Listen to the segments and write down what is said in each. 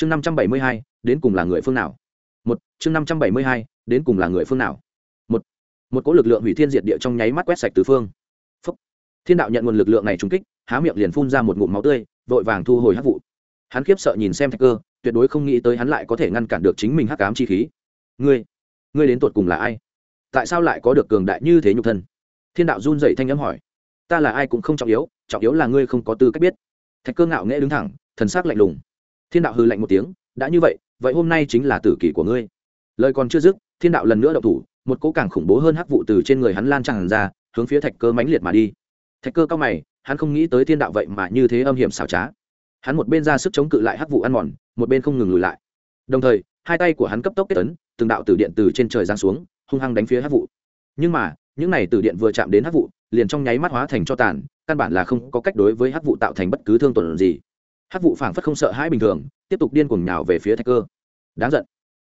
chương năm trăm bảy mươi hai, đến cùng là người phương nào? Một, chương năm trăm bảy mươi hai, đến cùng là người phương nào? Một một cỗ lực lượng hủy thiên diệt địa trong nháy mắt quét sạch tứ phương. Phúc. thiên đạo nhận nguồn lực lượng này trúng kích, há miệng liền phun ra một ngụm máu tươi, vội vàng thu hồi hắc vụ. Hắn khiếp sợ nhìn xem thạch cơ, tuyệt đối không nghĩ tới hắn lại có thể ngăn cản được chính mình hắc ám chi khí. Ngươi ngươi đến tột cùng là ai? Tại sao lại có được cường đại như thế nhục thân? Thiên đạo run dậy thanh âm hỏi. Ta là ai cũng không trọng yếu trọng yếu là ngươi không có tư cách biết. Thạch cơ ngạo nghễ đứng thẳng, thần s ắ c lạnh lùng thiên đạo hư lạnh một tiếng, đã như vậy vậy hôm nay chính là tử kỷ của ngươi. Lời còn chưa dứt, thiên đạo lần nữa đậu thủ, một cỗ càng khủng bố hơn hắc vụ từ trên người hắn lan tràn ra, hướng phía thạch cơ mãnh liệt mà đi. Thạch cơ cao mày, hắn không nghĩ tới thiên đạo vậy mà như thế âm hiểm xảo trá. Hắn một bên ra sức chống cự lại hắc vụ ăn mòn, một bên không ngừng lùi lại. Đồng thời, hai tay của hắn cấp tốc kết tấn từng đạo từ điện từ trên trời giáng xuống, hung hăng đánh phía hắc vụ. Nhưng mà, những này từ điện vừa chạm đến hắc vụ, liền trong nháy mắt hóa thành cho tàn, căn bản là không có cách đối với hắc vụ tạo thành bất cứ thương tổn gì hắc vụ phảng phất không sợ hãi bình thường, tiếp tục điên cuồng nhào về phía thạch cơ. Đáng giận.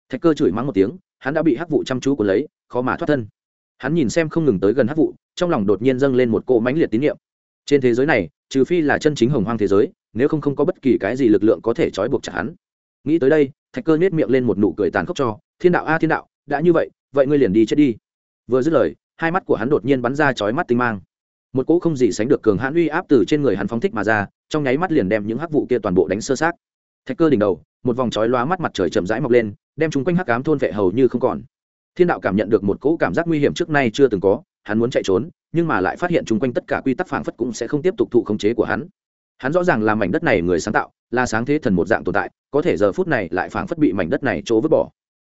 Thạch cơ chửi mắng một tiếng, hắn đã bị hắc vụ chăm chú cuốn lấy, khó mà thoát thân. Hắn nhìn xem không ngừng tới gần hắc vụ, trong lòng đột nhiên dâng lên một cỗ mãnh liệt tín nhiệm trên thế giới này, trừ phi là chân chính hồng hoang thế giới, nếu không không có bất kỳ cái gì lực lượng có thể trói buộc chặt hắn. Nghĩ tới đây, thạch cơ nhếch miệng lên một nụ cười tàn khốc cho, thiên đạo a, thiên đạo, đã như vậy vậy ngươi liền đi chết đi. Vừa dứt lời, hai mắt của hắn đột nhiên bắn ra chói mắt tinh mang một cỗ không gì sánh được cường hãn uy áp từ trên người hắn phóng thích mà ra, trong nháy mắt liền đem những hắc vụ kia toàn bộ đánh sơ sát thạch cơ đỉnh đầu, một vòng chói lóa mắt mặt trời chậm rãi mọc lên, đem chúng quanh hắc ám thôn vệ hầu như không còn. Thiên đạo cảm nhận được một cỗ cảm giác nguy hiểm trước nay chưa từng có, hắn muốn chạy trốn, nhưng mà lại phát hiện chung quanh tất cả quy tắc phảng phất cũng sẽ không tiếp tục thụ khống chế của hắn. Hắn rõ ràng là mảnh đất này người sáng tạo, là sáng thế thần một dạng tồn tại, có thể giờ phút này lại phảng phất bị mảnh đất này chỗ vứt bỏ.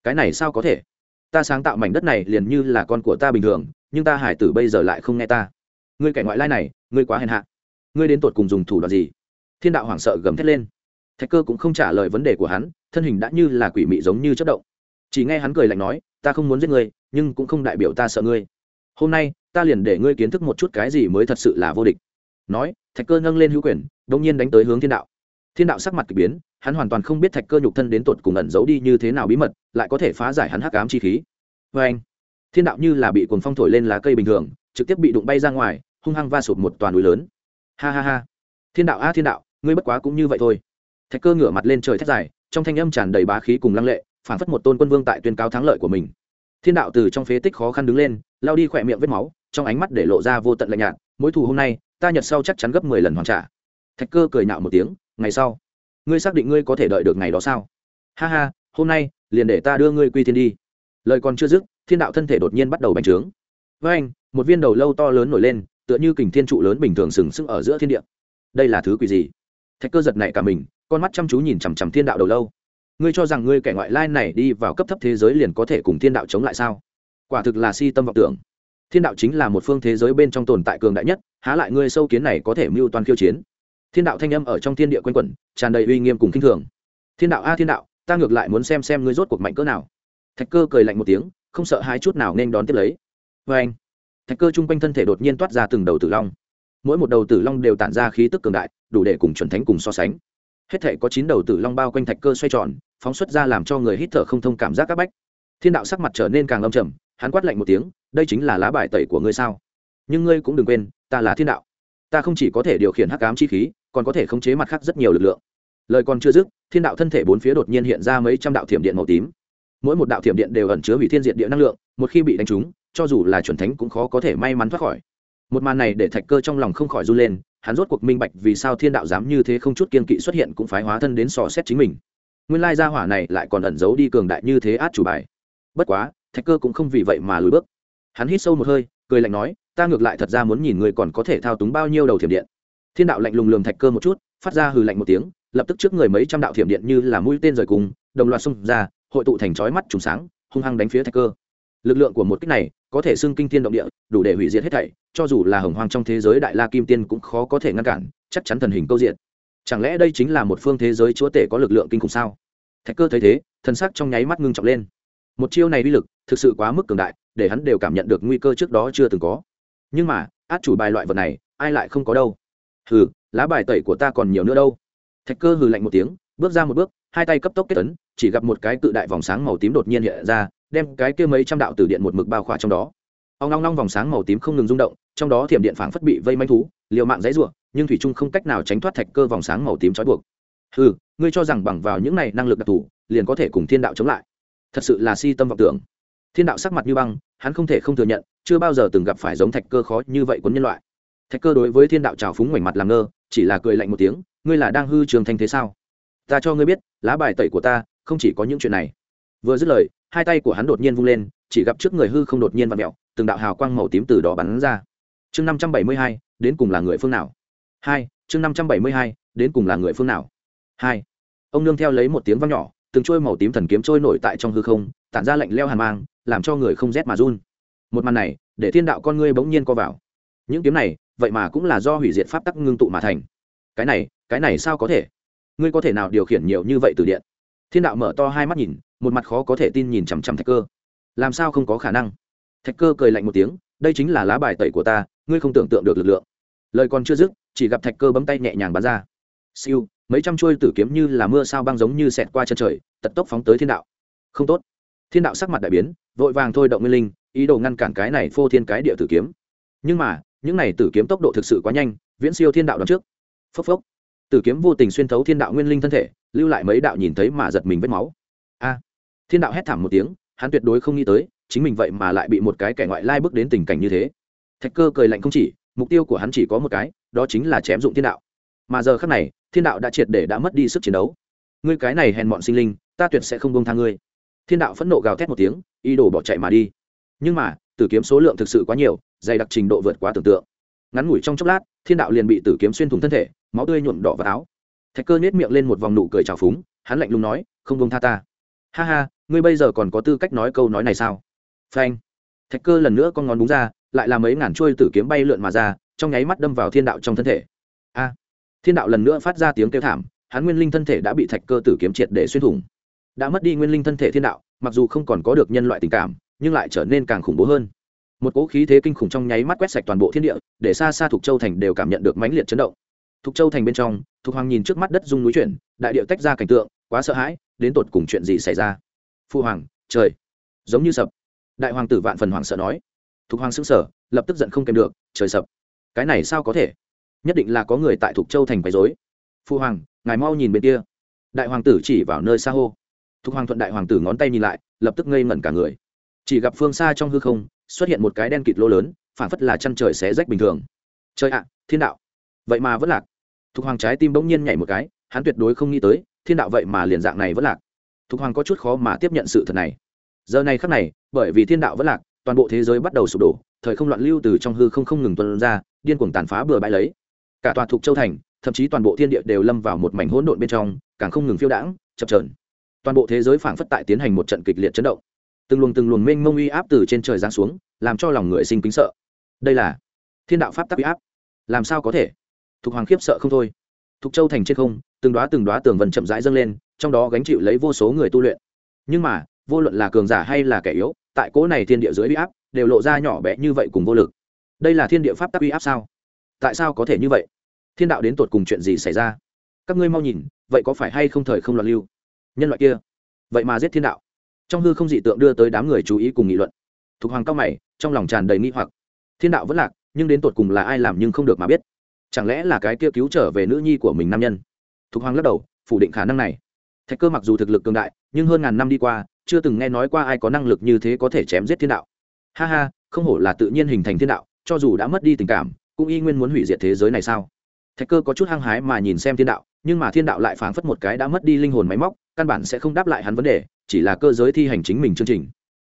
Cái này sao có thể? Ta sáng tạo mảnh đất này liền như là con của ta bình thường, nhưng ta hải tử bây giờ lại không nghe ta ngươi kẻ ngoại lai này, ngươi quá hèn hạ. Ngươi đến tột cùng dùng thủ đoạn gì? Thiên đạo hoảng sợ gầm thét lên. Thạch cơ cũng không trả lời vấn đề của hắn, thân hình đã như là quỷ mị giống như chất động. Chỉ nghe hắn cười lạnh nói, ta không muốn giết ngươi, nhưng cũng không đại biểu ta sợ ngươi. Hôm nay, ta liền để ngươi kiến thức một chút cái gì mới thật sự là vô địch. Nói, thạch cơ nâng lên hữu quyền đông nhiên đánh tới hướng thiên đạo. Thiên đạo sắc mặt k ỳ biến, hắn hoàn toàn không biết thạch cơ nhục thân đến tột cùng ẩn giấu đi như thế nào bí mật, lại có thể phá giải hắn hắc ám chi khí. Vê anh thiên đạo như là bị cuồng phong thổi lên lá cây bình thường trực tiếp bị đụng bay ra ngoài, hung hăng va sụp một toàn núi lớn. Ha ha ha. Thiên đạo a, thiên đạo, ngươi bất quá cũng như vậy thôi. Thạch cơ ngửa mặt lên trời thét dài, trong thanh âm tràn đầy bá khí cùng lăng lệ, phản phất một tôn quân vương tại tuyên cáo thắng lợi của mình. Thiên đạo từ trong phế tích khó khăn đứng lên, lao đi khỏe miệng vết máu, trong ánh mắt để lộ ra vô tận lạnh nhạt mỗi thù hôm nay, ta nhật sau chắc chắn gấp mười lần hoàn trả. Thạch cơ cười nạo một tiếng, ngày sau, ngươi xác định ngươi có thể đợi được ngày đó sao? Ha ha, hôm nay, liền để ta đưa ngươi quy thiên đi. Lời còn chưa dứt, thiên đạo thân thể đột nhiên bắt đầu bành trướng với anh, một viên đầu lâu to lớn nổi lên, tựa như kình thiên trụ lớn bình thường sừng sững ở giữa thiên địa. Đây là thứ quỷ gì? Thạch cơ giật này cả mình, con mắt chăm chú nhìn chằm chằm thiên đạo đầu lâu. Ngươi cho rằng ngươi kẻ ngoại lai này đi vào cấp thấp thế giới liền có thể cùng thiên đạo chống lại sao? Quả thực là si tâm vọng tưởng. Thiên đạo chính là một phương thế giới bên trong tồn tại cường đại nhất, há lại ngươi sâu kiến này có thể mưu toàn khiêu chiến? Thiên đạo thanh âm ở trong thiên địa quanh quẩn, tràn đầy uy nghiêm cùng k i n h thường. Thiên đạo a, thiên đạo, ta ngược lại muốn xem xem ngươi rốt cuộc mạnh cỡ nào. Thạch cơ cười lạnh một tiếng, không sợ hai chút nào nên đón tiếp lấy vê anh, thạch cơ chung quanh thân thể đột nhiên toát ra từng đầu tử long. Mỗi một đầu tử long đều tản ra khí tức cường đại, đủ để cùng chuẩn thánh cùng so sánh. Hết thể có chín đầu tử long bao quanh thạch cơ xoay tròn, phóng xuất ra làm cho người hít thở không thông cảm giác c áp bách. Thiên đạo sắc mặt trở nên càng lâm trầm, hắn quát lạnh một tiếng, đây chính là lá bài tẩy của ngươi sao? Nhưng ngươi cũng đừng quên, ta là thiên đạo. Ta không chỉ có thể điều khiển hắc ám chi khí, còn có thể khống chế mặt khác rất nhiều lực lượng. Lời còn chưa dứt, thiên đạo thân thể bốn phía đột nhiên hiện ra mấy trăm đạo thiểm điện màu tím. Mỗi một đạo thiểm điện đều ẩn chứa hủy thiên diện địa năng lượng, một khi bị đánh trúng cho dù là chuẩn thánh cũng khó có thể may mắn thoát khỏi. Một màn này để thạch cơ trong lòng không khỏi run lên, hắn rốt cuộc minh bạch vì sao thiên đạo dám như thế không chút kiên kỵ xuất hiện cũng phái hóa thân đến sò xét chính mình. Nguyên lai gia hỏa này lại còn ẩn giấu đi cường đại như thế át chủ bài. Bất quá, thạch cơ cũng không vì vậy mà lùi bước. Hắn hít sâu một hơi, cười lạnh nói, ta ngược lại thật ra muốn nhìn người còn có thể thao túng bao nhiêu đầu thiểm điện. Thiên đạo lạnh lùng lường thạch cơ một chút, phát ra hừ lạnh một tiếng, lập tức trước người mấy trăm đạo thiểm điện như là mũi tên rời cùng, đồng loạt xông ra, hội tụ thành chói mắt trùng sáng, hung hăng đánh phía thạch cơ lực lượng của một kích này có thể xưng kinh thiên động địa, đủ để hủy diệt hết thảy, cho dù là hồng hoang trong thế giới đại la kim tiên cũng khó có thể ngăn cản, chắc chắn thần hình câu diện. Chẳng lẽ đây chính là một phương thế giới chúa tể có lực lượng kinh khủng sao? Thạch cơ thấy thế thân sắc trong nháy mắt ngưng trọng lên. Một chiêu này uy lực thực sự quá mức cường đại, để hắn đều cảm nhận được nguy cơ trước đó chưa từng có. Nhưng mà, át chủ bài loại vật này, ai lại không có đâu? Hừ, lá bài tẩy của ta còn nhiều nữa đâu. Thạch cơ hừ lạnh một tiếng, bước ra một bước, hai tay cấp tốc kết tấn chỉ gặp một cái cự đại vòng sáng màu tím đột nhiên hiện ra đem cái kia mấy trăm đạo tử điện một mực bao khỏa trong đó. Ông long long vòng sáng màu tím không ngừng rung động trong đó thiểm điện phảng phất bị vây manh thú liều mạng dãy rủa, nhưng thủy trung không cách nào tránh thoát thạch cơ vòng sáng màu tím trói buộc. Ừ ngươi cho rằng bằng vào những này năng lực đặc thù liền có thể cùng thiên đạo chống lại. Thật sự là si tâm vọng tưởng. Thiên đạo sắc mặt như băng hắn không thể không thừa nhận chưa bao giờ từng gặp phải giống thạch cơ khó như vậy của nhân loại. Thạch cơ đối với thiên đạo trào phúng ngoảnh mặt làm ngơ chỉ là cười lạnh một tiếng ngươi là đang hư trường thanh thế sao? Ta cho ngươi biết lá bài tẩy của ta không chỉ có những chuyện này. Vừa dứt lời hai tay của hắn đột nhiên vung lên, chỉ gặp trước người hư không đột nhiên vặn mẹo từng đạo hào quang màu tím từ đó bắn ra. Chương năm trăm bảy mươi hai, đến cùng là người phương nào? Hai, chương năm trăm bảy mươi hai, đến cùng là người phương nào? Hai, ông nương theo lấy một tiếng vang nhỏ, từng trôi màu tím thần kiếm trôi nổi tại trong hư không, tản ra lạnh leo hàn mang, làm cho người không rét mà run. Một màn này, để thiên đạo con ngươi bỗng nhiên co vào. Những kiếm này, vậy mà cũng là do hủy diệt pháp tắc ngưng tụ mà thành. Cái này cái này sao có thể? Ngươi có thể nào điều khiển nhiều như vậy từ điện? Thiên đạo mở to hai mắt nhìn một mặt khó có thể tin nhìn chằm chằm thạch cơ. Làm sao không có khả năng? Thạch cơ cười lạnh một tiếng, đây chính là lá bài tẩy của ta, ngươi không tưởng tượng được lực lượng. Lời còn chưa dứt, chỉ gặp thạch cơ bấm tay nhẹ nhàng bắn ra. Siêu, mấy trăm chuôi tử kiếm như là mưa sao băng giống như xẹt qua chân trời, tật tốc phóng tới thiên đạo. Không tốt. Thiên đạo sắc mặt đại biến, vội vàng thôi động nguyên linh, ý đồ ngăn cản cái này phô thiên cái địa tử kiếm. Nhưng mà, những này tử kiếm tốc độ thực sự quá nhanh, viễn siêu thiên đạo đón trước. Phốc phốc. Tử kiếm vô tình xuyên thấu thiên đạo nguyên linh thân thể, lưu lại mấy đạo nhìn thấy mà giật mình vết máu thiên đạo hét thảm một tiếng, hắn tuyệt đối không nghĩ tới, chính mình vậy mà lại bị một cái kẻ ngoại lai bước đến tình cảnh như thế. Thạch cơ cười lạnh không chỉ, mục tiêu của hắn chỉ có một cái, đó chính là chém dụng thiên đạo. Mà giờ khác này, thiên đạo đã triệt để đã mất đi sức chiến đấu. Ngươi cái này hèn mọn sinh linh, ta tuyệt sẽ không bông tha ngươi. Thiên đạo phẫn nộ gào thét một tiếng, ý đồ bỏ chạy mà đi. Nhưng mà, tử kiếm số lượng thực sự quá nhiều, dày đặc trình độ vượt quá tưởng tượng. Ngắn ngủi trong chốc lát, thiên đạo liền bị tử kiếm xuyên thủng thân thể, máu tươi nhuộm đỏ vào áo. Thạch cơ nhét miệng lên một vòng nụ cười trào phúng, hắn lạnh lùng nói, không bông tha ta ha ha, ngươi bây giờ còn có tư cách nói câu nói này sao? Phanh. Thạch cơ lần nữa con ngón đúng ra, lại là mấy ngàn trôi tử kiếm bay lượn mà ra, trong nháy mắt đâm vào thiên đạo trong thân thể. A. Thiên đạo lần nữa phát ra tiếng kêu thảm, hắn nguyên linh thân thể đã bị thạch cơ tử kiếm triệt để xuyên thủng. Đã mất đi nguyên linh thân thể thiên đạo, mặc dù không còn có được nhân loại tình cảm, nhưng lại trở nên càng khủng bố hơn. Một cỗ khí thế kinh khủng trong nháy mắt quét sạch toàn bộ thiên địa, để xa xa thuộc châu thành đều cảm nhận được mãnh liệt chấn động. Thuộc châu thành bên trong thuộc hoàng nhìn trước mắt đất dung núi chuyển, đại điệu tách ra cảnh tượng, quá sợ hãi đến tột cùng chuyện gì xảy ra? Phu hoàng, trời, giống như sập. Đại hoàng tử vạn phần hoàng sợ nói. Thục hoàng xứng sở lập tức giận không kèm được, trời sập. Cái này sao có thể? Nhất định là có người tại thục châu thành quấy dối phu hoàng, ngài mau nhìn bên kia. Đại hoàng tử chỉ vào nơi xa hô. Thục hoàng thuận đại hoàng tử ngón tay nhìn lại, lập tức ngây ngẩn cả người. Chỉ gặp phương xa trong hư không, xuất hiện một cái đen kịt lỗ lớn phản phất là chăn trời xé rách bình thường. Trời ạ, thiên đạo. Vậy mà vẫn lạc. Thục hoàng trái tim bỗng nhiên nhảy một cái, hắn tuyệt đối không nghĩ tới thiên đạo vậy mà liền dạng này vẫn lạc. Thục hoàng có chút khó mà tiếp nhận sự thật này. Giờ này khắc này, bởi vì thiên đạo vẫn lạc, toàn bộ thế giới bắt đầu sụp đổ, thời không loạn lưu từ trong hư không không ngừng tuân ra, điên cuồng tàn phá bừa bãi lấy. Cả tòa thục châu thành, thậm chí toàn bộ thiên địa đều lâm vào một mảnh hỗn độn bên trong, càng không ngừng phiêu đãng, chập trờn toàn bộ thế giới phảng phất tại tiến hành một trận kịch liệt chấn động. Từng luồng từng luồng mênh mông uy áp từ trên trời giáng xuống, làm cho lòng người sinh kính sợ. Đây là thiên đạo pháp tắc uy áp. Làm sao có thể? Thục hoàng khiếp sợ không thôi thục châu thành trên không, từng đoá từng đoá tường vần chậm rãi dâng lên, trong đó gánh chịu lấy vô số người tu luyện. Nhưng mà, vô luận là cường giả hay là kẻ yếu, tại cỗ này thiên địa dưới uy áp, đều lộ ra nhỏ bé như vậy cùng vô lực. Đây là thiên địa pháp tắc uy áp sao? Tại sao có thể như vậy? Thiên đạo đến tột cùng chuyện gì xảy ra? Các ngươi mau nhìn, vậy có phải hay không thời không loạn lưu? Nhân loại kia, vậy mà giết thiên đạo. Trong hư không dị tượng đưa tới đám người chú ý cùng nghị luận. Thục hoàng cao mày, trong lòng tràn đầy nghi hoặc. Thiên đạo vẫn lạc, nhưng đến tột cùng là ai làm nhưng không được mà biết chẳng lẽ là cái kia cứu trở về nữ nhi của mình nam nhân? Thục hoàng lắc đầu, phủ định khả năng này. Thạch cơ mặc dù thực lực cường đại, nhưng hơn ngàn năm đi qua, chưa từng nghe nói qua ai có năng lực như thế có thể chém giết thiên đạo. Ha ha, không hổ là tự nhiên hình thành thiên đạo, cho dù đã mất đi tình cảm, cũng y nguyên muốn hủy diệt thế giới này sao? Thạch cơ có chút hăng hái mà nhìn xem thiên đạo, nhưng mà thiên đạo lại phảng phất một cái đã mất đi linh hồn máy móc, căn bản sẽ không đáp lại hắn vấn đề, chỉ là cơ giới thi hành chính mình chương trình.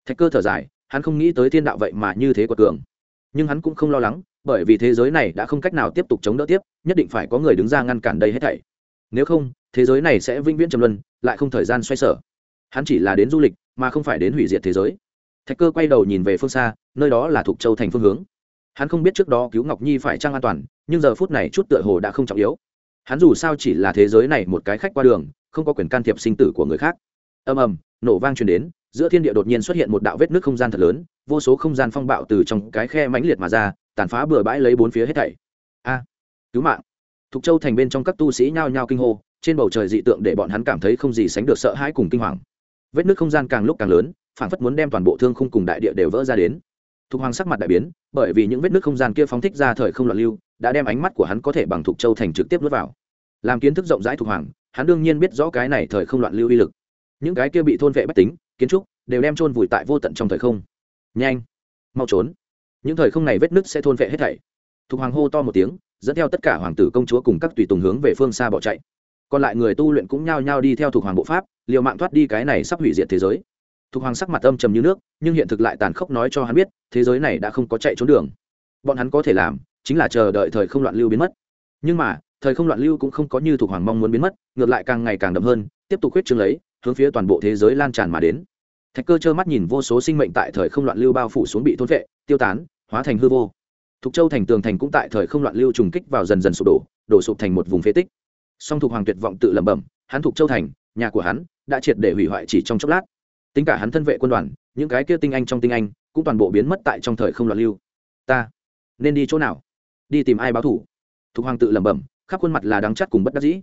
Thạch cơ thở dài, hắn không nghĩ tới thiên đạo vậy mà như thế của cường. Nhưng hắn cũng không lo lắng bởi vì thế giới này đã không cách nào tiếp tục chống đỡ tiếp, nhất định phải có người đứng ra ngăn cản đây hết thảy. Nếu không, thế giới này sẽ vĩnh viễn trầm luân, lại không thời gian xoay sở. Hắn chỉ là đến du lịch, mà không phải đến hủy diệt thế giới. Thạch cơ quay đầu nhìn về phương xa, nơi đó là thuộc châu thành phương hướng. Hắn không biết trước đó cứu ngọc nhi phải trang an toàn, nhưng giờ phút này chút tựa hồ đã không trọng yếu. Hắn dù sao chỉ là thế giới này một cái khách qua đường, không có quyền can thiệp sinh tử của người khác. Ầm ầm, nổ vang truyền đến, giữa thiên địa đột nhiên xuất hiện một đạo vết nước không gian thật lớn, vô số không gian phong bạo từ trong cái khe mãnh liệt mà ra tàn phá bừa bãi lấy bốn phía hết thảy. A, cứu mạng. Thục châu thành bên trong các tu sĩ nhao nhao kinh hô, trên bầu trời dị tượng để bọn hắn cảm thấy không gì sánh được sợ hãi cùng kinh hoàng. Vết nước không gian càng lúc càng lớn phản phất muốn đem toàn bộ thương khung cùng đại địa đều vỡ ra đến. Thục hoàng sắc mặt đại biến, bởi vì những vết nước không gian kia phóng thích ra thời không loạn lưu, đã đem ánh mắt của hắn có thể bằng thục châu thành trực tiếp nuốt vào. Làm kiến thức rộng rãi thục hoàng, hắn đương nhiên biết rõ cái này thời không loạn lưu uy lực. Những cái kia bị thôn vệ bách tính, kiến trúc, đều đem chôn vùi tại vô tận trong thời không. Nhanh, mau trốn những thời không này vết nứt sẽ thôn vệ hết thảy. Thục hoàng hô to một tiếng, dẫn theo tất cả hoàng tử công chúa cùng các tùy tùng hướng về phương xa bỏ chạy. Còn lại người tu luyện cũng nhao nhao đi theo thục hoàng bộ pháp, liều mạng thoát đi cái này sắp hủy diệt thế giới. Thục hoàng sắc mặt âm trầm như nước, nhưng hiện thực lại tàn khốc nói cho hắn biết, thế giới này đã không có chạy trốn đường. Bọn hắn có thể làm, chính là chờ đợi thời không loạn lưu biến mất. Nhưng mà, thời không loạn lưu cũng không có như thục hoàng mong muốn biến mất, ngược lại càng ngày càng đậm hơn, tiếp tục huyết trương lấy, hướng phía toàn bộ thế giới lan tràn mà đến thạch cơ trơ mắt nhìn vô số sinh mệnh tại thời không loạn lưu bao phủ xuống bị thôn vệ, tiêu tán, hóa thành hư vô. Thục châu thành tường thành cũng tại thời không loạn lưu trùng kích vào dần dần sụp đổ đổ sụp thành một vùng phế tích. Song thục hoàng tuyệt vọng tự lẩm bẩm, hắn thục châu thành, nhà của hắn đã triệt để hủy hoại chỉ trong chốc lát. Tính cả hắn thân vệ quân đoàn, những cái kia tinh anh trong tinh anh cũng toàn bộ biến mất tại trong thời không loạn lưu. Ta nên đi chỗ nào? Đi tìm ai báo thủ? Thục hoàng tự lẩm bẩm, khắp khuôn mặt là đáng chắt cùng bất đắc dĩ.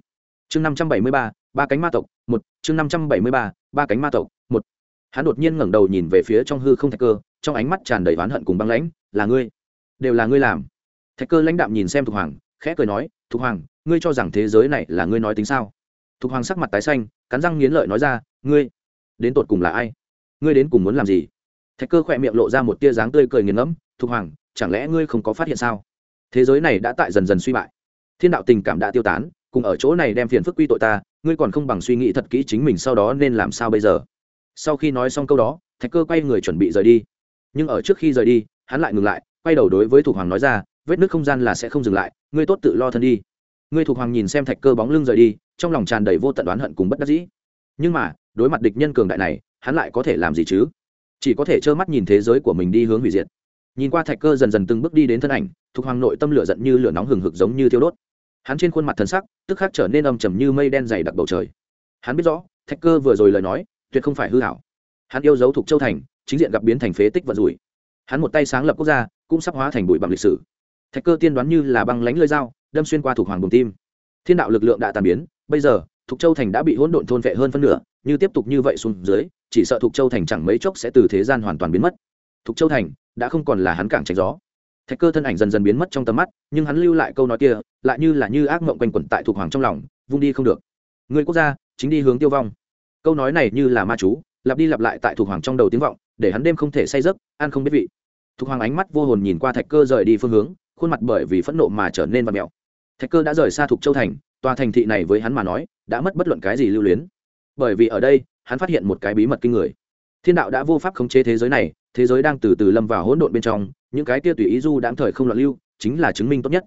Chương năm trăm bảy mươi ba ba cánh ma tộc, một, chương năm trăm bảy mươi ba ba cánh ma tộc, một hắn đột nhiên ngẩng đầu nhìn về phía trong hư không thạch cơ, trong ánh mắt tràn đầy oán hận cùng băng lãnh. Là ngươi, đều là ngươi làm. Thạch cơ lãnh đạm nhìn xem thục hoàng, khẽ cười nói, thục hoàng, ngươi cho rằng thế giới này là ngươi nói tính sao? Thục hoàng sắc mặt tái xanh, cắn răng nghiến lợi nói ra, ngươi, đến tột cùng là ai? Ngươi đến cùng muốn làm gì? Thạch cơ khỏe miệng lộ ra một tia dáng tươi cười nghiền ngẫm, thục hoàng, chẳng lẽ ngươi không có phát hiện sao? Thế giới này đã tại dần dần suy bại. Thiên đạo tình cảm đã tiêu tán, cùng ở chỗ này đem phiền phức quy tội ta, ngươi còn không bằng suy nghĩ thật kỹ chính mình sau đó nên làm sao bây giờ? Sau khi nói xong câu đó, thạch cơ quay người chuẩn bị rời đi. Nhưng ở trước khi rời đi, hắn lại ngừng lại, quay đầu đối với thục hoàng nói ra, vết nước không gian là sẽ không dừng lại, ngươi tốt tự lo thân đi. Ngươi thục hoàng nhìn xem thạch cơ bóng lưng rời đi, trong lòng tràn đầy vô tận đoán hận cùng bất đắc dĩ. Nhưng mà, đối mặt địch nhân cường đại này, hắn lại có thể làm gì chứ? Chỉ có thể trơ mắt nhìn thế giới của mình đi hướng hủy diệt. Nhìn qua thạch cơ dần dần từng bước đi đến thân ảnh, thục hoàng nội tâm lửa giận như lửa nóng hừng hực giống như thiêu đốt. Hắn trên khuôn mặt thần sắc, tức khắc trở nên âm trầm như mây đen dày đặc bầu trời. Hắn biết rõ, thạch cơ vừa rồi lời nói tuyệt không phải hư hảo. Hắn yêu dấu thuộc châu thành, chính diện gặp biến thành phế tích vận rủi. Hắn một tay sáng lập quốc gia, cũng sắp hóa thành bụi bằng lịch sử. Thạch cơ tiên đoán như là băng lánh lơi dao, đâm xuyên qua thuộc hoàng bồng tim. Thiên đạo lực lượng đã tàn biến, bây giờ thục châu thành đã bị hỗn độn thôn vệ hơn phân nửa, như tiếp tục như vậy xuống dưới, chỉ sợ thục châu thành chẳng mấy chốc sẽ từ thế gian hoàn toàn biến mất. Thục châu thành, đã không còn là hắn cảng tránh gió. Thạch cơ thân ảnh dần dần biến mất trong tầm mắt, nhưng hắn lưu lại câu nói kia, lại như là như ác mộng quanh quẩn tại thuộc hoàng trong lòng, vung đi không được. Người quốc gia, chính đi hướng tiêu vong câu nói này như là ma chú, lặp đi lặp lại tại thục hoàng trong đầu tiếng vọng, để hắn đêm không thể say giấc, ăn không biết vị. Thục hoàng ánh mắt vô hồn nhìn qua thạch cơ rời đi phương hướng, khuôn mặt bởi vì phẫn nộ mà trở nên vật mẹo thạch cơ đã rời xa thục châu thành, tòa thành thị này với hắn mà nói, đã mất bất luận cái gì lưu luyến. Bởi vì ở đây, hắn phát hiện một cái bí mật kinh người. Thiên đạo đã vô pháp khống chế thế giới này, thế giới đang từ từ lâm vào hỗn độn bên trong, những cái kia tùy ý du đáng thời không loạn lưu, chính là chứng minh tốt nhất.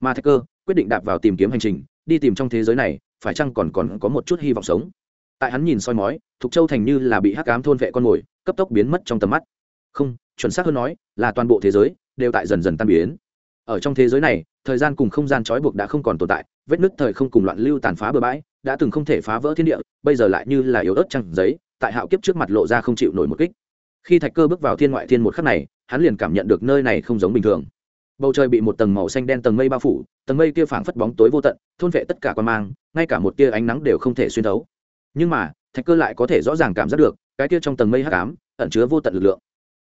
Mà thạch cơ quyết định đạp vào tìm kiếm hành trình, đi tìm trong thế giới này, phải chăng còn còn có một chút hy vọng sống? Tại hắn nhìn soi mói, thục châu thành như là bị hắc ám thôn vệ con mồi, cấp tốc biến mất trong tầm mắt. Không, chuẩn xác hơn nói, là toàn bộ thế giới đều tại dần dần tan biến. Ở trong thế giới này, thời gian cùng không gian trói buộc đã không còn tồn tại, vết nứt thời không cùng loạn lưu tàn phá bừa bãi, đã từng không thể phá vỡ thiên địa, bây giờ lại như là yếu ớt trăng giấy, tại hạo kiếp trước mặt lộ ra không chịu nổi một kích. Khi thạch cơ bước vào thiên ngoại thiên một khắc này, hắn liền cảm nhận được nơi này không giống bình thường. Bầu trời bị một tầng màu xanh đen tầng mây bao phủ, tầng mây kia phảng phất bóng tối vô tận, thôn vệ tất cả quan mang, ngay cả một tia ánh nắng đều không thể xuyên thấu nhưng mà, thạch cơ lại có thể rõ ràng cảm giác được, cái kia trong tầng mây hắc ám, ẩn chứa vô tận lực lượng.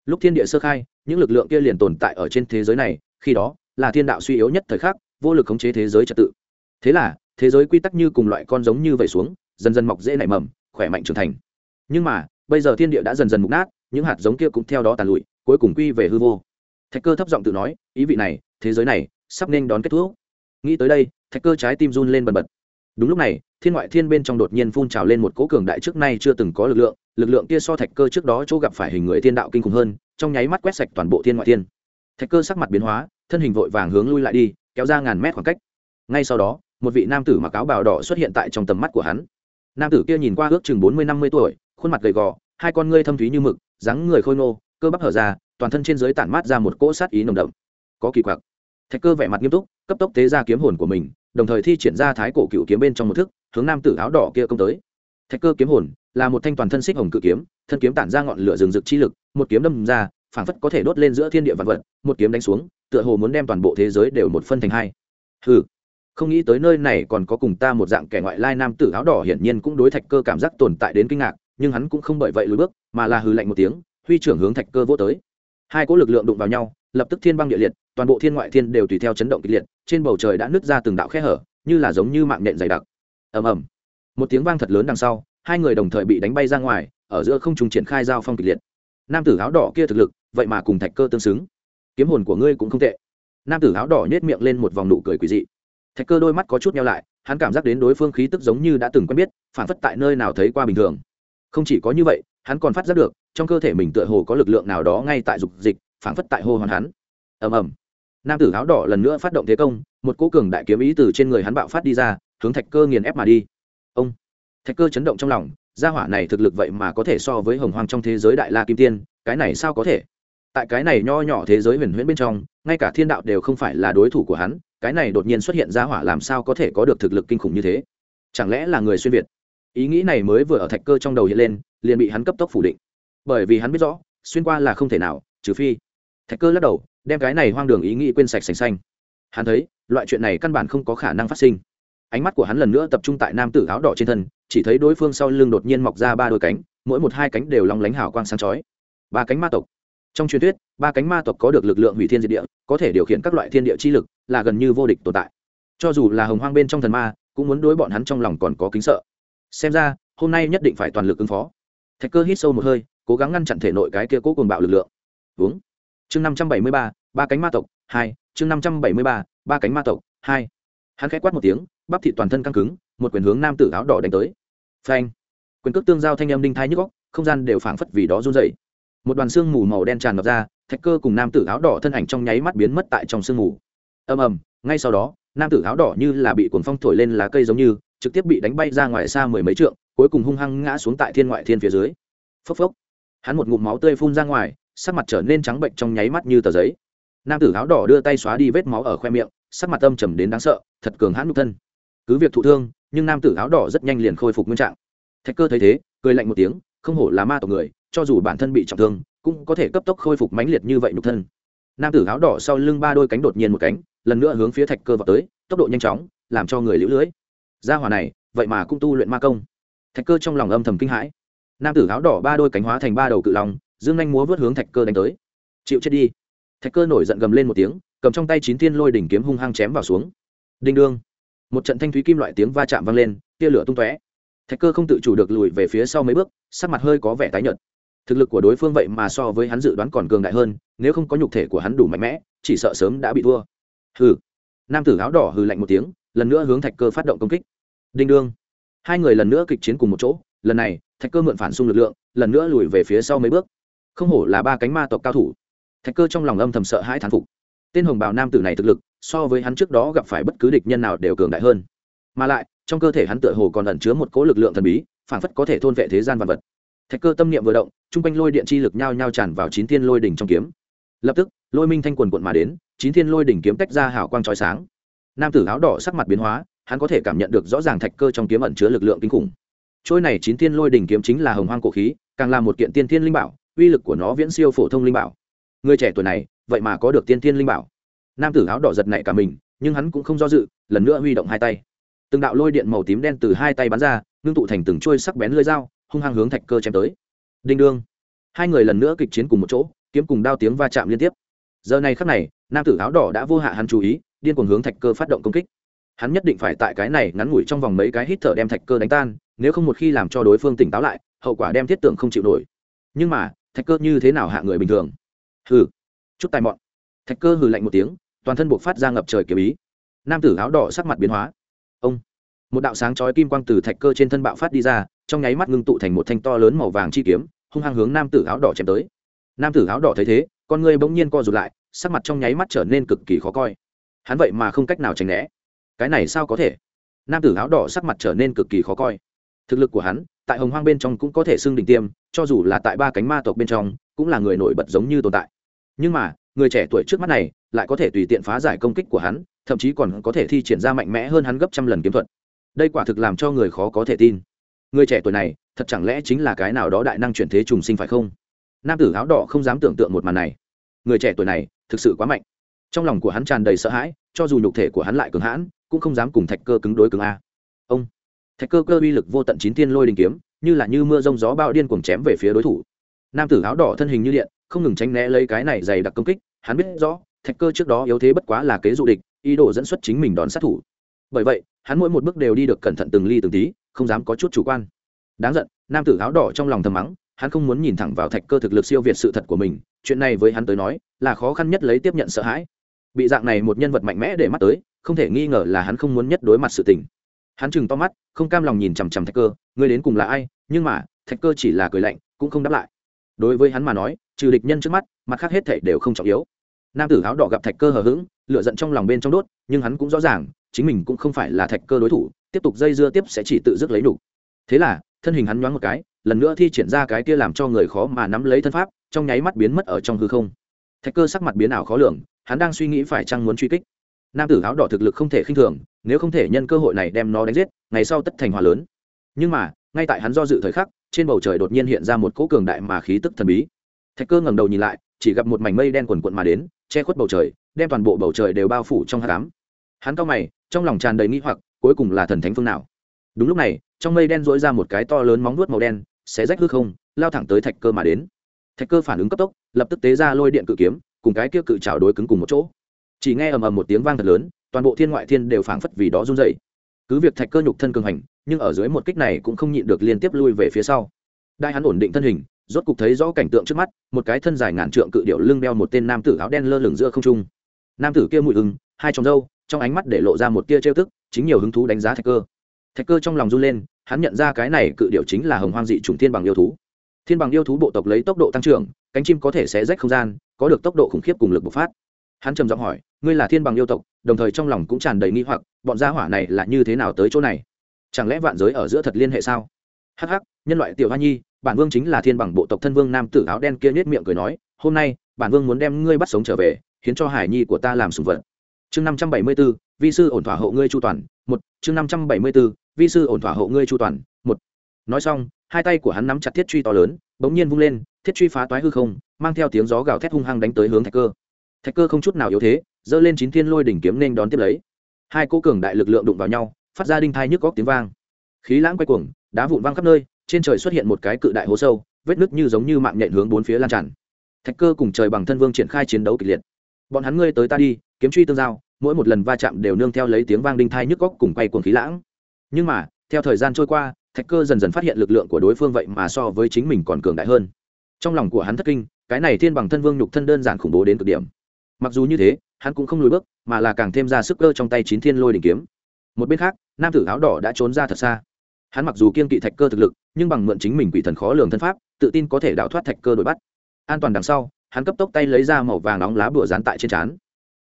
Lúc thiên địa sơ khai, những lực lượng kia liền tồn tại ở trên thế giới này, khi đó, là thiên đạo suy yếu nhất thời khắc, vô lực khống chế thế giới trật tự. Thế là, thế giới quy tắc như cùng loại con giống như vậy xuống, dần dần mọc dễ nảy mầm, khỏe mạnh trưởng thành. Nhưng mà, bây giờ thiên địa đã dần dần mục nát, những hạt giống kia cũng theo đó tàn lụi, cuối cùng quy về hư vô. Thạch cơ thấp giọng tự nói, ý vị này, thế giới này sắp nên đón kết thúc. Nghĩ tới đây, thạch cơ trái tim run lên bần bật. Đúng lúc này thiên ngoại thiên bên trong đột nhiên phun trào lên một cỗ cường đại trước nay chưa từng có lực lượng lực lượng kia so thạch cơ trước đó chỗ gặp phải hình người thiên đạo kinh khủng hơn trong nháy mắt quét sạch toàn bộ thiên ngoại thiên. Thạch cơ sắc mặt biến hóa thân hình vội vàng hướng lui lại đi kéo ra ngàn mét khoảng cách. Ngay sau đó một vị nam tử mặc áo bào đỏ xuất hiện tại trong tầm mắt của hắn. Nam tử kia nhìn qua ước chừng bốn mươi năm mươi tuổi khuôn mặt gầy gò hai con ngươi thâm thúy như mực dáng người khôi nô, cơ bắp hở ra toàn thân trên dưới tản mát ra một cỗ sát ý nồng đậm. Có kỳ quặc. Thạch cơ vẻ mặt nghiêm túc cấp tốc tế ra kiếm hồn của mình đồng thời thi triển ra thái cổ cựu kiếm bên trong một thức hướng nam tử áo đỏ kia công tới. Thạch cơ kiếm hồn là một thanh toàn thân xích hồng cự kiếm, thân kiếm tản ra ngọn lửa rừng rực chi lực, một kiếm đâm ra, phảng phất có thể đốt lên giữa thiên địa vạn vật, một kiếm đánh xuống, tựa hồ muốn đem toàn bộ thế giới đều một phân thành hai. Hừ, không nghĩ tới nơi này còn có cùng ta một dạng kẻ ngoại lai nam tử áo đỏ hiển nhiên cũng đối thạch cơ cảm giác tồn tại đến kinh ngạc, nhưng hắn cũng không bởi vậy lùi bước, mà là hừ lạnh một tiếng, huy trưởng hướng thạch cơ vô tới. Hai cỗ lực lượng đụng vào nhau, lập tức thiên băng địa liệt, toàn bộ thiên ngoại thiên đều tùy theo chấn động kịch liệt, trên bầu trời đã nứt ra từng đạo khe hở, như là giống như mạng nhện dày đặc ầm ầm. Một tiếng vang thật lớn đằng sau, hai người đồng thời bị đánh bay ra ngoài, ở giữa không trùng triển khai giao phong kịch liệt. Nam tử áo đỏ kia thực lực, vậy mà cùng thạch cơ tương xứng. Kiếm hồn của ngươi cũng không tệ. Nam tử áo đỏ nhét miệng lên một vòng nụ cười quỳ dị. Thạch cơ đôi mắt có chút nhau lại, hắn cảm giác đến đối phương khí tức giống như đã từng quen biết, phản phất tại nơi nào thấy qua bình thường. Không chỉ có như vậy, hắn còn phát giác được, trong cơ thể mình tựa hồ có lực lượng nào đó ngay tại dục dịch, phản phất tại hô hoàn hắn. Ầm ầm. Nam tử áo đỏ lần nữa phát động thế công, một cỗ cường đại kiếm ý từ trên người hắn bạo phát đi ra hướng thạch cơ nghiền ép mà đi. Ông thạch cơ chấn động trong lòng, gia hỏa này thực lực vậy mà có thể so với hồng hoàng trong thế giới đại la kim tiên, cái này sao có thể? Tại cái này nho nhỏ thế giới huyền huyễn bên trong, ngay cả thiên đạo đều không phải là đối thủ của hắn, cái này đột nhiên xuất hiện gia hỏa làm sao có thể có được thực lực kinh khủng như thế? Chẳng lẽ là người xuyên việt? Ý nghĩ này mới vừa ở thạch cơ trong đầu hiện lên, liền bị hắn cấp tốc phủ định. Bởi vì hắn biết rõ, xuyên qua là không thể nào, trừ phi. Thạch cơ lắc đầu, đem cái này hoang đường ý nghĩ quên sạch sành xanh. Hắn thấy, loại chuyện này căn bản không có khả năng phát sinh ánh mắt của hắn lần nữa tập trung tại nam tử áo đỏ trên thân, chỉ thấy đối phương sau lưng đột nhiên mọc ra ba đôi cánh, mỗi một hai cánh đều long lánh hào quang sáng chói. Ba cánh ma tộc. Trong truyền thuyết, ba cánh ma tộc có được lực lượng hủy thiên diệt địa, có thể điều khiển các loại thiên địa chi lực, là gần như vô địch tồn tại. Cho dù là hồng hoang bên trong thần ma, cũng muốn đối bọn hắn trong lòng còn có kính sợ. Xem ra, hôm nay nhất định phải toàn lực ứng phó. Thạch cơ hít sâu một hơi, cố gắng ngăn chặn thể nội cái kia cố cùng bạo lực lượng. Uống. Chương năm trăm bảy mươi ba ba cánh ma tộc, hai. Chương năm trăm bảy mươi ba ba cánh ma tộc, hai. Hắn k h á quát một tiếng bắp thị toàn thân căng cứng, một quyền hướng nam tử áo đỏ đánh tới. Phanh. Quyền cước tương giao thanh âm đinh thái nhức góc không gian đều phảng phất vì đó run dậy một đoàn xương mù màu đen tràn ngập ra, thạch cơ cùng nam tử áo đỏ thân ảnh trong nháy mắt biến mất tại trong sương mù. Ầm ầm, ngay sau đó, nam tử áo đỏ như là bị cuồng phong thổi lên lá cây giống như, trực tiếp bị đánh bay ra ngoài xa mười mấy trượng, cuối cùng hung hăng ngã xuống tại thiên ngoại thiên phía dưới. Phốc phốc. Hắn một ngụm máu tươi phun ra ngoài, sắc mặt trở nên trắng bệnh trong nháy mắt như tờ giấy. Nam tử áo đỏ đưa tay xóa đi vết máu ở khoe miệng, sắc mặt âm trầm đến đáng sợ, thật cường hãn nhục thân cứ việc thụ thương, nhưng nam tử áo đỏ rất nhanh liền khôi phục nguyên trạng. Thạch cơ thấy thế, cười lạnh một tiếng, không hổ là ma tộc người, cho dù bản thân bị trọng thương, cũng có thể cấp tốc khôi phục mãnh liệt như vậy nhục thân. Nam tử áo đỏ sau lưng ba đôi cánh đột nhiên một cánh, lần nữa hướng phía thạch cơ vào tới, tốc độ nhanh chóng, làm cho người lũ lưỡi gia hỏa này, vậy mà cũng tu luyện ma công. Thạch cơ trong lòng âm thầm kinh hãi. Nam tử áo đỏ ba đôi cánh hóa thành ba đầu cự lòng dương anh múa vớt hướng thạch cơ đánh tới. Chịu chết đi. Thạch cơ nổi giận gầm lên một tiếng, cầm trong tay chín thiên lôi đỉnh kiếm hung hăng chém vào xuống. Đinh đương một trận thanh thúy kim loại tiếng va chạm vang lên, tia lửa tung tóe. Thạch cơ không tự chủ được lùi về phía sau mấy bước, sắc mặt hơi có vẻ tái nhợt. Thực lực của đối phương vậy mà so với hắn dự đoán còn cường đại hơn, nếu không có nhục thể của hắn đủ mạnh mẽ, chỉ sợ sớm đã bị thua. Hừ. Nam tử áo đỏ hừ lạnh một tiếng, lần nữa hướng thạch cơ phát động công kích. Đinh đương. Hai người lần nữa kịch chiến cùng một chỗ, lần này, thạch cơ mượn phản xung lực lượng, lần nữa lùi về phía sau mấy bước. Không hổ là ba cánh ma tộc cao thủ. Thạch cơ trong lòng âm thầm sợ hãi thán phục. Tên hồng bào nam tử này thực lực so với hắn trước đó gặp phải bất cứ địch nhân nào đều cường đại hơn. Mà lại, trong cơ thể hắn tựa hồ còn ẩn chứa một cỗ lực lượng thần bí phản phất có thể thôn vệ thế gian vật vật. Thạch cơ tâm niệm vừa động chung quanh lôi điện chi lực nhao nhao tràn vào chín thiên lôi đỉnh trong kiếm. Lập tức, lôi minh thanh quần quận mà đến, chín thiên lôi đỉnh kiếm tách ra hào quang trói sáng. Nam tử áo đỏ sắc mặt biến hóa, hắn có thể cảm nhận được rõ ràng thạch cơ trong kiếm ẩn chứa lực lượng kinh khủng. Trôi này chín thiên lôi đỉnh kiếm chính là hồng hoang cổ khí, càng là một kiện tiên thiên linh bảo, uy lực của nó viễn siêu phổ thông linh bảo. Người trẻ tuổi này, vậy mà có được tiên thiên linh bảo nam tử áo đỏ giật nảy cả mình, nhưng hắn cũng không do dự, lần nữa huy động hai tay. Từng đạo lôi điện màu tím đen từ hai tay bắn ra, ngưng tụ thành từng trôi sắc bén lưỡi dao, hung hăng hướng thạch cơ chém tới. Đinh đương. Hai người lần nữa kịch chiến cùng một chỗ, kiếm cùng đao tiếng va chạm liên tiếp. Giờ này khắc này, nam tử áo đỏ đã vô hạ hắn chú ý, điên cuồng hướng thạch cơ phát động công kích. Hắn nhất định phải tại cái này ngắn ngủi trong vòng mấy cái hít thở đem thạch cơ đánh tan, nếu không một khi làm cho đối phương tỉnh táo lại, hậu quả đem thiết tượng không chịu nổi. Nhưng mà, thạch cơ như thế nào hạ người bình thường? Hừ. Chút tài mọn thạch cơ hừ lạnh một tiếng, toàn thân buộc phát ra ngập trời kiểu ý. Nam tử áo đỏ sắc mặt biến hóa. Ông! Một đạo sáng chói kim quang từ thạch cơ trên thân bạo phát đi ra, trong nháy mắt ngưng tụ thành một thanh to lớn màu vàng chi kiếm, hung hăng hướng nam tử áo đỏ chém tới. Nam tử áo đỏ thấy thế, con người bỗng nhiên co rụt lại, sắc mặt trong nháy mắt trở nên cực kỳ khó coi. Hắn vậy mà không cách nào tránh né. Cái này sao có thể? Nam tử áo đỏ sắc mặt trở nên cực kỳ khó coi. Thực lực của hắn, tại hồng hoang bên trong cũng có thể xưng đỉnh tiêm, cho dù là tại ba cánh ma tộc bên trong, cũng là người nổi bật giống như tồn tại nhưng mà, người trẻ tuổi trước mắt này lại có thể tùy tiện phá giải công kích của hắn, thậm chí còn có thể thi triển ra mạnh mẽ hơn hắn gấp trăm lần kiếm thuật. Đây quả thực làm cho người khó có thể tin. Người trẻ tuổi này, thật chẳng lẽ chính là cái nào đó đại năng chuyển thế trùng sinh phải không? Nam tử áo đỏ không dám tưởng tượng một màn này. Người trẻ tuổi này, thực sự quá mạnh. Trong lòng của hắn tràn đầy sợ hãi, cho dù nhục thể của hắn lại cường hãn, cũng không dám cùng thạch cơ cứng đối cứng a. Ông. Thạch cơ cơ uy lực vô tận chín tiên lôi đình kiếm, như là như mưa rông gió bao điên cuồng chém về phía đối thủ. Nam tử áo đỏ thân hình như điện không ngừng tránh né lấy cái này dày đặc công kích, hắn biết rõ, thạch cơ trước đó yếu thế bất quá là kế dụ địch, ý đồ dẫn xuất chính mình đón sát thủ. Bởi vậy, hắn mỗi một bước đều đi được cẩn thận từng ly từng tí, không dám có chút chủ quan. Đáng giận, nam tử áo đỏ trong lòng thầm mắng, hắn không muốn nhìn thẳng vào thạch cơ thực lực siêu việt sự thật của mình, chuyện này với hắn tới nói, là khó khăn nhất lấy tiếp nhận sợ hãi. Bị dạng này một nhân vật mạnh mẽ để mắt tới, không thể nghi ngờ là hắn không muốn nhất đối mặt sự tình. Hắn chừng to mắt, không cam lòng nhìn chằm chằm thạch cơ, ngươi đến cùng là ai? Nhưng mà, thạch cơ chỉ là cười lạnh, cũng không đáp lại đối với hắn mà nói, trừ địch nhân trước mắt, mặt khác hết thể đều không trọng yếu. Nam tử áo đỏ gặp thạch cơ hờ hững lựa giận trong lòng bên trong đốt, nhưng hắn cũng rõ ràng, chính mình cũng không phải là thạch cơ đối thủ, tiếp tục dây dưa tiếp sẽ chỉ tự dứt lấy đủ. thế là, thân hình hắn nhoáng một cái, lần nữa thi triển ra cái kia làm cho người khó mà nắm lấy thân pháp, trong nháy mắt biến mất ở trong hư không. Thạch cơ sắc mặt biến ảo khó lường, hắn đang suy nghĩ phải chăng muốn truy kích. Nam tử áo đỏ thực lực không thể khinh thường, nếu không thể nhân cơ hội này đem nó đánh giết, ngày sau tất thành hòa lớn. Nhưng mà, ngay tại hắn do dự thời khắc trên bầu trời đột nhiên hiện ra một cỗ cường đại mà khí tức thần bí. Thạch cơ ngẩng đầu nhìn lại, chỉ gặp một mảnh mây đen quần quận mà đến, che khuất bầu trời, đem toàn bộ bầu trời đều bao phủ trong hát cám hắn cao mày, trong lòng tràn đầy nghĩ hoặc, cuối cùng là thần thánh phương nào? Đúng lúc này, trong mây đen dỗi ra một cái to lớn móng nuốt màu đen sẽ rách hư không, lao thẳng tới thạch cơ mà đến. Thạch cơ phản ứng cấp tốc, lập tức tế ra lôi điện cự kiếm, cùng cái kia cự trào đối cứng cùng một chỗ. Chỉ nghe ầm ầm một tiếng vang thật lớn, toàn bộ thiên ngoại thiên đều phảng phất vì đó run dậy cứ việc thạch cơ nhục thân cường hành, nhưng ở dưới một kích này cũng không nhịn được liên tiếp lui về phía sau. Đại hắn ổn định thân hình, rốt cục thấy rõ cảnh tượng trước mắt, một cái thân dài ngàn trượng cự điệu lưng đeo một tên nam tử áo đen lơ lửng giữa không trung. Nam tử kia mùi ưng, hai tròng râu, trong ánh mắt để lộ ra một tia trêu tức, chính nhiều hứng thú đánh giá thạch cơ. Thạch cơ trong lòng run lên, hắn nhận ra cái này cự điệu chính là hồng hoang dị trùng thiên bằng yêu thú. Thiên bằng yêu thú bộ tộc lấy tốc độ tăng trưởng, cánh chim có thể sẽ rách không gian, có được tốc độ khủng khiếp cùng lực bộc phát hắn trầm giọng hỏi, ngươi là thiên bằng yêu tộc, đồng thời trong lòng cũng tràn đầy nghi hoặc, bọn gia hỏa này là như thế nào tới chỗ này? Chẳng lẽ vạn giới ở giữa thật liên hệ sao? Hắc hắc, nhân loại tiểu hoa nhi, bản vương chính là thiên bằng bộ tộc thân vương nam tử áo đen kia nhếch miệng cười nói, hôm nay, bản vương muốn đem ngươi bắt sống trở về, khiến cho hải nhi của ta làm sùng vật. Chương năm trăm bảy mươi b ố vi sư ổn thỏa hộ ngươi chu toàn, một. Chương năm trăm bảy mươi b ố vi sư ổn thỏa hộ ngươi chu toàn, một. Nói xong, hai tay của hắn nắm chặt thiết truy to lớn, bỗng nhiên vung lên, thiết truy phá toái hư không, mang theo tiếng gió gào thét hung hăng đánh tới hướng thạch cơ thạch cơ không chút nào yếu thế, giơ lên chín thiên lôi đỉnh kiếm nên đón tiếp lấy. Hai cô cường đại lực lượng đụng vào nhau, phát ra đinh thai nhức góc tiếng vang. Khí lãng quay cuồng, đá vụn văng khắp nơi, trên trời xuất hiện một cái cự đại hố sâu, vết nứt như giống như mạng nhện hướng bốn phía lan tràn. Thạch cơ cùng trời bằng thân vương triển khai chiến đấu kịch liệt. Bọn hắn ngươi tới ta đi, kiếm truy tương giao, mỗi một lần va chạm đều nương theo lấy tiếng vang đinh thai nhức góc cùng quay cuồng khí lãng. Nhưng mà, theo thời gian trôi qua, thạch cơ dần dần phát hiện lực lượng của đối phương vậy mà so với chính mình còn cường đại hơn. Trong lòng của hắn thất kinh, cái này thiên bằng thân vương nhục thân đơn giản khủng bố đến cực điểm mặc dù như thế, hắn cũng không lùi bước, mà là càng thêm ra sức cơ trong tay chín thiên lôi đỉnh kiếm. Một bên khác, nam tử áo đỏ đã trốn ra thật xa. Hắn mặc dù kiên kỵ thạch cơ thực lực, nhưng bằng mượn chính mình quỷ thần khó lường thân pháp, tự tin có thể đào thoát thạch cơ đuổi bắt. An toàn đằng sau, hắn cấp tốc tay lấy ra màu vàng nóng lá bùa dán tại trên trán.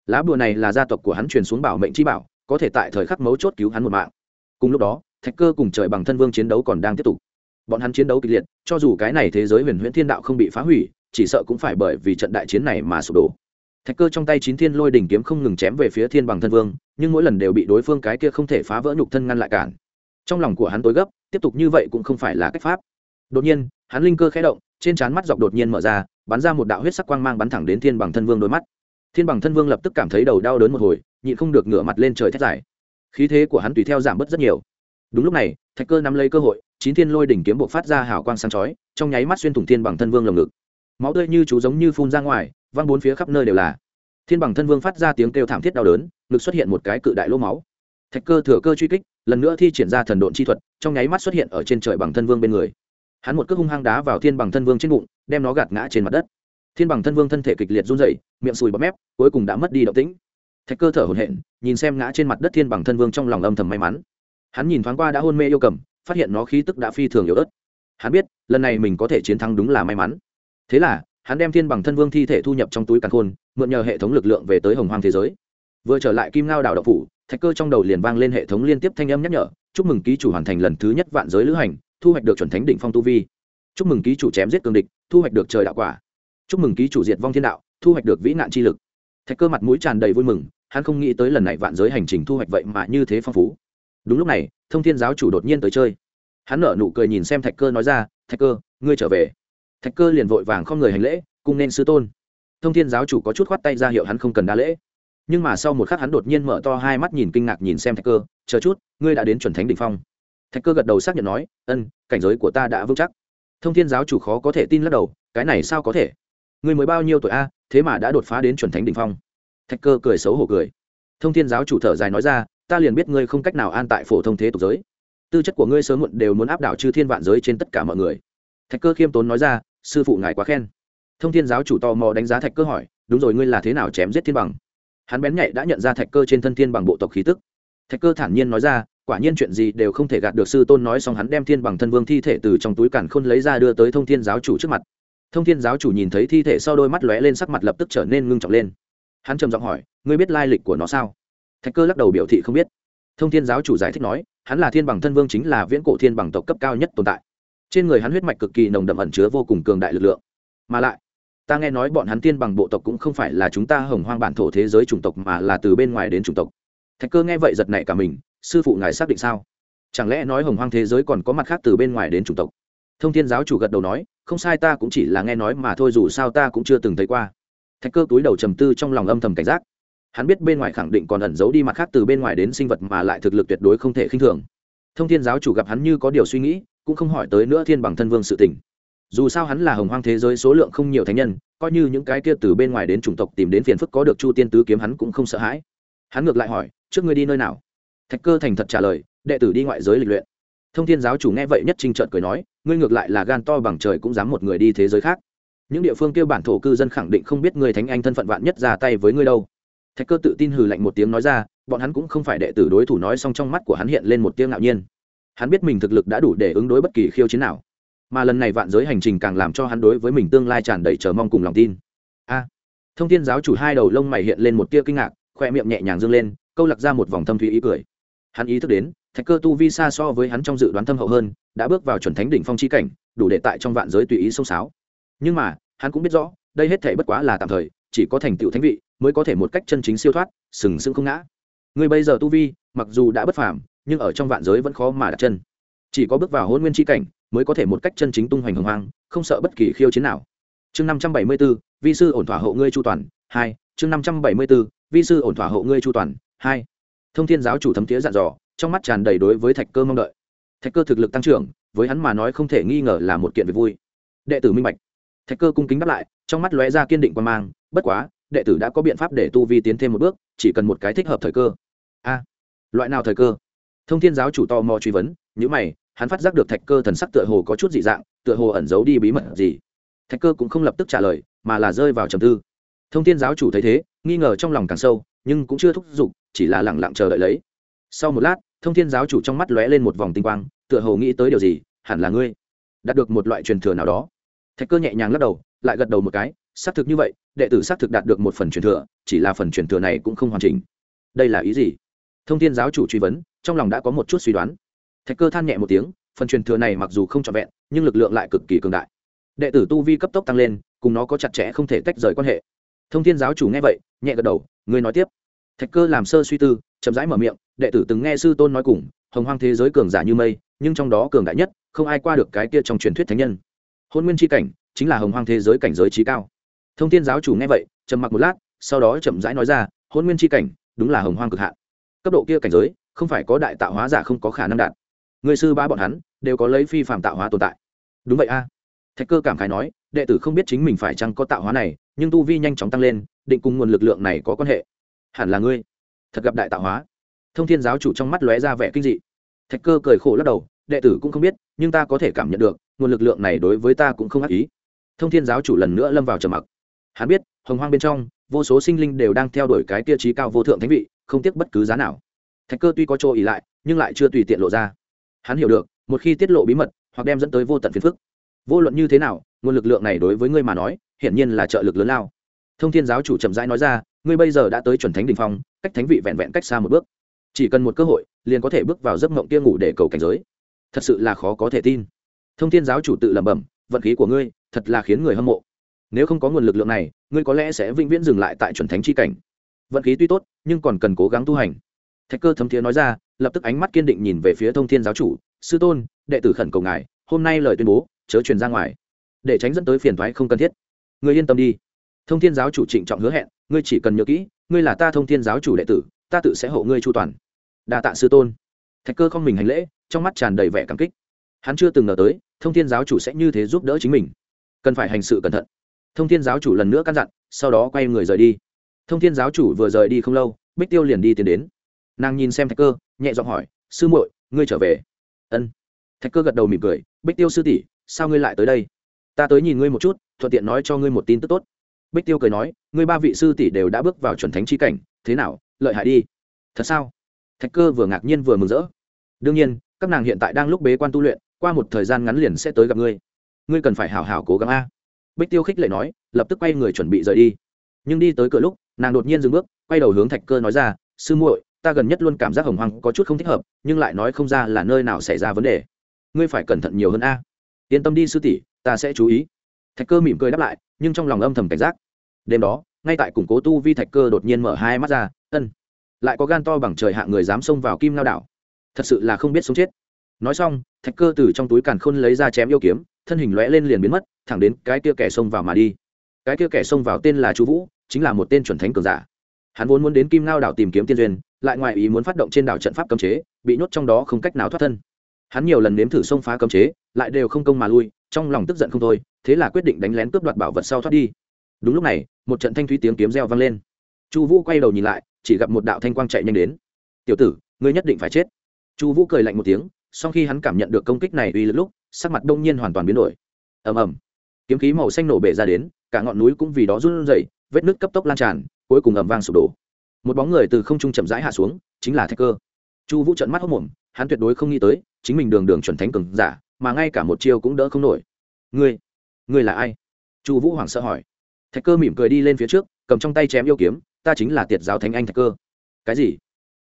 Lá bùa này là gia tộc của hắn truyền xuống bảo mệnh chi bảo, có thể tại thời khắc mấu chốt cứu hắn một mạng. Cùng lúc đó, thạch cơ cùng trời bằng thân vương chiến đấu còn đang tiếp tục. Bọn hắn chiến đấu kịch liệt, cho dù cái này thế giới huyền huyễn thiên đạo không bị phá hủy, chỉ sợ cũng phải bởi vì trận đại chiến này mà sụp đổ thạch cơ trong tay chín thiên lôi đỉnh kiếm không ngừng chém về phía thiên bằng thân vương, nhưng mỗi lần đều bị đối phương cái kia không thể phá vỡ nhục thân ngăn lại cản. Trong lòng của hắn tối gấp, tiếp tục như vậy cũng không phải là cách pháp. Đột nhiên, hắn linh cơ khẽ động, trên trán mắt dọc đột nhiên mở ra, bắn ra một đạo huyết sắc quang mang bắn thẳng đến thiên bằng thân vương đôi mắt. Thiên bằng thân vương lập tức cảm thấy đầu đau đớn một hồi, nhịn không được ngửa mặt lên trời thét dài. Khí thế của hắn tùy theo giảm bớt rất nhiều. Đúng lúc này, thạch cơ nắm lấy cơ hội, chín thiên lôi đỉnh kiếm buộc phát ra hào quang sáng chói, trong nháy mắt xuyên thủng thiên bằng thân vương lồng ngực. Máu tươi như chú giống như phun ra ngoài văng bốn phía khắp nơi đều là. Thiên bằng thân vương phát ra tiếng kêu thảm thiết đau đớn, ngực xuất hiện một cái cự đại lỗ máu. Thạch cơ thừa cơ truy kích, lần nữa thi triển ra thần độn chi thuật, trong nháy mắt xuất hiện ở trên trời bằng thân vương bên người. Hắn một cước hung hăng đá vào thiên bằng thân vương trên bụng, đem nó gạt ngã trên mặt đất. Thiên bằng thân vương thân thể kịch liệt run dậy miệng sùi bọt mép, cuối cùng đã mất đi động tĩnh. Thạch cơ thở hổn hển, nhìn xem ngã trên mặt đất thiên bằng thân vương trong lòng âm thầm may mắn. Hắn nhìn thoáng qua đã hôn mê yêu cầm, phát hiện nó khí tức đã phi thường yếu ớt. Hắn biết, lần này mình có thể chiến thắng đúng là may mắn. Thế là hắn đem thiên bằng thân vương thi thể thu nhập trong túi càn khôn, mượn nhờ hệ thống lực lượng về tới hồng hoang thế giới. Vừa trở lại kim ngao đảo độc phủ, thạch cơ trong đầu liền vang lên hệ thống liên tiếp thanh âm nhắc nhở, chúc mừng ký chủ hoàn thành lần thứ nhất vạn giới lữ hành, thu hoạch được chuẩn thánh đỉnh phong tu vi. Chúc mừng ký chủ chém giết cường địch, thu hoạch được trời đạo quả. Chúc mừng ký chủ diệt vong thiên đạo, thu hoạch được vĩ nạn chi lực. Thạch cơ mặt mũi tràn đầy vui mừng, hắn không nghĩ tới lần này vạn giới hành trình thu hoạch vậy mà như thế phong phú. Đúng lúc này, thông thiên giáo chủ đột nhiên tới chơi. Hắn nở nụ cười nhìn xem thạch cơ nói ra, thạch cơ, ngươi trở về thạch cơ liền vội vàng không người hành lễ cùng nên sư tôn. Thông thiên giáo chủ có chút khoát tay ra hiệu hắn không cần đa lễ. Nhưng mà sau một khắc hắn đột nhiên mở to hai mắt nhìn kinh ngạc nhìn xem thạch cơ, chờ chút, ngươi đã đến chuẩn thánh đ ỉ n h phong. Thạch cơ gật đầu xác nhận nói, ân, cảnh giới của ta đã vững chắc. Thông thiên giáo chủ khó có thể tin lắc đầu, cái này sao có thể? Ngươi mới bao nhiêu tuổi a, thế mà đã đột phá đến chuẩn thánh đ ỉ n h phong? Thạch cơ cười xấu hổ cười. Thông thiên giáo chủ thở dài nói ra, ta liền biết ngươi không cách nào an tại phổ thông thế tục giới. Tư chất của ngươi sớm muộn đều muốn áp đảo chư thiên vạn giới trên tất cả mọi người. Thạch cơ khiêm tốn nói ra sư phụ ngài quá khen. Thông thiên giáo chủ tò mò đánh giá thạch cơ hỏi, đúng rồi, ngươi là thế nào chém giết thiên bằng? Hắn bén nhạy đã nhận ra thạch cơ trên thân thiên bằng bộ tộc khí tức. Thạch cơ thản nhiên nói ra, quả nhiên chuyện gì đều không thể gạt được sư tôn nói xong hắn đem thiên bằng thân vương thi thể từ trong túi càn khôn lấy ra đưa tới thông thiên giáo chủ trước mặt. Thông thiên giáo chủ nhìn thấy thi thể sau đôi mắt lóe lên sắc mặt lập tức trở nên ngưng trọng lên. Hắn trầm giọng hỏi, ngươi biết lai lịch của nó sao? Thạch cơ lắc đầu biểu thị không biết. Thông thiên giáo chủ giải thích nói, hắn là thiên bằng thân vương chính là viễn cổ thiên bằng tộc cấp cao nhất tồn tại trên người hắn huyết mạch cực kỳ nồng đậm ẩn chứa vô cùng cường đại lực lượng. Mà lại, ta nghe nói bọn hắn tiên bằng bộ tộc cũng không phải là chúng ta hồng hoang bản thổ thế giới chủng tộc mà là từ bên ngoài đến chủng tộc. Thạch cơ nghe vậy giật nảy cả mình, sư phụ ngài xác định sao? Chẳng lẽ nói hồng hoang thế giới còn có mặt khác từ bên ngoài đến chủng tộc? Thông thiên giáo chủ gật đầu nói, không sai ta cũng chỉ là nghe nói mà thôi dù sao ta cũng chưa từng thấy qua. Thạch cơ túi đầu trầm tư trong lòng âm thầm cảnh giác. Hắn biết bên ngoài khẳng định còn ẩn giấu đi mặt khác từ bên ngoài đến sinh vật mà lại thực lực tuyệt đối không thể khinh thường. Thông thiên giáo chủ gặp hắn như có điều suy nghĩ cũng không hỏi tới nữa thiên bằng thân vương sự tình. Dù sao hắn là hồng hoang thế giới số lượng không nhiều thánh nhân, coi như những cái kia từ bên ngoài đến chủng tộc tìm đến phiền phức có được chu tiên tứ kiếm hắn cũng không sợ hãi. Hắn ngược lại hỏi, trước ngươi đi nơi nào? Thạch cơ thành thật trả lời, đệ tử đi ngoại giới lịch luyện. Thông thiên giáo chủ nghe vậy nhất trinh trợn cười nói, ngươi ngược lại là gan to bằng trời cũng dám một người đi thế giới khác. Những địa phương kêu bản thổ cư dân khẳng định không biết người thánh anh thân phận vạn nhất ra tay với ngươi đâu. Thạch cơ tự tin hừ lạnh một tiếng nói ra, bọn hắn cũng không phải đệ tử đối thủ nói xong trong mắt của hắn hiện lên một tiếng ngạo nhiên hắn biết mình thực lực đã đủ để ứng đối bất kỳ khiêu chiến nào, mà lần này vạn giới hành trình càng làm cho hắn đối với mình tương lai tràn đầy chờ mong cùng lòng tin. A! Thông thiên giáo chủ hai đầu lông mày hiện lên một tia kinh ngạc, khoe miệng nhẹ nhàng dâng lên, câu lạc ra một vòng thâm thủy ý cười. Hắn ý thức đến, thạch cơ tu vi xa so với hắn trong dự đoán thâm hậu hơn, đã bước vào chuẩn thánh đỉnh phong chi cảnh, đủ để tại trong vạn giới tùy ý xông xáo. nhưng mà, hắn cũng biết rõ, đây hết thể bất quá là tạm thời, chỉ có thành tựu thánh vị, mới có thể một cách chân chính siêu thoát, sừng sững không ngã. Người bây giờ tu vi, mặc dù đã bất phàm nhưng ở trong vạn giới vẫn khó mà đặt chân. Chỉ có bước vào hôn nguyên chi cảnh mới có thể một cách chân chính tung hoành hồng hoang, không sợ bất kỳ khiêu chiến nào. Chương năm trăm bảy mươi b ố vi sư ổn thỏa hộ ngươi chu toàn, hai, chương năm trăm bảy mươi b ố vi sư ổn thỏa hộ ngươi chu toàn, hai. Thông thiên giáo chủ thấm tía dặn dò, trong mắt tràn đầy đối với thạch cơ mong đợi. Thạch cơ thực lực tăng trưởng, với hắn mà nói không thể nghi ngờ là một kiện việc vui. Đệ tử minh bạch. Thạch cơ cung kính đáp lại, trong mắt lóe ra kiên định quan mang, bất quá, đệ tử đã có biện pháp để tu vi tiến thêm một bước, chỉ cần một cái thích hợp thời cơ. A, loại nào thời cơ? Thông thiên giáo chủ to mò truy vấn nhữ mày, hắn phát giác được thạch cơ thần sắc tựa hồ có chút dị dạng, tựa hồ ẩn giấu đi bí mật gì. Thạch cơ cũng không lập tức trả lời, mà là rơi vào trầm tư. Thông thiên giáo chủ thấy thế, nghi ngờ trong lòng càng sâu, nhưng cũng chưa thúc giục, chỉ là lẳng lặng chờ đợi lấy. Sau một lát, thông thiên giáo chủ trong mắt lóe lên một vòng tinh quang, tựa hồ nghĩ tới điều gì, hẳn là ngươi, đạt được một loại truyền thừa nào đó. Thạch cơ nhẹ nhàng lắc đầu, lại gật đầu một cái, xác thực như vậy, đệ tử xác thực đạt được một phần truyền thừa, chỉ là phần truyền thừa này cũng không hoàn chỉnh. Đây là ý gì? Thông thiên giáo chủ truy vấn trong lòng đã có một chút suy đoán. Thạch cơ than nhẹ một tiếng, phần truyền thừa này mặc dù không trọn vẹn, nhưng lực lượng lại cực kỳ cường đại. Đệ tử tu vi cấp tốc tăng lên, cùng nó có chặt chẽ không thể tách rời quan hệ. Thông thiên giáo chủ nghe vậy, nhẹ gật đầu, ngươi nói tiếp. Thạch cơ làm sơ suy tư, chậm rãi mở miệng, đệ tử từng nghe sư tôn nói cùng, hồng hoang thế giới cường giả như mây, nhưng trong đó cường đại nhất, không ai qua được cái kia trong truyền thuyết thánh nhân. Hôn nguyên tri cảnh, chính là hồng hoang thế giới cảnh giới trí cao. Thông thiên giáo chủ nghe vậy, trầm mặc một lát, sau đó chậm rãi nói ra, hôn nguyên tri cảnh, đúng là hồng hoang cực hạn. Cấp độ kia cảnh giới không phải có đại tạo hóa giả không có khả năng đạt. Người sư ba bọn hắn đều có lấy phi phạm tạo hóa tồn tại. Đúng vậy a. Thạch cơ cảm khái nói, đệ tử không biết chính mình phải chăng có tạo hóa này, nhưng tu vi nhanh chóng tăng lên, định cùng nguồn lực lượng này có quan hệ. Hẳn là ngươi. Thật gặp đại tạo hóa. Thông thiên giáo chủ trong mắt lóe ra vẻ kinh dị. Thạch cơ cười khổ lắc đầu, đệ tử cũng không biết, nhưng ta có thể cảm nhận được, nguồn lực lượng này đối với ta cũng không ác ý. Thông thiên giáo chủ lần nữa lâm vào trầm mặc. Hắn biết, hồng hoang bên trong, vô số sinh linh đều đang theo đuổi cái tiêu chí cao vô thượng thánh vị, không tiếc bất cứ giá nào thạch cơ tuy có chỗ ỉ lại, nhưng lại chưa tùy tiện lộ ra. Hắn hiểu được, một khi tiết lộ bí mật, hoặc đem dẫn tới vô tận phiền phức. Vô luận như thế nào, nguồn lực lượng này đối với ngươi mà nói, hiển nhiên là trợ lực lớn lao. Thông thiên giáo chủ chậm rãi nói ra, ngươi bây giờ đã tới chuẩn thánh đ ỉ n h phong, cách thánh vị vẹn vẹn cách xa một bước. Chỉ cần một cơ hội, liền có thể bước vào giấc mộng kia ngủ để cầu cảnh giới. Thật sự là khó có thể tin. Thông thiên giáo chủ tự lẩm bẩm, vận khí của ngươi, thật là khiến người hâm mộ. Nếu không có nguồn lực lượng này, ngươi có lẽ sẽ vĩnh viễn dừng lại tại chuẩn thánh c h i cảnh. Vận khí tuy tốt, nhưng còn cần cố gắng tu hành thạch cơ thấm thiế nói ra, lập tức ánh mắt kiên định nhìn về phía thông thiên giáo chủ, sư tôn, đệ tử khẩn cầu ngài, hôm nay lời tuyên bố, chớ truyền ra ngoài. Để tránh dẫn tới phiền thoái không cần thiết. Người yên tâm đi. Thông thiên giáo chủ trịnh trọng hứa hẹn, ngươi chỉ cần nhớ kỹ, ngươi là ta thông thiên giáo chủ đệ tử, ta tự sẽ hộ ngươi chu toàn. Đa tạ sư tôn. Thạch cơ không mình hành lễ, trong mắt tràn đầy vẻ cảm kích. Hắn chưa từng ngờ tới, thông thiên giáo chủ sẽ như thế giúp đỡ chính mình. Cần phải hành sự cẩn thận. Thông thiên giáo chủ lần nữa căn dặn, sau đó quay người rời đi. Thông thiên giáo chủ vừa rời đi không lâu, bích tiêu liền đi tiến đến nàng nhìn xem thạch cơ, nhẹ giọng hỏi, sư muội, ngươi trở về? Ân. Thạch cơ gật đầu mỉm cười, bích tiêu sư tỷ, sao ngươi lại tới đây? Ta tới nhìn ngươi một chút, thuận tiện nói cho ngươi một tin tức tốt. Bích tiêu cười nói, ngươi ba vị sư tỷ đều đã bước vào chuẩn thánh chi cảnh, thế nào, lợi hại đi. Thật sao? Thạch cơ vừa ngạc nhiên vừa mừng rỡ. Đương nhiên, các nàng hiện tại đang lúc bế quan tu luyện, qua một thời gian ngắn liền sẽ tới gặp ngươi. Ngươi cần phải hảo hảo cố gắng a. Bích tiêu khích lệ nói, lập tức quay người chuẩn bị rời đi. Nhưng đi tới cửa lúc, nàng đột nhiên dừng bước, quay đầu hướng thạch cơ nói ra, sư muội ta gần nhất luôn cảm giác hồng hoang có chút không thích hợp, nhưng lại nói không ra là nơi nào xảy ra vấn đề. Ngươi phải cẩn thận nhiều hơn a. Yên tâm đi sư tỷ, ta sẽ chú ý. Thạch cơ mỉm cười đáp lại, nhưng trong lòng âm thầm cảnh giác. Đêm đó, ngay tại củng cố tu vi thạch cơ đột nhiên mở hai mắt ra, ân, lại có gan to bằng trời hạ người dám xông vào kim lao đảo. Thật sự là không biết sống chết. Nói xong, thạch cơ từ trong túi càn khôn lấy ra chém yêu kiếm, thân hình lõe lên liền biến mất, thẳng đến cái kia kẻ xông vào mà đi. Cái kia kẻ xông vào tên là chú vũ, chính là một tên chuẩn thánh cường giả. Hắn vốn muốn đến kim lao đảo tìm kiếm tiên duyên lại ngoài ý muốn phát động trên đảo trận pháp cấm chế, bị nhốt trong đó không cách nào thoát thân. Hắn nhiều lần nếm thử xông phá cấm chế, lại đều không công mà lui, trong lòng tức giận không thôi, thế là quyết định đánh lén cướp đoạt bảo vật sau thoát đi. Đúng lúc này, một trận thanh thúy tiếng kiếm reo vang lên. Chu vũ quay đầu nhìn lại, chỉ gặp một đạo thanh quang chạy nhanh đến. Tiểu tử, ngươi nhất định phải chết. Chu vũ cười lạnh một tiếng sau khi hắn cảm nhận được công kích này uy lực lúc, sắc mặt đông nhiên hoàn toàn biến đổi. Ầm ầm. Kiếm khí màu xanh nổ bể ra đến, cả ngọn núi cũng vì đó run rẩy, vết nứt cấp tốc lan tràn, cuối cùng ầm vang sụp đổ một bóng người từ không trung chậm rãi hạ xuống, chính là thạch cơ. Chu vũ trợn mắt hốc mồm, hắn tuyệt đối không nghĩ tới, chính mình đường đường chuẩn thánh cường giả, mà ngay cả một chiêu cũng đỡ không nổi. Ngươi ngươi là ai? Chu vũ hoảng sợ hỏi. Thạch cơ mỉm cười đi lên phía trước, cầm trong tay chém yêu kiếm, ta chính là tiệt giáo thánh anh thạch cơ. Cái gì?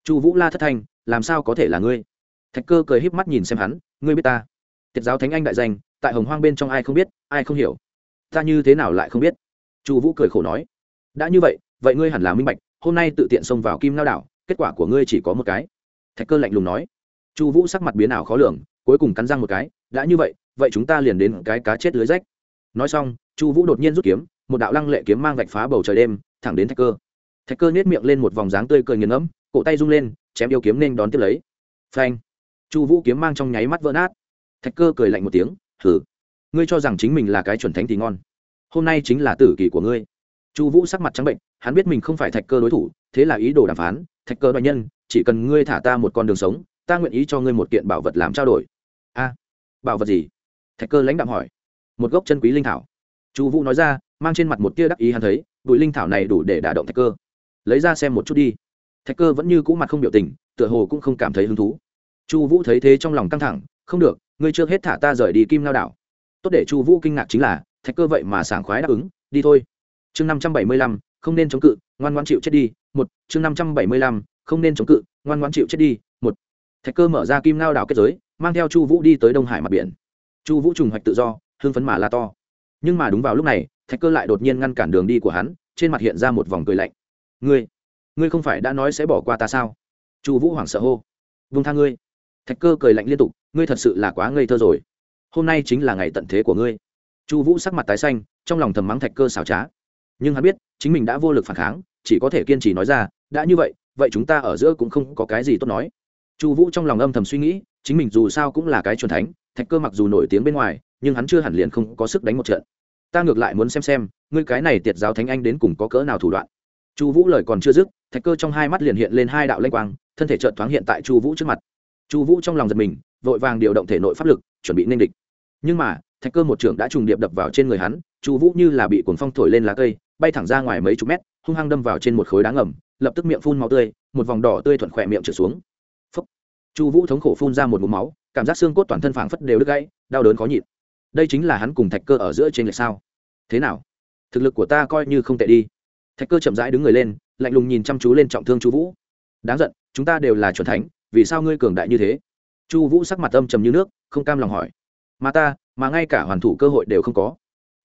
Chu vũ la thất thanh, làm sao có thể là ngươi? Thạch cơ cười híp mắt nhìn xem hắn, ngươi biết ta? Tiệt giáo thánh anh đại danh, tại hồng hoang bên trong ai không biết, ai không hiểu? Ta như thế nào lại không biết? Chu vũ cười khổ nói, đã như vậy vậy ngươi hẳn là minh bạch hôm nay tự tiện xông vào kim lao đảo, kết quả của ngươi chỉ có một cái. Thạch cơ lạnh lùng nói. Chu vũ sắc mặt biến ảo khó lường, cuối cùng cắn răng một cái, đã như vậy vậy chúng ta liền đến cái cá chết lưới rách. Nói xong, chu vũ đột nhiên rút kiếm, một đạo lăng lệ kiếm mang vạch phá bầu trời đêm, thẳng đến thạch cơ. Thạch cơ nhét miệng lên một vòng dáng tươi cười nghiền ngẫm, cổ tay rung lên, chém yêu kiếm nên đón tiếp lấy. Phanh! Chu vũ kiếm mang trong nháy mắt vỡ nát. Thạch cơ cười lạnh một tiếng thử ngươi cho rằng chính mình là cái chuẩn thánh thì ngon. Hôm nay chính là tử kỳ của ngươi chu vũ sắc mặt trắng bệnh, hắn biết mình không phải thạch cơ đối thủ, thế là ý đồ đàm phán, thạch cơ đoan nhân, chỉ cần ngươi thả ta một con đường sống, ta nguyện ý cho ngươi một kiện bảo vật làm trao đổi. A, bảo vật gì? Thạch cơ lãnh đạm hỏi. Một gốc chân quý linh thảo. Chu vũ nói ra, mang trên mặt một tia đắc ý hắn thấy, bụi linh thảo này đủ để đả động thạch cơ. Lấy ra xem một chút đi. Thạch cơ vẫn như cũ mặt không biểu tình, tựa hồ cũng không cảm thấy hứng thú. Chu vũ thấy thế trong lòng căng thẳng, không được, ngươi chưa hết thả ta rời đi kim lao đảo. Tốt để chu vũ kinh ngạc chính là, thạch cơ vậy mà sảng khoái đáp ứng, đi thôi chương năm trăm bảy mươi lăm, không nên chống cự, ngoan ngoan chịu chết đi, một, chương năm trăm bảy mươi lăm, không nên chống cự, ngoan ngoan chịu chết đi, một. Thạch cơ mở ra kim lao đảo kết giới, mang theo chu vũ đi tới đông hải mặt biển. Chu vũ trùng hoạch tự do, hưng phấn mà la to. Nhưng mà đúng vào lúc này, thạch cơ lại đột nhiên ngăn cản đường đi của hắn, trên mặt hiện ra một vòng cười lạnh. Ngươi ngươi không phải đã nói sẽ bỏ qua ta sao? Chu vũ hoảng sợ hô. Vung tha ngươi. Thạch cơ cười lạnh liên tục, ngươi thật sự là quá ngây thơ rồi. Hôm nay chính là ngày tận thế của ngươi. Chu vũ sắc mặt tái xanh, trong lòng thầm mắng thạch cơ xảo trá nhưng hắn biết, chính mình đã vô lực phản kháng, chỉ có thể kiên trì nói ra, đã như vậy vậy chúng ta ở giữa cũng không có cái gì tốt nói. Chu vũ trong lòng âm thầm suy nghĩ, chính mình dù sao cũng là cái truyền thánh, thạch cơ mặc dù nổi tiếng bên ngoài, nhưng hắn chưa hẳn liền không có sức đánh một trận. Ta ngược lại muốn xem xem, ngươi cái này tiệt giáo thánh anh đến cùng có cỡ nào thủ đoạn. Chu vũ lời còn chưa dứt, thạch cơ trong hai mắt liền hiện lên hai đạo lanh quang, thân thể trợn thoáng hiện tại chu vũ trước mặt. Chu vũ trong lòng giật mình, vội vàng điều động thể nội pháp lực, chuẩn bị nên địch. Nhưng mà, thạch cơ một trưởng đã trùng điệp đập vào trên người hắn, chu vũ như là bị cuồng phong thổi lên lá cây bay thẳng ra ngoài mấy chục mét, hung hăng đâm vào trên một khối đá ngầm, lập tức miệng phun máu tươi, một vòng đỏ tươi thuận khỏe miệng trở xuống. Phúc. chu vũ thống khổ phun ra một mũ máu, cảm giác xương cốt toàn thân phảng phất đều đứt gãy, đau đớn khó nhịn. Đây chính là hắn cùng thạch cơ ở giữa trên lệch sao? Thế nào? Thực lực của ta coi như không tệ đi. Thạch cơ chậm rãi đứng người lên, lạnh lùng nhìn chăm chú lên trọng thương chu vũ. Đáng giận, chúng ta đều là c thánh, vì sao ngươi cường đại như thế? Chu vũ sắc mặt âm trầm như nước, không cam lòng hỏi. Mà ta, mà ngay cả hoàn thủ cơ hội đều không có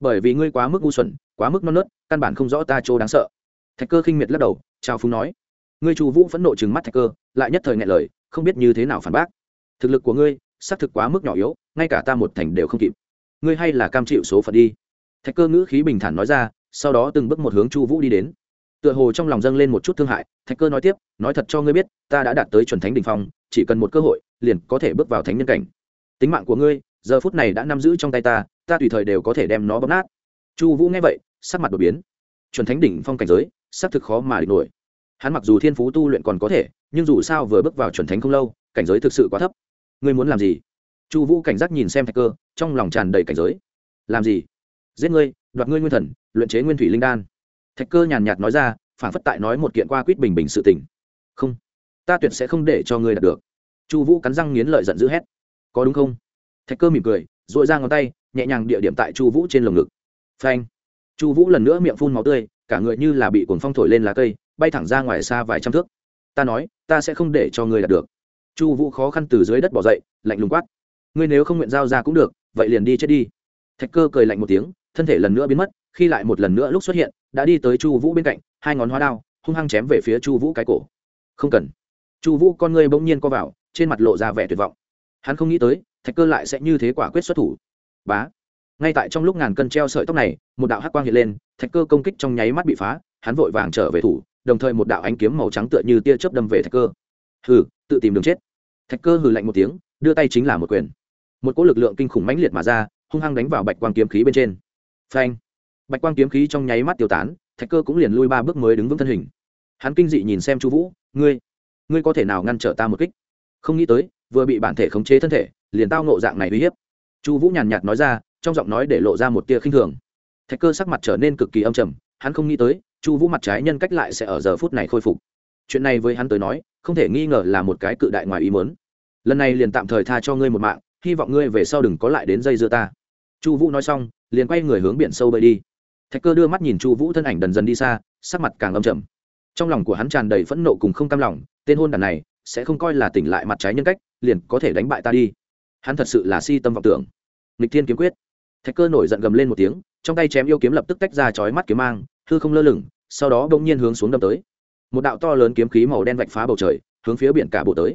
bởi vì ngươi quá mức ngu xuẩn, quá mức non nớt, căn bản không rõ ta chỗ đáng sợ. Thạch cơ khinh miệt lắc đầu trao phúng nói, ngươi chu vũ phẫn nộ chừng mắt thạch cơ, lại nhất thời ngại lời, không biết như thế nào phản bác. Thực lực của ngươi, xác thực quá mức nhỏ yếu, ngay cả ta một thành đều không kịp. Ngươi hay là cam chịu số phận đi. Thạch cơ ngữ khí bình thản nói ra, sau đó từng bước một hướng chu vũ đi đến. Tựa hồ trong lòng dâng lên một chút thương hại, thạch cơ nói tiếp, nói thật cho ngươi biết, ta đã đạt tới chuẩn thánh đ ỉ n h phong, chỉ cần một cơ hội, liền có thể bước vào thánh nhân cảnh. Tính mạng của ngươi, giờ phút này đã nắm giữ trong tay ta ta tùy thời đều có thể đem nó bóp nát. Chu vũ nghe vậy, sắc mặt đột biến. Chuẩn thánh đỉnh phong cảnh giới, xác thực khó mà địch nổi. Hắn mặc dù thiên phú tu luyện còn có thể, nhưng dù sao vừa bước vào chuẩn thánh không lâu, cảnh giới thực sự quá thấp. Ngươi muốn làm gì? Chu vũ cảnh giác nhìn xem thạch cơ, trong lòng tràn đầy cảnh giới. Làm gì? Giết ngươi, đoạt ngươi nguyên thần, luyện chế nguyên thủy linh đan. Thạch cơ nhàn nhạt nói ra, phản phất tại nói một kiện qua quýt bình bình sự tình. Không, ta tuyệt sẽ không để cho ngươi đạt được. Chu vũ cắn răng nghiến lợi giận dữ hét. Có đúng không? Thạch cơ mỉm cười dội ra ngón tay nhẹ nhàng địa điểm tại chu vũ trên lồng ngực. Phanh. Chu vũ lần nữa miệng phun máu tươi, cả người như là bị cuồng phong thổi lên lá cây, bay thẳng ra ngoài xa vài trăm thước. Ta nói, ta sẽ không để cho ngươi đạt được. Chu vũ khó khăn từ dưới đất bỏ dậy, lạnh lùng quát. Ngươi nếu không nguyện giao ra cũng được, vậy liền đi chết đi. Thạch cơ cười lạnh một tiếng, thân thể lần nữa biến mất, khi lại một lần nữa lúc xuất hiện, đã đi tới chu vũ bên cạnh, hai ngón hóa đao, hung hăng chém về phía chu vũ cái cổ. Không cần. Chu vũ con ngươi bỗng nhiên co vào, trên mặt lộ ra vẻ tuyệt vọng. Hắn không nghĩ tới, thạch cơ lại sẽ như thế quả quyết xuất thủ bá. Ngay tại trong lúc ngàn cân treo sợi tóc này, một đạo hắc quang hiện lên, thạch cơ công kích trong nháy mắt bị phá, hắn vội vàng trở về thủ, đồng thời một đạo ánh kiếm màu trắng tựa như tia chớp đâm về thạch cơ. Hừ, tự tìm đường chết. Thạch cơ hừ lạnh một tiếng, đưa tay chính là một quyền. Một cỗ lực lượng kinh khủng mãnh liệt mà ra, hung hăng đánh vào bạch quang kiếm khí bên trên. Phanh. Bạch quang kiếm khí trong nháy mắt tiêu tán, thạch cơ cũng liền lui ba bước mới đứng vững thân hình. Hắn kinh dị nhìn xem chu vũ, ngươi ngươi có thể nào ngăn trở ta một kích? Không nghĩ tới, vừa bị bản thể khống chế thân thể, liền tao nộ dạng này uy hiếp chu vũ nhàn nhạt nói ra, trong giọng nói để lộ ra một tia khinh thường. Thạch cơ sắc mặt trở nên cực kỳ âm trầm, hắn không nghĩ tới, chu vũ mặt trái nhân cách lại sẽ ở giờ phút này khôi phục. Chuyện này với hắn tới nói, không thể nghi ngờ là một cái cự đại ngoài ý mớn lần này liền tạm thời tha cho ngươi một mạng, hy vọng ngươi về sau đừng có lại đến dây dưa ta. Chu vũ nói xong, liền quay người hướng biển sâu bơi đi. Thạch cơ đưa mắt nhìn chu vũ thân ảnh dần dần đi xa, sắc mặt càng âm trầm. Trong lòng của hắn tràn đầy phẫn nộ cùng không cam lòng, tên hôn đàn này sẽ không coi là tỉnh lại mặt trái nhân cách, liền có thể đánh bại ta đi hắn thật sự là si tâm vọng tưởng. Nghịch thiên kiếm quyết. Thạch cơ nổi giận gầm lên một tiếng, trong tay chém yêu kiếm lập tức tách ra chói mắt kiếm mang, hư không lơ lửng, sau đó đ ỗ n g nhiên hướng xuống đâm tới. Một đạo to lớn kiếm khí màu đen vạch phá bầu trời, hướng phía biển cả bộ tới.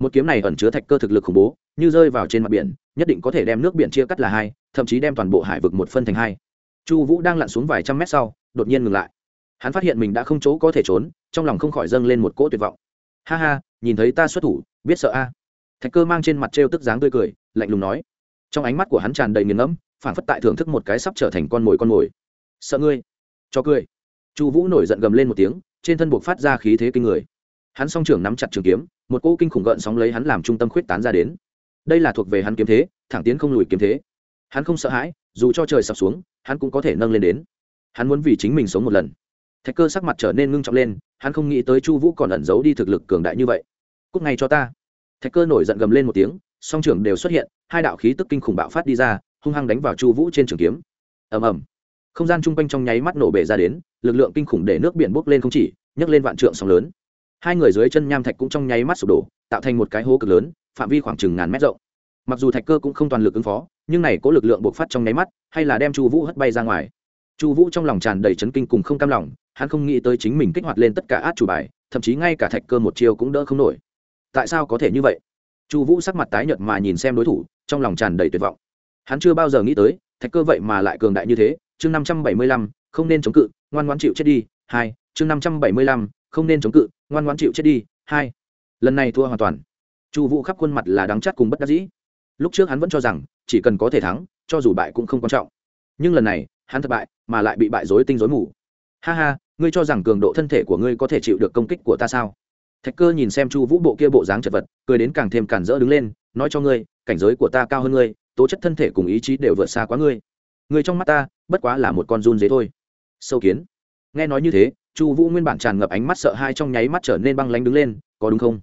Một kiếm này ẩn chứa thạch cơ thực lực khủng bố, như rơi vào trên mặt biển, nhất định có thể đem nước biển chia cắt là hai, thậm chí đem toàn bộ hải vực một phân thành hai. Chu vũ đang lặn xuống vài trăm mét sau, đột nhiên ngừng lại. Hắn phát hiện mình đã không chỗ có thể trốn, trong lòng không khỏi dâng lên một cỗ tuyệt vọng. Ha ha, nhìn thấy ta xuất thủ, biết sợ a thạch cơ mang trên mặt t tức dáng tươi cười, lạnh lùng nói. Trong ánh mắt của hắn tràn đầy nghiền ngẫm, phản phất tại thưởng thức một cái sắp trở thành con mồi con mồi. Sợ ngươi. Cho cười. Chu vũ nổi giận gầm lên một tiếng, trên thân buộc phát ra khí thế kinh người. Hắn song trưởng nắm chặt trường kiếm, một cỗ kinh khủng gợn sóng lấy hắn làm trung tâm khuyết tán ra đến. Đây là thuộc về hắn kiếm thế, thẳng tiến không lùi kiếm thế. Hắn không sợ hãi, dù cho trời sập xuống, hắn cũng có thể nâng lên đến. Hắn muốn vì chính mình sống một lần. Thạch cơ sắc mặt trở nên ngưng trọng lên, hắn không nghĩ tới chu vũ còn ẩn giấu đi thực lực cường đại như vậy. Cúc ngay cho ta thạch cơ nổi giận gầm lên một tiếng, song trưởng đều xuất hiện, hai đạo khí tức kinh khủng bạo phát đi ra, hung hăng đánh vào chu vũ trên trường kiếm. Ầm ầm. Không gian chung quanh trong nháy mắt nổ bể ra đến, lực lượng kinh khủng để nước biển bốc lên không chỉ, nhấc lên vạn trượng sóng lớn. Hai người dưới chân nham thạch cũng trong nháy mắt sụp đổ, tạo thành một cái hố cực lớn, phạm vi khoảng chừng ngàn mét rộng. Mặc dù thạch cơ cũng không toàn lực ứng phó, nhưng này có lực lượng bộc phát trong nháy mắt, hay là đem chu vũ hất bay ra ngoài. Chu vũ trong lòng tràn đầy chấn kinh cùng không cam lòng, hắn không nghĩ tới chính mình kích hoạt lên tất cả át chủ bài, thậm chí ngay cả thạch cơ một chiêu cũng đỡ không nổi tại sao có thể như vậy? Chu vũ sắc mặt tái nhợt mà nhìn xem đối thủ, trong lòng tràn đầy tuyệt vọng. Hắn chưa bao giờ nghĩ tới, thạch cơ vậy mà lại cường đại như thế, chương năm trăm bảy mươi lăm, không nên chống cự, ngoan ngoãn chịu chết đi, hai, chương năm trăm bảy mươi lăm, không nên chống cự, ngoan ngoãn chịu chết đi, hai. Lần này thua hoàn toàn. Chu vũ khắp khuôn mặt là đắng chắt cùng bất đắc dĩ. Lúc trước hắn vẫn cho rằng, chỉ cần có thể thắng, cho dù bại cũng không quan trọng. Nhưng lần này, hắn thất bại, mà lại bị bại dối tinh dối mù. Ha ha, ngươi cho rằng cường độ thân thể của ngươi có thể chịu được công kích của ta sao? Thạch cơ nhìn xem chu vũ bộ kia bộ dáng chật vật, cười đến càng thêm cản rỡ đứng lên, nói cho ngươi, cảnh giới của ta cao hơn ngươi, tố chất thân thể cùng ý chí đều vượt xa quá ngươi. Ngươi trong mắt ta, bất quá là một con run dế thôi. Sâu kiến. Nghe nói như thế, chu vũ nguyên bản tràn ngập ánh mắt sợ hai trong nháy mắt trở nên băng lánh đứng lên, có đúng không?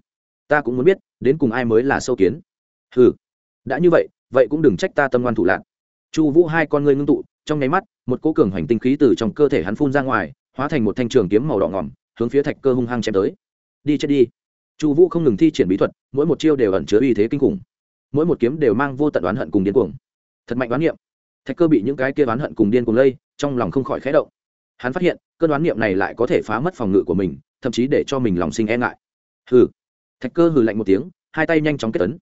Ta cũng muốn biết, đến cùng ai mới là sâu kiến? Ừ đã như vậy vậy cũng đừng trách ta tâm ngoan thủ lạc chu vũ hai con ngươi ngưng tụ, trong nháy mắt, một cỗ cường hoành tinh khí từ trong cơ thể hắn phun ra ngoài, hóa thành một thanh trường kiếm màu đỏ ngỏm, hướng phía thạch cơ hung hăng chém tới đi chết đi. Chu vũ không ngừng thi triển bí thuật, mỗi một chiêu đều ẩn chứa uy thế kinh khủng. Mỗi một kiếm đều mang vô tận oán hận cùng điên cuồng. Thật mạnh oán niệm. Thạch cơ bị những cái kia oán hận cùng điên cuồng lây, trong lòng không khỏi khẽ động. Hắn phát hiện, cơn oán niệm này lại có thể phá mất phòng ngự của mình, thậm chí để cho mình lòng sinh e ngại. Hừ. Thạch cơ hừ lạnh một tiếng, hai tay nhanh chóng kết tấn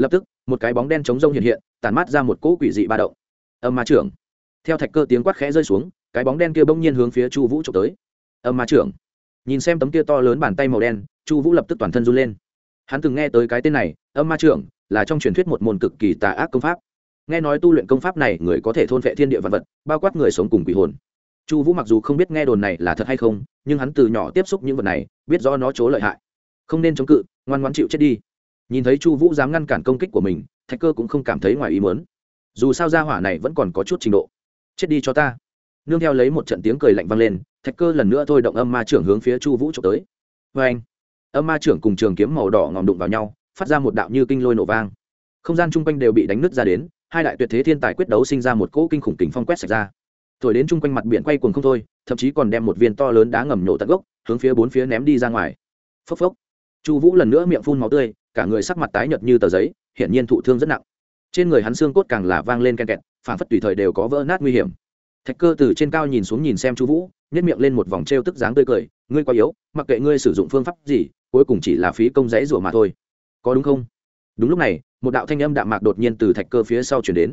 lập tức, một cái bóng đen chống rông hiện hiện tàn mát ra một cỗ quỷ dị ba động. Âm ma trưởng. Theo thạch cơ tiếng quát khẽ rơi xuống, cái bóng đen kia bỗng nhiên hướng phía chu vũ trộm tới. Âm ma trưởng nhìn xem tấm kia to lớn bàn tay màu đen, chu vũ lập tức toàn thân run lên. Hắn từng nghe tới cái tên này, âm ma trưởng, là trong truyền thuyết một môn cực kỳ tà ác công pháp. Nghe nói tu luyện công pháp này, người có thể thôn vệ thiên địa vật vật, bao quát người sống cùng quỷ hồn. Chu vũ mặc dù không biết nghe đồn này là thật hay không, nhưng hắn từ nhỏ tiếp xúc những vật này, biết rõ nó chỗ lợi hại. Không nên chống cự, ngoan ngoan chịu chết đi. Nhìn thấy chu vũ dám ngăn cản công kích của mình, thạch cơ cũng không cảm thấy ngoài ý muốn. Dù sao gia hỏa này vẫn còn có chút trình độ. Chết đi cho ta. Nương theo lấy một trận tiếng cười lạnh vang lên thạch cơ lần nữa thôi động âm ma trưởng hướng phía chu vũ trộm tới. Vê anh, âm ma trưởng cùng trường kiếm màu đỏ ngòm đụng vào nhau, phát ra một đạo như kinh lôi nổ vang. Không gian chung quanh đều bị đánh nứt ra đến, hai đại tuyệt thế thiên tài quyết đấu sinh ra một cỗ kinh khủng kính phong quét sạch ra. Thổi đến chung quanh mặt biển quay cuồng không thôi, thậm chí còn đem một viên to lớn đá ngầm nổ tận gốc, hướng phía bốn phía ném đi ra ngoài. Phốc phốc. Chu vũ lần nữa miệng phun máu tươi, cả người sắc mặt tái nhợt như tờ giấy, hiển nhiên thụ thương rất nặng. Trên người hắn xương cốt càng là vang lên ken kẹt phản phất tùy thời đều có vỡ nát nguy hiểm thạch cơ từ trên cao nhìn xuống nhìn xem chu vũ nhất miệng lên một vòng t r e o tức dáng tươi cười, ngươi quá yếu, mặc kệ ngươi sử dụng phương pháp gì, cuối cùng chỉ là phí công rẫy rủa mà thôi. Có đúng không? Đúng lúc này, một đạo thanh âm đạm mạc đột nhiên từ thạch cơ phía sau chuyển đến.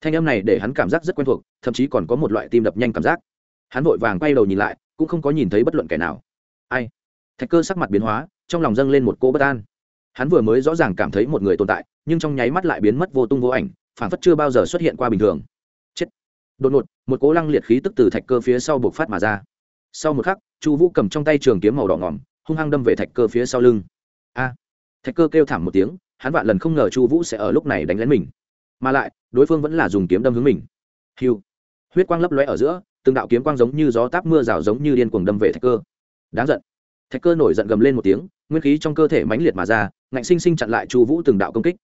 Thanh âm này để hắn cảm giác rất quen thuộc, thậm chí còn có một loại tim đập nhanh cảm giác. Hắn vội vàng quay đầu nhìn lại, cũng không có nhìn thấy bất luận kẻ nào. Ai? Thạch cơ sắc mặt biến hóa, trong lòng dâng lên một cô bất an. Hắn vừa mới rõ ràng cảm thấy một người tồn tại, nhưng trong nháy mắt lại biến mất vô tung vô ảnh phản phất chưa bao giờ xuất hiện qua bình thường đột ngột, một cố lăng liệt khí tức từ thạch cơ phía sau buộc phát mà ra. Sau một khắc, chu vũ cầm trong tay trường kiếm màu đỏ ngỏm, hung hăng đâm về thạch cơ phía sau lưng. A! Thạch cơ kêu thảm một tiếng, hắn vạn lần không ngờ chu vũ sẽ ở lúc này đánh lén mình. Mà lại, đối phương vẫn là dùng kiếm đâm hướng mình. Hiu! Huyết quang lấp lóe ở giữa, từng đạo kiếm quang giống như gió táp mưa rào giống như điên cuồng đâm về thạch cơ. Đáng giận! Thạch cơ nổi giận gầm lên một tiếng, nguyên khí trong cơ thể mãnh liệt mà ra, ngạnh sinh sinh chặn lại chu vũ từng đạo công kích.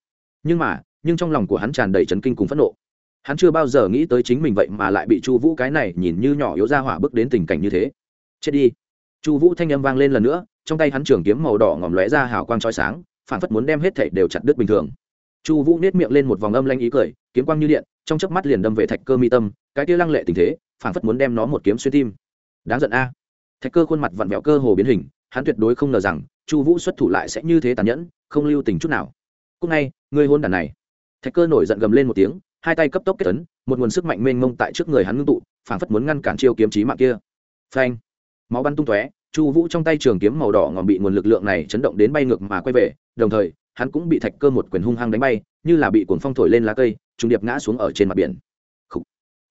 Nhưng mà, nhưng trong lòng của hắn tràn đầy trấn kinh cùng phẫn nộ hắn chưa bao giờ nghĩ tới chính mình vậy mà lại bị chu vũ cái này nhìn như nhỏ yếu ra hỏa bước đến tình cảnh như thế. Chết đi. Chu vũ thanh â m vang lên lần nữa, trong tay hắn trường kiếm màu đỏ ngòm lóe ra hào quang trói sáng phản phất muốn đem hết thảy đều chặt đứt bình thường. Chu vũ nết miệng lên một vòng âm lanh ý cười, kiếm quang như điện, trong chớp mắt liền đâm về thạch cơ mi tâm, cái kia lăng lệ tình thế phản phất muốn đem nó một kiếm xuyên tim. Đáng giận a. Thạch cơ khuôn mặt vặn vẹo cơ hồ biến hình, hắn tuyệt đối không ngờ rằng, chu vũ xuất thủ lại sẽ như thế tàn nhẫn, không lưu tình chút nào. Cúc ngay ngươi hôn đàn này. Thạch cơ nổi giận gầm lên một tiếng hai tay cấp tốc kết tấn một nguồn sức mạnh mênh mông tại trước người hắn ngưng tụ phảng phất muốn ngăn cản chiêu kiếm chí mạng kia. Phanh! Máu bắn tung tóe chu vũ trong tay trường kiếm màu đỏ ngòm bị nguồn lực lượng này chấn động đến bay ngược mà quay về đồng thời hắn cũng bị thạch cơ một quyền hung hăng đánh bay như là bị cuồng phong thổi lên lá cây trùng điệp ngã xuống ở trên mặt biển. Khúc,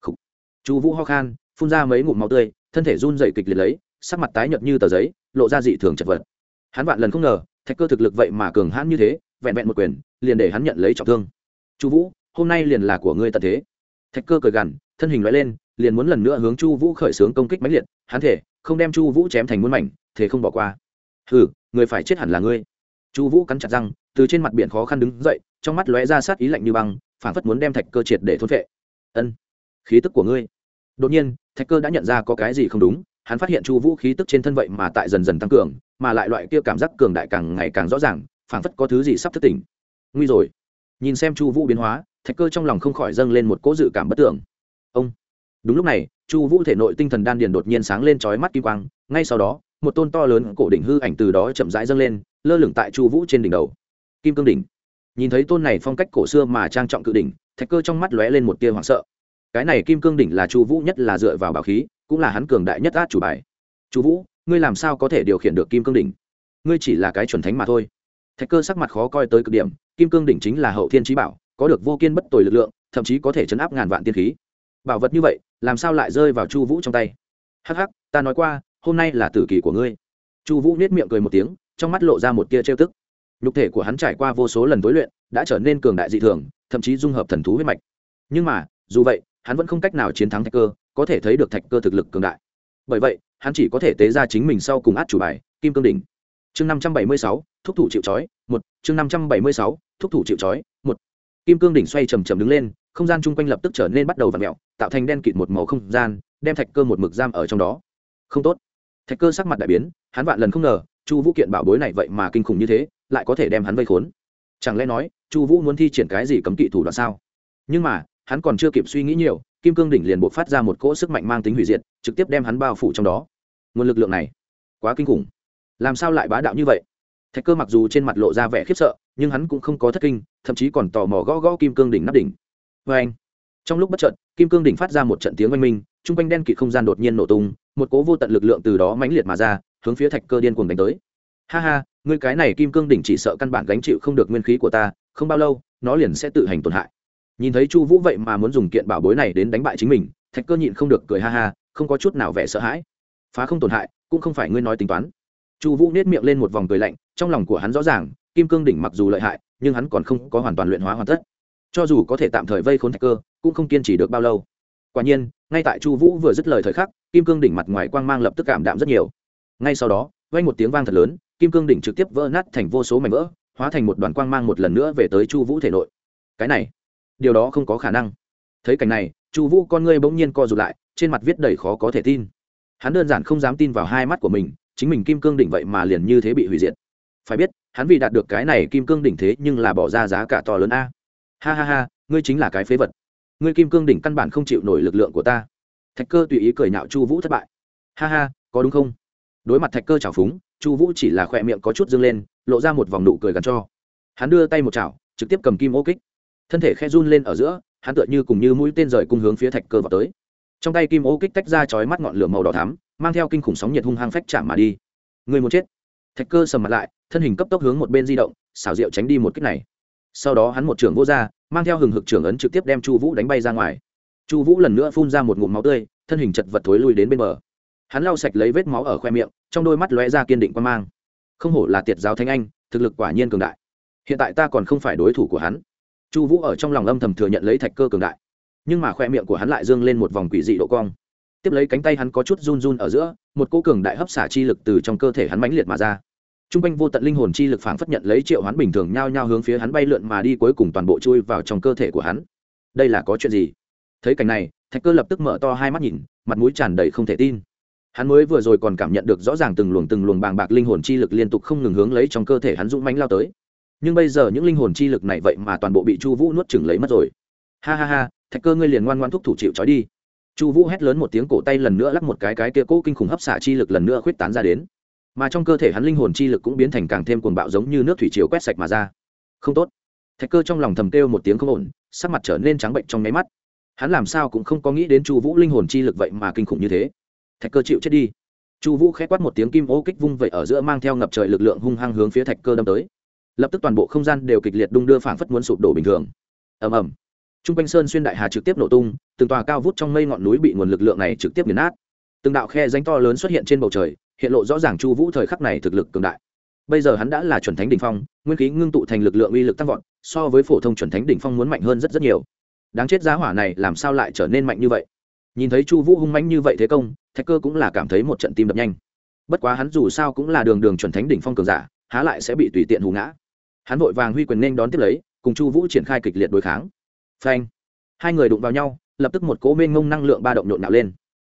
khúc. chu vũ ho khan phun ra mấy ngụm máu tươi thân thể run dậy kịch liệt lấy sắc mặt tái nhợt như tờ giấy lộ ra dị thường chật vật. Hắn vạn lần không ngờ thạch cơ thực lực vậy mà cường hãn như thế vẹn vẹn một quyền liền để hắn nhận lấy trọng thương. Chu vũ hôm nay liền là của ngươi tận thế. Thạch cơ cười gằn, thân hình loại lên, liền muốn lần nữa hướng chu vũ khởi xướng công kích mãnh liệt, hắn thể, không đem chu vũ chém thành muôn mảnh thế không bỏ qua. Hừ, người phải chết hẳn là ngươi. Chu vũ cắn chặt răng, từ trên mặt biển khó khăn đứng dậy, trong mắt lóe ra sát ý lạnh như băng phản phất muốn đem thạch cơ triệt để thôn vệ ân, khí tức của ngươi. Đột nhiên, thạch cơ đã nhận ra có cái gì không đúng, hắn phát hiện chu vũ khí tức trên thân vậy mà tại dần dần tăng cường, mà lại loại kia cảm giác cường đại càng ngày càng rõ ràng phản phất có thứ gì sắp thất tỉnh. Nguy rồi. Nhìn xem chu vũ biến hóa thạch cơ trong lòng không khỏi dâng lên một cỗ dự cảm bất tưởng. Ông, đúng lúc này, chu vũ thể nội tinh thần đan điền đột nhiên sáng lên trói mắt kim quang, ngay sau đó, một tôn to lớn cổ đỉnh hư ảnh từ đó chậm rãi dâng lên, lơ lửng tại chu vũ trên đỉnh đầu. Kim cương đỉnh. Nhìn thấy tôn này phong cách cổ xưa mà trang trọng cự đỉnh, thạch cơ trong mắt lóe lên một tia hoảng sợ. Cái này kim cương đỉnh là chu vũ nhất là dựa vào bảo khí, cũng là hắn cường đại nhất át chủ bài. Chu vũ, ngươi làm sao có thể điều khiển được kim cương đỉnh? Ngươi chỉ là cái chuẩn thánh mà thôi. Thạch cơ sắc mặt khó coi tới cực điểm, kim cương đỉnh chính là hậu thiên trí bảo có được vô kiên bất tồi lực lượng, thậm chí có thể chấn áp ngàn vạn tiên khí. Bảo vật như vậy, làm sao lại rơi vào chu vũ trong tay? Hắc hắc, ta nói qua, hôm nay là tử kỳ của ngươi. Chu vũ nết miệng cười một tiếng, trong mắt lộ ra một tia trêu tức. Nhục thể của hắn trải qua vô số lần tối luyện, đã trở nên cường đại dị thường, thậm chí dung hợp thần thú huyết mạch. Nhưng mà, dù vậy, hắn vẫn không cách nào chiến thắng thạch cơ, có thể thấy được thạch cơ thực lực cường đại. Bởi vậy, hắn chỉ có thể tế ra chính mình sau cùng át chủ bài, kim cương đỉnh. Chương năm trăm bảy mươi sáu, thúc thủ chịu trói, một, chương năm trăm bảy mươi sáu, thúc thủ chịu trói kim cương đỉnh xoay chầm chầm đứng lên, không gian chung quanh lập tức trở nên bắt đầu v ặ mẹo tạo thành đen kịt một màu không gian, đem thạch cơ một mực giam ở trong đó. Không tốt. Thạch cơ sắc mặt đại biến, hắn vạn lần không ngờ, chu vũ kiện bảo bối này vậy mà kinh khủng như thế, lại có thể đem hắn vây khốn. Chẳng lẽ nói, chu vũ muốn thi triển cái gì cấm kỵ thủ đoạn sao? Nhưng mà, hắn còn chưa kịp suy nghĩ nhiều, kim cương đỉnh liền buộc phát ra một cỗ sức mạnh mang tính hủy diệt, trực tiếp đem hắn bao phủ trong đó. Nguồn lực lượng này, quá kinh khủng. Làm sao lại bá đạo như vậy? Thạch cơ mặc dù trên mặt lộ ra vẻ khiếp sợ, nhưng hắn cũng không có thất kinh thậm chí còn tò mò gõ gõ kim cương đỉnh nắp đỉnh. Vê anh trong lúc bất chợt, kim cương đỉnh phát ra một trận tiếng oanh minh chung quanh đen kịt không gian đột nhiên nổ tung một cố vô tận lực lượng từ đó mãnh liệt mà ra hướng phía thạch cơ điên cuồng đánh tới. Ha ha ngươi cái này kim cương đỉnh chỉ sợ căn bản gánh chịu không được nguyên khí của ta không bao lâu nó liền sẽ tự hành tổn hại. Nhìn thấy chu vũ vậy mà muốn dùng kiện bảo bối này đến đánh bại chính mình thạch cơ nhịn không được cười ha ha không có chút nào vẻ sợ hãi. Phá không tổn hại cũng không phải ngươi nói tính toán. Chu vũ nết miệng lên một vòng cười lạnh trong lòng của hắn rõ ràng kim cương đỉnh mặc dù lợi hại nhưng hắn còn không có hoàn toàn luyện hóa hoàn tất. Cho dù có thể tạm thời vây khốn thạch cơ, cũng không kiên trì được bao lâu. Quả nhiên, ngay tại chu vũ vừa dứt lời thời khắc, kim cương đỉnh mặt ngoài quang mang lập tức cảm đạm rất nhiều. Ngay sau đó vay một tiếng vang thật lớn, kim cương đỉnh trực tiếp vỡ nát thành vô số mảnh vỡ, hóa thành một đoàn quang mang một lần nữa về tới chu vũ thể nội. Cái này, điều đó không có khả năng. Thấy cảnh này, chu vũ con ngươi bỗng nhiên co rụt lại, trên mặt viết đầy khó có thể tin. Hắn đơn giản không dám tin vào hai mắt của mình, chính mình kim cương đỉnh vậy mà liền như thế bị hủy diệt phải biết, hắn vì đạt được cái này kim cương đỉnh thế nhưng là bỏ ra giá cả to lớn a. Ha ha ha, ngươi chính là cái phế vật. Ngươi kim cương đỉnh căn bản không chịu nổi lực lượng của ta. Thạch cơ tùy ý cười nhạo chu vũ thất bại. Ha ha, có đúng không? Đối mặt thạch cơ trào phúng, chu vũ chỉ là khỏe miệng có chút dâng lên, lộ ra một vòng nụ cười gắn cho. Hắn đưa tay một chảo, trực tiếp cầm kim ô kích. Thân thể khe run lên ở giữa, hắn tựa như cùng như mũi tên rời cung hướng phía thạch cơ vào tới. Trong tay kim ô kích tách ra chói mắt ngọn lửa màu đỏ thắm, mang theo kinh khủng sóng nhiệt hung hăng phách chạm mà đi. Người muốn chết. Thạch cơ sầm mặt lại thân hình cấp tốc hướng một bên di động, xảo diệu tránh đi một kích này. Sau đó hắn một trưởng vô ra mang theo hừng hực trưởng ấn trực tiếp đem chu vũ đánh bay ra ngoài. Chu vũ lần nữa phun ra một ngụm máu tươi, thân hình chật vật thối lui đến bên bờ. Hắn lau sạch lấy vết máu ở khoe miệng, trong đôi mắt lóe ra kiên định quan mang. Không hổ là tiệt giáo thanh anh, thực lực quả nhiên cường đại. Hiện tại ta còn không phải đối thủ của hắn. Chu vũ ở trong lòng âm thầm thừa nhận lấy thạch cơ cường đại. Nhưng mà khoe miệng của hắn lại dương lên một vòng quỷ dị độ cong. Tiếp lấy cánh tay hắn có chút run run ở giữa, một cô cường đại hấp xả chi lực từ trong cơ thể hắn mãnh liệt mà ra. Trung quanh vô tận linh hồn chi lực phảng phất nhận lấy triệu hoán bình thường nhao nhao hướng phía hắn bay lượn mà đi, cuối cùng toàn bộ chui vào trong cơ thể của hắn. Đây là có chuyện gì? Thấy cảnh này, thạch cơ lập tức mở to hai mắt nhìn, mặt mũi tràn đầy không thể tin. Hắn mới vừa rồi còn cảm nhận được rõ ràng từng luồng từng luồng bàng bạc linh hồn chi lực liên tục không ngừng hướng lấy trong cơ thể hắn dũng mãnh lao tới. Nhưng bây giờ những linh hồn chi lực này vậy mà toàn bộ bị chu vũ nuốt chửng lấy mất rồi. Ha ha ha, thạch cơ ngươi liền ngoan ngoãn thúc thủ chịu trói đi. Chu vũ hét lớn một tiếng, cổ tay lần nữa lắc một cái cái kia cố kinh khủng hấp xả chi lực lần nữa khuyết tán ra đến mà trong cơ thể hắn linh hồn chi lực cũng biến thành càng thêm cuồng bạo giống như nước thủy chiều quét sạch mà ra. Không tốt. Thạch cơ trong lòng thầm kêu một tiếng không ổn sắc mặt trở nên trắng bệnh trong nháy mắt. Hắn làm sao cũng không có nghĩ đến chu vũ linh hồn chi lực vậy mà kinh khủng như thế. Thạch cơ chịu chết đi. Chu vũ khẽ quát một tiếng kim ô kích vung vậy ở giữa mang theo ngập trời lực lượng hung hăng hướng phía thạch cơ đâm tới. Lập tức toàn bộ không gian đều kịch liệt đung đưa phảng phất muốn sụp đổ bình thường. Ầm ầm. Trung quanh sơn xuyên đại hà trực tiếp nổ tung, từng tòa cao vút trong mây ngọn núi bị nguồn lực lượng này trực tiếp nghiền nát. Từng đạo khe rãnh to lớn xuất hiện trên bầu trời, hiện lộ rõ ràng Chu Vũ thời khắc này thực lực cường đại. Bây giờ hắn đã là chuẩn thánh đỉnh phong, nguyên khí ngưng tụ thành lực lượng uy lực tăng vọt, so với phổ thông chuẩn thánh đỉnh phong muốn mạnh hơn rất rất nhiều. Đáng chết giá hỏa này làm sao lại trở nên mạnh như vậy? Nhìn thấy Chu Vũ hung mãnh như vậy thế công, Thạch Cơ cũng là cảm thấy một trận tim đập nhanh. Bất quá hắn dù sao cũng là đường đường chuẩn thánh đỉnh phong cường giả, há lại sẽ bị tùy tiện hù ngã. Hắn vội vàng huy quyền nên đón tiếp lấy, cùng Chu Vũ triển khai kịch liệt đối kháng. Phanh! hai người đụng vào nhau lập tức một cỗ mênh ngông năng lượng ba động nhộn nạo lên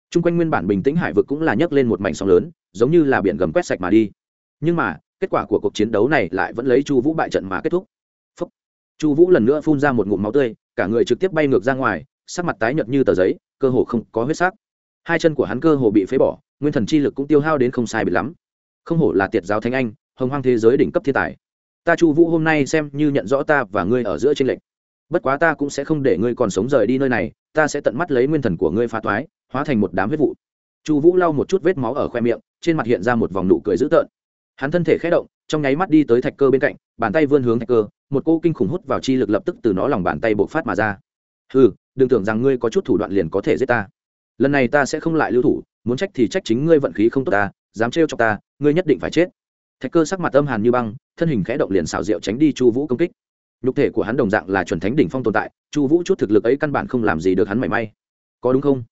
Trung quanh nguyên bản bình tĩnh hải vực cũng là nhấc lên một mảnh sóng lớn, giống như là biển gầm quét sạch mà đi. Nhưng mà, kết quả của cuộc chiến đấu này lại vẫn lấy chu vũ bại trận mà kết thúc. Phúc. chu vũ lần nữa phun ra một ngụm máu tươi, cả người trực tiếp bay ngược ra ngoài, sắc mặt tái nhợt như tờ giấy, cơ hồ không có huyết sắc. Hai chân của hắn cơ hồ bị phế bỏ, nguyên thần chi lực cũng tiêu hao đến không sai bị lắm. Không hổ là tiệt giáo thánh anh, hồng hoang thế giới đỉnh cấp thiên tài. Ta chu vũ hôm nay xem như nhận rõ ta và ngươi ở giữa tranh lệch. Bất quá ta cũng sẽ không để ngươi còn sống rời đi nơi này, ta sẽ tận mắt lấy nguyên thần của ngươi phá toái hóa thành một đám huyết vụ. Chu vũ lau một chút vết máu ở khoe miệng, trên mặt hiện ra một vòng nụ cười dữ tợn. Hắn thân thể khé động, trong nháy mắt đi tới thạch cơ bên cạnh, bàn tay vươn hướng thạch cơ, một cô kinh khủng hút vào chi lực lập tức từ nó lòng bàn tay bộc phát mà ra. Ừ đừng tưởng rằng ngươi có chút thủ đoạn liền có thể giết ta. Lần này ta sẽ không lại lưu thủ, muốn trách thì trách chính ngươi vận khí không tốt ta, dám trêu cho ta, ngươi nhất định phải chết. Thạch cơ sắc mặt âm hàn như băng, thân hình khẽ động liền xảo diệu tránh đi chu vũ công kích. Nhục thể của hắn đồng dạng là chuẩn thánh đỉnh phong tồn tại, chu vũ chút thực lực ấy căn bản không làm gì được hắn mảy may. Có đúng không?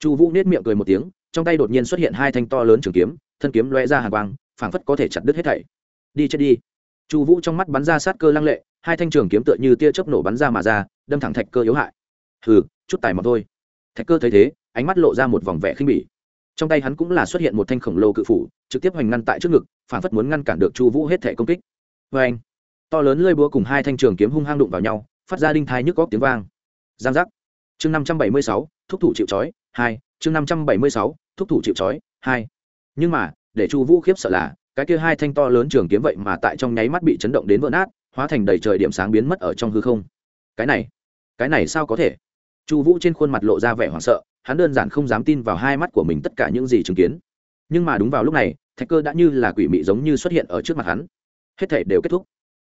Chu vũ nết miệng cười một tiếng, trong tay đột nhiên xuất hiện hai thanh to lớn trường kiếm, thân kiếm loe ra hàng quang, phảng phất có thể chặt đứt hết thảy. Đi chết đi. Chu vũ trong mắt bắn ra sát cơ lăng lệ, hai thanh trường kiếm tựa như tia chớp nổ bắn ra mà ra, đâm thẳng thạch cơ yếu hại. Hừ, chút tài mọc thôi. Thạch cơ thấy thế, ánh mắt lộ ra một vòng vẻ khinh bỉ. Trong tay hắn cũng là xuất hiện một thanh khổng lồ cự phủ, trực tiếp hoành ngăn tại trước ngực, phảng phất muốn ngăn cản được chu vũ hết thể công kích. Vê anh to lớn lơi búa cùng hai thanh trường kiếm hung hăng đụng vào nhau, phát ra đinh thai nhức góc tiếng vang. Giang giác. Chương năm trăm bảy mươi sáu, thúc thủ chịu trói hai, chương năm trăm bảy mươi sáu, thúc thủ chịu trói, hai. Nhưng mà, để chu vũ khiếp sợ là, cái kia hai thanh to lớn trường kiếm vậy mà tại trong nháy mắt bị chấn động đến vỡ nát, hóa thành đầy trời điểm sáng biến mất ở trong hư không. Cái này cái này sao có thể? Chu vũ trên khuôn mặt lộ ra vẻ hoảng sợ, hắn đơn giản không dám tin vào hai mắt của mình tất cả những gì chứng kiến. Nhưng mà đúng vào lúc này, thạch cơ đã như là quỷ mị giống như xuất hiện ở trước mặt hắn. Hết thể đều kết thúc.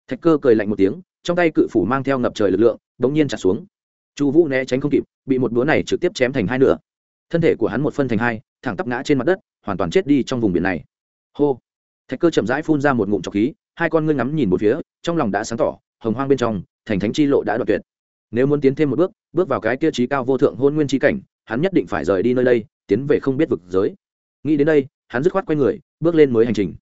Thạch cơ cười lạnh một tiếng, trong tay cự phủ mang theo ngập trời lực lượng đ ố n g nhiên chặt xuống. Chu vũ né tránh không kịp, bị một búa này trực tiếp chém thành hai nửa thân thể của hắn một phân thành hai, thẳng tắp ngã trên mặt đất, hoàn toàn chết đi trong vùng biển này. Hô. Thạch cơ chậm rãi phun ra một ngụm trọc khí, hai con ngươi ngắm nhìn một phía, trong lòng đã sáng tỏ, hồng hoang bên trong, thành thánh chi lộ đã đoạt tuyệt. Nếu muốn tiến thêm một bước bước vào cái kia trí cao vô thượng hôn nguyên trí cảnh, hắn nhất định phải rời đi nơi đây, tiến về không biết vực giới. Nghĩ đến đây, hắn dứt khoát quay người, bước lên mới hành trình.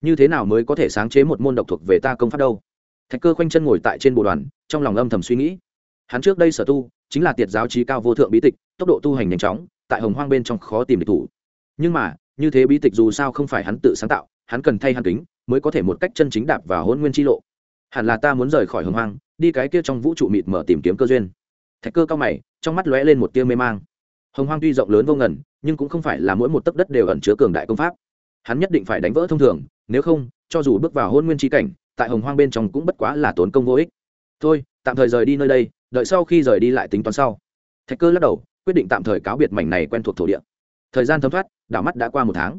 Như thế nào mới có thể sáng chế một môn độc thuộc về ta công pháp đâu? Thạch cơ khoanh chân ngồi tại trên bộ đoàn, trong lòng âm thầm suy nghĩ. Hắn trước đây sở tu, chính là tiệt giáo trí cao vô thượng bí tịch, tốc độ tu hành nhanh chóng tại hồng hoang bên trong khó tìm địch thủ. Nhưng mà, như thế bí tịch dù sao không phải hắn tự sáng tạo, hắn cần thay hắn kính, mới có thể một cách chân chính đạp và hôn nguyên chi lộ. Hẳn là ta muốn rời khỏi hồng hoang, đi cái kia trong vũ trụ mịt mở tìm kiếm cơ duyên. Thạch cơ cao mày, trong mắt lóe lên một tia mê mang. Hồng hoang tuy rộng lớn vô ngần, nhưng cũng không phải là mỗi một tấc đất đều ẩn chứa cường đại công pháp. Hắn nhất định phải đánh vỡ thông thường, nếu không, cho dù bước vào hôn nguyên tri cảnh, tại hồng hoang bên trong cũng bất quá là tốn công vô ích. Thôi, tạm thời rời đi nơi đây, đợi sau khi rời đi lại tính toán sau. Thạch cơ lắc đầu quyết định tạm thời cáo biệt mảnh này quen thuộc thổ địa. Thời gian thấm thoát, đảo mắt đã qua một tháng.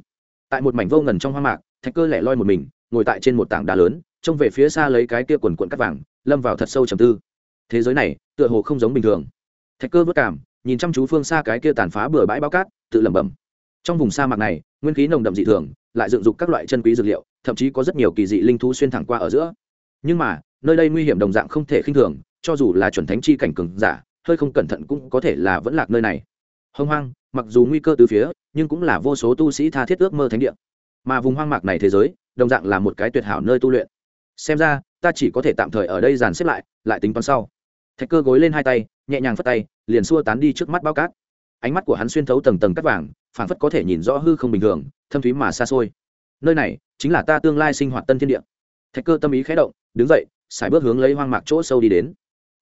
Tại một mảnh vô ngần trong hoang mạc, thạch cơ lẻ loi một mình, ngồi tại trên một tảng đá lớn, trông về phía xa lấy cái kia quần quận cắt vàng, lâm vào thật sâu trầm tư. Thế giới này, tựa hồ không giống bình thường. Thạch cơ vất cảm, nhìn chăm chú phương xa cái kia tàn phá bừa bãi bao cát, tự lẩm bẩm. Trong vùng sa mạc này, nguyên khí nồng đậm dị thường, lại dựng dục các loại chân quý dược liệu, thậm chí có rất nhiều kỳ dị linh thú xuyên thẳng qua ở giữa. Nhưng mà, nơi đây nguy hiểm đồng dạng không thể khinh thường, cho dù là chuẩn thánh chi cảnh cường giả hơi không cẩn thận cũng có thể là vẫn lạc nơi này. Hông hoang, mặc dù nguy cơ từ phía, nhưng cũng là vô số tu sĩ tha thiết ước mơ thánh địa. Mà vùng hoang mạc này thế giới, đồng dạng là một cái tuyệt hảo nơi tu luyện. Xem ra, ta chỉ có thể tạm thời ở đây dàn xếp lại lại tính toán sau. Thạch cơ gối lên hai tay, nhẹ nhàng phất tay, liền xua tán đi trước mắt bao cát. Ánh mắt của hắn xuyên thấu tầng tầng cắt vàng, phảng phất có thể nhìn rõ hư không bình thường, thâm thúy mà xa xôi. Nơi này chính là ta tương lai sinh hoạt tân thiên địa. Thạch cơ tâm ý khẽ động, đứng dậy xài bước hướng lấy hoang mạc chỗ sâu đi đến.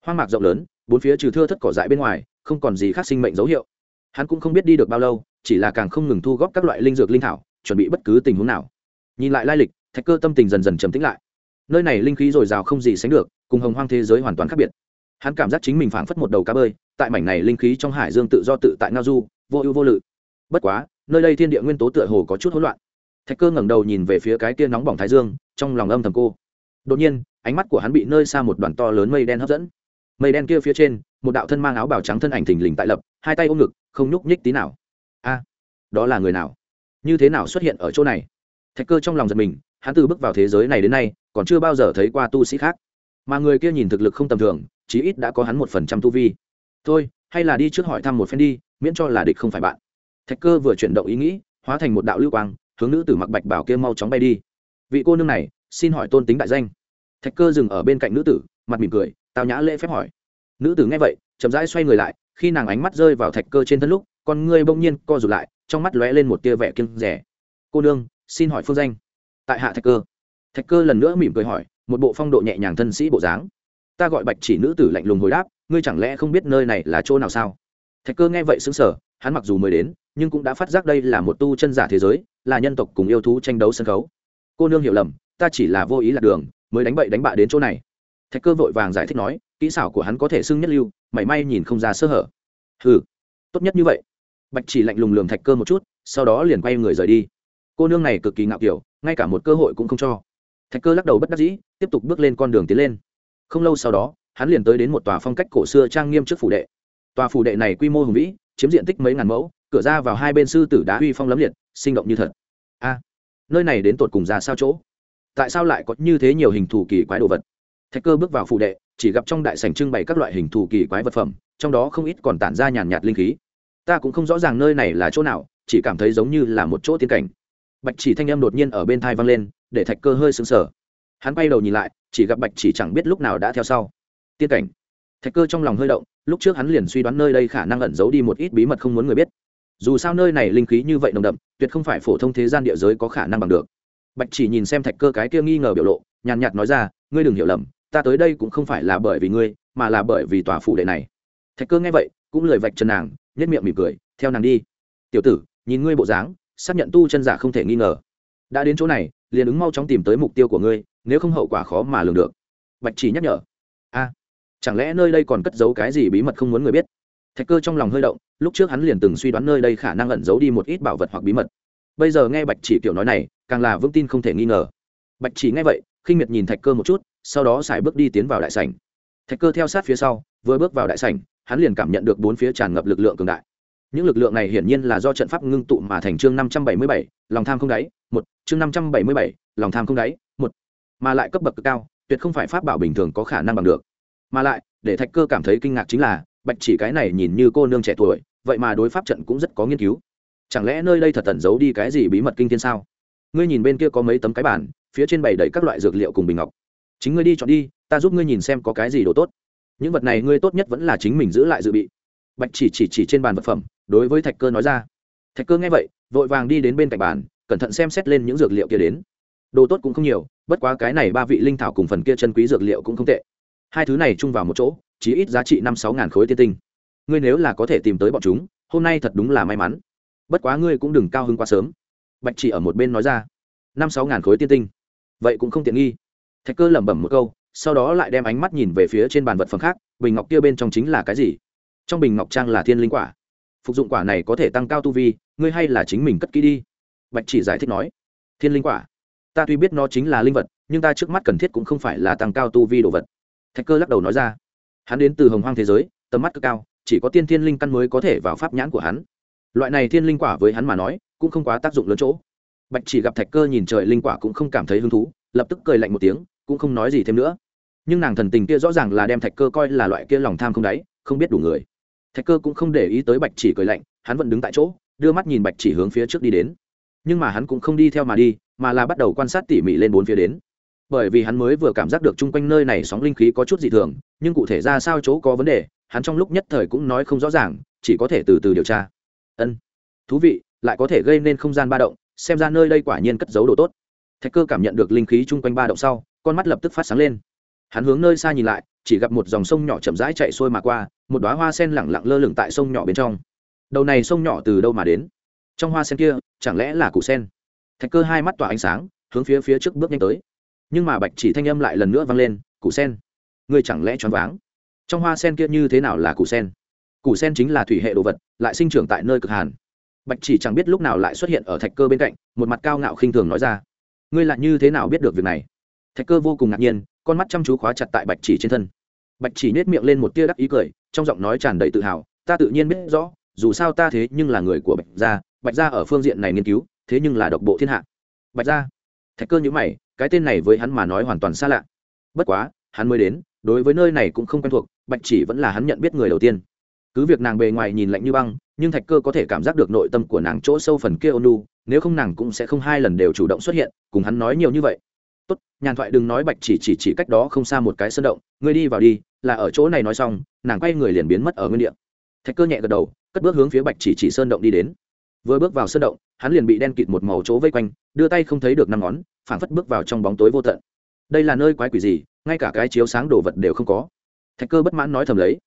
Hoang mạc rộng lớn bốn phía trừ thưa thất cỏ dại bên ngoài, không còn gì khác sinh mệnh dấu hiệu. Hắn cũng không biết đi được bao lâu, chỉ là càng không ngừng thu góp các loại linh dược linh thảo, chuẩn bị bất cứ tình huống nào. Nhìn lại lai lịch, thạch cơ tâm tình dần dần trầm tĩnh lại. Nơi này linh khí dồi dào không gì sánh được, cùng hồng hoang thế giới hoàn toàn khác biệt. Hắn cảm giác chính mình phảng phất một đầu cá bơi, tại mảnh này linh khí trong hải dương tự do tự tại ngao du, vô ưu vô lự. Bất quá, nơi đây thiên địa nguyên tố tựa hồ có chút hỗn loạn. Thạch cơ ngẩng đầu nhìn về phía cái kia nóng bỏng thái dương, trong lòng âm thầm cô. Đột nhiên, ánh mắt của hắn bị nơi xa một đoàn to lớn mây đen hấp dẫn mây đen kia phía trên, một đạo thân mang áo bào trắng thân ảnh thình lình tại lập, hai tay ôm ngực, không nhúc nhích tí nào. A, đó là người nào? Như thế nào xuất hiện ở chỗ này? Thạch cơ trong lòng giật mình, hắn từ bước vào thế giới này đến nay, còn chưa bao giờ thấy qua tu sĩ khác. Mà người kia nhìn thực lực không tầm thường, chí ít đã có hắn một phần trăm tu vi. Thôi, hay là đi trước hỏi thăm một phen đi, miễn cho là địch không phải bạn. Thạch cơ vừa chuyển động ý nghĩ, hóa thành một đạo lưu quang, hướng nữ tử mặc bạch bảo kia mau chóng bay đi. Vị cô nương này, xin hỏi tôn tính đại danh. Thạch cơ dừng ở bên cạnh nữ tử, mặt mỉm cười tao nhã lễ phép hỏi. Nữ tử nghe vậy, chậm rãi xoay người lại, khi nàng ánh mắt rơi vào thạch cơ trên thân lúc, con ngươi bỗng nhiên co rụt lại, trong mắt lóe lên một tia vẻ kiêng rẻ cô nương, xin hỏi phương danh. Tại hạ thạch cơ. Thạch cơ lần nữa mỉm cười hỏi, một bộ phong độ nhẹ nhàng thân sĩ bộ dáng. Ta gọi bạch chỉ nữ tử lạnh lùng hồi đáp, ngươi chẳng lẽ không biết nơi này là chỗ nào sao? Thạch cơ nghe vậy xứng sở hắn mặc dù mới đến, nhưng cũng đã phát giác đây là một tu chân giả thế giới, là nhân tộc cùng yêu thú tranh đấu sân khấu. Cô nương hiểu lầm, ta chỉ là vô ý lạc đường, mới đánh bậy đánh bạ đến chỗ này thạch cơ vội vàng giải thích nói, kỹ xảo của hắn có thể xưng nhất lưu, mảy may nhìn không ra sơ hở. Ừ tốt nhất như vậy. Bạch chỉ lạnh lùng lường thạch cơ một chút, sau đó liền quay người rời đi. Cô nương này cực kỳ ngạo kiểu, ngay cả một cơ hội cũng không cho. Thạch cơ lắc đầu bất đắc dĩ, tiếp tục bước lên con đường tiến lên. Không lâu sau đó, hắn liền tới đến một tòa phong cách cổ xưa trang nghiêm trước phủ đệ. Tòa phủ đệ này quy mô hùng vĩ, chiếm diện tích mấy ngàn mẫu, cửa ra vào hai bên sư tử đá uy phong lấm liệt, sinh động như thật. A, nơi này đến tột cùng ra sao chỗ? Tại sao lại có như thế nhiều hình thù kỳ quái đồ vật? Thạch cơ bước vào phủ đệ, chỉ gặp trong đại sảnh trưng bày các loại hình thù kỳ quái vật phẩm, trong đó không ít còn tản ra nhàn nhạt linh khí. Ta cũng không rõ ràng nơi này là chỗ nào, chỉ cảm thấy giống như là một chỗ tiên cảnh. Bạch chỉ thanh âm đột nhiên ở bên thai vang lên, để thạch cơ hơi sững sờ. Hắn bay đầu nhìn lại, chỉ gặp bạch chỉ chẳng biết lúc nào đã theo sau. Tiên cảnh. Thạch cơ trong lòng hơi động, lúc trước hắn liền suy đoán nơi đây khả năng ẩn giấu đi một ít bí mật không muốn người biết. Dù sao nơi này linh khí như vậy nồng đậm, tuyệt không phải phổ thông thế gian địa giới có khả năng bằng được. Bạch chỉ nhìn xem thạch cơ cái kia nghi ngờ biểu lộ, nhàn nhạt nói ra, ngươi đừng hiểu lầm ta tới đây cũng không phải là bởi vì ngươi, mà là bởi vì tòa phủ đệ này. Thạch cơ nghe vậy, cũng lời vạch chân nàng nhất miệng mỉm cười, theo nàng đi. Tiểu tử, nhìn ngươi bộ dáng, xác nhận tu chân giả không thể nghi ngờ. Đã đến chỗ này, liền ứng mau chóng tìm tới mục tiêu của ngươi, nếu không hậu quả khó mà lường được. Bạch chỉ nhắc nhở. A, chẳng lẽ nơi đây còn cất giấu cái gì bí mật không muốn người biết? Thạch cơ trong lòng hơi động, lúc trước hắn liền từng suy đoán nơi đây khả năng ẩn giấu đi một ít bảo vật hoặc bí mật. Bây giờ nghe bạch chỉ kiểu nói này, càng là vững tin không thể nghi ngờ. Bạch chỉ nghe vậy khinh miệt nhìn thạch cơ một chút, sau đó xài bước đi tiến vào đại sảnh. Thạch cơ theo sát phía sau, vừa bước vào đại sảnh, hắn liền cảm nhận được bốn phía tràn ngập lực lượng cường đại. Những lực lượng này hiển nhiên là do trận pháp ngưng tụ mà thành chương năm trăm bảy mươi bảy, lòng tham không đáy, một, chương năm trăm bảy mươi bảy, lòng tham không đáy, một. Mà lại cấp bậc cực cao, tuyệt không phải pháp bảo bình thường có khả năng bằng được. Mà lại, để thạch cơ cảm thấy kinh ngạc chính là, bạch chỉ cái này nhìn như cô nương trẻ tuổi, vậy mà đối pháp trận cũng rất có nghiên cứu. Chẳng lẽ nơi đây thật tẩn giấu đi cái gì bí mật kinh thiên sao? Ngươi nhìn bên kia có mấy tấm cái bản phía trên bày đầy các loại dược liệu cùng bình ngọc. Chính ngươi đi chọn đi, ta giúp ngươi nhìn xem có cái gì đồ tốt. Những vật này ngươi tốt nhất vẫn là chính mình giữ lại dự bị. Bạch chỉ chỉ chỉ trên bàn vật phẩm, đối với thạch cơ nói ra. Thạch cơ nghe vậy, vội vàng đi đến bên cạnh bàn, cẩn thận xem xét lên những dược liệu kia đến. Đồ tốt cũng không nhiều, bất quá cái này ba vị linh thảo cùng phần kia chân quý dược liệu cũng không tệ. Hai thứ này chung vào một chỗ chỉ ít giá trị năm sáu ngàn khối tiên tinh. Ngươi nếu là có thể tìm tới bọn chúng, hôm nay thật đúng là may mắn. Bất quá ngươi cũng đừng cao hơn quá sớm. Bạch chỉ ở một bên nói ra. Năm sáu ngàn khối tiên tinh vậy cũng không tiện nghi. Thạch cơ lẩm bẩm một câu, sau đó lại đem ánh mắt nhìn về phía trên bàn vật phẩm khác, bình ngọc kia bên trong chính là cái gì? Trong bình ngọc trang là thiên linh quả. Phục dụng quả này có thể tăng cao tu vi, ngươi hay là chính mình cất kỹ đi. Bạch chỉ giải thích nói, thiên linh quả. Ta tuy biết nó chính là linh vật, nhưng ta trước mắt cần thiết cũng không phải là tăng cao tu vi đồ vật. Thạch cơ lắc đầu nói ra, hắn đến từ hồng hoang thế giới, tầm mắt cực cao, chỉ có tiên thiên linh căn mới có thể vào pháp nhãn của hắn. Loại này thiên linh quả với hắn mà nói, cũng không quá tác dụng lớn chỗ bạch chỉ gặp thạch cơ nhìn trời linh quả cũng không cảm thấy hứng thú, lập tức cười lạnh một tiếng, cũng không nói gì thêm nữa. Nhưng nàng thần tình kia rõ ràng là đem thạch cơ coi là loại kia lòng tham không đáy, không biết đủ người. Thạch cơ cũng không để ý tới bạch chỉ cười lạnh, hắn vẫn đứng tại chỗ, đưa mắt nhìn bạch chỉ hướng phía trước đi đến. Nhưng mà hắn cũng không đi theo mà đi, mà là bắt đầu quan sát tỉ mỉ lên bốn phía đến. Bởi vì hắn mới vừa cảm giác được chung quanh nơi này sóng linh khí có chút dị thường, nhưng cụ thể ra sao chỗ có vấn đề, hắn trong lúc nhất thời cũng nói không rõ ràng, chỉ có thể từ từ điều tra. Ân, thú vị, lại có thể gây nên không gian ba động xem ra nơi đây quả nhiên cất giấu đồ tốt. Thạch cơ cảm nhận được linh khí chung quanh ba động sau, con mắt lập tức phát sáng lên. Hắn hướng nơi xa nhìn lại, chỉ gặp một dòng sông nhỏ chậm rãi chạy xuôi mà qua, một đoá hoa sen lẳng lặng lơ lửng tại sông nhỏ bên trong. Đầu này sông nhỏ từ đâu mà đến? Trong hoa sen kia, chẳng lẽ là củ sen? Thạch cơ hai mắt tỏa ánh sáng, hướng phía phía trước bước nhanh tới. Nhưng mà bạch chỉ thanh âm lại lần nữa vang lên, củ sen? Ngươi chẳng lẽ choáng váng? Trong hoa sen kia như thế nào là củ sen? Củ sen chính là thủy hệ đồ vật, lại sinh trưởng tại nơi cực hàn bạch chỉ chẳng biết lúc nào lại xuất hiện ở thạch cơ bên cạnh, một mặt cao ngạo khinh thường nói ra. Ngươi lại như thế nào biết được việc này? Thạch cơ vô cùng ngạc nhiên, con mắt chăm chú khóa chặt tại bạch chỉ trên thân. Bạch chỉ nết miệng lên một tia đắc ý cười, trong giọng nói tràn đầy tự hào, ta tự nhiên biết rõ, dù sao ta thế nhưng là người của bạch gia bạch gia ở phương diện này nghiên cứu, thế nhưng là độc bộ thiên hạ. Bạch gia? Thạch cơ nhữ mày, cái tên này với hắn mà nói hoàn toàn xa lạ. Bất quá, hắn mới đến, đối với nơi này cũng không quen thuộc, bạch chỉ vẫn là hắn nhận biết người đầu tiên cứ việc nàng bề ngoài nhìn lạnh như băng, nhưng thạch cơ có thể cảm giác được nội tâm của nàng chỗ sâu phần kia ônu nếu không nàng cũng sẽ không hai lần đều chủ động xuất hiện, cùng hắn nói nhiều như vậy. Tốt, nhàn thoại đừng nói bạch chỉ chỉ chỉ cách đó không xa một cái sơn động, ngươi đi vào đi, là ở chỗ này nói xong, nàng quay người liền biến mất ở nguyên địa. Thạch cơ nhẹ gật đầu, cất bước hướng phía bạch chỉ chỉ sơn động đi đến. Vừa bước vào sơn động, hắn liền bị đen kịt một màu chỗ vây quanh, đưa tay không thấy được năm ngón, phảng phất bước vào trong bóng tối vô tận. Đây là nơi quái quỷ gì? Ngay cả cái chiếu sáng đồ vật đều không có. Thạch cơ bất mãn nói thầm lấy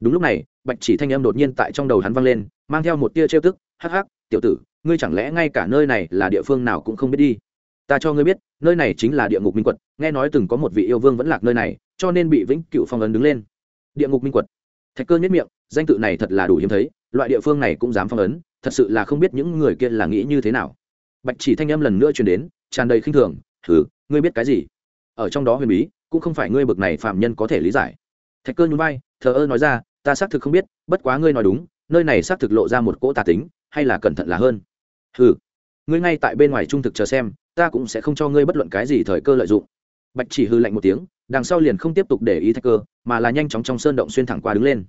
đúng lúc này, bạch chỉ thanh âm đột nhiên tại trong đầu hắn vang lên, mang theo một tia trêu tức, hắc hắc, tiểu tử, ngươi chẳng lẽ ngay cả nơi này là địa phương nào cũng không biết đi? Ta cho ngươi biết, nơi này chính là địa ngục minh quật, nghe nói từng có một vị yêu vương vẫn lạc nơi này, cho nên bị vĩnh cựu phong ấn đứng lên. Địa ngục minh quật. Thạch cơ nhất miệng, danh tự này thật là đủ hiếm thấy, loại địa phương này cũng dám phong ấn, thật sự là không biết những người kia là nghĩ như thế nào. Bạch chỉ thanh âm lần nữa truyền đến, tràn đầy khinh thường thử ngươi biết cái gì? Ở trong đó huyền bí, cũng không phải ngươi bực này phạm nhân có thể lý giải. Thạch cơ nhún vai thờ ơ nói ra, ta xác thực không biết, bất quá ngươi nói đúng, nơi này xác thực lộ ra một cỗ tà tính, hay là cẩn thận là hơn. Ừ ngươi ngay tại bên ngoài trung thực chờ xem, ta cũng sẽ không cho ngươi bất luận cái gì thời cơ lợi dụng. Bạch chỉ hư lạnh một tiếng, đằng sau liền không tiếp tục để ý thạch cơ, mà là nhanh chóng trong sơn động xuyên thẳng qua đứng lên.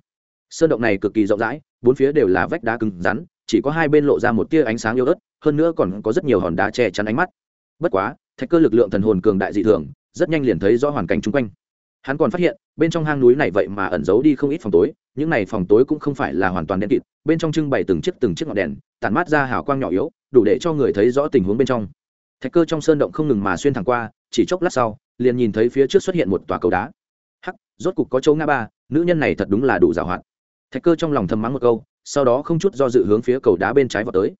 Sơn động này cực kỳ rộng rãi, bốn phía đều là vách đá cứng rắn, chỉ có hai bên lộ ra một tia ánh sáng yếu ớt, hơn nữa còn có rất nhiều hòn đá che chắn ánh mắt. Bất quá, thạch cơ lực lượng thần hồn cường đại dị thường, rất nhanh liền thấy rõ hoàn cảnh chung quanh hắn còn phát hiện, bên trong hang núi này vậy mà ẩn giấu đi không ít phòng tối, những này phòng tối cũng không phải là hoàn toàn đen kịt, bên trong trưng bày từng chiếc từng chiếc ngọn đèn, tản mát ra hào quang nhỏ yếu, đủ để cho người thấy rõ tình huống bên trong. Thạch cơ trong sơn động không ngừng mà xuyên thẳng qua, chỉ chốc lát sau, liền nhìn thấy phía trước xuất hiện một tòa cầu đá. Hắc, rốt cục có chỗ ngã ba, nữ nhân này thật đúng là đủ giàu hoạt. Thạch cơ trong lòng thầm mắng một câu, sau đó không chút do dự hướng phía cầu đá bên trái vào tới.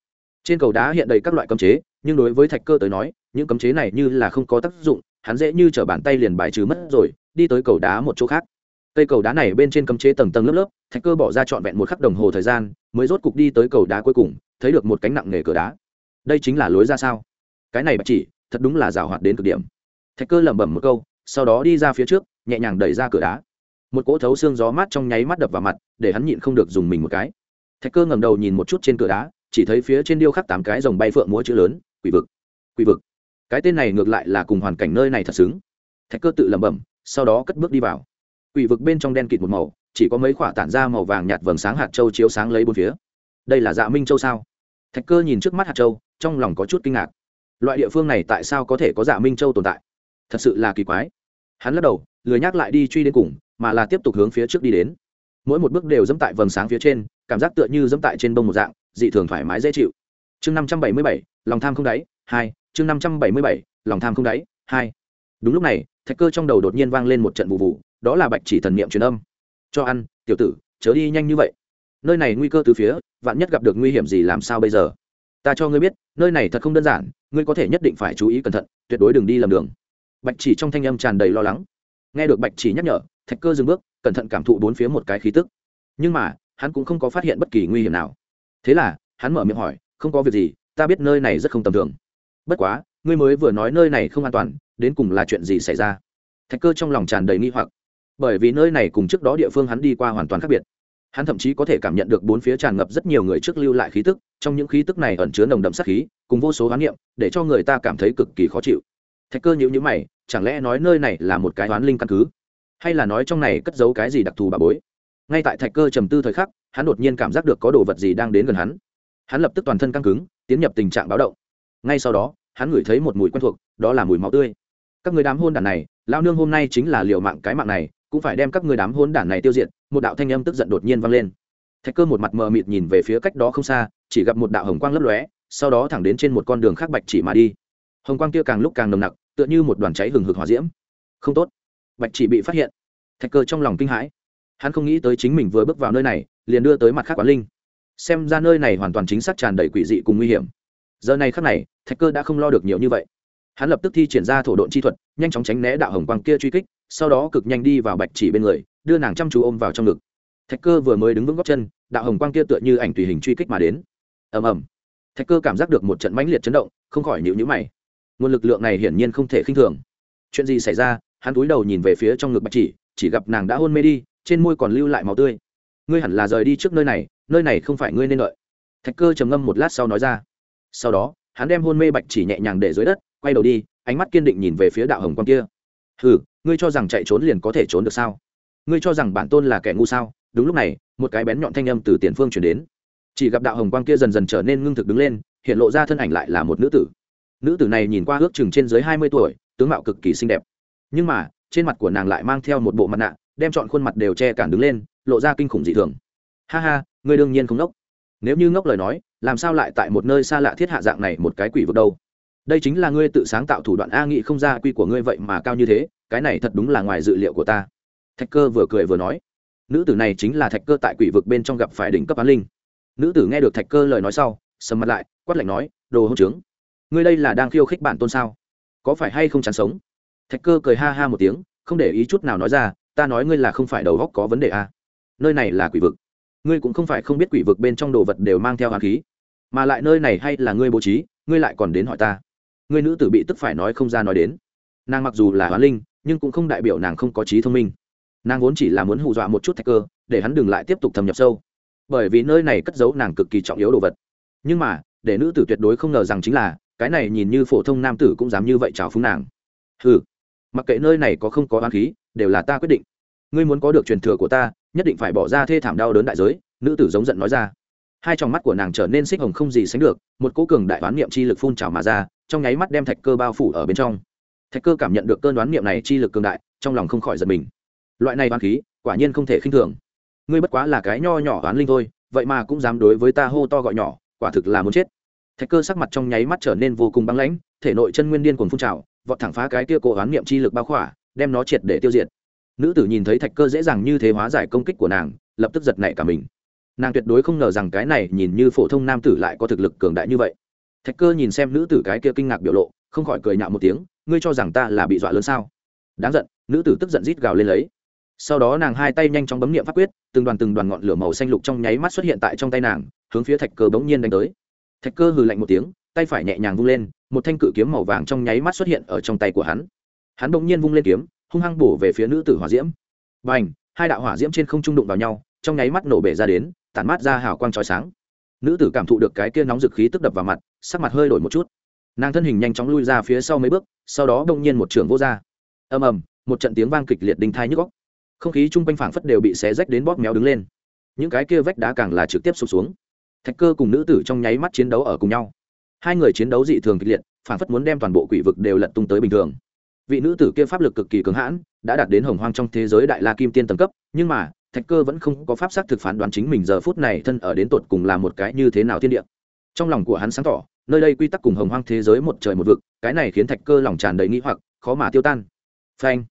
Trên cầu đá hiện đầy các loại cấm chế, nhưng đối với thạch cơ tới nói, những cấm chế này như là không có tác dụng, hắn dễ như t bàn tay liền bài trừ mất rồi đi tới cầu đá một chỗ khác. Cây cầu đá này bên trên cấm chế tầng tầng lớp lớp, thạch cơ bỏ ra trọn vẹn một khắc đồng hồ thời gian, mới rốt cục đi tới cầu đá cuối cùng, thấy được một cánh nặng nghề cửa đá. Đây chính là lối ra sao? Cái này bạch chỉ, thật đúng là rào hoạt đến cực điểm. Thạch cơ lẩm bẩm một câu, sau đó đi ra phía trước, nhẹ nhàng đẩy ra cửa đá. Một cỗ thấu xương gió mát trong nháy mắt đập vào mặt, để hắn nhịn không được dùng mình một cái. Thạch cơ ngẩng đầu nhìn một chút trên cửa đá, chỉ thấy phía trên điêu khắc tám cái dòng bay phượng múa chữ lớn, quỷ vực quỷ vực. Cái tên này ngược lại là cùng hoàn cảnh nơi này thật xứng. Thạch cơ tự lẩm bẩm sau đó cất bước đi vào. Quỷ vực bên trong đen kịt một màu, chỉ có mấy khoả tản ra màu vàng nhạt vầng sáng hạt châu chiếu sáng lấy bốn phía. Đây là dạ minh châu sao? Thạch cơ nhìn trước mắt hạt châu, trong lòng có chút kinh ngạc. Loại địa phương này tại sao có thể có dạ minh châu tồn tại? Thật sự là kỳ quái. Hắn lắc đầu, lười nhắc lại đi truy đến cùng, mà là tiếp tục hướng phía trước đi đến. Mỗi một bước đều dẫm tại vầng sáng phía trên, cảm giác tựa như dẫm tại trên bông một dạng, dị thường thoải mái dễ chịu. Chương năm trăm bảy mươi bảy, lòng tham không đáy, hai. Chương năm trăm bảy mươi bảy, lòng tham không đáy, hai. Đúng lúc này thạch cơ trong đầu đột nhiên vang lên một trận vụ vụ, đó là bạch chỉ thần niệm truyền âm. Cho ăn, tiểu tử, chớ đi nhanh như vậy. Nơi này nguy cơ từ phía, vạn nhất gặp được nguy hiểm gì làm sao bây giờ? Ta cho ngươi biết, nơi này thật không đơn giản, ngươi có thể nhất định phải chú ý cẩn thận, tuyệt đối đừng đi lầm đường. Bạch chỉ trong thanh âm tràn đầy lo lắng. Nghe được bạch chỉ nhắc nhở, thạch cơ dừng bước, cẩn thận cảm thụ bốn phía một cái khí tức. Nhưng mà, hắn cũng không có phát hiện bất kỳ nguy hiểm nào. Thế là, hắn mở miệng hỏi, không có việc gì, ta biết nơi này rất không tầm thường. Bất quá ngươi mới vừa nói nơi này không an toàn, đến cùng là chuyện gì xảy ra? Thạch cơ trong lòng tràn đầy nghi hoặc, bởi vì nơi này cùng trước đó địa phương hắn đi qua hoàn toàn khác biệt. Hắn thậm chí có thể cảm nhận được bốn phía tràn ngập rất nhiều người trước lưu lại khí tức, trong những khí tức này ẩn chứa nồng đậm sát khí, cùng vô số hoán niệm, để cho người ta cảm thấy cực kỳ khó chịu. Thạch cơ nhữ nhữ mày, chẳng lẽ nói nơi này là một cái hoán linh căn cứ? Hay là nói trong này cất giấu cái gì đặc thù bà bối? Ngay tại thạch cơ trầm tư thời khắc, hắn đột nhiên cảm giác được có đồ vật gì đang đến gần hắn. Hắn lập tức toàn thân căng cứng, tiến nhập tình trạng báo động. Ngay sau đó hắn ngửi thấy một mùi quen thuộc, đó là mùi máu tươi. Các người đám hôn đản này lao nương hôm nay chính là liều mạng cái mạng này, cũng phải đem các người đám hôn đản này tiêu diệt, một đạo thanh âm tức giận đột nhiên vang lên. Thạch cơ một mặt mờ mịt nhìn về phía cách đó không xa, chỉ gặp một đạo hồng quang lấp lóe, sau đó thẳng đến trên một con đường khác bạch chỉ mà đi. Hồng quang kia càng lúc càng nồng nặc, tựa như một đoàn cháy hừng hực hỏa diễm. Không tốt. Bạch chỉ bị phát hiện. Thạch cơ trong lòng kinh hãi. Hắn không nghĩ tới chính mình vừa bước vào nơi này, liền đưa tới mặt khác quán linh. Xem ra nơi này hoàn toàn chính xác tràn đầy quỷ dị cùng nguy hiểm giờ này khắc này, thạch cơ đã không lo được nhiều như vậy. Hắn lập tức thi triển ra thổ độn chi thuật, nhanh chóng tránh né đạo hồng quang kia truy kích, sau đó cực nhanh đi vào bạch chỉ bên người, đưa nàng chăm chú ôm vào trong ngực. Thạch cơ vừa mới đứng vững góc chân, đạo hồng quang kia tựa như ảnh tùy hình truy kích mà đến. Ầm ầm. Thạch cơ cảm giác được một trận mãnh liệt chấn động, không khỏi nhịu nhữ mày. Nguồn lực lượng này hiển nhiên không thể khinh thường. Chuyện gì xảy ra? Hắn cúi đầu nhìn về phía trong ngực bạch chỉ chỉ gặp nàng đã hôn mê đi, trên môi còn lưu lại máu tươi. Ngươi hẳn là rời đi trước nơi này nơi này không phải ngươi nên đợi. Thạch cơ trầm ngâm một lát sau nói ra sau đó, hắn đem hôn mê bạch chỉ nhẹ nhàng để dưới đất, quay đầu đi, ánh mắt kiên định nhìn về phía đạo hồng quang kia. Hừ, ngươi cho rằng chạy trốn liền có thể trốn được sao? Ngươi cho rằng bản tôn là kẻ ngu sao? Đúng lúc này, một cái bén nhọn thanh âm từ tiền phương chuyển đến. Chỉ gặp đạo hồng quang kia dần dần trở nên ngưng thực đứng lên, hiện lộ ra thân ảnh lại là một nữ tử. Nữ tử này nhìn qua ước chừng trên dưới hai mươi tuổi, tướng mạo cực kỳ xinh đẹp. Nhưng mà, trên mặt của nàng lại mang theo một bộ mặt nạ, đem chọn khuôn mặt đều che cản đứng lên, lộ ra kinh khủng dị thường. Ha ha, ngươi đương nhiên không đốc nếu như ngốc lời nói, làm sao lại tại một nơi xa lạ thiết hạ dạng này một cái quỷ vực đâu? Đây chính là ngươi tự sáng tạo thủ đoạn a nghị không ra quy của ngươi vậy mà cao như thế, cái này thật đúng là ngoài dự liệu của ta. Thạch cơ vừa cười vừa nói. Nữ tử này chính là thạch cơ tại quỷ vực bên trong gặp phải đỉnh cấp án linh. Nữ tử nghe được thạch cơ lời nói sau, sầm mặt lại, quát lạnh nói, đồ hông trướng, ngươi đây là đang khiêu khích bản tôn sao? Có phải hay không chán sống? Thạch cơ cười ha ha một tiếng, không để ý chút nào nói ra, ta nói ngươi là không phải đầu góc có vấn đề à. nơi này là quỷ vực ngươi cũng không phải không biết quỷ vực bên trong đồ vật đều mang theo hàn khí, mà lại nơi này hay là ngươi bố trí, ngươi lại còn đến hỏi ta. Ngươi nữ tử bị tức phải nói không ra nói đến. Nàng mặc dù là hoán linh, nhưng cũng không đại biểu nàng không có trí thông minh. Nàng vốn chỉ là muốn hù dọa một chút thạch cơ, để hắn đừng lại tiếp tục thâm nhập sâu. Bởi vì nơi này cất giấu nàng cực kỳ trọng yếu đồ vật. Nhưng mà, để nữ tử tuyệt đối không ngờ rằng chính là, cái này nhìn như phổ thông nam tử cũng dám như vậy trào phúng nàng. Ừ mặc kệ nơi này có không có oán khí, đều là ta quyết định ngươi muốn có được truyền thừa của ta, nhất định phải bỏ ra thê thảm đau đớn đại giới, nữ tử giống giận nói ra. Hai tròng mắt của nàng trở nên xích hồng không gì sánh được, một cố cường đại đoán niệm chi lực phun trào mà ra, trong nháy mắt đem thạch cơ bao phủ ở bên trong. Thạch cơ cảm nhận được cơn đoán niệm này chi lực cường đại, trong lòng không khỏi giật mình. Loại này đoán khí, quả nhiên không thể khinh thường. Ngươi bất quá là cái nho nhỏ đoán linh thôi, vậy mà cũng dám đối với ta hô to gọi nhỏ, quả thực là muốn chết. Thạch cơ sắc mặt trong nháy mắt trở nên vô cùng băng lãnh, thể nội chân nguyên điên cuồng phun trào, vọt thẳng phá cái kia cổ đoán niệm chi lực bao khỏa, đem nó triệt để tiêu diệt nữ tử nhìn thấy thạch cơ dễ dàng như thế hóa giải công kích của nàng, lập tức giật nảy cả mình. Nàng tuyệt đối không ngờ rằng cái này nhìn như phổ thông nam tử lại có thực lực cường đại như vậy. Thạch cơ nhìn xem nữ tử cái kia kinh ngạc biểu lộ, không khỏi cười nhạo một tiếng, ngươi cho rằng ta là bị dọa lớn sao? Đáng giận, nữ tử tức giận rít gào lên lấy. Sau đó nàng hai tay nhanh chóng bấm nghiệm pháp quyết, từng đoàn từng đoàn ngọn lửa màu xanh lục trong nháy mắt xuất hiện tại trong tay nàng, hướng phía thạch cơ bỗng nhiên đánh tới. Thạch cơ hừ lạnh một tiếng, tay phải nhẹ nhàng vung lên, một thanh cự kiếm màu vàng trong nháy mắt xuất hiện ở trong tay của hắn. Hắn bỗng nhiên vung lên kiếm hung hăng bổ về phía nữ tử hỏa diễm. Và n hai đạo hỏa diễm trên không trung đụng vào nhau, trong nháy mắt nổ bể ra đến, tản mát ra hào quang trói sáng. Nữ tử cảm thụ được cái kia nóng dực khí tức đập vào mặt, sắc mặt hơi đổi một chút. Nàng thân hình nhanh chóng lui ra phía sau mấy bước, sau đó đông nhiên một trường vô r ầm ầm, một trận tiếng vang kịch liệt đinh thai nhức góc không khí chung quanh phảng phất đều bị xé rách đến bóp méo đứng lên. Những cái kia vách đá càng là trực tiếp sụp xuống. Thạch cơ cùng nữ tử trong nháy mắt chiến đấu ở cùng nhau. Hai người chiến đấu dị thường kịch liệt, phảng phất muốn đem toàn bộ quỷ vực đều lật tung tới bình thường vị nữ tử kia pháp lực cực kỳ cứng hãn, đã đạt đến hồng hoang trong thế giới đại la kim tiên tầng cấp, nhưng mà, thạch cơ vẫn không có pháp xác thực phán đoán chính mình giờ phút này thân ở đến tột cùng là một cái như thế nào thiên địa. Trong lòng của hắn sáng tỏ, nơi đây quy tắc cùng hồng hoang thế giới một trời một vực, cái này khiến thạch cơ lòng tràn đầy nghĩ hoặc, khó mà tiêu tan. Phanh.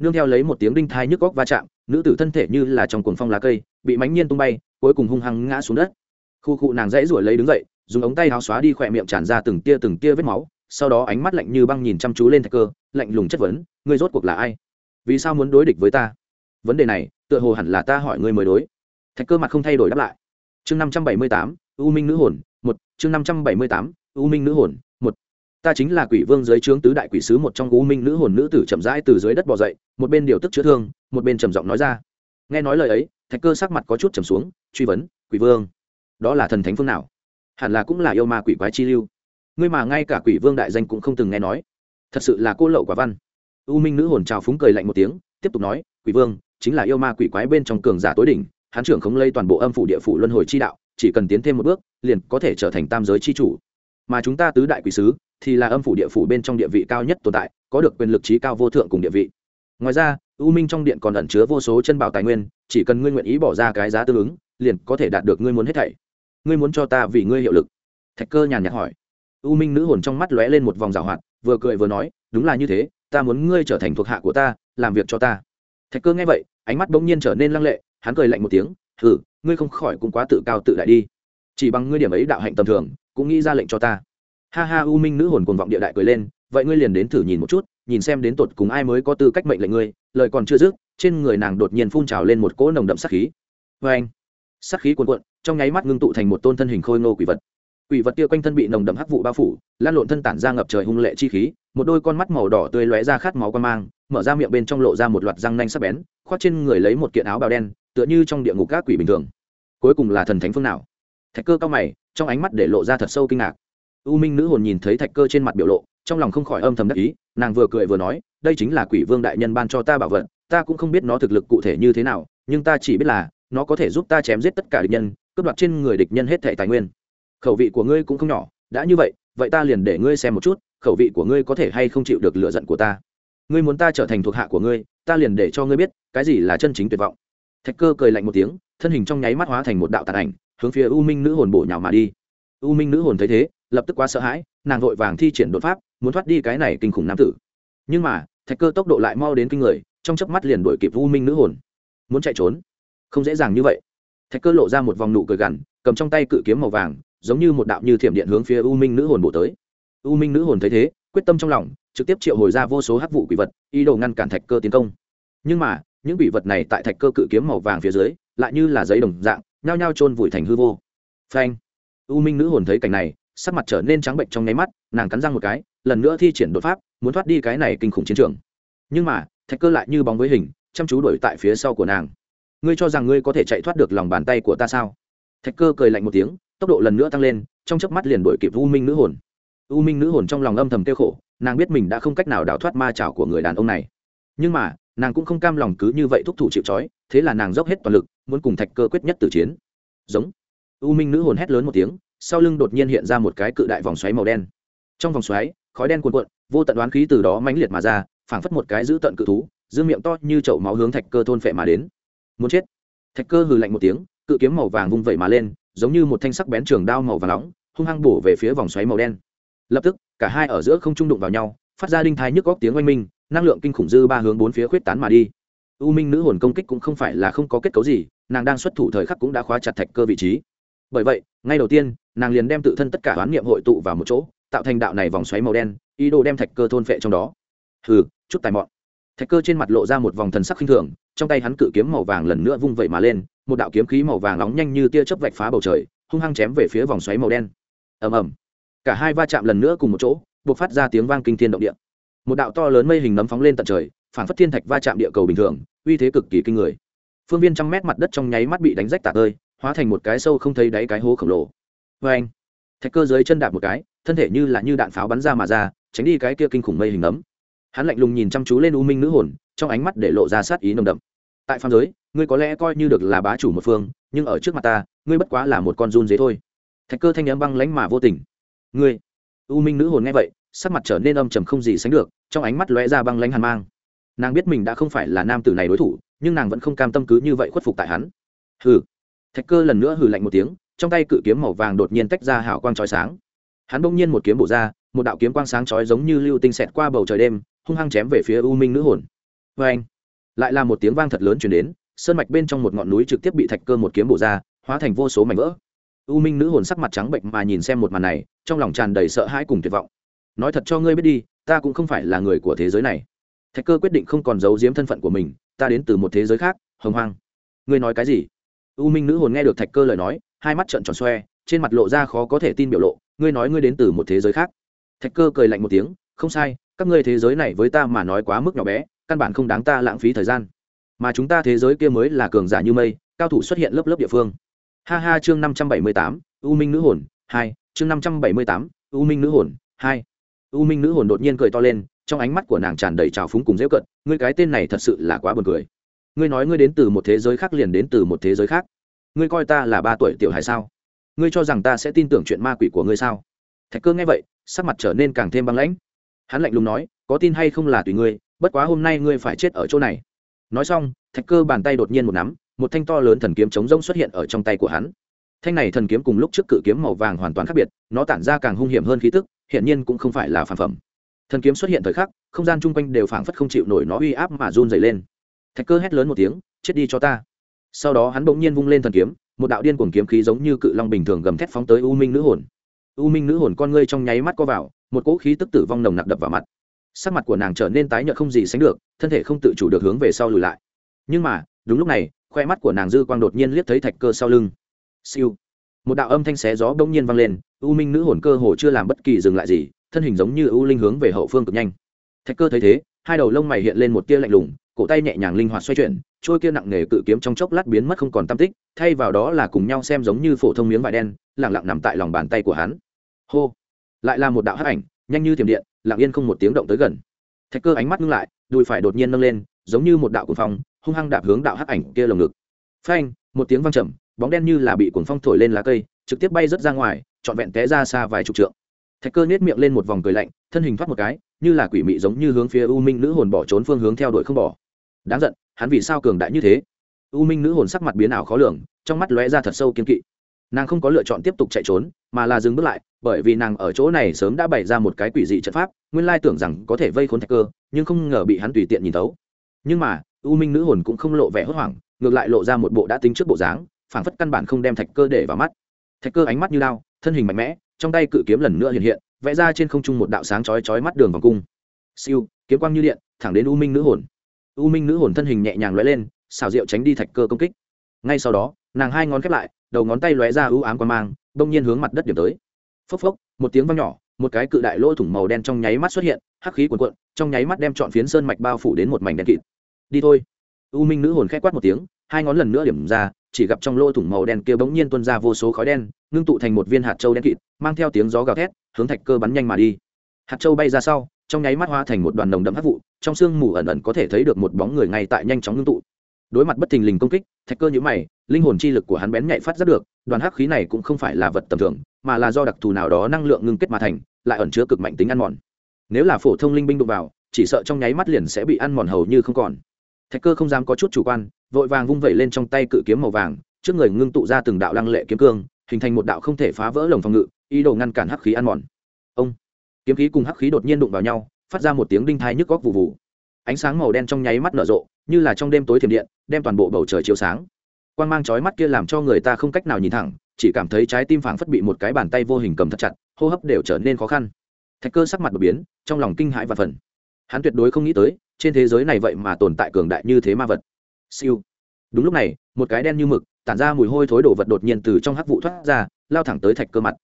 Nương theo lấy một tiếng đinh thai nhức góc va chạm, nữ tử thân thể như là trong cuồng phong lá cây, bị mánh nhiên tung bay, cuối cùng hung hăng ngã xuống đất. Khu cụ nàng dãy ruổi lấy đứng dậy, dùng ống tay áo xóa đi khỏe miệng tràn ra từng tia từng tia vết máu sau đó ánh mắt lạnh như băng nhìn chăm chú lên thạch cơ, lạnh lùng chất vấn, ngươi rốt cuộc là ai? Vì sao muốn đối địch với ta? Vấn đề này, tựa hồ hẳn là ta hỏi ngươi mới đối. Thạch cơ mặt không thay đổi đáp lại. Chương năm trăm bảy mươi tám, u minh nữ hồn, một, chương năm trăm bảy mươi tám, u minh nữ hồn, một. Ta chính là quỷ vương dưới trướng tứ đại quỷ sứ một trong u minh nữ hồn nữ tử chậm rãi từ dưới đất bò dậy, một bên điều tức chữa thương, một bên trầm giọng nói ra. Nghe nói lời ấy, thạch cơ sắc mặt có chút trầm xuống, truy vấn, quỷ vương, đó là thần thánh phương nào? Hẳn là cũng là yêu ma quỷ quái chi lưu ngươi mà ngay cả quỷ vương đại danh cũng không từng nghe nói. Thật sự là cô lậu quả văn. U minh nữ hồn trào phúng cười lạnh một tiếng, tiếp tục nói, quỷ vương, chính là yêu ma quỷ quái bên trong cường giả tối đỉnh hán trưởng không lây toàn bộ âm phủ địa phủ luân hồi chi đạo, chỉ cần tiến thêm một bước, liền có thể trở thành tam giới chi chủ. Mà chúng ta tứ đại quỷ sứ, thì là âm phủ địa phủ bên trong địa vị cao nhất tồn tại, có được quyền lực trí cao vô thượng cùng địa vị. Ngoài ra, u minh trong điện còn ẩn chứa vô số chân bảo tài nguyên, chỉ cần ngươi nguyện ý bỏ ra cái giá tương ứng, liền có thể đạt được ngươi muốn hết thảy. Ngươi muốn cho ta vì ngươi hiệu lực. Thạch cơ nhàn nhạt hỏi u minh nữ hồn trong mắt lóe lên một vòng rào hoạt, vừa cười vừa nói, đúng là như thế, ta muốn ngươi trở thành thuộc hạ của ta, làm việc cho ta. Thạch cơ nghe vậy, ánh mắt bỗng nhiên trở nên lăng lệ, hắn cười lạnh một tiếng ừ ngươi không khỏi cũng quá tự cao tự đại đi. Chỉ bằng ngươi điểm ấy đạo hạnh tầm thường, cũng nghĩ ra lệnh cho ta. Ha ha, u minh nữ hồn cuồng vọng địa đại cười lên, vậy ngươi liền đến thử nhìn một chút, nhìn xem đến tột cùng ai mới có tư cách mệnh lệnh ngươi. Lời còn chưa dứt, trên người nàng đột nhiên phun trào lên một cỗ nồng đậm sát khí. Vê anh sát khí cuồn cuộn, trong nháy mắt ngưng tụ thành một tôn thân hình khôi ngô quỷ vật quỷ vật kia quanh thân bị nồng đậm hắc vụ bao phủ, lan lộn thân tản ra ngập trời hung lệ chi khí, một đôi con mắt màu đỏ tươi lóe ra khát máu quan mang, mở ra miệng bên trong lộ ra một loạt răng nanh sắc bén, khoác trên người lấy một kiện áo bào đen, tựa như trong địa ngục các quỷ bình thường. Cuối cùng là thần thánh phương nào? Thạch cơ cao mày, trong ánh mắt để lộ ra thật sâu kinh ngạc. U minh nữ hồn nhìn thấy thạch cơ trên mặt biểu lộ, trong lòng không khỏi âm thầm đắc ý, nàng vừa cười vừa nói, đây chính là quỷ vương đại nhân ban cho ta bảo vật, ta cũng không biết nó thực lực cụ thể như thế nào, nhưng ta chỉ biết là, nó có thể giúp ta chém giết tất cả địch nhân, cướp đoạt trên người địch nhân hết thảy tài nguyên khẩu vị của ngươi cũng không nhỏ, đã như vậy vậy ta liền để ngươi xem một chút, khẩu vị của ngươi có thể hay không chịu được lựa giận của ta. Ngươi muốn ta trở thành thuộc hạ của ngươi, ta liền để cho ngươi biết, cái gì là chân chính tuyệt vọng. Thạch cơ cười lạnh một tiếng, thân hình trong nháy mắt hóa thành một đạo tàn ảnh, hướng phía u minh nữ hồn bổ nhào mà đi. U minh nữ hồn thấy thế, lập tức quá sợ hãi, nàng vội vàng thi triển đột pháp, muốn thoát đi cái này kinh khủng nam tử. Nhưng mà, thạch cơ tốc độ lại mau đến kinh người, trong chớp mắt liền đuổi kịp u minh nữ hồn. Muốn chạy trốn? Không dễ dàng như vậy. Thạch cơ lộ ra một vòng nụ cười gằn, cầm trong tay cự kiếm màu vàng giống như một đạo như thiểm điện hướng phía u minh nữ hồn bổ tới. U minh nữ hồn thấy thế, quyết tâm trong lòng, trực tiếp triệu hồi ra vô số hắc vụ quỷ vật, ý đồ ngăn cản thạch cơ tiến công. Nhưng mà, những quỷ vật này tại thạch cơ cự kiếm màu vàng phía dưới, lại như là giấy đồng dạng, nhao nhao chôn vùi thành hư vô. Phanh! U minh nữ hồn thấy cảnh này, sắc mặt trở nên trắng bệnh trong nháy mắt, nàng cắn răng một cái, lần nữa thi triển đột pháp, muốn thoát đi cái này kinh khủng chiến trường. Nhưng mà, thạch cơ lại như bóng với hình, chăm chú đuổi tại phía sau của nàng. Ngươi cho rằng ngươi có thể chạy thoát được lòng bàn tay của ta sao? Thạch cơ cười lạnh một tiếng tốc độ lần nữa tăng lên, trong chớp mắt liền đuổi kịp u minh nữ hồn. U minh nữ hồn trong lòng âm thầm tiêu khổ, nàng biết mình đã không cách nào đào thoát ma trảo của người đàn ông này. Nhưng mà, nàng cũng không cam lòng cứ như vậy thúc thủ chịu trói, thế là nàng dốc hết toàn lực, muốn cùng thạch cơ quyết nhất tử chiến. Giống. U minh nữ hồn hét lớn một tiếng, sau lưng đột nhiên hiện ra một cái cự đại vòng xoáy màu đen. Trong vòng xoáy, khói đen cuồn cuộn, vô tận đoán khí từ đó mãnh liệt mà ra, phảng phất một cái giữ tận cự thú, dương miệng to như chậu máu hướng thạch cơ thôn phệ mà đến. Muốn chết. Thạch cơ hừ lạnh một tiếng, cự kiếm màu vàng vung vẩy mà lên giống như một thanh sắc bén trường đao màu vàng nóng, hung hăng bổ về phía vòng xoáy màu đen. Lập tức, cả hai ở giữa không trung đụng vào nhau, phát ra đinh thai nhức góc tiếng oanh minh, năng lượng kinh khủng dư ba hướng bốn phía khuyết tán mà đi. U minh nữ hồn công kích cũng không phải là không có kết cấu gì, nàng đang xuất thủ thời khắc cũng đã khóa chặt thạch cơ vị trí. Bởi vậy, ngay đầu tiên, nàng liền đem tự thân tất cả oán niệm hội tụ vào một chỗ, tạo thành đạo này vòng xoáy màu đen, ý đồ đem thạch cơ thôn phệ trong đó. Hừ, chút tài mọn thạch cơ trên mặt lộ ra một vòng thần sắc khinh thường, trong tay hắn cự kiếm màu vàng lần nữa vung vẩy mà lên, một đạo kiếm khí màu vàng nóng nhanh như tia chớp vạch phá bầu trời, hung hăng chém về phía vòng xoáy màu đen. Ầm ầm. Cả hai va chạm lần nữa cùng một chỗ buộc phát ra tiếng vang kinh thiên động địa. Một đạo to lớn mây hình nấm phóng lên tận trời, phản phất thiên thạch va chạm địa cầu bình thường, uy thế cực kỳ kinh người. Phương viên trăm mét mặt đất trong nháy mắt bị đánh rách tạc ơi hóa thành một cái sâu không thấy đáy cái hố khổng lồ. Vê anh thạch cơ dưới chân đạp một cái, thân thể như là như đạn pháo bắn ra mà ra, tránh đi cái kia kinh khủng mây hình nấm hắn lạnh lùng nhìn chăm chú lên u minh nữ hồn, trong ánh mắt để lộ ra sát ý nồng đậm. Tại phàm giới, ngươi có lẽ coi như được là bá chủ một phương, nhưng ở trước mặt ta, ngươi bất quá là một con run dế thôi. Thạch cơ thanh n m băng lánh mà vô tình. Ngươi? U minh nữ hồn nghe vậy, sắc mặt trở nên âm trầm không gì sánh được, trong ánh mắt lóe ra băng lánh hàn mang. Nàng biết mình đã không phải là nam tử này đối thủ, nhưng nàng vẫn không cam tâm cứ như vậy khuất phục tại hắn. Hừ. Thạch cơ lần nữa hừ lạnh một tiếng, trong tay cự kiếm màu vàng đột nhiên tách ra hào quang trói sáng. Hắn bỗng nhiên một kiếm bổ ra, một đạo kiếm quang sáng chói giống như lưu tinh xẹt qua bầu trời đêm hung hăng chém về phía u minh nữ hồn. Vê anh, lại là một tiếng vang thật lớn chuyển đến, sơn mạch bên trong một ngọn núi trực tiếp bị thạch cơ một kiếm bổ ra, hóa thành vô số mảnh vỡ. U minh nữ hồn sắc mặt trắng bệnh mà nhìn xem một màn này, trong lòng tràn đầy sợ hãi cùng tuyệt vọng. Nói thật cho ngươi biết đi, ta cũng không phải là người của thế giới này. Thạch cơ quyết định không còn giấu giếm thân phận của mình, ta đến từ một thế giới khác, hồng hoang. Ngươi nói cái gì? U minh nữ hồn nghe được thạch cơ lời nói, hai mắt trợn tròn xoe, trên mặt lộ ra khó có thể tin biểu lộ, ngươi nói ngươi đến từ một thế giới khác. Thạch cơ cười lạnh một tiếng, không sai các ngươi thế giới này với ta mà nói quá mức nhỏ bé, căn bản không đáng ta lãng phí thời gian. Mà chúng ta thế giới kia mới là cường giả như mây, cao thủ xuất hiện lớp lớp địa phương. Ha ha, chương năm trăm bảy mươi tám, u minh nữ hồn, hai, chương năm trăm bảy mươi tám, u minh nữ hồn, hai. U minh nữ hồn đột nhiên cười to lên, trong ánh mắt của nàng tràn đầy trào phúng cùng dễ cận ngươi cái tên này thật sự là quá buồn cười. Ngươi nói ngươi đến từ một thế giới khác liền đến từ một thế giới khác. Ngươi coi ta là ba tuổi tiểu hài sao? Ngươi cho rằng ta sẽ tin tưởng chuyện ma quỷ của ngươi sao? Thạch cơ nghe vậy, sắc mặt trở nên càng thêm băng lãnh hắn lạnh lùng nói, có tin hay không là tùy ngươi, bất quá hôm nay ngươi phải chết ở chỗ này. Nói xong, thạch cơ bàn tay đột nhiên một nắm, một thanh to lớn thần kiếm chống rông xuất hiện ở trong tay của hắn. Thanh này thần kiếm cùng lúc trước cự kiếm màu vàng hoàn toàn khác biệt, nó tản ra càng hung hiểm hơn khí tức hiện nhiên cũng không phải là phản phẩm. Thần kiếm xuất hiện thời khắc, không gian chung quanh đều phảng phất không chịu nổi nó uy áp mà run dày lên. Thạch cơ hét lớn một tiếng, chết đi cho ta. Sau đó hắn bỗng nhiên vung lên thần kiếm, một đạo điên cuồng kiếm khí giống như cự long bình thường gầm thét phóng tới u minh nữ hồn u minh nữ hồn con ngươi trong nháy mắt co vào, một cỗ khí tức tử vong nồng nặc đập vào mặt. Sắc mặt của nàng trở nên tái nhợt không gì sánh được, thân thể không tự chủ được hướng về sau lùi lại. Nhưng mà, đúng lúc này, khoe mắt của nàng dư quang đột nhiên liếc thấy thạch cơ sau lưng. Siêu. Một đạo âm thanh xé gió bỗng nhiên vang lên, u minh nữ hồn cơ hồ chưa làm bất kỳ dừng lại gì, thân hình giống như u linh hướng về hậu phương cực nhanh. Thạch cơ thấy thế, hai đầu lông mày hiện lên một tia lạnh lùng, cổ tay nhẹ nhàng linh hoạt xoay chuyển trôi kia nặng nề cự kiếm trong chốc lát biến mất không còn tam tích thay vào đó là cùng nhau xem giống như phổ thông miếng vải đen lẳng lặng nằm tại lòng bàn tay của hắn. Hô! Lại là một đạo hắc ảnh, nhanh như thiểm điện, lặng yên không một tiếng động tới gần. Thạch cơ ánh mắt ngưng lại, đùi phải đột nhiên nâng lên, giống như một đạo cuồng phong, hung hăng đạp hướng đạo hắc ảnh kia lồng ngực. Phanh! Một tiếng vang trầm, bóng đen như là bị cuồng phong thổi lên lá cây, trực tiếp bay rớt ra ngoài, trọn vẹn té ra xa vài chục trượng. Thạch cơ nết miệng lên một vòng cười lạnh, thân hình thoát một cái, như là quỷ mị giống như hướng phía u minh nữ hồn bỏ trốn phương hướng theo đuổi không bỏ. Đáng giận, hắn vì sao cường đại như thế? U minh nữ hồn sắc mặt biến ảo khó lường, trong mắt lóe ra thật sâu kiên kỵ. Nàng không có lựa chọn tiếp tục chạy trốn, mà là dừng bước lại, bởi vì nàng ở chỗ này sớm đã bày ra một cái quỷ dị trận pháp, nguyên lai tưởng rằng có thể vây khốn thạch cơ, nhưng không ngờ bị hắn tùy tiện nhìn tấu nhưng mà, u minh nữ hồn cũng không lộ vẻ hốt hoảng, ngược lại lộ ra một bộ đã tính trước bộ dáng, phảng phất căn bản không đem thạch cơ để vào mắt. Thạch cơ ánh mắt như lao thân hình mạnh mẽ, trong tay cự kiếm lần nữa hiện hiện, vẽ ra trên không trung một đạo sáng chói chói mắt đường vòng cung. Siêu, kiếm quang như điện, thẳng đến u minh nữ hồn. U minh nữ hồn thân hình nhẹ nhàng lóe lên xào rượu tránh đi thạch cơ công kích. Ngay sau đó, nàng hai ngón khép lại, đầu ngón tay lóe ra ưu ám quan mang bỗng nhiên hướng mặt đất điểm tới. Phốc phốc, một tiếng vang nhỏ, một cái cự đại lỗ thủng màu đen trong nháy mắt xuất hiện, hắc khí cuồn cuộn, trong nháy mắt đem trọn phiến sơn mạch bao phủ đến một mảnh đen kịt. Đi thôi. U minh nữ hồn khẽ quát một tiếng, hai ngón lần nữa điểm ra, chỉ gặp trong lỗ thủng màu đen kia bỗng nhiên tuôn ra vô số khói đen, ngưng tụ thành một viên hạt châu đen kịt, mang theo tiếng gió gào thét, hướng thạch cơ bắn nhanh mà đi. Hạt châu bay ra sau, trong nháy mắt hóa thành một đoàn nồng đậm hắc vụ, trong sương mù ẩn ẩn có thể thấy được một bóng người ngay tại nhanh chóng ngưng tụ đối mặt bất thình lình công kích, thạch cơ nhữ mày, linh hồn chi lực của hắn bén nhạy phát rất được, đoàn hắc khí này cũng không phải là vật tầm thường, mà là do đặc thù nào đó năng lượng ngưng kết mà thành, lại ẩn chứa cực mạnh tính ăn mòn. Nếu là phổ thông linh binh đụng vào, chỉ sợ trong nháy mắt liền sẽ bị ăn mòn hầu như không còn. Thạch cơ không dám có chút chủ quan, vội vàng vung vẩy lên trong tay cự kiếm màu vàng, trước người ngưng tụ ra từng đạo lăng lệ kiếm cương, hình thành một đạo không thể phá vỡ lồng phòng ngự, ý đồ ngăn cản hắc khí ăn mòn. Ông! Kiếm khí cùng hắc khí đột nhiên đụng vào nhau, phát ra một tiếng đinh thai nhức góc vụ vụ ánh sáng màu đen trong nháy mắt nở rộ, như là trong đêm tối thiểm điện, đem toàn bộ bầu trời chiếu sáng. Quan g mang chói mắt kia làm cho người ta không cách nào nhìn thẳng, chỉ cảm thấy trái tim phảng phất bị một cái bàn tay vô hình cầm thật chặt, hô hấp đều trở nên khó khăn. Thạch cơ sắc mặt đột biến, trong lòng kinh hãi và phần hắn tuyệt đối không nghĩ tới, trên thế giới này vậy mà tồn tại cường đại như thế ma vật. Siêu. Đúng lúc này, một cái đen như mực, tản ra mùi hôi thối đổ vật đột nhiên từ trong hắc vụ thoát ra, lao thẳng tới thạch cơ mặt.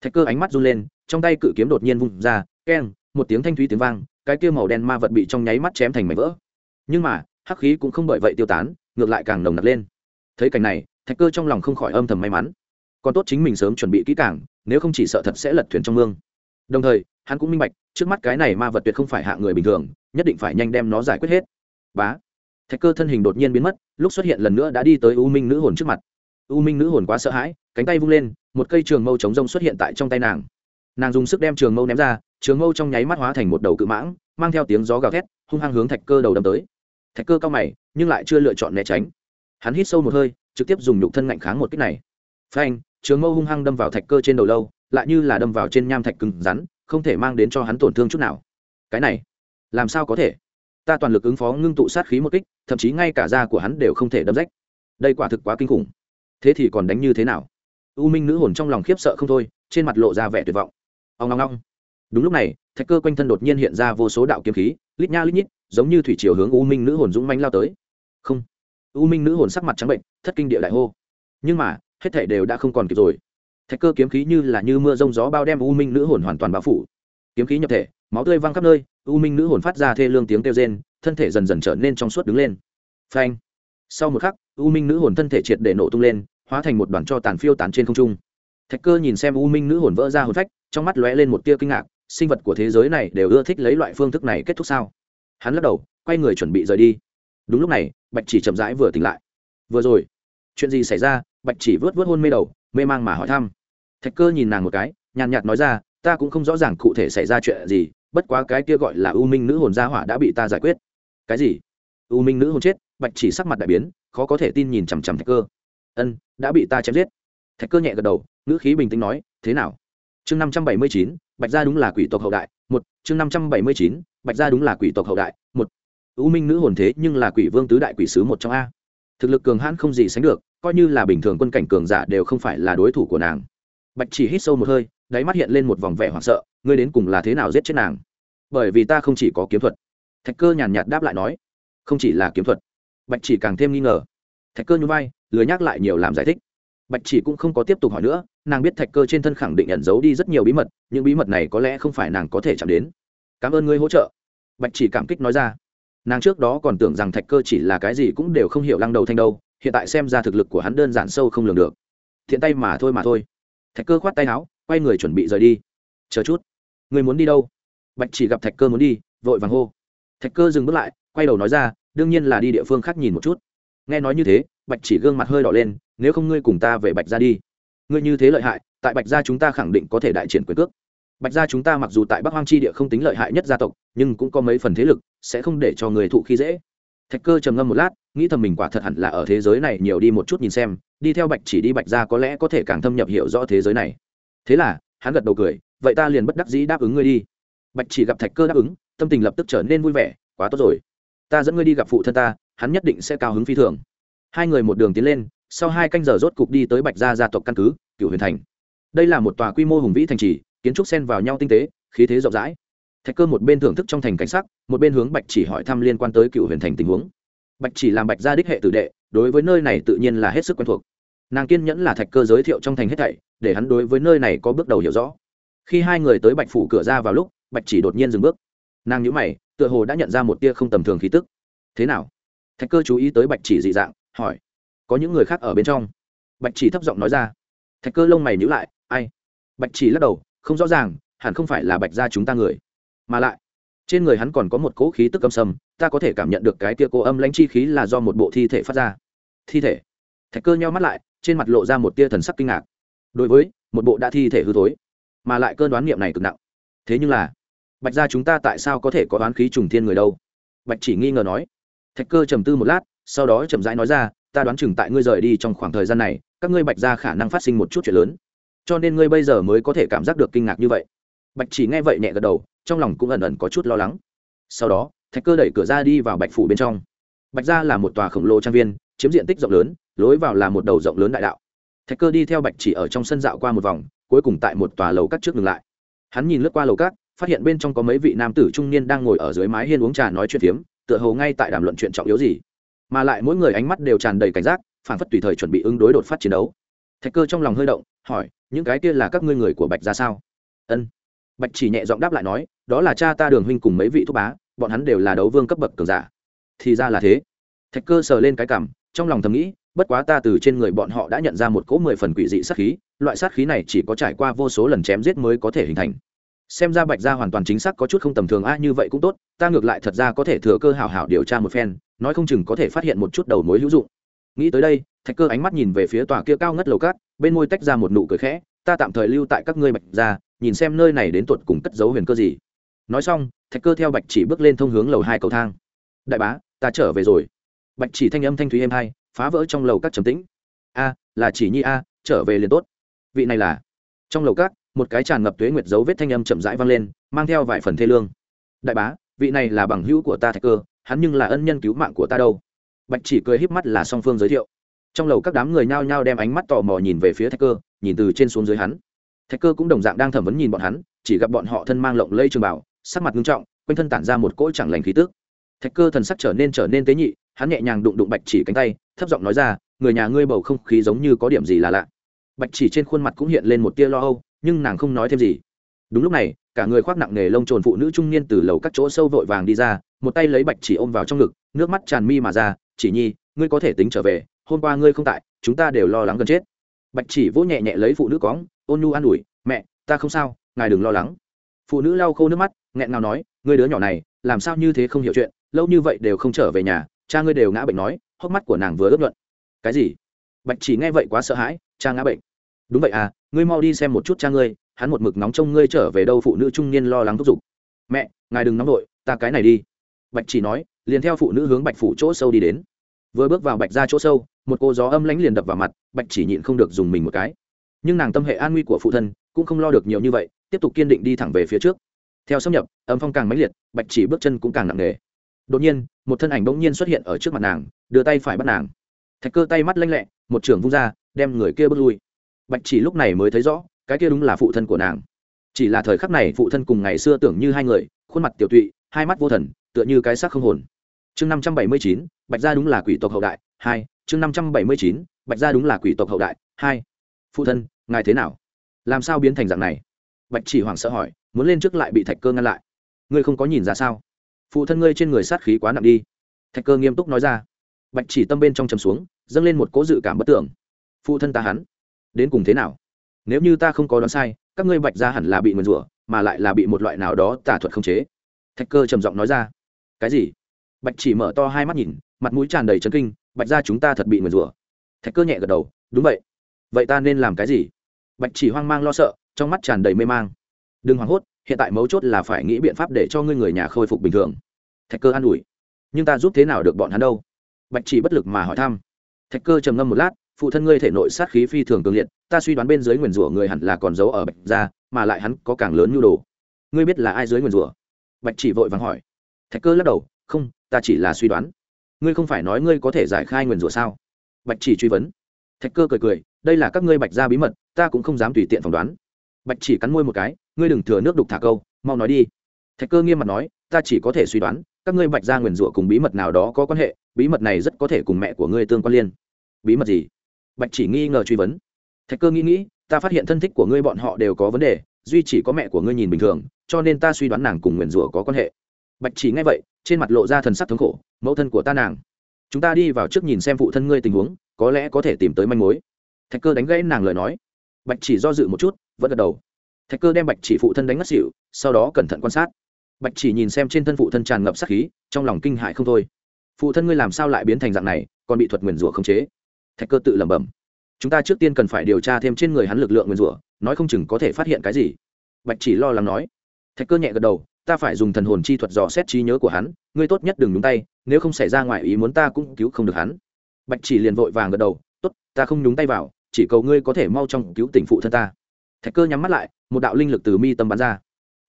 Thạch cơ ánh mắt run lên, trong tay cự kiếm đột nhiên vung ra, keng, một tiếng thanh thúy tiếng vang cái kia màu đen ma vật bị trong nháy mắt chém thành mảnh vỡ. Nhưng mà, hắc khí cũng không bởi vậy tiêu tán, ngược lại càng nồng nặc lên. Thấy cảnh này, thạch cơ trong lòng không khỏi âm thầm may mắn. Còn tốt chính mình sớm chuẩn bị kỹ càng, nếu không chỉ sợ thật sẽ lật thuyền trong mương. Đồng thời, hắn cũng minh bạch, trước mắt cái này ma vật tuyệt không phải hạ người bình thường, nhất định phải nhanh đem nó giải quyết hết. Bá! Thạch cơ thân hình đột nhiên biến mất, lúc xuất hiện lần nữa đã đi tới u minh nữ hồn trước mặt. U minh nữ hồn quá sợ hãi, cánh tay vung lên, một cây trường mâu chống rông xuất hiện tại trong tay nàng nàng dùng sức đem trường mâu ném ra, trường mâu trong nháy mắt hóa thành một đầu cự mãng, mang theo tiếng gió gào thét, hung hăng hướng thạch cơ đầu đâm tới. Thạch cơ cao mày, nhưng lại chưa lựa chọn né tránh. Hắn hít sâu một hơi, trực tiếp dùng nhục thân ngạnh kháng một kích này. Phanh, trường mâu hung hăng đâm vào thạch cơ trên đầu lâu, lại như là đâm vào trên nham thạch cứng rắn, không thể mang đến cho hắn tổn thương chút nào. Cái này, làm sao có thể? Ta toàn lực ứng phó ngưng tụ sát khí một kích, thậm chí ngay cả da của hắn đều không thể đâm rách. Đây quả thực quá kinh khủng. Thế thì còn đánh như thế nào? U minh nữ hồn trong lòng khiếp sợ không thôi, trên mặt lộ ra vẻ tuyệt vọng ông ngong ngong đúng lúc này, thạch cơ quanh thân đột nhiên hiện ra vô số đạo kiếm khí, lít nha lít nhít, giống như thủy chiều hướng u minh nữ hồn dũng manh lao tới. Không. U minh nữ hồn sắc mặt trắng bệnh, thất kinh địa đại hô. Nhưng mà, hết thể đều đã không còn kịp rồi. Thạch cơ kiếm khí như là như mưa rông gió bao đem u minh nữ hồn hoàn toàn bao phủ. Kiếm khí nhập thể, máu tươi văng khắp nơi, u minh nữ hồn phát ra thê lương tiếng kêu rên, thân thể dần dần trở nên trong suốt đứng lên. Phanh. Sau một khắc, u minh nữ hồn thân thể triệt để nổ tung lên, hóa thành một đoàn cho tàn phiêu tán trên không trung thạch cơ nhìn xem u minh nữ hồn vỡ ra hồn phách, trong mắt lóe lên một tia kinh ngạc, sinh vật của thế giới này đều ưa thích lấy loại phương thức này kết thúc sao? Hắn lắc đầu, quay người chuẩn bị rời đi. Đúng lúc này, bạch chỉ chậm rãi vừa tỉnh lại. Vừa rồi, chuyện gì xảy ra? Bạch chỉ vớt vớt hôn mê đầu, mê mang mà hỏi thăm. Thạch cơ nhìn nàng một cái, nhàn nhạt nói ra, ta cũng không rõ ràng cụ thể xảy ra chuyện gì, bất quá cái kia gọi là u minh nữ hồn gia hỏa đã bị ta giải quyết. Cái gì? U minh nữ hồn chết. Bạch chỉ sắc mặt đại biến, khó có thể tin nhìn chằm chằm thạch cơ. Ân, đã bị ta chém giết thạch cơ nhẹ gật đầu, ngữ khí bình tĩnh nói, thế nào? Chương năm trăm bảy mươi chín, bạch gia đúng là quỷ tộc hậu đại, một. Chương năm trăm bảy mươi chín, bạch gia đúng là quỷ tộc hậu đại, một. U minh nữ hồn thế nhưng là quỷ vương tứ đại quỷ sứ một trong a. Thực lực cường hãn không gì sánh được, coi như là bình thường quân cảnh cường giả đều không phải là đối thủ của nàng. Bạch chỉ hít sâu một hơi, đáy mắt hiện lên một vòng vẻ hoảng sợ, ngươi đến cùng là thế nào giết chết nàng? Bởi vì ta không chỉ có kiếm thuật. Thạch cơ nhàn nhạt đáp lại nói, không chỉ là kiếm thuật. Bạch chỉ càng thêm nghi ngờ. Thạch cơ nhún vai, lười nhắc lại nhiều làm giải thích bạch chỉ cũng không có tiếp tục hỏi nữa, nàng biết thạch cơ trên thân khẳng định ẩn giấu đi rất nhiều bí mật, những bí mật này có lẽ không phải nàng có thể chạm đến. Cảm ơn ngươi hỗ trợ. Bạch chỉ cảm kích nói ra. Nàng trước đó còn tưởng rằng thạch cơ chỉ là cái gì cũng đều không hiểu lăng đầu thanh đâu, hiện tại xem ra thực lực của hắn đơn giản sâu không lường được. Thiện tay mà thôi mà thôi. Thạch cơ khoát tay áo, quay người chuẩn bị rời đi. Chờ chút người muốn đi đâu? Bạch chỉ gặp thạch cơ muốn đi, vội vàng hô. Thạch cơ dừng bước lại, quay đầu nói ra, đương nhiên là đi địa phương khác nhìn một chút. Nghe nói như thế bạch chỉ gương mặt hơi đỏ lên, nếu không ngươi cùng ta về bạch ra đi. Ngươi như thế lợi hại, tại bạch gia chúng ta khẳng định có thể đại triển quyền cước. Bạch gia chúng ta mặc dù tại bắc hoang chi địa không tính lợi hại nhất gia tộc, nhưng cũng có mấy phần thế lực, sẽ không để cho người thụ khi dễ. Thạch cơ trầm ngâm một lát, nghĩ thầm mình quả thật hẳn là ở thế giới này nhiều đi một chút nhìn xem, đi theo bạch chỉ đi bạch gia có lẽ có thể càng thâm nhập hiểu rõ thế giới này. Thế là, hắn gật đầu cười, vậy ta liền bất đắc dĩ đáp ứng ngươi đi. Bạch chỉ gặp thạch cơ đáp ứng, tâm tình lập tức trở nên vui vẻ, quá tốt rồi. Ta dẫn ngươi đi gặp phụ thân ta, hắn nhất định sẽ cao hứng phi thường hai người một đường tiến lên, sau hai canh giờ rốt cục đi tới bạch gia gia tộc căn cứ cựu huyền thành. Đây là một tòa quy mô hùng vĩ thành trì, kiến trúc xen vào nhau tinh tế, khí thế rộng rãi. Thạch cơ một bên thưởng thức trong thành cảnh sắc, một bên hướng bạch chỉ hỏi thăm liên quan tới cựu huyền thành tình huống. Bạch chỉ làm bạch gia đích hệ tử đệ, đối với nơi này tự nhiên là hết sức quen thuộc. Nàng kiên nhẫn là thạch cơ giới thiệu trong thành hết thảy, để hắn đối với nơi này có bước đầu hiểu rõ. Khi hai người tới bạch phủ cửa ra vào lúc, bạch chỉ đột nhiên dừng bước. Nàng nhữ mày, tựa hồ đã nhận ra một tia không tầm thường khí tức. Thế nào? Thạch cơ chú ý tới bạch chỉ dị dạng hỏi, có những người khác ở bên trong? Bạch chỉ thấp giọng nói ra, thạch cơ lông mày nhữ lại, ai? Bạch chỉ lắc đầu, không rõ ràng, hẳn không phải là bạch gia chúng ta người, mà lại, trên người hắn còn có một cỗ khí tức âm sầm ta có thể cảm nhận được cái tia cô âm lãnh chi khí là do một bộ thi thể phát ra. Thi thể? Thạch cơ nheo mắt lại, trên mặt lộ ra một tia thần sắc kinh ngạc. Đối với, một bộ đã thi thể hư thối, mà lại cơn đoán niệm này cực nặng. Thế nhưng là, bạch gia chúng ta tại sao có thể có đoán khí trùng thiên người đâu? Bạch chỉ nghi ngờ nói thạch cơ trầm tư một lát sau đó chậm rãi nói ra ta đoán chừng tại ngươi rời đi trong khoảng thời gian này các ngươi bạch gia khả năng phát sinh một chút chuyện lớn. Cho nên ngươi bây giờ mới có thể cảm giác được kinh ngạc như vậy. Bạch chỉ nghe vậy nhẹ gật đầu trong lòng cũng ẩn ẩn có chút lo lắng. Sau đó thạch cơ đẩy cửa ra đi vào bạch phủ bên trong. Bạch gia là một tòa khổng lồ trang viên chiếm diện tích rộng lớn lối vào là một đầu rộng lớn đại đạo. Thạch cơ đi theo bạch chỉ ở trong sân dạo qua một vòng cuối cùng tại một tòa lầu cắt trước ngừng lại. Hắn nhìn lướt qua lầu cắt, phát hiện bên trong có mấy vị nam tử trung niên đang ngồi ở dưới mái hiên uống trà nói chuyện phiếm tựa hồ ngay tại đàm luận chuyện trọng yếu gì. Mà lại mỗi người ánh mắt đều tràn đầy cảnh giác phản phất tùy thời chuẩn bị ứng đối đột phát chiến đấu. Thạch cơ trong lòng hơi động, hỏi, những cái kia là các ngươi người của bạch ra sao? Ân. Bạch chỉ nhẹ giọng đáp lại nói, đó là cha ta đường huynh cùng mấy vị thúc bá, bọn hắn đều là đấu vương cấp bậc cường giả. Thì ra là thế. Thạch cơ sờ lên cái cảm, trong lòng thầm nghĩ, bất quá ta từ trên người bọn họ đã nhận ra một cỗ mười phần quỷ dị sát khí, loại sát khí này chỉ có trải qua vô số lần chém giết mới có thể hình thành xem ra bạch gia hoàn toàn chính xác có chút không tầm thường, a, như vậy cũng tốt, ta ngược lại thật ra có thể thừa cơ hảo hảo điều tra một phen, nói không chừng có thể phát hiện một chút đầu mối hữu dụng. Nghĩ tới đây, thạch cơ ánh mắt nhìn về phía tòa kia cao ngất lầu cát, bên môi tách ra một nụ cười khẽ, ta tạm thời lưu tại các ngươi bạch gia, nhìn xem nơi này đến tuột cùng cất dấu huyền cơ gì. Nói xong, thạch cơ theo bạch chỉ bước lên thông hướng lầu hai cầu thang. Đại bá, ta trở về rồi. Bạch chỉ thanh âm thanh thúy êm hai, phá vỡ trong lầu các trầm tĩnh. A, là chỉ nhi a, trở về liền tốt. Vị này là? Trong lầu các một cái tràn ngập tuế nguyệt dấu vết thanh âm chậm rãi vang lên, mang theo vài phần thê lương. Đại bá, vị này là bằng hữu của ta thạch cơ, hắn nhưng là ân nhân cứu mạng của ta đâu. Bạch chỉ cười híp mắt là song phương giới thiệu. Trong lầu các đám người nhao nhao đem ánh mắt tò mò nhìn về phía thạch cơ, nhìn từ trên xuống dưới hắn. Thạch cơ cũng đồng dạng đang thẩm vấn nhìn bọn hắn, chỉ gặp bọn họ thân mang lộng lây trường bảo, sắc mặt nghiêm trọng, quanh thân tản ra một cỗ chẳng lành khí tức. Thạch cơ thần sắc trở nên trở nên tế nhị, hắn nhẹ nhàng đụng đụng bạch chỉ cánh tay, thấp giọng nói ra, người nhà ngươi bầu không khí giống như có điểm gì là lạ. Bạch chỉ trên khuôn mặt cũng hiện lên một tia lo âu nhưng nàng không nói thêm gì. Đúng lúc này, cả người khoác nặng nề lông trồn phụ nữ trung niên từ lầu các chỗ sâu vội vàng đi ra, một tay lấy bạch chỉ ôm vào trong ngực, nước mắt tràn mi mà ra, chỉ nhi, ngươi có thể tính trở về, hôm qua ngươi không tại, chúng ta đều lo lắng gần chết. Bạch chỉ vỗ nhẹ nhẹ lấy phụ nữ cóng ôn nhu an ủi, mẹ, ta không sao, ngài đừng lo lắng. Phụ nữ lau khô nước mắt, nghẹn ngào nói, ngươi đứa nhỏ này, làm sao như thế không hiểu chuyện, lâu như vậy đều không trở về nhà, cha ngươi đều ngã bệnh nói, hốc mắt của nàng vừa ướt nhuận. Cái gì? Bạch chỉ nghe vậy quá sợ hãi, cha ngã bệnh đúng vậy à ngươi mau đi xem một chút cha ngươi, hắn một mực nóng trông ngươi trở về đâu phụ nữ trung niên lo lắng thúc giục. Mẹ, ngài đừng nóng vội, ta cái này đi. Bạch chỉ nói, liền theo phụ nữ hướng bạch phủ chỗ sâu đi đến. Vừa bước vào bạch ra chỗ sâu, một cô gió âm lãnh liền đập vào mặt, bạch chỉ nhịn không được dùng mình một cái. Nhưng nàng tâm hệ an nguy của phụ thân, cũng không lo được nhiều như vậy, tiếp tục kiên định đi thẳng về phía trước. Theo xâm nhập, âm phong càng mãnh liệt, bạch chỉ bước chân cũng càng nặng nề. Đột nhiên, một thân ảnh bỗng nhiên xuất hiện ở trước mặt nàng, đưa tay phải bắt nàng. Thạch cơ tay mắt lanh lẹ, một trưởng vung ra, đem người kia bước lui bạch chỉ lúc này mới thấy rõ, cái kia đúng là phụ thân của nàng. Chỉ là thời khắc này phụ thân cùng ngày xưa tưởng như hai người, khuôn mặt tiểu tụy, hai mắt vô thần, tựa như cái xác không hồn. Chương năm trăm bảy mươi chín, bạch gia đúng là quỷ tộc hậu đại, hai. Chương năm trăm bảy mươi chín, bạch gia đúng là quỷ tộc hậu đại, hai. Phụ thân, ngài thế nào? Làm sao biến thành dạng này? Bạch chỉ hoảng sợ hỏi, muốn lên trước lại bị thạch cơ ngăn lại. Ngươi không có nhìn ra sao? Phụ thân ngươi trên người sát khí quá nặng đi. Thạch cơ nghiêm túc nói ra. Bạch chỉ tâm bên trong chầm xuống, dâng lên một cố dự cảm bất tưởng. Phụ thân ta hắn đến cùng thế nào? Nếu như ta không có đoán sai, các ngươi bạch ra hẳn là bị nguyền rủa, mà lại là bị một loại nào đó tả thuật không chế. Thạch cơ trầm giọng nói ra. Cái gì? Bạch chỉ mở to hai mắt nhìn, mặt mũi tràn đầy chấn kinh, bạch ra chúng ta thật bị nguyền rủa. Thạch cơ nhẹ gật đầu. Đúng vậy. Vậy ta nên làm cái gì? Bạch chỉ hoang mang lo sợ, trong mắt tràn đầy mê mang. Đừng hoảng hốt, hiện tại mấu chốt là phải nghĩ biện pháp để cho ngươi người nhà khôi phục bình thường. Thạch cơ an ủi. Nhưng ta giúp thế nào được bọn hắn đâu? Bạch chỉ bất lực mà hỏi thăm. Thạch cơ trầm ngâm một lát phụ thân ngươi thể nội sát khí phi thường cường liệt, ta suy đoán bên dưới nguyền rủa người hẳn là còn giấu ở bạch gia, mà lại hắn có càng lớn nhu đồ. Ngươi biết là ai dưới nguyền rủa? Bạch chỉ vội vàng hỏi. Thạch cơ lắc đầu, không, ta chỉ là suy đoán. Ngươi không phải nói ngươi có thể giải khai nguyền rủa sao? Bạch chỉ truy vấn. Thạch cơ cười cười, đây là các ngươi bạch gia bí mật, ta cũng không dám tùy tiện phỏng đoán. Bạch chỉ cắn môi một cái, ngươi đừng thừa nước đục thả câu, mau nói đi. Thạch cơ nghiêm mặt nói, ta chỉ có thể suy đoán, các ngươi bạch gia nguyền rủa cùng bí mật nào đó có quan hệ, bí mật này rất có thể cùng mẹ của ngươi tương quan liên. Bí mật gì? Bạch chỉ nghi ngờ truy vấn. Thạch cơ nghĩ nghĩ, ta phát hiện thân thích của ngươi bọn họ đều có vấn đề, duy chỉ có mẹ của ngươi nhìn bình thường, cho nên ta suy đoán nàng cùng nguyền rủa có quan hệ. Bạch chỉ nghe vậy, trên mặt lộ ra thần sắc thống khổ, mẫu thân của ta nàng. Chúng ta đi vào trước nhìn xem phụ thân ngươi tình huống, có lẽ có thể tìm tới manh mối. Thạch cơ đánh gãy nàng lời nói. Bạch chỉ do dự một chút, vẫn gật đầu. Thạch cơ đem bạch chỉ phụ thân đánh ngất xỉu, sau đó cẩn thận quan sát. Bạch chỉ nhìn xem trên thân phụ thân tràn ngập sát khí, trong lòng kinh hại không thôi. Phụ thân ngươi làm sao lại biến thành dạng này, còn bị thuật nguyền rủa khống chế? Thạch cơ tự lẩm bẩm. Chúng ta trước tiên cần phải điều tra thêm trên người hắn lực lượng nguyên rủa, nói không chừng có thể phát hiện cái gì. Bạch chỉ lo lắng nói. Thạch cơ nhẹ gật đầu, ta phải dùng thần hồn chi thuật dò xét trí nhớ của hắn, ngươi tốt nhất đừng nhúng tay, nếu không xảy ra ngoài ý muốn ta cũng cứu không được hắn. Bạch chỉ liền vội vàng gật đầu, tốt, ta không nhúng tay vào, chỉ cầu ngươi có thể mau trong cứu tỉnh phụ thân ta. Thạch cơ nhắm mắt lại, một đạo linh lực từ mi tâm bắn ra.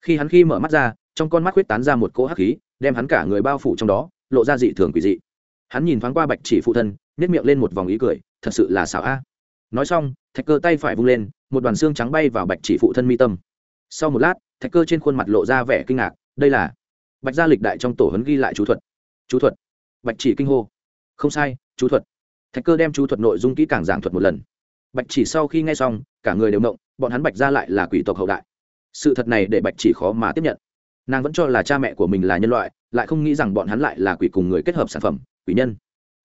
Khi hắn khi mở mắt ra, trong con mắt huyết tán ra một cỗ hắc khí, đem hắn cả người bao phủ trong đó, lộ ra dị thường quỷ dị. Hắn nhìn thoáng qua bạch chỉ phụ thân nhét miệng lên một vòng ý cười, thật sự là xảo a. Nói xong, thạch cơ tay phải vung lên, một đoàn xương trắng bay vào bạch chỉ phụ thân mi tâm. Sau một lát, thạch cơ trên khuôn mặt lộ ra vẻ kinh ngạc, đây là bạch gia lịch đại trong tổ hấn ghi lại chú thuật. Chú thuật? Bạch chỉ kinh hô. Không sai, chú thuật. Thạch cơ đem chú thuật nội dung kỹ càng giảng thuật một lần. Bạch chỉ sau khi nghe xong, cả người đều động bọn hắn bạch gia lại là quỷ tộc hậu đại. Sự thật này để bạch chỉ khó mà tiếp nhận. Nàng vẫn cho là cha mẹ của mình là nhân loại, lại không nghĩ rằng bọn hắn lại là quỷ cùng người kết hợp sản phẩm, quỷ nhân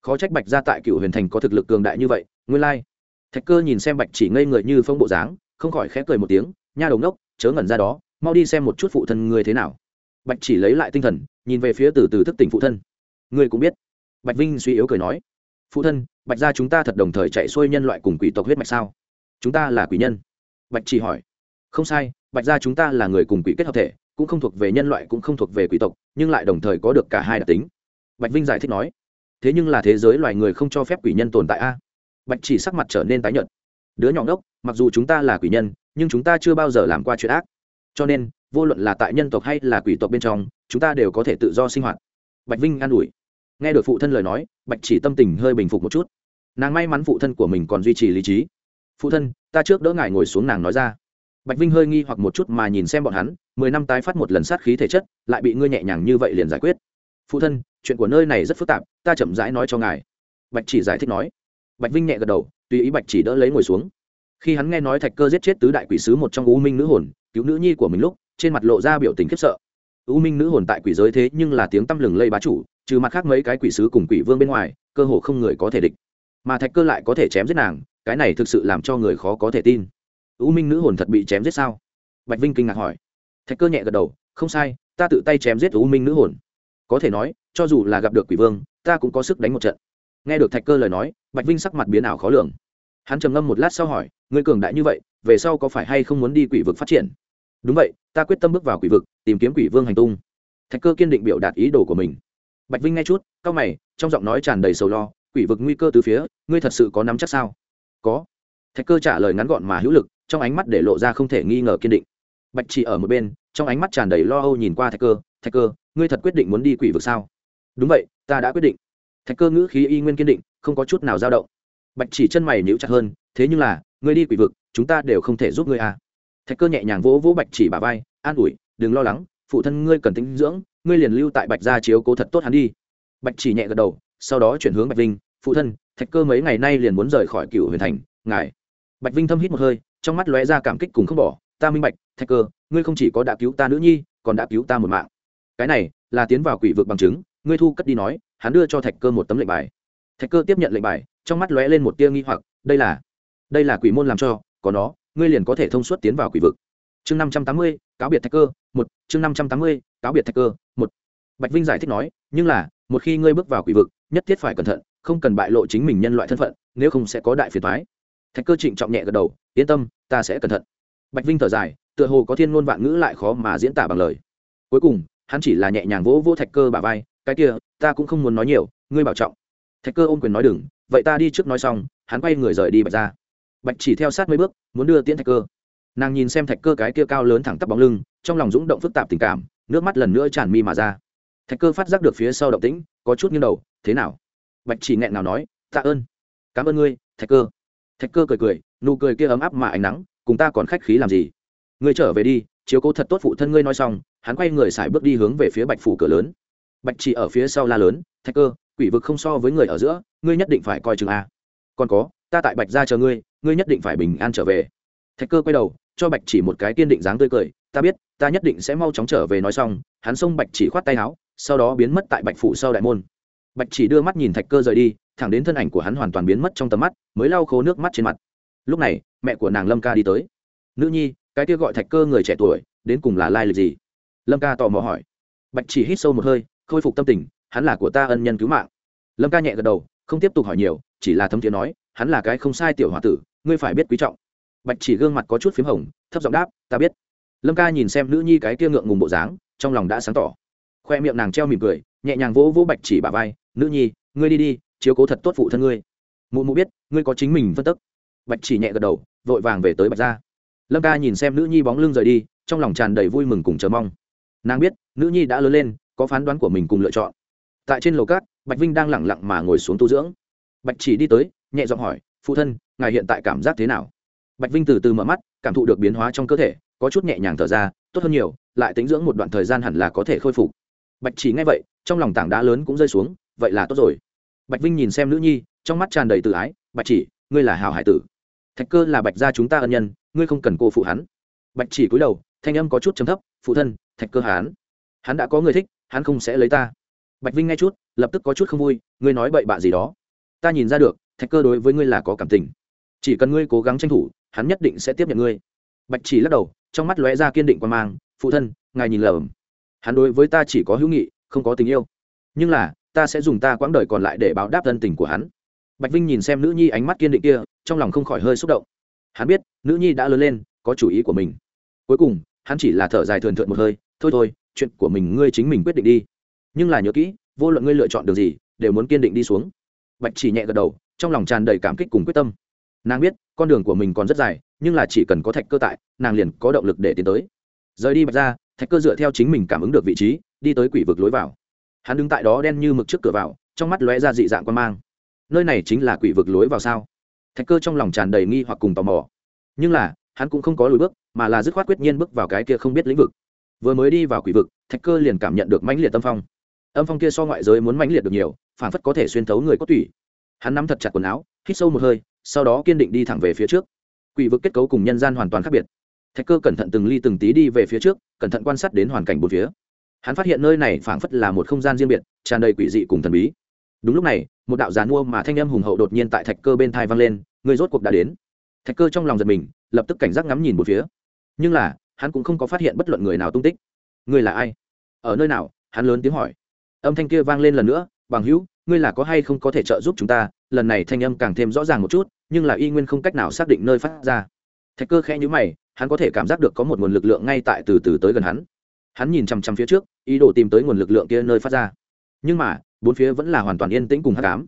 khó trách bạch gia tại cựu huyền thành có thực lực cường đại như vậy, nguyên lai、like. thạch cơ nhìn xem bạch chỉ ngây người như phong bộ dáng, không khỏi khẽ cười một tiếng, nha đồng đốc chớ ngẩn ra đó, mau đi xem một chút phụ thân người thế nào. Bạch chỉ lấy lại tinh thần, nhìn về phía từ từ thức tỉnh phụ thân. Ngươi cũng biết. Bạch vinh suy yếu cười nói, phụ thân, bạch gia chúng ta thật đồng thời chạy xuôi nhân loại cùng quỷ tộc huyết mạch sao? Chúng ta là quỷ nhân. Bạch chỉ hỏi, không sai, bạch gia chúng ta là người cùng quỷ kết hợp thể, cũng không thuộc về nhân loại cũng không thuộc về quỷ tộc, nhưng lại đồng thời có được cả hai đặc tính. Bạch vinh giải thích nói thế nhưng là thế giới loài người không cho phép quỷ nhân tồn tại a. Bạch chỉ sắc mặt trở nên tái nhợt. Đứa nhỏ ngốc, mặc dù chúng ta là quỷ nhân, nhưng chúng ta chưa bao giờ làm qua chuyện ác. Cho nên, vô luận là tại nhân tộc hay là quỷ tộc bên trong, chúng ta đều có thể tự do sinh hoạt. Bạch vinh an ủi. Nghe được phụ thân lời nói, bạch chỉ tâm tình hơi bình phục một chút. Nàng may mắn phụ thân của mình còn duy trì lý trí. Phụ thân, ta trước đỡ ngài ngồi xuống nàng nói ra. Bạch vinh hơi nghi hoặc một chút mà nhìn xem bọn hắn, mười năm tái phát một lần sát khí thể chất, lại bị ngươi nhẹ nhàng như vậy liền giải quyết. Phụ thân chuyện của nơi này rất phức tạp, ta chậm rãi nói cho ngài. Bạch chỉ giải thích nói. Bạch vinh nhẹ gật đầu, tùy ý bạch chỉ đỡ lấy ngồi xuống. Khi hắn nghe nói thạch cơ giết chết tứ đại quỷ sứ một trong u minh nữ hồn, cứu nữ nhi của mình lúc, trên mặt lộ ra biểu tình khiếp sợ. U minh nữ hồn tại quỷ giới thế nhưng là tiếng tăm lừng lây bá chủ, trừ mặt khác mấy cái quỷ sứ cùng quỷ vương bên ngoài, cơ hồ không người có thể địch. Mà thạch cơ lại có thể chém giết nàng, cái này thực sự làm cho người khó có thể tin. U minh nữ hồn thật bị chém giết sao? Bạch vinh kinh ngạc hỏi. Thạch cơ nhẹ gật đầu, không sai, ta tự tay chém giết u minh nữ hồn có thể nói, cho dù là gặp được quỷ vương, ta cũng có sức đánh một trận. Nghe được thạch cơ lời nói, bạch vinh sắc mặt biến ảo khó lường. Hắn trầm ngâm một lát sau hỏi, ngươi cường đại như vậy, về sau có phải hay không muốn đi quỷ vực phát triển? Đúng vậy, ta quyết tâm bước vào quỷ vực, tìm kiếm quỷ vương hành tung. Thạch cơ kiên định biểu đạt ý đồ của mình. Bạch vinh nghe chút c a o mày, trong giọng nói tràn đầy sầu lo, quỷ vực nguy cơ từ phía, ngươi thật sự có nắm chắc sao? Có. Thạch cơ trả lời ngắn gọn mà hữu lực, trong ánh mắt để lộ ra không thể nghi ngờ kiên định. Bạch chỉ ở một bên, trong ánh mắt tràn đầy lo âu nhìn qua thạch cơ thạch cơ ngươi thật quyết định muốn đi quỷ vực sao? Đúng vậy, ta đã quyết định. Thạch cơ ngữ khí y nguyên kiên định, không có chút nào dao động. Bạch chỉ chân mày níu chặt hơn, thế nhưng là, ngươi đi quỷ vực, chúng ta đều không thể giúp ngươi à. Thạch cơ nhẹ nhàng vỗ vỗ bạch chỉ bà vai, an ủi, đừng lo lắng, phụ thân ngươi cần tính dưỡng, ngươi liền lưu tại bạch gia chiếu cố thật tốt hắn đi. Bạch chỉ nhẹ gật đầu, sau đó chuyển hướng bạch vinh, phụ thân, thạch cơ mấy ngày nay liền muốn rời khỏi cựu huyền thành, ngài. Bạch vinh thâm hít một hơi, trong mắt lóe ra cảm kích cùng không bỏ, ta minh bạch, thạch cơ, ngươi không chỉ có đã cứu ta nữ nhi, còn đã cứu ta một mạng cái này là tiến vào quỷ vực bằng chứng, ngươi thu cất đi nói, hắn đưa cho thạch cơ một tấm lệnh bài. Thạch cơ tiếp nhận lệnh bài, trong mắt lóe lên một tia nghi hoặc, đây là đây là quỷ môn làm cho, có nó, ngươi liền có thể thông suốt tiến vào quỷ vực. Chương năm trăm tám mươi, cáo biệt thạch cơ, một, chương năm trăm tám mươi, cáo biệt thạch cơ, một. Bạch vinh giải thích nói, nhưng là, một khi ngươi bước vào quỷ vực, nhất thiết phải cẩn thận, không cần bại lộ chính mình nhân loại thân phận, nếu không sẽ có đại phiền thoái thạch cơ trịnh trọng nhẹ gật đầu, yên tâm, ta sẽ cẩn thận. Bạch vinh thở dài, tựa hồ có thiên ngôn vạn ngữ lại khó mà diễn tả bằng lời. Cuối cùng hắn chỉ là nhẹ nhàng vỗ vỗ thạch cơ bả vai, cái kia, ta cũng không muốn nói nhiều, ngươi bảo trọng. Thạch cơ ôm quyền nói đừng, vậy ta đi trước nói xong, hắn quay người rời đi bạch ra bạch chỉ theo sát mấy bước, muốn đưa tiễn thạch cơ. Nàng nhìn xem thạch cơ cái kia cao lớn thẳng tắp bóng lưng, trong lòng rúng động phức tạp tình cảm, nước mắt lần nữa tràn mi mà ra. Thạch cơ phát giác được phía sau động tĩnh, có chút nghiêng đầu, thế nào? Bạch chỉ nghẹn nào nói, tạ ơn, cảm ơn ngươi, thạch cơ. Thạch cơ cười cười, nụ cười kia ấm áp mà ánh nắng, cùng ta còn khách khí làm gì? Ngươi trở về đi, chiếu cố thật tốt phụ thân ngươi nói xong hắn quay người xài bước đi hướng về phía bạch phủ cửa lớn. Bạch chỉ ở phía sau la lớn, thạch cơ, quỷ vực không so với người ở giữa, ngươi nhất định phải coi chừng a. Còn có, ta tại bạch ra chờ ngươi ngươi nhất định phải bình an trở về. Thạch cơ quay đầu, cho bạch chỉ một cái kiên định dáng tươi cười, ta biết, ta nhất định sẽ mau chóng trở về nói xong. Hắn xông bạch chỉ khoát tay áo, sau đó biến mất tại bạch phủ sau đại môn. Bạch chỉ đưa mắt nhìn thạch cơ rời đi, thẳng đến thân ảnh của hắn hoàn toàn biến mất trong tầm mắt, mới lau khô nước mắt trên mặt. Lúc này, mẹ của nàng lâm ca đi tới. Nữ nhi, cái kia gọi thạch cơ người trẻ tuổi, đến cùng là lai lịch gì? Lâm ca tò mò hỏi. Bạch chỉ hít sâu một hơi, khôi phục tâm tình, hắn là của ta ân nhân cứu mạng. Lâm ca nhẹ gật đầu, không tiếp tục hỏi nhiều, chỉ là thấm thiế nói, hắn là cái không sai tiểu h o a tử, ngươi phải biết quý trọng. Bạch chỉ gương mặt có chút p h í m hồng, thấp giọng đáp, ta biết. Lâm ca nhìn xem nữ nhi cái kia ngượng ngùng bộ dáng, trong lòng đã sáng tỏ. Khoe miệng nàng treo mỉm cười, nhẹ nhàng vỗ vỗ bạch chỉ bà vai, nữ nhi, ngươi đi đi, chiếu cố thật tốt phụ thân ngươi. Mụ mụ biết, ngươi có chính mình phân tức. Bạch chỉ nhẹ gật đầu, vội vàng về tới bạch ra lâm ca nhìn xem nữ nhi bóng lưng rời đi, trong lòng tràn đầy vui mừng cùng chờ mong nàng biết, nữ nhi đã lớn lên, có phán đoán của mình cùng lựa chọn. Tại trên lầu cát, bạch vinh đang lẳng lặng mà ngồi xuống tu dưỡng. Bạch chỉ đi tới, nhẹ giọng hỏi, phụ thân, ngài hiện tại cảm giác thế nào? Bạch vinh từ từ mở mắt, cảm thụ được biến hóa trong cơ thể, có chút nhẹ nhàng thở ra, tốt hơn nhiều, lại tính dưỡng một đoạn thời gian hẳn là có thể khôi phục. Bạch chỉ nghe vậy, trong lòng tảng đá lớn cũng rơi xuống, vậy là tốt rồi. Bạch vinh nhìn xem nữ nhi, trong mắt tràn đầy tự ái, bạch chỉ, ngươi là hào hải tử. Thạch cơ là bạch gia chúng ta ân nhân, ngươi không cần cô phụ hắn. Bạch chỉ cúi đầu, thanh âm có chút chấm thấp, phụ thân thạch cơ hán. Hắn đã có người thích, hắn không sẽ lấy ta. Bạch vinh nghe chút, lập tức có chút không vui, ngươi nói bậy bạ gì đó. Ta nhìn ra được, thạch cơ đối với ngươi là có cảm tình. Chỉ cần ngươi cố gắng tranh thủ, hắn nhất định sẽ tiếp nhận ngươi. Bạch chỉ lắc đầu, trong mắt lóe ra kiên định quan mang, phụ thân, ngài nhìn lầm. Hắn đối với ta chỉ có hữu nghị, không có tình yêu. Nhưng là, ta sẽ dùng ta quãng đời còn lại để báo đáp thân tình của hắn. Bạch vinh nhìn xem nữ nhi ánh mắt kiên định kia, trong lòng không khỏi hơi xúc động. Hắn biết, nữ nhi đã lớn lên, có chủ ý của mình. Cuối cùng, hắn chỉ là thở dài thườn thượt một hơi thôi thôi, chuyện của mình ngươi chính mình quyết định đi. Nhưng là nhớ kỹ, vô luận ngươi lựa chọn được gì, đều muốn kiên định đi xuống. Bạch chỉ nhẹ gật đầu, trong lòng tràn đầy cảm kích cùng quyết tâm. Nàng biết, con đường của mình còn rất dài, nhưng là chỉ cần có thạch cơ tại, nàng liền có động lực để tiến tới. Rời đi bạch ra, thạch cơ dựa theo chính mình cảm ứng được vị trí, đi tới quỷ vực lối vào. Hắn đứng tại đó đen như mực trước cửa vào, trong mắt lóe ra dị dạng quan mang. Nơi này chính là quỷ vực lối vào sao? Thạch cơ trong lòng tràn đầy nghi hoặc cùng tò mò. Nhưng là, hắn cũng không có lùi bước, mà là dứt khoát quyết nhiên bước vào cái kia không biết lĩnh vực vừa mới đi vào quỷ vực, thạch cơ liền cảm nhận được mãnh liệt tâm phong. Âm phong kia so ngoại giới muốn mãnh liệt được nhiều, phản phất có thể xuyên thấu người có tủy. Hắn nắm thật chặt quần áo, hít sâu một hơi, sau đó kiên định đi thẳng về phía trước. Quỷ vực kết cấu cùng nhân gian hoàn toàn khác biệt. Thạch cơ cẩn thận từng ly từng tí đi về phía trước, cẩn thận quan sát đến hoàn cảnh bốn phía. Hắn phát hiện nơi này phảng phất là một không gian riêng biệt, tràn đầy quỷ dị cùng thần bí. Đúng lúc này, một đạo giàn mua mà thanh âm hùng hậu đột nhiên tại thạch cơ bên thai vang lên người rốt cuộc đã đến. Thạch cơ trong lòng giật mình, lập tức cảnh giác ngắm nhìn một phía. Nhưng là hắn cũng không có phát hiện bất luận người nào tung tích. Người là ai? Ở nơi nào? Hắn lớn tiếng hỏi. Âm thanh kia vang lên lần nữa, bằng hữu, ngươi là có hay không có thể trợ giúp chúng ta? Lần này thanh âm càng thêm rõ ràng một chút, nhưng là y nguyên không cách nào xác định nơi phát ra. Thạch cơ khẽ nhữ mày, hắn có thể cảm giác được có một nguồn lực lượng ngay tại từ từ tới gần hắn. Hắn nhìn chằm chằm phía trước, ý đồ tìm tới nguồn lực lượng kia nơi phát ra. Nhưng mà, bốn phía vẫn là hoàn toàn yên tĩnh cùng hát cám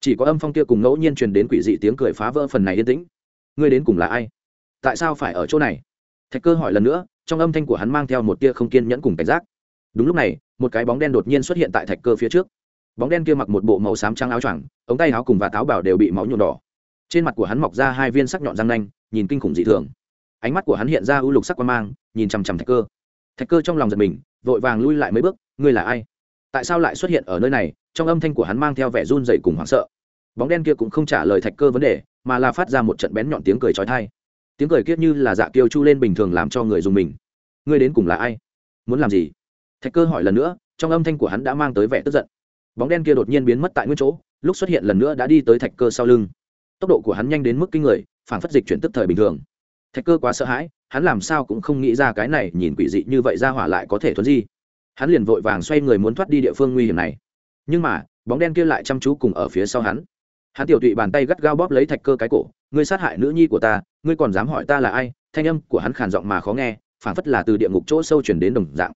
chỉ có âm phong kia cùng ngẫu nhiên truyền đến quỷ dị tiếng cười phá vỡ phần này yên tĩnh. Ngươi đến cùng là ai? Tại sao phải ở chỗ này? Thạch cơ hỏi lần nữa, trong âm thanh của hắn mang theo một tia không kiên nhẫn cùng cảnh giác. Đúng lúc này, một cái bóng đen đột nhiên xuất hiện tại thạch cơ phía trước. Bóng đen kia mặc một bộ màu xám trắng áo choàng, ống tay áo cùng và táo bảo đều bị máu nhuộm đỏ. Trên mặt của hắn mọc ra hai viên sắc nhọn răng nanh, nhìn kinh khủng dị thường. Ánh mắt của hắn hiện ra ưu lục sắc quan mang, nhìn chằm chằm thạch cơ. Thạch cơ trong lòng giật mình, vội vàng lui lại mấy bước, ngươi là ai? Tại sao lại xuất hiện ở nơi này? Trong âm thanh của hắn mang theo vẻ run dậy cùng hoảng sợ. Bóng đen kia cũng không trả lời thạch cơ vấn đề, mà là phát ra một trận bén nhọn tiếng cười trói thai tiếng cười kiết như là dạ kiêu chu lên bình thường làm cho người dùng mình. Ngươi đến cùng là ai? Muốn làm gì? Thạch cơ hỏi lần nữa, trong âm thanh của hắn đã mang tới vẻ tức giận. Bóng đen kia đột nhiên biến mất tại nguyên chỗ, lúc xuất hiện lần nữa đã đi tới thạch cơ sau lưng. Tốc độ của hắn nhanh đến mức kinh người, phản phất dịch chuyển tức thời bình thường. Thạch cơ quá sợ hãi, hắn làm sao cũng không nghĩ ra cái này nhìn quỷ dị như vậy ra hỏa lại có thể thuấn di. Hắn liền vội vàng xoay người muốn thoát đi địa phương nguy hiểm này. Nhưng mà, bóng đen kia lại chăm chú cùng ở phía sau hắn hắn tiểu tụy bàn tay gắt gao bóp lấy thạch cơ cái cổ, ngươi sát hại nữ nhi của ta, ngươi còn dám hỏi ta là ai? Thanh âm của hắn khàn giọng mà khó nghe, phảng phất là từ địa ngục chỗ sâu chuyển đến đồng dạng.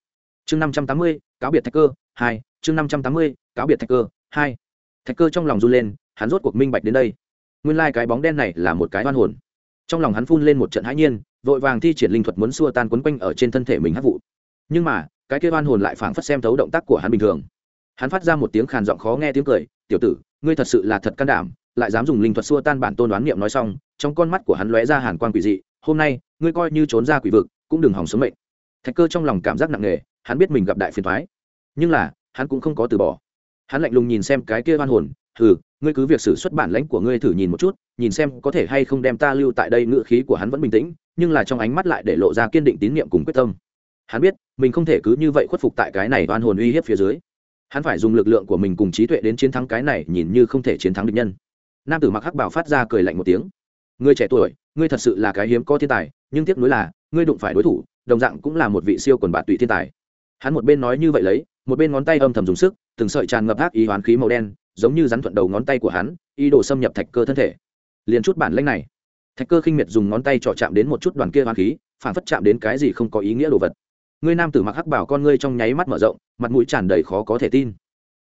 Chương năm trăm tám mươi, cáo biệt thạch cơ, hai. Chương năm trăm tám mươi, cáo biệt thạch cơ, hai. Thạch cơ trong lòng run lên, hắn rốt cuộc minh bạch đến đây. Nguyên lai、like、cái bóng đen này là một cái oan hồn. Trong lòng hắn phun lên một trận hãi nhiên, vội vàng thi triển linh thuật muốn xua tan quấn quanh ở trên thân thể mình hát vụ. Nhưng mà, cái kia oan hồn lại phảng phất xem thấu động tác của hắn bình thường. Hắn phát ra một tiếng khàn giọng khó nghe tiếng cười, tiểu tử ngươi thật sự là thật can đảm lại dám dùng linh thuật xua tan bản tôn đoán niệm nói xong trong con mắt của hắn lóe ra hàn quan quỷ dị hôm nay ngươi coi như trốn ra quỷ vực cũng đừng hỏng sống mệnh. Thạch cơ trong lòng cảm giác nặng nề hắn biết mình gặp đại phiền thoái nhưng là hắn cũng không có từ bỏ. Hắn lạnh lùng nhìn xem cái kia oan hồn thử, ngươi cứ việc xử xuất bản lãnh của ngươi thử nhìn một chút nhìn xem có thể hay không đem ta lưu tại đây ngự khí của hắn vẫn bình tĩnh nhưng là trong ánh mắt lại để lộ ra kiên định tín nhiệm cùng quyết tâm. Hắn biết mình không thể cứ như vậy khuất phục tại cái này oan hồn uy hiếp phía dưới hắn phải dùng lực lượng của mình cùng trí tuệ đến chiến thắng cái này nhìn như không thể chiến thắng địch nhân. Nam tử mặc hắc bảo phát ra cười lạnh một tiếng. Ngươi trẻ tuổi, ngươi thật sự là cái hiếm có thiên tài, nhưng tiếc nuối là, ngươi đụng phải đối thủ, đồng dạng cũng là một vị siêu quần bạt tụy thiên tài. Hắn một bên nói như vậy lấy, một bên ngón tay âm thầm dùng sức, từng sợi tràn ngập ác ý hoán khí màu đen, giống như rắn thuận đầu ngón tay của hắn, ý đồ xâm nhập thạch cơ thân thể. Liền chút bản lanh này, thạch cơ khinh miệt dùng ngón tay trỏ chạm đến một chút đoàn kia hoán khí, phản phất chạm đến cái gì không có ý nghĩa đồ vật ngươi nam tử mặc hắc bảo con ngươi trong nháy mắt mở rộng, mặt mũi tràn đầy khó có thể tin.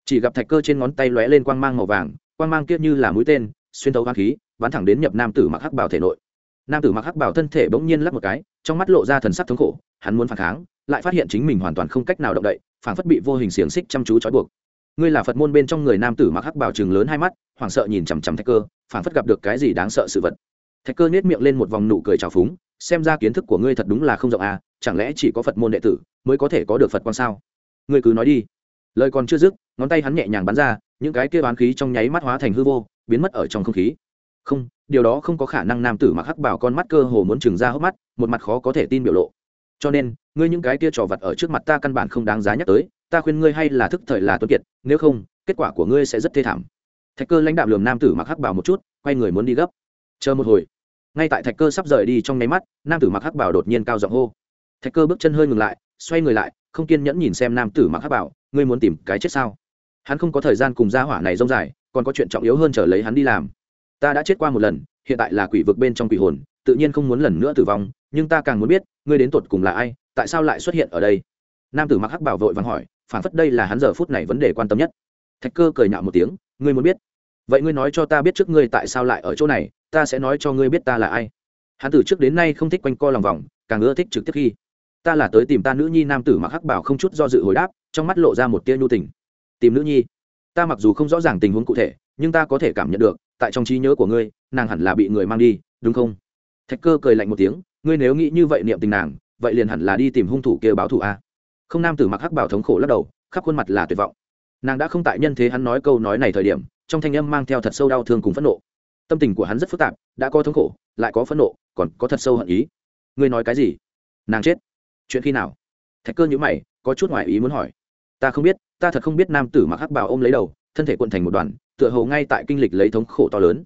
Chỉ gặp thạch cơ trên ngón tay lóe lên quang mang màu vàng, quang mang kia như là mũi tên, xuyên thấu hoán khí, bắn thẳng đến nhập nam tử mặc hắc bảo thể nội. Nam tử mặc hắc bảo thân thể bỗng nhiên lắp một cái, trong mắt lộ ra thần sắc thống khổ, hắn muốn phản kháng, lại phát hiện chính mình hoàn toàn không cách nào động đậy, phản phất bị vô hình xiềng xích chăm chú trói buộc. Ngươi là phật môn bên trong người nam tử mặc hắc bảo chừng lớn hai mắt, hoảng sợ nhìn chằm chằm thạch cơ, phản phất gặp được cái gì đáng sợ sự vật. Thạch cơ nhếch miệng lên một vòng nụ cười trào phúng xem ra kiến thức của ngươi thật đúng là không rộng à chẳng lẽ chỉ có phật môn đệ tử mới có thể có được phật quan sao? Ngươi cứ nói đi. Lời còn chưa dứt, ngón tay hắn nhẹ nhàng bắn ra, những cái kia oán khí trong nháy mắt hóa thành hư vô, biến mất ở trong không khí. Không, điều đó không có khả năng nam tử mặc hắc bảo con mắt cơ hồ muốn trừng ra hốc mắt, một mặt khó có thể tin biểu lộ. Cho nên, ngươi những cái kia trò vật ở trước mặt ta căn bản không đáng giá nhắc tới, ta khuyên ngươi hay là thức thời là tuân kiệt, nếu không, kết quả của ngươi sẽ rất thê thảm. Thạch cơ lãnh đạo lường nam tử mặc hắc bảo một chút, quay người muốn đi gấp. Chờ một hồi ngay tại thạch cơ sắp rời đi trong nháy mắt, nam tử mặc hắc bảo đột nhiên cao giọng hô. Thạch cơ bước chân hơi ngừng lại, xoay người lại, không kiên nhẫn nhìn xem nam tử mặc hắc bảo, ngươi muốn tìm cái chết sao? Hắn không có thời gian cùng gia hỏa này rông dài, còn có chuyện trọng yếu hơn chờ lấy hắn đi làm. Ta đã chết qua một lần, hiện tại là quỷ vực bên trong quỷ hồn, tự nhiên không muốn lần nữa tử vong, nhưng ta càng muốn biết, ngươi đến tột cùng là ai, tại sao lại xuất hiện ở đây? Nam tử mặc hắc bảo vội vàng hỏi phản phất đây là hắn giờ phút này vấn đề quan tâm nhất. Thạch cơ cười nhạo một tiếng, ngươi muốn biết vậy ngươi nói cho ta biết trước ngươi tại sao lại ở chỗ này, ta sẽ nói cho ngươi biết ta là ai. Hắn từ trước đến nay không thích quanh co lòng vòng, càng ưa thích trực tiếp khi. Ta là tới tìm ta nữ nhi nam tử mặc hắc bảo không chút do dự hồi đáp, trong mắt lộ ra một tia nhu tình. Tìm nữ nhi? Ta mặc dù không rõ ràng tình huống cụ thể, nhưng ta có thể cảm nhận được, tại trong trí nhớ của ngươi, nàng hẳn là bị người mang đi, đúng không? Thạch cơ cười lạnh một tiếng, ngươi nếu nghĩ như vậy niệm tình nàng, vậy liền hẳn là đi tìm hung thủ kia báo thù a. Không nam tử mặc hắc bảo thống khổ lắc đầu, khắp khuôn mặt là tuyệt vọng. Nàng đã không tại nhân thế hắn nói câu nói này thời điểm trong thanh âm mang theo thật sâu đau thương cùng phẫn nộ. Tâm tình của hắn rất phức tạp, đã có thống khổ, lại có phẫn nộ, còn có thật sâu hận ý. Ngươi nói cái gì? Nàng chết. Chuyện khi nào? Thạch cơ nhữ mày, có chút ngoại ý muốn hỏi. Ta không biết, ta thật không biết nam tử mặc hắc bảo ôm lấy đầu, thân thể cuộn thành một đoàn, tựa hồ ngay tại kinh lịch lấy thống khổ to lớn.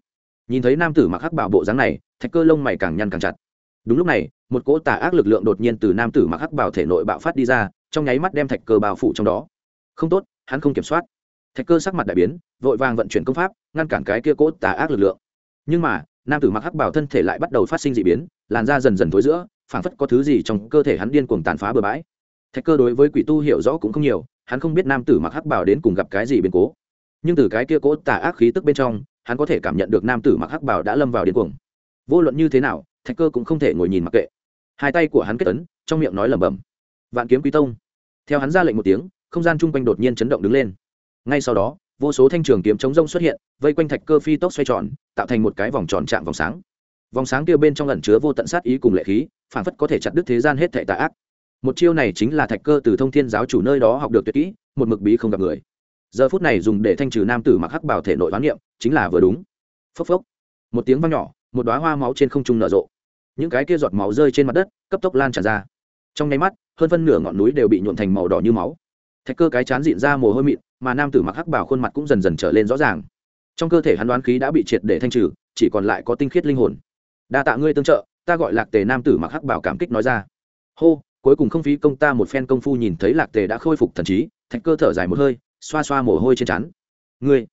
Nhìn thấy nam tử mặc hắc bảo bộ dáng này, thạch cơ lông mày càng nhăn càng chặt. Đúng lúc này, một cỗ tà ác lực lượng đột nhiên từ nam tử mặc hắc bảo thể nội bạo phát đi ra, trong nháy mắt đem thạch cơ bao phủ trong đó. Không tốt, hắn không kiểm soát thạch cơ sắc mặt đại biến, vội vàng vận chuyển công pháp, ngăn cản cái kia cỗ tà ác lực lượng. Nhưng mà, nam tử mặc hắc bảo thân thể lại bắt đầu phát sinh d ị biến, làn da dần dần thối giữa, phảng phất có thứ gì trong cơ thể hắn điên cuồng tàn phá bừa bãi. Thạch cơ đối với quỷ tu hiểu rõ cũng không nhiều, hắn không biết nam tử mặc hắc bảo đến cùng gặp cái gì biến cố. Nhưng từ cái kia cỗ tà ác khí tức bên trong, hắn có thể cảm nhận được nam tử mặc hắc bảo đã lâm vào điên cuồng. Vô luận như thế nào, thạch cơ cũng không thể ngồi nhìn mặc kệ. Hai tay của hắn kết ấn, trong miệng nói lẩm bẩm, vạn kiếm quý tông. Theo hắn ra lệnh một tiếng, không gian chung quanh đột nhiên chấn động đứng lên ngay sau đó, vô số thanh trường kiếm chống rông xuất hiện, vây quanh thạch cơ phi tốc xoay tròn, tạo thành một cái vòng tròn chạm vòng sáng. Vòng sáng kia bên trong ẩn chứa vô tận sát ý cùng lệ khí, phản phất có thể chặt đứt thế gian hết thệ tạ ác. Một chiêu này chính là thạch cơ từ thông thiên giáo chủ nơi đó học được tuyệt kỹ, một mực bí không gặp người. Giờ phút này dùng để thanh trừ nam tử mặc hắc bảo thể nội đoán niệm, chính là vừa đúng. Phốc phốc. Một tiếng vang nhỏ, một đoá hoa máu trên không trung nở rộ. Những cái kia giọt máu rơi trên mặt đất, cấp tốc lan tràn ra. Trong nháy mắt, hơn phân nửa ngọn núi đều bị nhuộn thành màu đỏ như máu thạch cơ cái chán dịn ra mồ hôi mịn, mà nam tử mặc hắc bảo khuôn mặt cũng dần dần trở lên rõ ràng. Trong cơ thể hắn đoán khí đã bị triệt để thanh trừ, chỉ còn lại có tinh khiết linh hồn. Đa tạ ngươi tương trợ, ta gọi lạc tề nam tử mặc hắc bảo cảm kích nói ra. Hô, cuối cùng không phí công ta một phen công phu nhìn thấy lạc tề đã khôi phục thần trí, thạch cơ thở dài một hơi, xoa xoa mồ hôi trên trán. Ngươi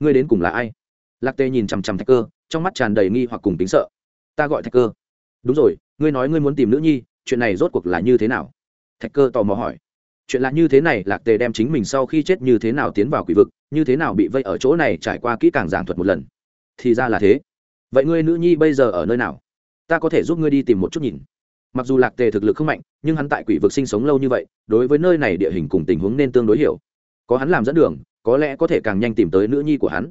ngươi đến cùng là ai? Lạc tề nhìn chằm chằm thạch cơ, trong mắt tràn đầy nghi hoặc cùng tính sợ. Ta gọi thạch cơ. Đúng rồi, ngươi nói ngươi muốn tìm nữ nhi, chuyện này rốt cuộc là như thế nào? Thạch cơ tò mò hỏi chuyện là như thế này, lạc tề đem chính mình sau khi chết như thế nào tiến vào quỷ vực, như thế nào bị vây ở chỗ này trải qua kỹ càng giảng thuật một lần. Thì ra là thế. Vậy ngươi nữ nhi bây giờ ở nơi nào? Ta có thể giúp ngươi đi tìm một chút nhìn. Mặc dù lạc tề thực lực không mạnh, nhưng hắn tại quỷ vực sinh sống lâu như vậy, đối với nơi này địa hình cùng tình huống nên tương đối hiểu. Có hắn làm dẫn đường, có lẽ có thể càng nhanh tìm tới nữ nhi của hắn.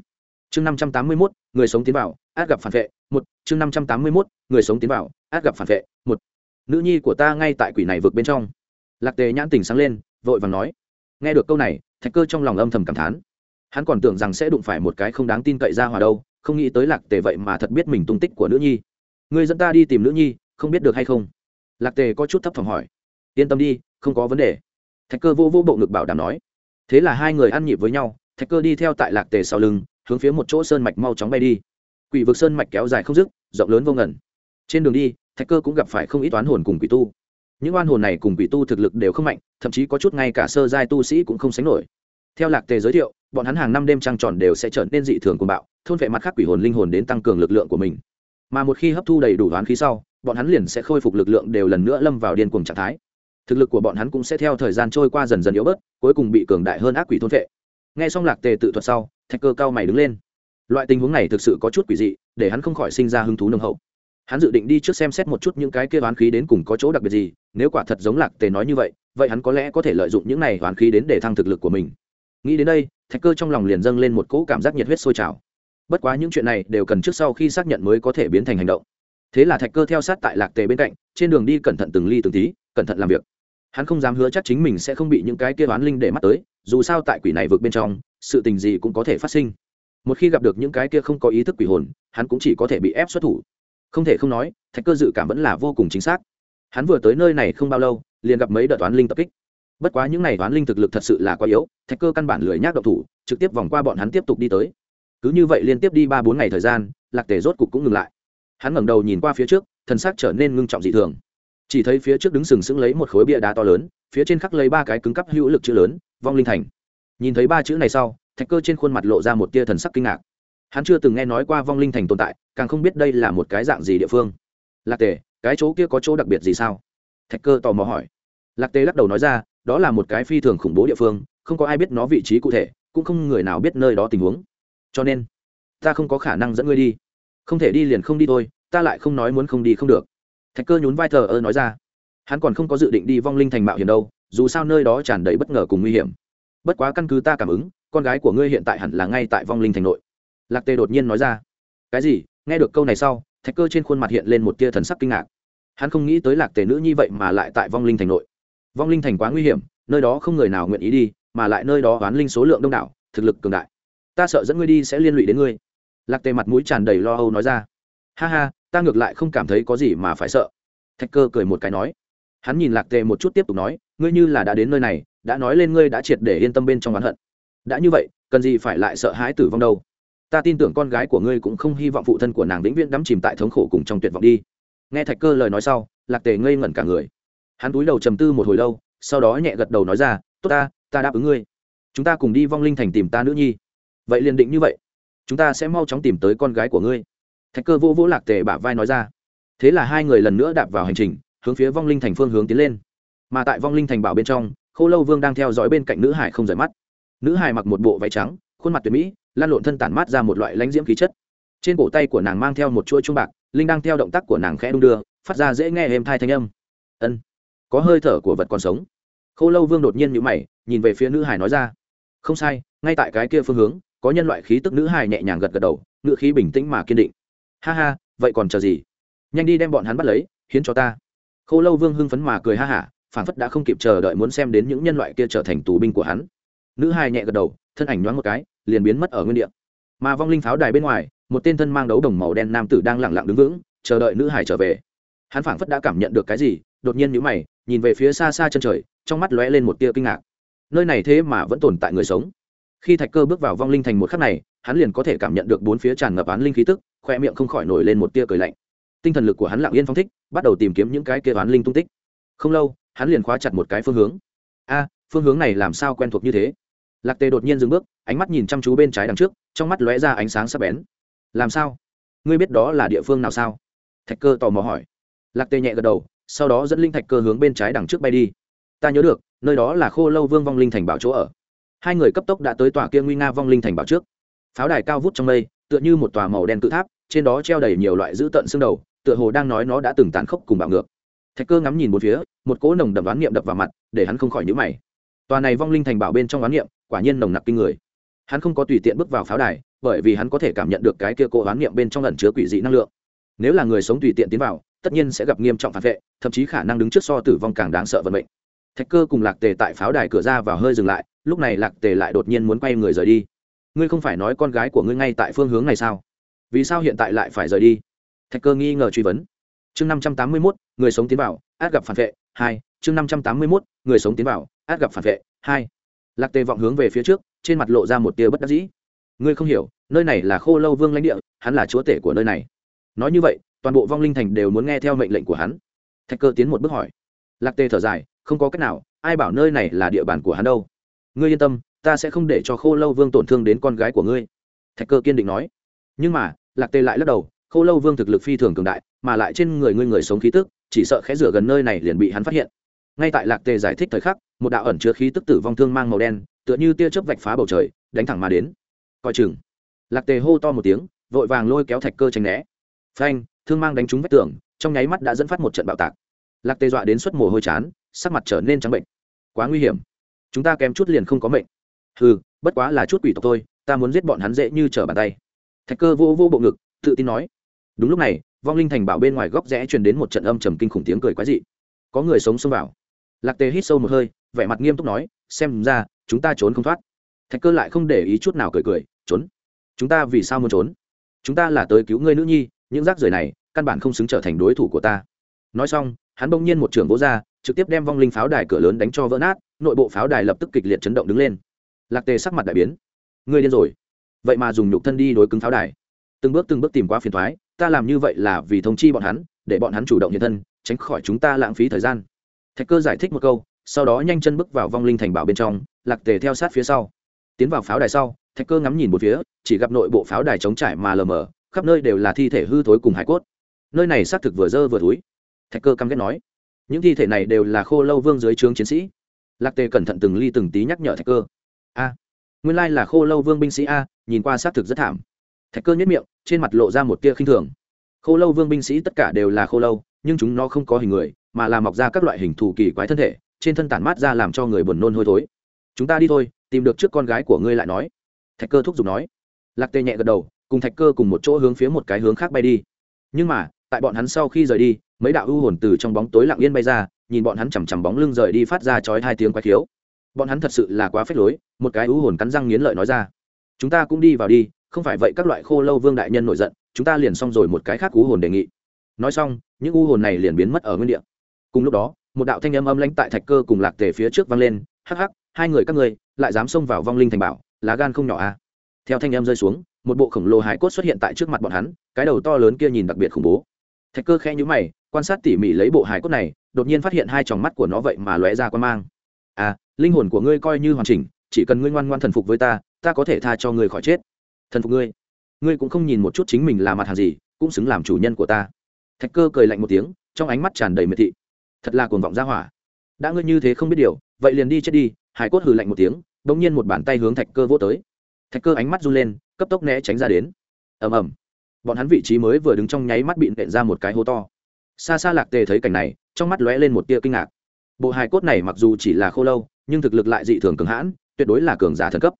Chương năm trăm tám mươi mốt, người sống tiến vào, át gặp phản vệ, một. Chương năm trăm tám mươi mốt, người sống tiến vào, át gặp phản vệ, một. Nữ nhi của ta ngay tại quỷ này vực bên trong. Lạc tề nhãn tình sáng lên vội vàng nói, nghe được câu này, thạch cơ trong lòng âm thầm cảm thán. Hắn còn tưởng rằng sẽ đụng phải một cái không đáng tin cậy ra hòa đâu, không nghĩ tới lạc tề vậy mà thật biết mình tung tích của nữ nhi. Người dẫn ta đi tìm nữ nhi, không biết được hay không? Lạc tề có chút thấp thỏm hỏi. Yên tâm đi, không có vấn đề. Thạch cơ vô vô bộ ngực bảo đảm nói. Thế là hai người ăn nhịp với nhau, thạch cơ đi theo tại lạc tề sau lưng, hướng phía một chỗ sơn mạch mau chóng bay đi. Quỷ vực sơn mạch kéo dài không dứt, rộng lớn vô ngần. Trên đường đi, thạch cơ cũng gặp phải không ít toán hồn cùng quỷ tu những oan hồn này cùng quỷ tu thực lực đều không mạnh, thậm chí có chút ngay cả sơ giai tu sĩ cũng không sánh nổi. Theo lạc tề giới thiệu, bọn hắn hàng năm đêm trăng tròn đều sẽ trở nên dị thường cuồng bạo, thôn vệ mặt khác quỷ hồn linh hồn đến tăng cường lực lượng của mình. Mà một khi hấp thu đầy đủ đoán khí sau, bọn hắn liền sẽ khôi phục lực lượng đều lần nữa lâm vào điên cuồng trạng thái. Thực lực của bọn hắn cũng sẽ theo thời gian trôi qua dần dần yếu bớt, cuối cùng bị cường đại hơn ác quỷ thôn vệ. Nghe xong lạc tề tự thuật sau, thạch cơ cao mày đứng lên. Loại tình huống này thực sự có chút quỷ dị, để hắn không khỏi sinh ra hứng thú nồng hậu. Hắn dự định đi trước xem xét một chút những cái kia oán khí đến cùng có chỗ đặc biệt gì nếu quả thật giống lạc tề nói như vậy vậy hắn có lẽ có thể lợi dụng những này hoàn khí đến để thăng thực lực của mình. Nghĩ đến đây, thạch cơ trong lòng liền dâng lên một cỗ cảm giác nhiệt huyết sôi trào. Bất quá những chuyện này đều cần trước sau khi xác nhận mới có thể biến thành hành động. Thế là thạch cơ theo sát tại lạc tề bên cạnh, trên đường đi cẩn thận từng ly từng tí, cẩn thận làm việc. Hắn không dám hứa chắc chính mình sẽ không bị những cái kia oán linh để mắt tới, dù sao tại quỷ này vượt bên trong, sự tình gì cũng có thể phát sinh. Một khi gặp được những cái kia không có ý thức quỷ hồn, hắn cũng chỉ có thể bị ép xuất thủ. Không thể không nói, thạch cơ dự cảm vẫn là vô cùng chính xác hắn vừa tới nơi này không bao lâu, liền gặp mấy đợt toán linh tập kích. Bất quá những n à y toán linh thực lực thật sự là quá yếu, thạch cơ căn bản lười nhác độc thủ, trực tiếp vòng qua bọn hắn tiếp tục đi tới. Cứ như vậy liên tiếp đi ba bốn ngày thời gian, lạc tề rốt cục cũng ngừng lại. Hắn ngẩng đầu nhìn qua phía trước thân xác trở nên ngưng trọng dị thường. Chỉ thấy phía trước đứng sừng sững lấy một khối bia đá to lớn, phía trên khắc lấy ba cái cứng cắp hữu lực chữ lớn, vong linh thành. Nhìn thấy ba chữ này sau, thạch cơ trên khuôn mặt lộ ra một tia thần sắc kinh ngạc. Hắn chưa từng nghe nói qua vong linh thành tồn tại, càng không biết đây là một cái dạng gì địa phương. Lạc tề cái chỗ kia có chỗ đặc biệt gì sao? Thạch cơ tò mò hỏi. Lạc Tê lắc đầu nói ra, đó là một cái phi thường khủng bố địa phương, không có ai biết nó vị trí cụ thể, cũng không người nào biết nơi đó tình huống. Cho nên, ta không có khả năng dẫn ngươi đi. Không thể đi liền không đi thôi, ta lại không nói muốn không đi không được. Thạch cơ nhún vai thờ ơ nói ra. Hắn còn không có dự định đi vong linh thành mạo hiểm đâu, dù sao nơi đó tràn đầy bất ngờ cùng nguy hiểm. Bất quá căn cứ ta cảm ứng, con gái của ngươi hiện tại hẳn là ngay tại vong linh thành nội. Lạc Tê đột nhiên nói ra. Cái gì? Nghe được câu này sau thạch cơ trên khuôn mặt hiện lên một tia thần sắc kinh ngạc. Hắn không nghĩ tới lạc tề nữ như vậy mà lại tại vong linh thành nội. Vong linh thành quá nguy hiểm, nơi đó không người nào nguyện ý đi, mà lại nơi đó oán linh số lượng đông đảo, thực lực cường đại. Ta sợ dẫn ngươi đi sẽ liên lụy đến ngươi. Lạc tề mặt mũi tràn đầy lo âu nói ra. Ha ha, ta ngược lại không cảm thấy có gì mà phải sợ. Thạch cơ cười một cái nói. Hắn nhìn lạc tề một chút tiếp tục nói, ngươi như là đã đến nơi này, đã nói lên ngươi đã triệt để yên tâm bên trong oán hận. Đã như vậy, cần gì phải lại sợ hãi tử vong đâu? Ta tin tưởng con gái của ngươi cũng không hy vọng phụ thân của nàng vĩnh viễn đắm chìm tại thống khổ cùng trong tuyệt vọng đi. Nghe thạch cơ lời nói sau, lạc tề ngây ngẩn cả người. Hắn túi đầu trầm tư một hồi lâu, sau đó nhẹ gật đầu nói ra, tốt ta ta đáp ứng ngươi. Chúng ta cùng đi vong linh thành tìm ta nữ nhi. Vậy liền định như vậy. Chúng ta sẽ mau chóng tìm tới con gái của ngươi. Thạch cơ vô vỗ lạc tề bả vai nói ra. Thế là hai người lần nữa đạp vào hành trình, hướng phía vong linh thành phương hướng tiến lên. Mà tại vong linh thành bảo bên trong, khô lâu vương đang theo dõi bên cạnh nữ hải không rời mắt. Nữ hải mặc một bộ váy trắng khuôn mặt tuyệt mỹ, lan lộn thân tản mát ra một loại lãnh diễm khí chất. Trên cổ tay của nàng mang theo một chuỗi trung bạc, linh đang theo động tác của nàng khẽ đung đưa, phát ra dễ nghe êm thai thanh âm. Ân, có hơi thở của vật còn sống. Khô lâu vương đột nhiên nhữ mày, nhìn về phía nữ hải nói ra. Không sai, ngay tại cái kia phương hướng, có nhân loại khí tức nữ hải nhẹ nhàng gật gật đầu, ngựa khí bình tĩnh mà kiên định. Ha ha, vậy còn chờ gì? Nhanh đi đem bọn hắn bắt lấy, hiến cho ta. Khô lâu vương hưng phấn mà cười ha hả phản phất đã không kịp chờ đợi muốn xem đến những nhân loại kia trở thành tù binh của hắn. Nữ hải nhẹ gật đầu, thân ảnh nhoáng một cái liền biến mất ở nguyên địa. Mà vong linh pháo đài bên ngoài, một tên thân mang đấu đồng màu đen nam tử đang lẳng lặng đứng vững, chờ đợi nữ hải trở về. Hắn phảng phất đã cảm nhận được cái gì, đột nhiên nhíu mày, nhìn về phía xa xa chân trời, trong mắt lóe lên một tia kinh ngạc. Nơi này thế mà vẫn tồn tại người sống. Khi thạch cơ bước vào vong linh thành một khắc này, hắn liền có thể cảm nhận được bốn phía tràn ngập án linh khí tức, khoe miệng không khỏi nổi lên một tia cười lạnh. Tinh thần lực của hắn lặng yên phong thích, bắt đầu tìm kiếm những cái kia án linh tung tích. Không lâu, hắn liền khóa chặt một cái phương hướng. A, phương hướng này làm sao quen thuộc như thế? Lạc tề đột nhiên dừng bước, ánh mắt nhìn chăm chú bên trái đằng trước, trong mắt lóe ra ánh sáng sắc bén. Làm sao? Ngươi biết đó là địa phương nào sao? Thạch cơ tò mò hỏi. Lạc tề nhẹ gật đầu, sau đó dẫn linh thạch cơ hướng bên trái đằng trước bay đi. Ta nhớ được, nơi đó là khô lâu vương vong linh thành bảo chỗ ở. Hai người cấp tốc đã tới tòa kia nguy nga vong linh thành bảo trước. Pháo đài cao vút trong mây, tựa như một tòa màu đen tự tháp, trên đó treo đầy nhiều loại dữ tận xương đầu, tựa hồ đang nói nó đã từng tàn khốc cùng bạo ngược. Thạch cơ ngắm nhìn một phía, một cỗ nồng đậm đoán niệm đập vào mặt, để hắn không khỏi nhíu mày tòa này vong linh thành bảo bên trong quán niệm, quả nhiên nồng nặc kinh người. Hắn không có tùy tiện bước vào pháo đài, bởi vì hắn có thể cảm nhận được cái kia cỗ quán niệm bên trong ẩn chứa quỷ dị năng lượng. Nếu là người sống tùy tiện tiến vào, tất nhiên sẽ gặp nghiêm trọng phản vệ, thậm chí khả năng đứng trước so tử vong càng đáng sợ vận mệnh. Thạch cơ cùng lạc tề tại pháo đài cửa ra vào hơi dừng lại, lúc này lạc tề lại đột nhiên muốn quay người rời đi. Ngươi không phải nói con gái của ngươi ngay tại phương hướng này sao? Vì sao hiện tại lại phải rời đi? Thạch cơ nghi ngờ truy vấn. Chương năm trăm tám mươi mốt, người sống tiến vào, át gặp phản vệ hai, chương năm trăm tám mươi mốt, người sống tiến vào, át gặp phản vệ. Hai, lạc tề vọng hướng về phía trước, trên mặt lộ ra một tia bất đắc dĩ. Ngươi không hiểu, nơi này là khô lâu vương lãnh địa, hắn là chúa tể của nơi này. Nói như vậy, toàn bộ vong linh thành đều muốn nghe theo mệnh lệnh của hắn. Thạch cơ tiến một bước hỏi. Lạc tề thở dài, không có cách nào, ai bảo nơi này là địa bàn của hắn đâu. Ngươi yên tâm, ta sẽ không để cho khô lâu vương tổn thương đến con gái của ngươi. Thạch cơ kiên định nói. Nhưng mà, lạc tề lại lắc đầu, khô lâu vương thực lực phi thường cường đại, mà lại trên người ngươi người sống khí tức chỉ sợ khẽ rửa gần nơi này liền bị hắn phát hiện. Ngay tại lạc tề giải thích thời khắc, một đạo ẩn chứa khí tức tử vong thương mang màu đen, tựa như tia chớp vạch phá bầu trời, đánh thẳng mà đến. Coi chừng. Lạc tề hô to một tiếng, vội vàng lôi kéo thạch cơ tránh né. Phanh, thương mang đánh trúng vách tường, trong nháy mắt đã dẫn phát một trận bạo tạc. Lạc tề dọa đến suất mồ hôi chán, sắc mặt trở nên trắng bệnh. Quá nguy hiểm. Chúng ta kém chút liền không có mệnh. Ừ bất quá là chút quỷ tộc thôi, ta muốn giết bọn hắn dễ như trở bàn tay. Thạch cơ vô vô bộ ngực, tự tin nói. Đúng lúc này vong linh thành bảo bên ngoài góc rẽ truyền đến một trận âm trầm kinh khủng tiếng cười quái dị. Có người sống xông vào. Lạc tề hít sâu một hơi, vẻ mặt nghiêm túc nói, xem ra, chúng ta trốn không thoát. Thạch cơ lại không để ý chút nào cười cười, trốn? Chúng ta vì sao muốn trốn? Chúng ta là tới cứu ngươi nữ nhi, những rác rưởi này, căn bản không xứng trở thành đối thủ của ta. Nói xong, hắn bỗng nhiên một trường vỗ ra, trực tiếp đem vong linh pháo đài cửa lớn đánh cho vỡ nát, nội bộ pháo đài lập tức kịch liệt chấn động đứng lên. Lạc tề sắc mặt đại biến. Ngươi điên rồi. Vậy mà dùng nhục thân đi đối cứng pháo đài. Từng bước từng bước tìm qua phiền thoái ta làm như vậy là vì thông chi bọn hắn, để bọn hắn chủ động hiện thân, tránh khỏi chúng ta lãng phí thời gian. Thạch cơ giải thích một câu, sau đó nhanh chân bước vào vong linh thành bảo bên trong, lạc tề theo sát phía sau. Tiến vào pháo đài sau, thạch cơ ngắm nhìn một phía, chỉ gặp nội bộ pháo đài trống trải mà lờ mờ, khắp nơi đều là thi thể hư thối cùng hải cốt. Nơi này xác thực vừa dơ vừa túi thạch cơ căm ghét nói, những thi thể này đều là khô lâu vương dưới trướng chiến sĩ. Lạc tề cẩn thận từng ly từng tí nhắc nhở thạch cơ, a, nguyên lai là khô lâu vương binh sĩ a, nhìn qua xác thực rất thảm thạch cơ nhất miệng, trên mặt lộ ra một tia khinh thường. Khô lâu vương binh sĩ tất cả đều là khô lâu, nhưng chúng nó không có hình người, mà là mọc ra các loại hình thù kỳ quái thân thể, trên thân tản mát ra làm cho người buồn nôn hôi thối. Chúng ta đi thôi, tìm được trước con gái của ngươi lại nói. Thạch cơ thúc giục nói. Lạc tê nhẹ gật đầu, cùng thạch cơ cùng một chỗ hướng phía một cái hướng khác bay đi. Nhưng mà, tại bọn hắn sau khi rời đi, mấy đạo ưu hồn từ trong bóng tối lặng yên bay ra, nhìn bọn hắn chằm chằm bóng lưng rời đi phát ra chói hai tiếng quái thiếu bọn hắn thật sự là quá phết lối, một cái ưu hồn cắn răng nghiến lợi nói ra. Chúng ta cũng đi vào đi không phải vậy các loại khô lâu vương đại nhân nổi giận, chúng ta liền xong rồi một cái khác u hồn đề nghị. Nói xong, những u hồn này liền biến mất ở nguyên địa. Cùng lúc đó, một đạo thanh âm âm lãnh tại thạch cơ cùng lạc tề phía trước vang lên, hắc hắc, hai người các ngươi, lại dám xông vào vong linh thành bảo, lá gan không nhỏ a à. theo thanh âm rơi xuống, một bộ khổng lồ hải cốt xuất hiện tại trước mặt bọn hắn, cái đầu to lớn kia nhìn đặc biệt khủng bố. Thạch cơ khẽ nhũ mày, quan sát tỉ mỉ lấy bộ hải cốt này, đột nhiên phát hiện hai tròng mắt của nó vậy mà lóe ra quan mang. À linh hồn của ngươi coi như hoàn chỉnh, chỉ cần ngươi ngoan ngoan thần phục với ta ta có thể tha cho ngươi khỏi chết thần phục ngươi. Ngươi cũng không nhìn một chút chính mình là mặt hàng gì, cũng xứng làm chủ nhân của ta. Thạch cơ cười lạnh một tiếng, trong ánh mắt tràn đầy miệt thị. Thật là cuồng vọng ra hỏa. Đã ngươi như thế không biết điều, vậy liền đi chết đi hải cốt hừ lạnh một tiếng, bỗng nhiên một bàn tay hướng thạch cơ vỗ tới. Thạch cơ ánh mắt run lên, cấp tốc né tránh ra đến. Ầm ầm. Bọn hắn vị trí mới vừa đứng trong nháy mắt bị nện ra một cái hố to. Xa xa lạc tề thấy cảnh này, trong mắt lóe lên một tia kinh ngạc. Bộ hài cốt này mặc dù chỉ là khô lâu, nhưng thực lực lại dị thường cường hãn, tuyệt đối là cường giả thần cấp.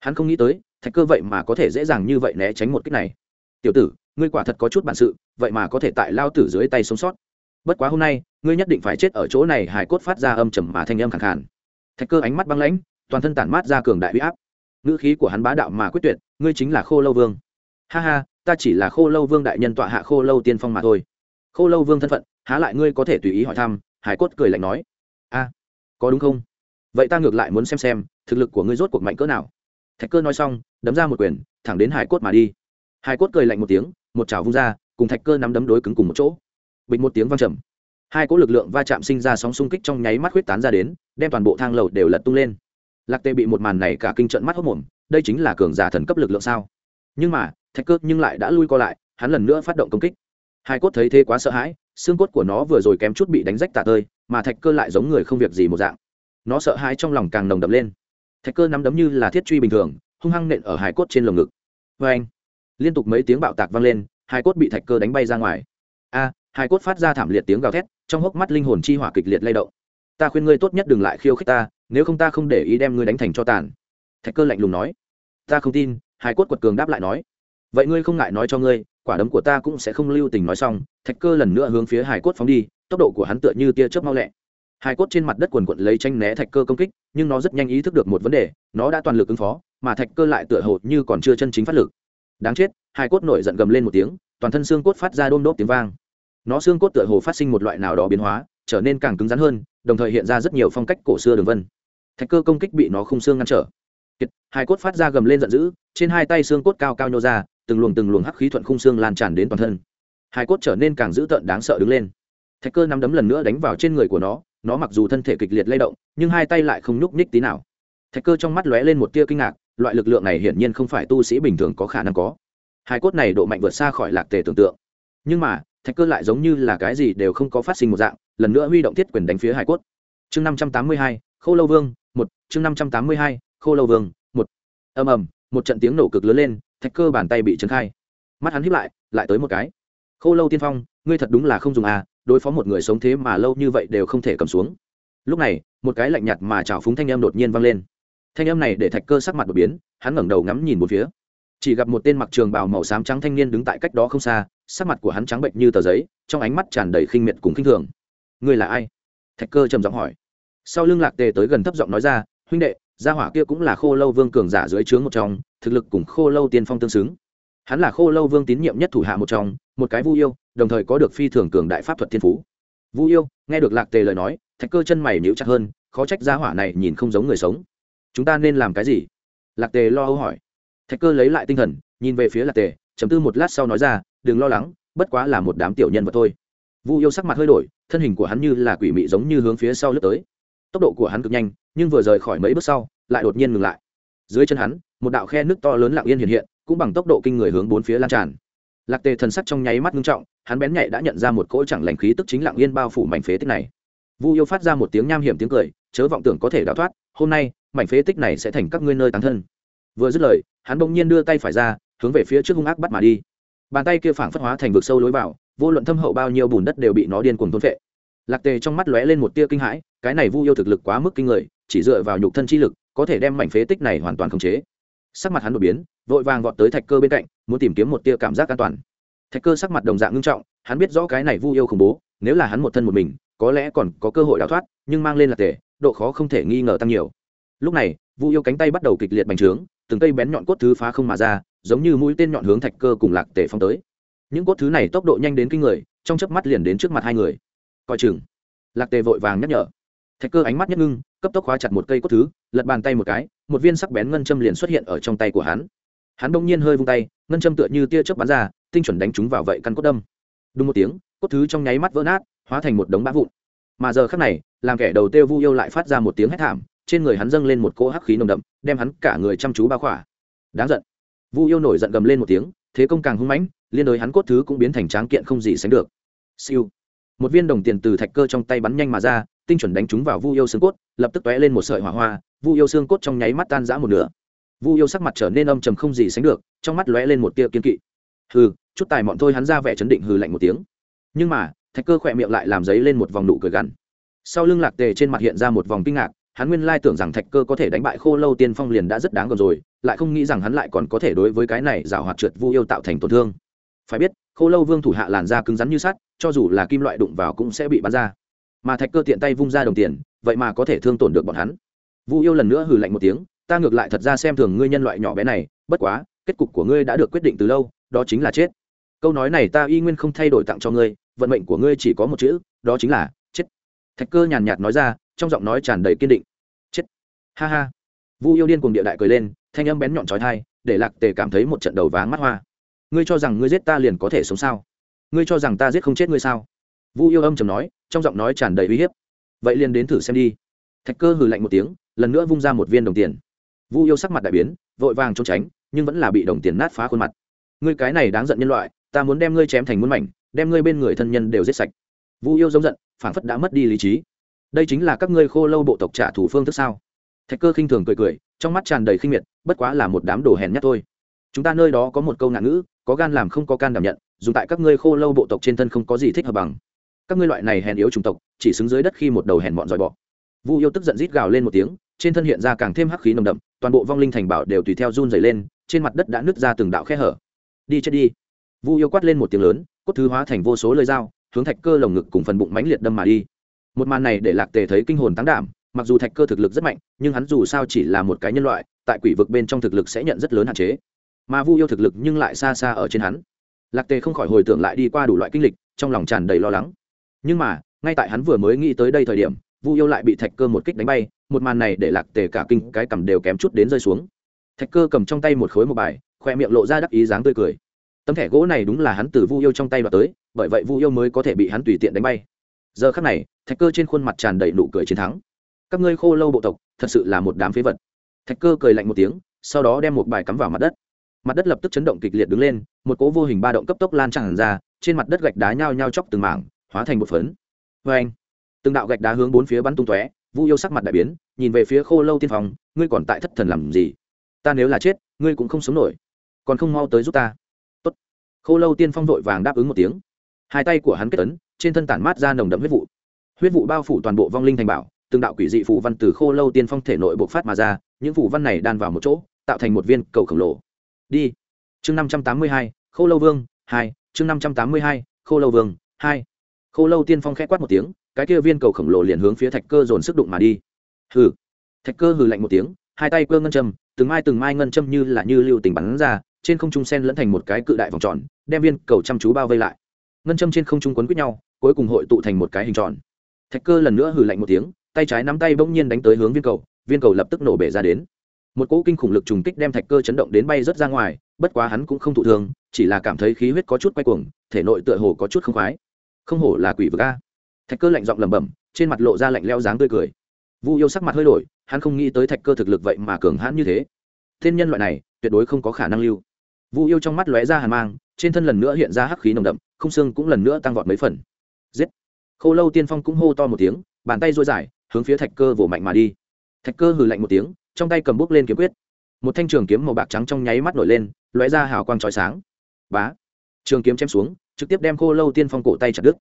Hắn không nghĩ tới thạch cơ vậy mà có thể dễ dàng như vậy né tránh một cách này. Tiểu tử, ngươi quả thật có chút bản sự, vậy mà có thể tại lao tử dưới tay sống sót. Bất quá hôm nay, ngươi nhất định phải chết ở chỗ này hải cốt phát ra âm trầm mà thanh âm khẳng khàn. Thạch cơ ánh mắt băng lãnh, toàn thân tản mát ra cường đại huy áp. Ngữ khí của hắn bá đạo mà quyết tuyệt, ngươi chính là khô lâu vương. Ha ha, ta chỉ là khô lâu vương đại nhân tọa hạ khô lâu tiên phong mà thôi. Khô lâu vương thân phận, há lại ngươi có thể tùy ý hỏi thăm hải cốt cười lạnh nói. A, có đúng không? Vậy ta ngược lại muốn xem xem, thực lực của ngươi rốt cuộc mạnh cỡ nào thạch cơ nói xong, đấm ra một quyền, thẳng đến hải cốt mà đi. Hải cốt cười lạnh một tiếng, một chảo vung ra, cùng thạch cơ nắm đấm đối cứng cùng một chỗ. Bình một tiếng vang trầm. Hai cỗ lực lượng va chạm sinh ra sóng xung kích trong nháy mắt huyết tán ra đến, đem toàn bộ thang lầu đều lật tung lên. Lạc tê bị một màn này cả kinh trận mắt hốc mồm đây chính là cường giả thần cấp lực lượng sao? Nhưng mà, thạch cơ nhưng lại đã lui co lại, hắn lần nữa phát động công kích. Hai cốt thấy thế quá sợ hãi, xương cốt của nó vừa rồi kém chút bị đánh rách tạ tơi, mà thạch cơ lại giống người không việc gì một dạng. Nó sợ hãi trong lòng càng nồng đậm lên thạch cơ nắm đấm như là thiết truy bình thường, hung hăng nện ở hải cốt trên lồng ngực. Vê anh, liên tục mấy tiếng bạo tạc vang lên hải cốt bị thạch cơ đánh bay ra ngoài. A hải cốt phát ra thảm liệt tiếng gào thét, trong hốc mắt linh hồn chi hỏa kịch liệt lay động. Ta khuyên ngươi tốt nhất đừng lại khiêu khích ta, nếu không ta không để ý đem ngươi đánh thành cho tàn. Thạch cơ lạnh lùng nói. Ta không tin hải cốt quật cường đáp lại nói. Vậy ngươi không ngại nói cho ngươi, quả đấm của ta cũng sẽ không lưu tình nói xong, thạch cơ lần nữa hướng phía hải cốt phóng đi, tốc độ của hắn tựa như tia chớp mau lẹ. Hai cốt trên mặt đất quần quận lấy tranh né thạch cơ công kích nhưng nó rất nhanh ý thức được một vấn đề nó đã toàn lực ứng phó mà thạch cơ lại tựa hồ như còn chưa chân chính phát lực. Đáng chết hai cốt nổi giận gầm lên một tiếng toàn thân xương cốt phát ra đôm đốp tiếng vang. Nó xương cốt tựa hồ phát sinh một loại nào đó biến hóa trở nên càng cứng rắn hơn đồng thời hiện ra rất nhiều phong cách cổ xưa đường vân. Thạch cơ công kích bị nó khung xương ngăn trở. Kiệt, hai cốt phát ra gầm lên giận dữ trên hai tay xương cốt cao cao nhô ra từng luồng từng luồng hắc khí thuận khung xương lan tràn đến toàn thân. Hai cốt trở nên càng dữ tợn đáng sợ đứng lên. Thạch cơ nắm đấm lần nữa đánh vào trên người của nó nó mặc dù thân thể kịch liệt lay động, nhưng hai tay lại không nhúc nhích tí nào. Thạch cơ trong mắt lóe lên một tia kinh ngạc, loại lực lượng này hiển nhiên không phải tu sĩ bình thường có khả năng có. Hai cốt này độ mạnh vượt xa khỏi lạc tề tưởng tượng. Nhưng mà, thạch cơ lại giống như là cái gì đều không có phát sinh một dạng, lần nữa huy động thiết quyền đánh phía hải cốt. Chương năm trăm tám mươi hai, khô lâu vương, một, chương năm trăm tám mươi hai, khô lâu vương, một. Ầm ầm, một trận tiếng nổ cực lớn lên, thạch cơ bàn tay bị trấn khai. Mắt hắn hiếp lại lại tới một cái. Khô lâu tiên phong, ngươi thật đúng là không dùng à đối phó một người sống thế mà lâu như vậy đều không thể cầm xuống. Lúc này, một cái lạnh nhạt mà trào phúng thanh âm đột nhiên vang lên. Thanh âm này để thạch cơ sắc mặt đột biến, hắn ngẩng đầu ngắm nhìn một phía. Chỉ gặp một tên mặc trường bào màu xám trắng thanh niên đứng tại cách đó không xa, sắc mặt của hắn trắng bệnh như tờ giấy, trong ánh mắt tràn đầy khinh miệt cùng khinh thường. Ngươi là ai? Thạch cơ trầm giọng hỏi. Sau lưng lạc tề tới gần thấp giọng nói ra, huynh đệ, gia hỏa kia cũng là khô lâu vương cường giả dưới trướng một trong, thực lực cùng khô lâu tiên phong tương xứng. Hắn là khô lâu vương tín nhiệm nhất thủ hạ một trong một cái vu yêu, đồng thời có được phi thường cường đại pháp thuật thiên phú. Vu yêu, nghe được lạc tề lời nói, thạch cơ chân mày níu chặt hơn, khó trách gia hỏa này nhìn không giống người sống. Chúng ta nên làm cái gì? Lạc tề lo âu hỏi. Thạch cơ lấy lại tinh thần, nhìn về phía lạc tề, chấm tư một lát sau nói ra, đừng lo lắng, bất quá là một đám tiểu nhân vật thôi. Vu yêu sắc mặt hơi đổi, thân hình của hắn như là quỷ mị giống như hướng phía sau lướt tới. Tốc độ của hắn cực nhanh, nhưng vừa rời khỏi mấy bước sau, lại đột nhiên ngừng lại. Dưới chân hắn, một đạo khe nước to lớn lặng yên hiện hiện, cũng bằng tốc độ kinh người hướng bốn phía lan tràn lạc tề thần sắc trong nháy mắt ngưng trọng, hắn bén nhạy đã nhận ra một cỗ chẳng lành khí tức chính lạng yên bao phủ mảnh phế tích này. Vu yêu phát ra một tiếng nham hiểm tiếng cười, chớ vọng tưởng có thể đào thoát, hôm nay, mảnh phế tích này sẽ thành các ngươi nơi tán thân. Vừa dứt lời, hắn bỗng nhiên đưa tay phải ra, hướng về phía trước hung ác bắt mà đi. Bàn tay kia phảng phất hóa thành vực sâu lối vào, vô luận thâm hậu bao nhiêu bùn đất đều bị nó điên cuồng thôn phệ. Lạc tề trong mắt lóe lên một tia kinh hãi, cái này vu yêu thực lực quá mức kinh người, chỉ dựa vào nhục thân chi lực, có thể đem mảnh phế tích này hoàn toàn khống chế. Sắc mặt hắn đột biến, vội vàng vọt tới thạch cơ bên cạnh muốn tìm kiếm một tia cảm giác an toàn. Thạch cơ sắc mặt đồng dạng ngưng trọng, hắn biết rõ cái này vu yêu khủng bố, nếu là hắn một thân một mình, có lẽ còn có cơ hội đào thoát, nhưng mang lên là tề độ khó không thể nghi ngờ tăng nhiều. Lúc này, vu yêu cánh tay bắt đầu kịch liệt bành trướng, từng cây bén nhọn cốt thứ phá không mà ra, giống như mũi tên nhọn hướng thạch cơ cùng lạc tề phong tới. Những cốt thứ này tốc độ nhanh đến kinh người, trong chớp mắt liền đến trước mặt hai người. Coi chừng. Lạc tề vội vàng nhắc nhở. Thạch cơ ánh mắt nhất ngưng, cấp tốc khóa chặt một cây cốt thứ, lật bàn tay một cái, một viên sắc bén ngân châm liền xuất hiện ở trong tay của hắn hắn đông nhiên hơi vung tay, ngân châm tựa như tia chớp bắn ra, tinh chuẩn đánh chúng vào vậy căn cốt đâm. Đúng một tiếng, cốt thứ trong nháy mắt vỡ nát, hóa thành một đống bã vụn. Mà giờ khắc này, làm kẻ đầu tiêu vu yêu lại phát ra một tiếng hét thảm, trên người hắn dâng lên một cỗ hắc khí nồng đậm, đem hắn cả người chăm chú bao khỏa. Đáng giận. Vu yêu nổi giận gầm lên một tiếng, thế công càng hung mãnh, liên đối hắn cốt thứ cũng biến thành tráng kiện không gì sánh được. Siêu. Một viên đồng tiền từ thạch cơ trong tay bắn nhanh mà ra, tinh chuẩn đánh trúng vào vu yêu xương cốt, lập tức tóe lên một sợi hỏa hoa, vu yêu xương cốt trong nháy mắt tan rã một nửa vu yêu sắc mặt trở nên âm trầm không gì sánh được, trong mắt lóe lên một tia kiên kỵ. Hừ, chút tài mọn thôi hắn ra vẻ chấn định hừ lạnh một tiếng. Nhưng mà, thạch cơ khỏe miệng lại làm giấy lên một vòng nụ cười gằn. Sau lưng lạc tề trên mặt hiện ra một vòng kinh ngạc, hắn nguyên lai tưởng rằng thạch cơ có thể đánh bại khô lâu tiên phong liền đã rất đáng gờm rồi, lại không nghĩ rằng hắn lại còn có thể đối với cái này giảo hoạt trượt vu yêu tạo thành tổn thương. Phải biết, khô lâu vương thủ hạ làn da cứng rắn như sắt, cho dù là kim loại đụng vào cũng sẽ bị bắn ra. Mà thạch cơ tiện tay vung ra đồng tiền, vậy mà có thể thương tổn được bọn hắn. Vu yêu lần nữa hừ lạnh một tiếng ta ngược lại thật ra xem thường ngươi nhân loại nhỏ bé này, bất quá, kết cục của ngươi đã được quyết định từ lâu, đó chính là chết. Câu nói này ta y nguyên không thay đổi tặng cho ngươi, vận mệnh của ngươi chỉ có một chữ, đó chính là chết. Thạch cơ nhàn nhạt nói ra, trong giọng nói tràn đầy kiên định. Chết. Ha ha. Vu yêu điên cùng địa đại cười lên, thanh âm bén nhọn trói thai, để lạc tề cảm thấy một trận đầu váng mắt hoa. Ngươi cho rằng ngươi giết ta liền có thể sống sao? Ngươi cho rằng ta giết không chết ngươi sao? Vu yêu âm chầm nói, trong giọng nói tràn đầy uy hiếp. Vậy liền đến thử xem đi. Thạch cơ hừ lạnh một tiếng, lần nữa vung ra một viên đồng tiền vu yêu sắc mặt đại biến, vội vàng trốn tránh, nhưng vẫn là bị đồng tiền nát phá khuôn mặt. Ngươi cái này đáng giận nhân loại, ta muốn đem ngươi chém thành muôn mảnh, đem ngươi bên người thân nhân đều giết sạch. Vu yêu giống giận, phảng phất đã mất đi lý trí. Đây chính là các ngươi khô lâu bộ tộc trả thù phương thức sao? Thạch cơ khinh thường cười cười, trong mắt tràn đầy khinh miệt, bất quá là một đám đồ hèn nhát thôi. Chúng ta nơi đó có một câu ngạn ngữ, có gan làm không có can đảm nhận, dù tại các ngươi khô lâu bộ tộc trên thân không có gì thích hợp bằng. Các ngươi loại này hèn yếu chủng tộc, chỉ xứng dưới đất khi một đầu hèn bọn dòi bọ vu yêu tức giận rít gào lên một tiếng, trên thân hiện ra càng thêm hắc khí nồng đậm toàn bộ vong linh thành bảo đều tùy theo run dày lên, trên mặt đất đã nứt ra từng đạo khe hở. Đi chết đi. Vu yêu quát lên một tiếng lớn, cốt thứ hóa thành vô số lời dao, hướng thạch cơ lồng ngực cùng phần bụng mãnh liệt đâm mà đi. Một màn này để lạc tề thấy kinh hồn tán đảm, mặc dù thạch cơ thực lực rất mạnh, nhưng hắn dù sao chỉ là một cái nhân loại, tại quỷ vực bên trong thực lực sẽ nhận rất lớn hạn chế. Mà vu yêu thực lực nhưng lại xa xa ở trên hắn. Lạc tề không khỏi hồi tưởng lại đi qua đủ loại kinh lịch, trong lòng tràn đầy lo lắng. Nhưng mà, ngay tại hắn vừa mới nghĩ tới đây thời điểm, vu yêu lại bị thạch cơ một kích đánh bay một màn này để lạc tề cả kinh cái cầm đều kém chút đến rơi xuống. Thạch cơ cầm trong tay một khối một bài, khoe miệng lộ ra đắc ý dáng tươi cười. Tấm thẻ gỗ này đúng là hắn từ vu yêu trong tay đoạt tới, bởi vậy vu yêu mới có thể bị hắn tùy tiện đánh bay. Giờ khắc này, thạch cơ trên khuôn mặt tràn đầy nụ cười chiến thắng. Các ngươi khô lâu bộ tộc, thật sự là một đám phế vật. Thạch cơ cười lạnh một tiếng, sau đó đem một bài cắm vào mặt đất. Mặt đất lập tức chấn động kịch liệt đứng lên, một cố vô hình ba động cấp tốc lan tràn ra, trên mặt đất gạch đá nhao nhao chóc từng mảng, hóa thành một phấn. Vê anh từng đạo gạch đá hướng bốn phía bắn tung tóe vu yêu sắc mặt đại biến, nhìn về phía khô lâu tiên phong, ngươi còn tại thất thần làm gì? Ta nếu là chết, ngươi cũng không sống nổi. Còn không mau tới giúp ta. Tốt. khô lâu tiên phong vội vàng đáp ứng một tiếng. Hai tay của hắn kết ấn, trên thân tản mát ra nồng đậm huyết vụ. Huyết vụ bao phủ toàn bộ vong linh thành bảo, từng đạo quỷ dị phù văn từ khô lâu tiên phong thể nội bộc phát mà ra, những phù văn này đan vào một chỗ, tạo thành một viên cầu khổng lồ. Đi. Chương năm trăm tám mươi hai, khô lâu vương, hai. Chương năm trăm tám mươi hai, khô lâu vương, hai. Khô lâu tiên phong k h ẽ quát một tiếng cái kia viên cầu khổng lồ liền hướng phía thạch cơ dồn sức đụng mà đi. Hừ. Thạch cơ hừ lạnh một tiếng, hai tay cơ ngân châm, từng mai từng mai ngân châm như là như lưu tình bắn ra, trên không trung sen lẫn thành một cái cự đại vòng tròn, đem viên cầu chăm chú bao vây lại. Ngân châm trên không trung quấn quýt nhau, cuối cùng hội tụ thành một cái hình tròn. Thạch cơ lần nữa hừ lạnh một tiếng, tay trái nắm tay bỗng nhiên đánh tới hướng viên cầu viên cầu lập tức nổ bể ra đến. Một cỗ kinh khủng lực trùng kích đem thạch cơ chấn động đến bay rớt ra ngoài, bất quá hắn cũng không thụ thương, chỉ là cảm thấy khí huyết có chút quay cuồng, thể nội tựa hồ có chút không khoái. Không hổ là quỷ vực a thạch cơ lạnh giọng lẩm bẩm, trên mặt lộ ra lạnh leo dáng tươi cười. Vu yêu sắc mặt hơi đổi, hắn không nghĩ tới thạch cơ thực lực vậy mà cường hãn như thế. Thiên nhân loại này, tuyệt đối không có khả năng lưu. Vu yêu trong mắt lóe ra hàn mang, trên thân lần nữa hiện ra hắc khí nồng đậm, không xương cũng lần nữa tăng vọt mấy phần. Giết! Khô lâu tiên phong cũng hô to một tiếng, bàn tay dôi dài, hướng phía thạch cơ vỗ mạnh mà đi. Thạch cơ hừ lạnh một tiếng, trong tay cầm bút lên kiếm quyết. Một thanh trường kiếm màu bạc trắng trong nháy mắt nổi lên, lóe ra hào quang trói sáng. Bá! Trường kiếm chém xuống, trực tiếp đem khô lâu tiên phong cổ tay chặt đứt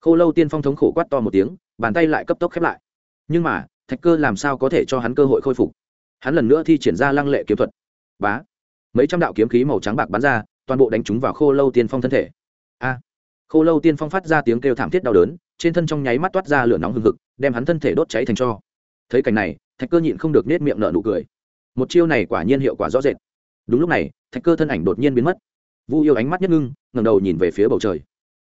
khô lâu tiên phong thống khổ quát to một tiếng, bàn tay lại cấp tốc khép lại. Nhưng mà, thạch cơ làm sao có thể cho hắn cơ hội khôi phục? Hắn lần nữa thi triển ra lăng lệ kiếm thuật. Bá! Mấy trăm đạo kiếm khí màu trắng bạc bắn ra, toàn bộ đánh trúng vào khô lâu tiên phong thân thể. A! Khô lâu tiên phong phát ra tiếng kêu thảm thiết đau đớn, trên thân trong nháy mắt toát ra lửa nóng hừng hực, đem hắn thân thể đốt cháy thành cho. Thấy cảnh này, thạch cơ nhịn không được nết miệng nở nụ cười. Một chiêu này quả nhiên hiệu quả rõ rệt. Đúng lúc này, thạch cơ thân ảnh đột nhiên biến mất. Vu yêu ánh mắt nhất ngưng ngầm đầu nhìn về phía bầu trời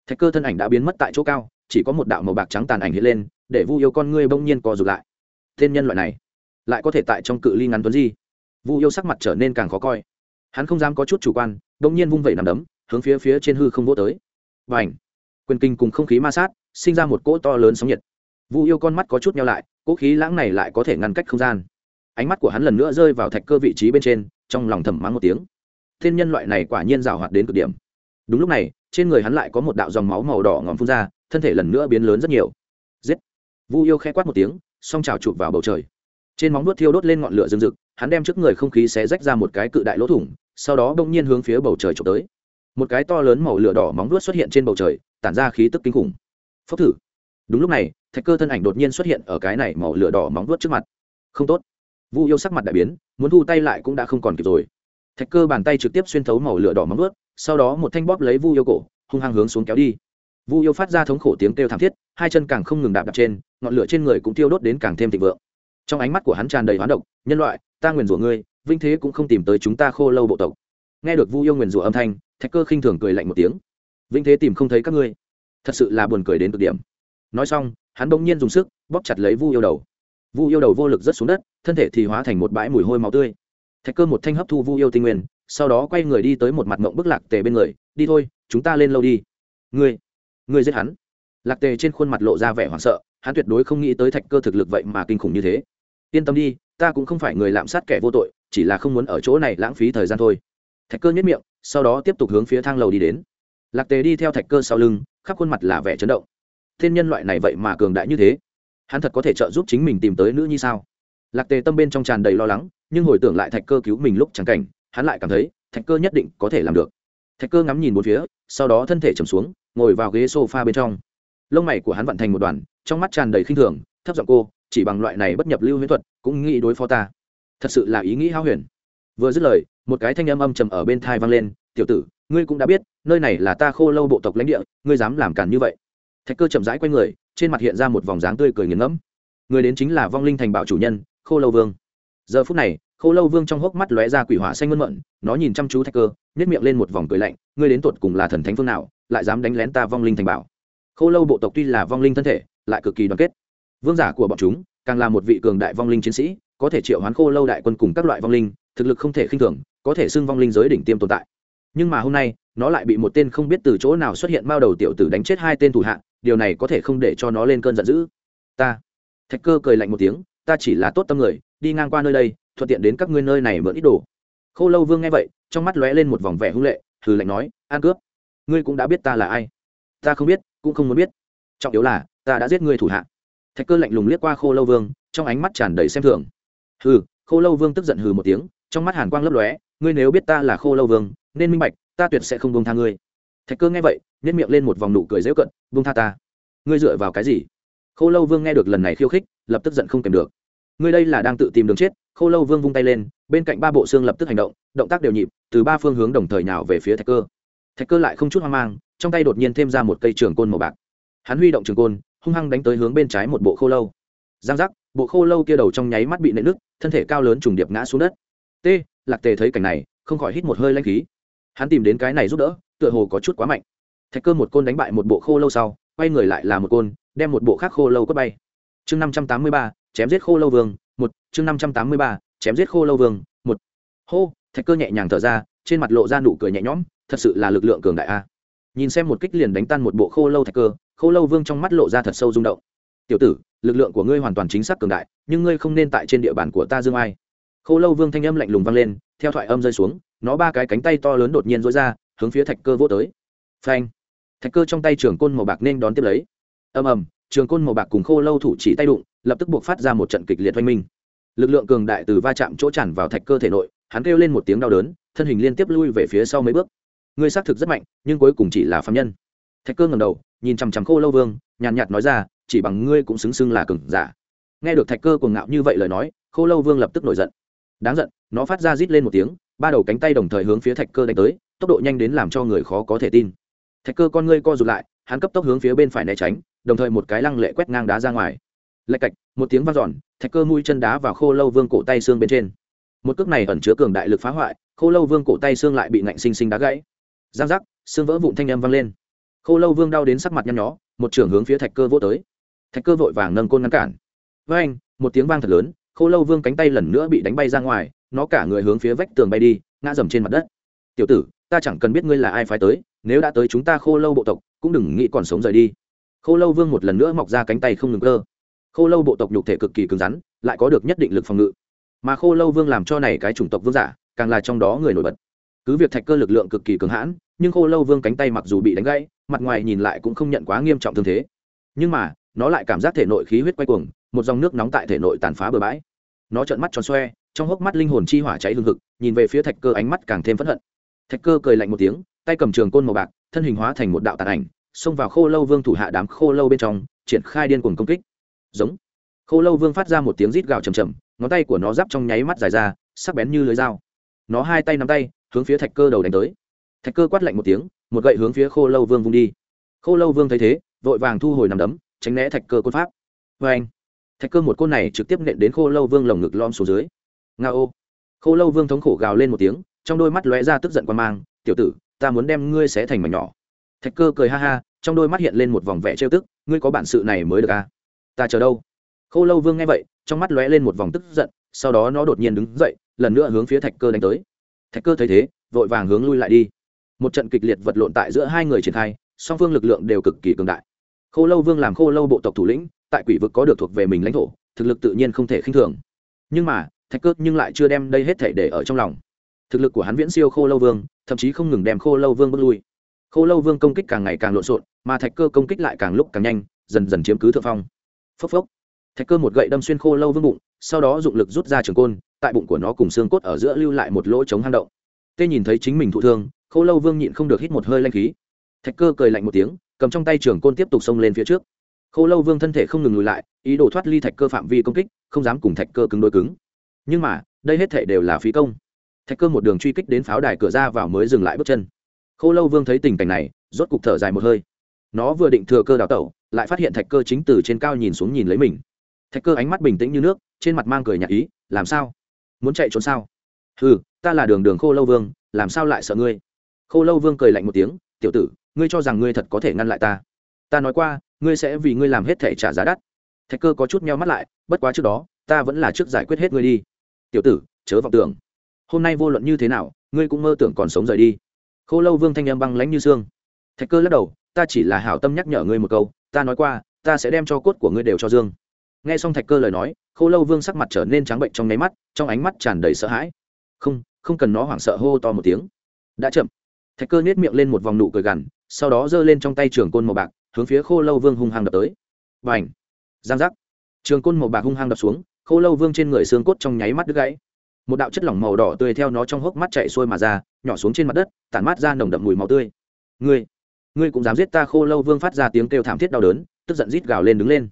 thạch cơ thân ảnh đã biến mất tại chỗ cao, chỉ có một đạo màu bạc trắng tàn ảnh hiện lên, để vu yêu con ngươi bỗng nhiên co rụt lại. Thiên nhân loại này, lại có thể tại trong cự ly ngắn tuấn di vu yêu sắc mặt trở nên càng khó coi. Hắn không dám có chút chủ quan, bỗng nhiên vung vẩy nằm đấm, hướng phía phía trên hư không vô tới. Và ảnh quyền kinh cùng không khí ma sát, sinh ra một cỗ to lớn sóng nhiệt. Vu yêu con mắt có chút nhau lại, cỗ khí lãng này lại có thể ngăn cách không gian. Ánh mắt của hắn lần nữa rơi vào thạch cơ vị trí bên trên, trong lòng thầm mắng một tiếng. Thiên nhân loại này quả nhiên rào hoạt đến cực điểm. Đúng lúc này trên người hắn lại có một đạo dòng máu màu đỏ ngòm phun ra, thân thể lần nữa biến lớn rất nhiều. Giết! Vu yêu khẽ quát một tiếng, song trào chụp vào bầu trời. Trên móng nuốt thiêu đốt lên ngọn lửa rừng rực, hắn đem trước người không khí xé rách ra một cái cự đại lỗ thủng, sau đó bỗng nhiên hướng phía bầu trời trộm tới. Một cái to lớn màu lửa đỏ móng nuốt xuất hiện trên bầu trời, tản ra khí tức kinh khủng. Phốc thử! Đúng lúc này, thạch cơ thân ảnh đột nhiên xuất hiện ở cái này màu lửa đỏ móng nuốt trước mặt. Không tốt. Vu yêu sắc mặt đại biến, muốn thu tay lại cũng đã không còn kịp rồi. Thạch cơ bàn tay trực tiếp xuyên thấu màu lửa đỏ móng nuốt sau đó một thanh bóp lấy vu yêu cổ, hung hăng hướng xuống kéo đi. Vu yêu phát ra thống khổ tiếng kêu thảm thiết, hai chân càng không ngừng đạp đạp trên, ngọn lửa trên người cũng tiêu đốt đến càng thêm thịnh vượng. Trong ánh mắt của hắn tràn đầy hoán độc, nhân loại, ta nguyền rủa ngươi, vinh thế cũng không tìm tới chúng ta khô lâu bộ tộc. Nghe được vu yêu nguyền rủa âm thanh, thạch cơ khinh thường cười lạnh một tiếng. Vinh thế tìm không thấy các ngươi. Thật sự là buồn cười đến cực điểm. Nói xong, hắn bỗng nhiên dùng sức bóp chặt lấy vu yêu đầu. Vu yêu đầu vô lực rớt xuống đất, thân thể thì hóa thành một bãi mùi hôi máu tươi thạch cơ một thanh hấp thu vu yêu tinh nguyên, sau đó quay người đi tới một mặt mộng bức lạc tề bên người, đi thôi, chúng ta lên lâu đi. Ngươi ngươi giết hắn? Lạc tề trên khuôn mặt lộ ra vẻ hoảng sợ, hắn tuyệt đối không nghĩ tới thạch cơ thực lực vậy mà kinh khủng như thế. Yên tâm đi, ta cũng không phải người lạm sát kẻ vô tội, chỉ là không muốn ở chỗ này lãng phí thời gian thôi. Thạch cơ nhất miệng, sau đó tiếp tục hướng phía thang lầu đi đến. Lạc tề đi theo thạch cơ sau lưng, khắp khuôn mặt là vẻ chấn động. Thiên nhân loại này vậy mà cường đại như thế, hắn thật có thể trợ giúp chính mình tìm tới nữ nhi sao? Lạc tề tâm bên trong tràn đầy lo lắng nhưng hồi tưởng lại thạch cơ cứu mình lúc chẳng cảnh, hắn lại cảm thấy thạch cơ nhất định có thể làm được. Thạch cơ ngắm nhìn một phía, sau đó thân thể trầm xuống, ngồi vào ghế s o f a bên trong. Lông mày của hắn vận thành một đoàn, trong mắt tràn đầy khinh thường, thấp giọng cô, chỉ bằng loại này bất nhập lưu huyễn thuật, cũng nghĩ đối phó ta. Thật sự là ý nghĩ hao huyền. Vừa dứt lời, một cái thanh âm âm trầm ở bên thai vang lên, tiểu tử, ngươi cũng đã biết, nơi này là ta khô lâu bộ tộc lãnh địa, ngươi dám làm cản như vậy? Thạch cơ chậm rãi q u a y người, trên mặt hiện ra một vòng dáng tươi cười nghiền ngẫm. Người đến chính là vong linh thành bảo chủ nhân, khô lâu vương giờ phút này, khô lâu vương trong hốc mắt lóe ra quỷ hỏa xanh mơn mận, nó nhìn chăm chú thạch cơ nhét miệng lên một vòng cười lạnh, ngươi đến tột cùng là thần thánh phương nào, lại dám đánh lén ta vong linh thành bảo? Khô lâu bộ tộc tuy là vong linh thân thể, lại cực kỳ đoàn kết. Vương giả của bọn chúng, càng là một vị cường đại vong linh chiến sĩ, có thể triệu hoán khô lâu đại quân cùng các loại vong linh, thực lực không thể khinh thường, có thể xưng vong linh giới đỉnh tiêm tồn tại. Nhưng mà hôm nay, nó lại bị một tên không biết từ chỗ nào xuất hiện bao đầu tiểu tử đánh chết hai tên thủ hạ, điều này có thể không để cho nó lên cơn giận dữ. Ta. Thạch cơ cười lạnh một tiếng, ta chỉ là tốt tâm người đi ngang qua nơi đây, thuận tiện đến các ngươi nơi này mượn ít đồ. Khô lâu vương nghe vậy, trong mắt lóe lên một vòng vẻ hung lệ thử lạnh nói, an cướp, ngươi cũng đã biết ta là ai? Ta không biết, cũng không muốn biết. Trọng yếu là, ta đã giết ngươi thủ hạ. Thạch cơ lạnh lùng liếc qua khô lâu vương, trong ánh mắt tràn đầy xem thường. Hừ, khô lâu vương tức giận hừ một tiếng, trong mắt hàn quang lấp lóe, ngươi nếu biết ta là khô lâu vương, nên minh bạch, ta tuyệt sẽ không buông tha ngươi. Thạch cơ nghe vậy nhét miệng lên một vòng nụ cười dễu cận, buông tha ta. Ngươi dựa vào cái gì? Khô lâu vương nghe được lần này khiêu khích, lập tức giận không kèm được ngươi đây là đang tự tìm đường chết, khô lâu vương vung tay lên, bên cạnh ba bộ xương lập tức hành động động tác đều nhịp, từ ba phương hướng đồng thời nào về phía thạch cơ. Thạch cơ lại không chút hoang mang, trong tay đột nhiên thêm ra một cây trường côn màu bạc. Hắn huy động trường côn, hung hăng đánh tới hướng bên trái một bộ khô lâu. Giang giác, bộ khô lâu kia đầu trong nháy mắt bị nện nứt, thân thể cao lớn trùng điệp ngã xuống đất. T, lạc tề thấy cảnh này, không khỏi hít một hơi lanh khí. Hắn tìm đến cái này giúp đỡ, tựa hồ có chút quá mạnh. Thạch cơ một côn đánh bại một bộ khô lâu sau, quay người lại là một côn, đem một bộ khác khô lâu quất bay. Chương năm trăm tám mươi ba chém giết khô lâu vương, một, chương năm trăm tám mươi ba, chém giết khô lâu vương, một. Hô, thạch cơ nhẹ nhàng thở ra, trên mặt lộ ra nụ cười nhẹ nhõm, thật sự là lực lượng cường đại a. Nhìn xem một kích liền đánh tan một bộ khô lâu thạch cơ, khô lâu vương trong mắt lộ ra thật sâu rung động. Tiểu tử, lực lượng của ngươi hoàn toàn chính xác cường đại, nhưng ngươi không nên tại trên địa bàn của ta dương ai. Khô lâu vương thanh âm lạnh lùng vang lên, theo thoại âm rơi xuống, nó ba cái cánh tay to lớn đột nhiên rối ra, hướng phía thạch cơ vô tới. Phanh! Thạch cơ trong tay trường côn màu bạc nên đón tiếp lấy. Ầm ầm, trường côn màu bạc cùng khô lâu thủ chỉ tay đụng lập tức buộc phát ra một trận kịch liệt oanh minh. Lực lượng cường đại từ va chạm chỗ tràn vào thạch cơ thể nội, hắn kêu lên một tiếng đau đớn, thân hình liên tiếp lui về phía sau mấy bước. Ngươi xác thực rất mạnh, nhưng cuối cùng chỉ là phạm nhân. Thạch cơ ngầm đầu, nhìn chằm chằm khô lâu vương, nhàn nhạt nói ra, chỉ bằng ngươi cũng xứng xưng là cừng giả. Nghe được thạch cơ cuồng ngạo như vậy lời nói, khô lâu vương lập tức nổi giận. Đáng giận, nó phát ra rít lên một tiếng, ba đầu cánh tay đồng thời hướng phía thạch cơ đánh tới, tốc độ nhanh đến làm cho người khó có thể tin. Thạch cơ con ngươi co rụt lại, hắn cấp tốc hướng phía bên phải né tránh, đồng thời một cái lăng lệ quét ngang đá ra ngoài lạch cạch, một tiếng vang dọn, thạch cơ mũi chân đá vào khô lâu vương cổ tay xương bên trên. Một cước này ẩn chứa cường đại lực phá hoại, khô lâu vương cổ tay xương lại bị ngạnh xinh xinh đá gãy. Giang giác, xương vỡ vụn thanh âm vang lên. Khô lâu vương đau đến sắc mặt nhăn nhó, một trưởng hướng phía thạch cơ vỗ tới. Thạch cơ vội vàng nâng côn ngăn cản. Với anh một tiếng vang thật lớn, khô lâu vương cánh tay lần nữa bị đánh bay ra ngoài, nó cả người hướng phía vách tường bay đi, ngã dầm trên mặt đất. Tiểu tử, ta chẳng cần biết ngươi là ai phái tới, nếu đã tới chúng ta khô lâu bộ tộc, cũng đừng nghĩ còn sống rời đi. Khô lâu vương một lần nữa mọc ra cánh tay không ngừng cơ khô lâu bộ tộc nhục thể cực kỳ cứng rắn, lại có được nhất định lực phòng ngự. Mà khô lâu vương làm cho này cái chủng tộc vương giả, càng là trong đó người nổi bật. Cứ việc thạch cơ lực lượng cực kỳ cường hãn, nhưng khô lâu vương cánh tay mặc dù bị đánh gãy, mặt ngoài nhìn lại cũng không nhận quá nghiêm trọng thương thế. Nhưng mà, nó lại cảm giác thể nội khí huyết quay cuồng, một dòng nước nóng tại thể nội tàn phá bừa bãi. Nó trợn mắt tròn xoe, trong hốc mắt linh hồn chi hỏa cháy lương thực nhìn về phía thạch cơ ánh mắt càng thêm phẫn hận. Thạch cơ cười lạnh một tiếng, tay cầm trường côn màu bạc, thân hình hóa thành một đạo tàn ảnh, xông vào khô lâu vương thủ hạ đám khô lâu bên trong, triển khai điên cuồng công kích giống. Khô lâu vương phát ra một tiếng rít gào chầm chầm ngón tay của nó giáp trong nháy mắt dài ra, sắc bén như lưới dao. Nó hai tay nắm tay, hướng phía thạch cơ đầu đánh tới. Thạch cơ quát lạnh một tiếng, một gậy hướng phía khô lâu vương vung đi. Khô lâu vương thấy thế, vội vàng thu hồi nằm đấm, tránh né thạch cơ côn pháp. Vê anh, thạch cơ một côn này trực tiếp nện đến khô lâu vương lồng ngực lom xuống dưới. Nga ô. Khô lâu vương thống khổ gào lên một tiếng, trong đôi mắt lóe ra tức giận quan mang, tiểu tử, ta muốn đem ngươi xé thành mảnh nhỏ. Thạch cơ cười ha ha, trong đôi mắt hiện lên một vòng vẻ trêu tức, ngươi có bản sự này mới được à? Ta chờ đâu? Khô lâu vương nghe vậy, trong mắt lóe lên một vòng tức giận, sau đó nó đột nhiên đứng dậy, lần nữa hướng phía thạch cơ đánh tới. Thạch cơ thấy thế, vội vàng hướng lui lại đi. Một trận kịch liệt vật lộn tại giữa hai người triển khai, song phương lực lượng đều cực kỳ cường đại. Khô lâu vương làm khô lâu bộ tộc thủ lĩnh, tại quỷ vực có được thuộc về mình lãnh thổ, thực lực tự nhiên không thể khinh thường. Nhưng mà, thạch cơ nhưng lại chưa đem đây hết thể để ở trong lòng. Thực lực của hắn viễn siêu khô lâu vương, thậm chí không ngừng đem khô lâu vương bước lui. Khô lâu vương công kích càng ngày càng lộn xộn, mà thạch cơ công kích lại càng lúc càng nhanh, dần dần chiếm cứ thượng phong phốc phốc. Thạch cơ một gậy đâm xuyên khô lâu vương bụng, sau đó dụng lực rút ra trường côn, tại bụng của nó cùng xương cốt ở giữa lưu lại một lỗ chống hang động. Tê nhìn thấy chính mình thụ thương, khô lâu vương nhịn không được hít một hơi lanh khí. Thạch cơ cười lạnh một tiếng, cầm trong tay trường côn tiếp tục xông lên phía trước. Khô lâu vương thân thể không ngừng lùi lại, ý đồ thoát ly thạch cơ phạm vi công kích, không dám cùng thạch cơ cứng đôi cứng. Nhưng mà, đây hết thể đều là phí công. Thạch cơ một đường truy kích đến pháo đài cửa ra vào mới dừng lại bước chân. Khô lâu vương thấy tình cảnh này, rốt cục thở dài một hơi. Nó vừa định thừa cơ đào tẩu lại phát hiện thạch cơ chính từ trên cao nhìn xuống nhìn lấy mình. Thạch cơ ánh mắt bình tĩnh như nước, trên mặt mang cười nhạt ý, làm sao? Muốn chạy trốn sao? Ừ ta là đường đường khô lâu vương, làm sao lại sợ ngươi? Khô lâu vương cười lạnh một tiếng, tiểu tử, ngươi cho rằng ngươi thật có thể ngăn lại ta? Ta nói qua, ngươi sẽ vì ngươi làm hết thể trả giá đắt. Thạch cơ có chút meo mắt lại, bất quá trước đó, ta vẫn là trước giải quyết hết ngươi đi. Tiểu tử, chớ vọng tưởng. Hôm nay vô luận như thế nào, ngươi cũng mơ tưởng còn sống rời đi. Khô lâu vương thanh âm băng lánh như xương. Thạch cơ lắc đầu, ta chỉ là hảo tâm nhắc nhở ngươi một câu ta nói qua, ta sẽ đem cho cốt của ngươi đều cho dương. Nghe xong thạch cơ lời nói, khô lâu vương sắc mặt trở nên trắng bệnh trong nháy mắt, trong ánh mắt tràn đầy sợ hãi. Không không cần nó hoảng sợ hô to một tiếng. Đã chậm. Thạch cơ nhét miệng lên một vòng nụ cười gằn, sau đó giơ lên trong tay trường côn màu bạc, hướng phía khô lâu vương hung hăng đập tới. Và ảnh giang giác! Trường côn màu bạc hung hăng đập xuống, khô lâu vương trên người xương cốt trong nháy mắt đứt gãy. Một đạo chất lỏng màu đỏ tươi theo nó trong hốc mắt chạy xuôi mà ra, nhỏ xuống trên mặt đất, tản mát ra nồng đậm mùi màu tươi. Ngươi! Ngươi cũng dám giết ta khô lâu vương phát ra tiếng kêu thảm thiết đau đớn, tức giận rít gào lên đứng lên.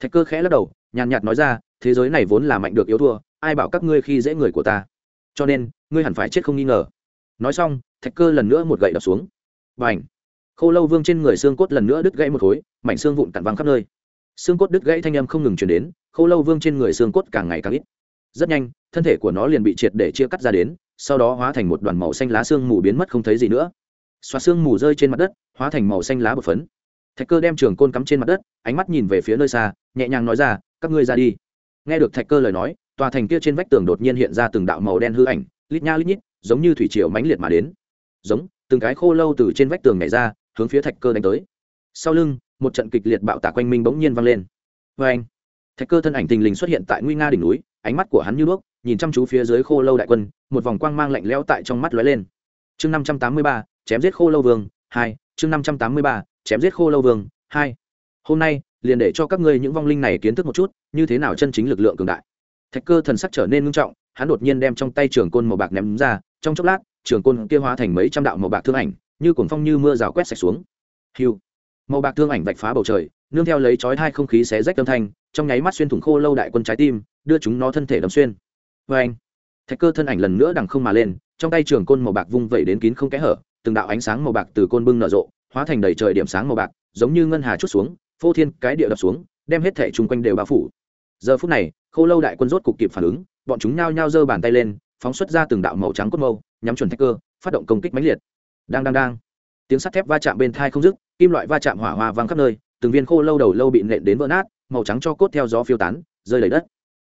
Thạch cơ khẽ lắc đầu, nhàn nhạt nói ra, thế giới này vốn là mạnh được yếu thua, ai bảo các ngươi khi dễ người của ta? Cho nên, ngươi hẳn phải chết không nghi ngờ. Nói xong, thạch cơ lần nữa một gậy đập xuống. Và ảnh khô lâu vương trên người xương cốt lần nữa đứt gãy một khối, mảnh xương vụn cặn văng khắp nơi. Xương cốt đứt gãy thanh âm không ngừng chuyển đến, khô lâu vương trên người xương cốt càng ngày càng ít. Rất nhanh, thân thể của nó liền bị triệt để chia cắt ra đến, sau đó hóa thành một đoàn màu xanh lá xương mù biến mất không thấy gì nữa xoa xương mù rơi trên mặt đất, hóa thành màu xanh lá bột phấn. Thạch cơ đem trường côn cắm trên mặt đất, ánh mắt nhìn về phía nơi xa, nhẹ nhàng nói ra, các ngươi ra đi. Nghe được thạch cơ lời nói, tòa thành kia trên vách tường đột nhiên hiện ra từng đạo màu đen hư ảnh, lít nha lít nhít, giống như thủy triều mãnh liệt mà đến. Giống, từng cái khô lâu từ trên vách tường nhảy ra, hướng phía thạch cơ đánh tới. Sau lưng, một trận kịch liệt bạo tả quanh minh bỗng nhiên vang lên. Vê anh, thạch cơ thân ảnh tình lình xuất hiện tại nguy nga đỉnh núi, ánh mắt của hắn như đuốc, nhìn chăm chú phía dưới khô lâu đại quân, một vòng quang mang lạnh lẽo tại trong mắt lóe lên. Chương năm trăm tám mươi ba chém giết khô lâu vương, hai, chương năm trăm tám mươi ba, chém giết khô lâu vương, hai. Hôm nay, liền để cho các ngươi những vong linh này kiến thức một chút, như thế nào chân chính lực lượng cường đại. Thạch cơ thần sắc trở nên ngưng trọng, hắn đột nhiên đem trong tay trường côn màu bạc ném ra, trong chốc lát, trường côn kia hóa thành mấy trăm đạo màu bạc thương ảnh, như cuồng phong như mưa rào quét sạch xuống. Hiu. Màu bạc thương ảnh vạch phá bầu trời, nương theo lấy chói hai không khí xé rách âm thanh, trong nháy mắt xuyên thủng khô lâu đại quân trái tim, đưa chúng nó thân thể đâm xuyên. Vê anh thạch cơ thân ảnh lần nữa đằng không mà lên, trong tay trường côn màu bạc vung vẩy đến kín không kẽ hở từng đạo ánh sáng màu bạc từ côn bưng nở rộ, hóa thành đầy trời điểm sáng màu bạc, giống như ngân hà chút xuống, phô thiên cái địa đập xuống, đem hết thể chung quanh đều bao phủ. Giờ phút này khô lâu đại quân rốt cục kịp phản ứng, bọn chúng nhao nhao giơ bàn tay lên, phóng xuất ra từng đạo màu trắng cốt mâu, nhắm chuẩn thách cơ, phát động công kích mãnh liệt. Đang đang đang. Tiếng sắt thép va chạm bên thai không dứt, kim loại va chạm hỏa hoa vang khắp nơi, từng viên khô lâu đầu lâu bị nện đến vỡ nát, màu trắng cho cốt theo gió phiêu tán, rơi đầy đất.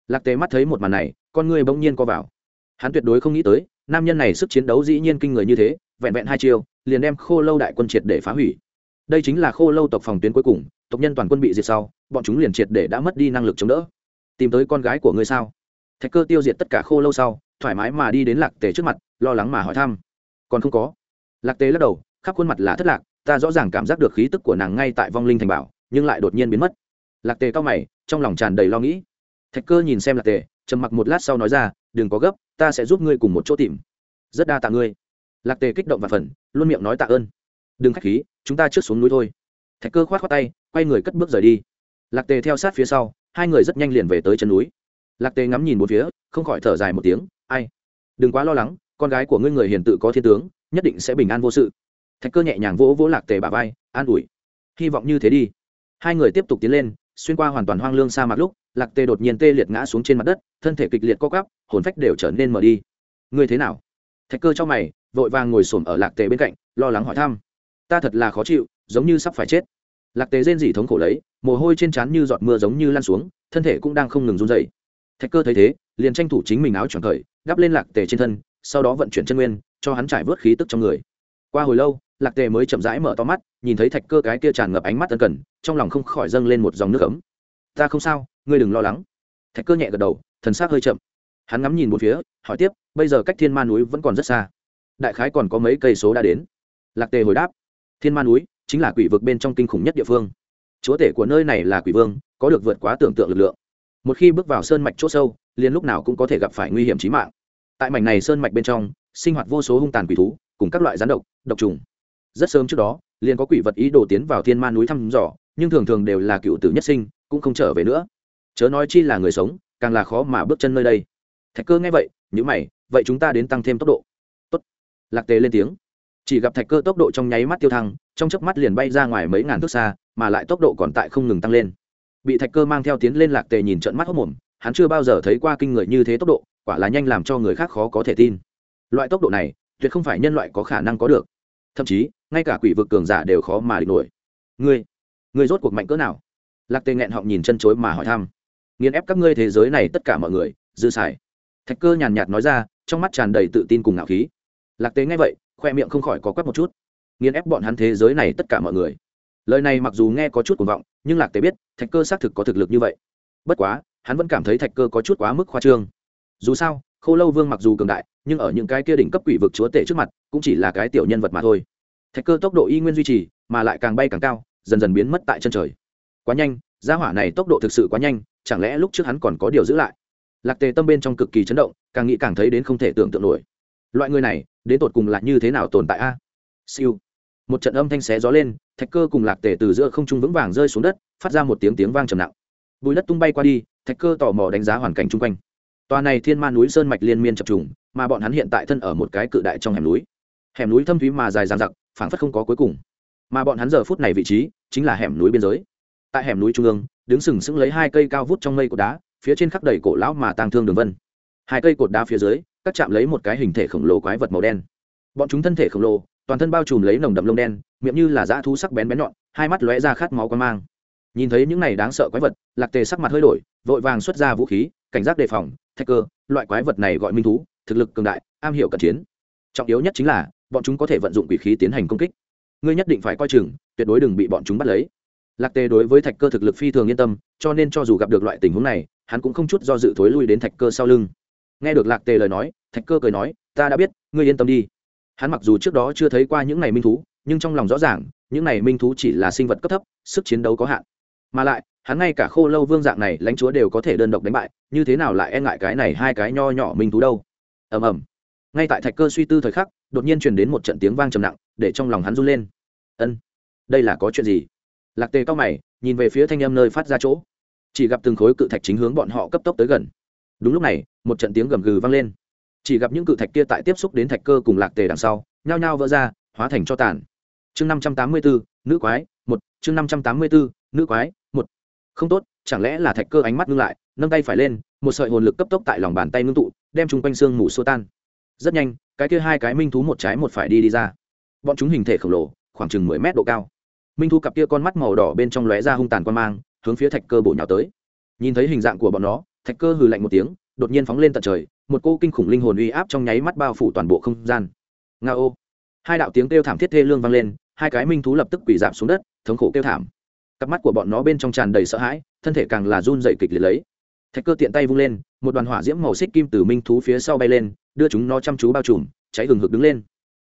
Lạc Tề mắt thấy một màn này, con người bỗng nhiên co vào. Hắn tuyệt đối không nghĩ tới, nam nhân này sức chiến đấu dĩ nhiên kinh người như thế vẹn vẹn hai chiêu, liền đem khô lâu đại quân triệt để phá hủy. Đây chính là khô lâu tộc phòng tuyến cuối cùng, tộc nhân toàn quân bị diệt sau, bọn chúng liền triệt để đã mất đi năng lực chống đỡ. Tìm tới con gái của ngươi sao? Thạch cơ tiêu diệt tất cả khô lâu sau, thoải mái mà đi đến lạc tề trước mặt, lo lắng mà hỏi thăm. Còn không có. Lạc tề lắc đầu, khắp khuôn mặt là thất lạc, ta rõ ràng cảm giác được khí tức của nàng ngay tại vong linh thành bảo, nhưng lại đột nhiên biến mất. Lạc tề cao mày, trong lòng tràn đầy lo nghĩ. Thạch cơ nhìn xem lạc tề, trầm mặc một lát sau nói ra, đừng có gấp, ta sẽ giúp ngươi cùng một chỗ tìm. Rất đa tạ ngươi lạc tề kích động và phần, luôn miệng nói tạ ơn. Đừng k h á c h khí, chúng ta trước xuống núi thôi. Thạch cơ k h o á t khoác tay, quay người cất bước rời đi. Lạc tề theo sát phía sau, hai người rất nhanh liền về tới chân núi. Lạc tề ngắm nhìn một phía, không khỏi thở dài một tiếng, ai? Đừng quá lo lắng, con gái của ngươi người hiền tự có thiên tướng, nhất định sẽ bình an vô sự. Thạch cơ nhẹ nhàng vỗ vỗ lạc tề bà vai, an ủi, hy vọng như thế đi. Hai người tiếp tục tiến lên, xuyên qua hoàn toàn hoang lương sa mạc lúc, lạc tề đột nhiên tê liệt ngã xuống trên mặt đất, thân thể kịch liệt co cắp hồn phách đều trở nên mở đi. Ngươi thế nào? Thạch cơ cho mày vội vàng ngồi xổm ở lạc tề bên cạnh, lo lắng hỏi thăm. Ta thật là khó chịu, giống như sắp phải chết. Lạc tề rên dỉ thống khổ lấy, mồ hôi trên trán như giọt mưa giống như lan xuống, thân thể cũng đang không ngừng run rẩy. thạch cơ thấy thế, liền tranh thủ chính mình áo choàng khởi đắp lên lạc tề trên thân, sau đó vận chuyển chân nguyên, cho hắn trải vớt khí tức trong người. Qua hồi lâu, lạc tề mới chậm rãi mở to mắt, nhìn thấy thạch cơ cái kia tràn ngập ánh mắt tân cần, trong lòng không khỏi dâng lên một dòng nước ấm. Ta không sao, ngươi đừng lo lắng. Thạch cơ nhẹ gật đầu, thần s c hơi chậm. Hắn ngắm nhìn một phía, hỏi tiếp, bây giờ cách thiên ma núi vẫn còn rất xa đại khái còn có mấy cây số đã đến. Lạc tề hồi đáp, thiên ma núi chính là quỷ vực bên trong kinh khủng nhất địa phương. Chúa tể của nơi này là quỷ vương, có được vượt quá tưởng tượng lực lượng. Một khi bước vào sơn mạch c h ỗ sâu, liền lúc nào cũng có thể gặp phải nguy hiểm trí mạng. Tại mảnh này sơn mạch bên trong, sinh hoạt vô số hung tàn quỷ thú, cùng các loại rắn độc độc trùng. Rất sớm trước đó, liền có quỷ vật ý đồ tiến vào thiên ma núi thăm dò, nhưng thường thường đều là cựu tử nhất sinh, cũng không trở về nữa. Chớ nói chi là người sống, càng là khó mà bước chân nơi đây. Thạch cơ nghe vậy nhữ mày, vậy chúng ta đến tăng thêm tốc độ lạc tề lên tiếng. Chỉ gặp thạch cơ tốc độ trong nháy mắt tiêu thăng, trong chớp mắt liền bay ra ngoài mấy ngàn thước xa, mà lại tốc độ còn tại không ngừng tăng lên. Bị thạch cơ mang theo tiến lên lạc tề nhìn trận mắt hốc mồm, hắn chưa bao giờ thấy qua kinh người như thế tốc độ, quả là nhanh làm cho người khác khó có thể tin. Loại tốc độ này, tuyệt không phải nhân loại có khả năng có được. Thậm chí, ngay cả quỷ vực cường giả đều khó mà địch nổi. Ngươi ngươi rốt cuộc mạnh cỡ nào? Lạc tề nghẹn họng nhìn chân chối mà hỏi thăm. Nghiền ép các ngươi thế giới này tất cả mọi người, dư xài. Thạch cơ nhàn nhạt nói ra, trong mắt tràn đầy tự tin cùng ngạo khí lạc tế nghe vậy, khoe miệng không khỏi có quắp một chút. Nghiền ép bọn hắn thế giới này tất cả mọi người. Lời này mặc dù nghe có chút cuồng vọng, nhưng lạc tế biết, thạch cơ xác thực có thực lực như vậy. Bất quá, hắn vẫn cảm thấy thạch cơ có chút quá mức khoa trương. Dù sao k h ô lâu vương mặc dù cường đại, nhưng ở những cái kia đỉnh cấp quỷ vực chúa tể trước mặt, cũng chỉ là cái tiểu nhân vật mà thôi. Thạch cơ tốc độ y nguyên duy trì, mà lại càng bay càng cao, dần dần biến mất tại chân trời. Quá nhanh, gia hỏa này tốc độ thực sự quá nhanh, chẳng lẽ lúc trước hắn còn có điều giữ lại? Lạc tề tâm bên trong cực kỳ chấn động, càng nghĩ càng thấy đến không thể tưởng tượng nổi loại người này, đến tột cùng là như thế nào tồn tại a? Siêu. Một trận âm thanh xé gió lên, thạch cơ cùng lạc tề từ giữa không trung vững vàng rơi xuống đất, phát ra một tiếng tiếng vang trầm nặng. Bùi đất tung bay qua đi, thạch cơ tò mò đánh giá hoàn cảnh chung quanh. Tòa này thiên ma núi sơn mạch liên miên chập trùng, mà bọn hắn hiện tại thân ở một cái cự đại trong hẻm núi. Hẻm núi thâm thúy mà dài dằng dặc, phảng phất không có cuối cùng. Mà bọn hắn giờ phút này vị trí, chính là hẻm núi biên giới. Tại hẻm núi trung ương, đứng sừng sững lấy hai cây cao vút trong mây cột đá, phía trên khắc đầy cổ lão mà tang thương đường vân. Hai cây cột đá phía dưới các chạm lấy một cái hình thể khổng lồ quái vật màu đen. Bọn chúng thân thể khổng lồ, toàn thân bao trùm lấy nồng đậm lông đen, miệng như là dã thu sắc bén bén nhọn, hai mắt lóe ra khát máu quan mang. Nhìn thấy những này đáng sợ quái vật, lạc tề sắc mặt hơi đổi, vội vàng xuất ra vũ khí, cảnh giác đề phòng, thách cơ, loại quái vật này gọi minh thú, thực lực cường đại, am hiểu cận chiến. Trọng yếu nhất chính là, bọn chúng có thể vận dụng quỷ khí tiến hành công kích. Ngươi nhất định phải coi chừng, tuyệt đối đừng bị bọn chúng bắt lấy. Lạc tề đối với thạch cơ thực lực phi thường yên tâm, cho nên cho dù gặp được loại tình huống này, hắn cũng không chút do dự thối lui đến thạch cơ sau lưng nghe được lạc tề lời nói, thạch cơ cười nói, ta đã biết, ngươi yên tâm đi. Hắn mặc dù trước đó chưa thấy qua những này minh thú, nhưng trong lòng rõ ràng, những này minh thú chỉ là sinh vật cấp thấp, sức chiến đấu có hạn. Mà lại, hắn ngay cả khô lâu vương dạng này lãnh chúa đều có thể đơn độc đánh bại, như thế nào lại e ngại cái này hai cái nho nhỏ minh thú đâu? Ầm ầm. Ngay tại thạch cơ suy tư thời khắc, đột nhiên truyền đến một trận tiếng vang trầm nặng, để trong lòng hắn run lên. Ân, đây là có chuyện gì? Lạc tề cao mày, nhìn về phía thanh em nơi phát ra chỗ. Chỉ gặp từng khối cự thạch chính hướng bọn họ cấp tốc tới gần đúng lúc này, một trận tiếng gầm gừ vang lên. Chỉ gặp những cự thạch kia tại tiếp xúc đến thạch cơ cùng lạc tề đằng sau, nhao nhao vỡ ra, hóa thành cho tàn. Chương năm trăm tám mươi bốn nữ quái, một. Chương năm trăm tám mươi bốn nữ quái, một. Không tốt, chẳng lẽ là thạch cơ ánh mắt ngưng lại, nâng tay phải lên, một sợi hồn lực cấp tốc tại lòng bàn tay ngưng tụ, đem chung quanh xương mù xô tan. Rất nhanh, cái kia hai cái minh thú một trái một phải đi đi ra. Bọn chúng hình thể khổng lồ, khoảng chừng mười mét độ cao. Minh thú cặp kia con mắt màu đỏ bên trong lóe ra hung tàn quan mang, hướng phía thạch cơ bổ nhào tới. Nhìn thấy hình dạng của bọn nó thạch cơ hừ lạnh một tiếng, đột nhiên phóng lên tận trời, một cô kinh khủng linh hồn uy áp trong nháy mắt bao phủ toàn bộ không gian. Nga ô. Hai đạo tiếng kêu thảm thiết thê lương vang lên, hai cái minh thú lập tức quỳ giảm xuống đất, thống khổ kêu thảm. Cặp mắt của bọn nó bên trong tràn đầy sợ hãi, thân thể càng là run rẩy kịch liệt lấy. Thạch cơ tiện tay vung lên, một đoàn hỏa diễm màu xích kim từ minh thú phía sau bay lên, đưa chúng nó chăm chú bao trùm, cháy hừng hực đứng lên.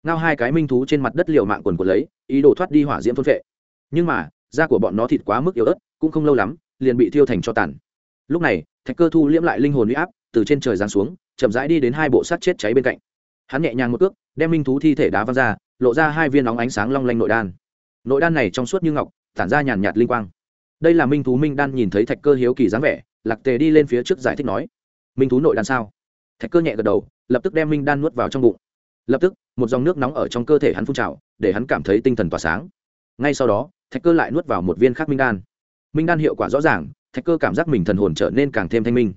Ngao hai cái minh thú trên mặt đất liều mạng quần của lấy, ý đồ thoát đi hỏa diễm thôn vệ nhưng mà, da của bọn nó thịt quá mức yếu ớt, cũng không lâu lắm, liền bị thiêu thành cho tàn lúc này, thạch cơ thu liễm lại linh hồn huy áp, từ trên trời giáng xuống, chậm rãi đi đến hai bộ sát chết cháy bên cạnh. Hắn nhẹ nhàng một cước, đem minh thú thi thể đá văng ra, lộ ra hai viên nóng ánh sáng long lanh nội đan. Nội đan này trong suốt như ngọc, tản ra nhàn nhạt linh quang. Đây là minh thú minh đan nhìn thấy thạch cơ hiếu kỳ dáng vẻ, lạc tề đi lên phía trước giải thích nói, minh thú nội đan sao? Thạch cơ nhẹ gật đầu, lập tức đem minh đan nuốt vào trong bụng. Lập tức, một dòng nước nóng ở trong cơ thể hắn phun trào, để hắn cảm thấy tinh thần tỏa sáng. Ngay sau đó, thạch cơ lại nuốt vào một viên khác minh đan. Minh đan hiệu quả rõ ràng thạch cơ cảm giác mình thần hồn trở nên càng thêm thanh minh.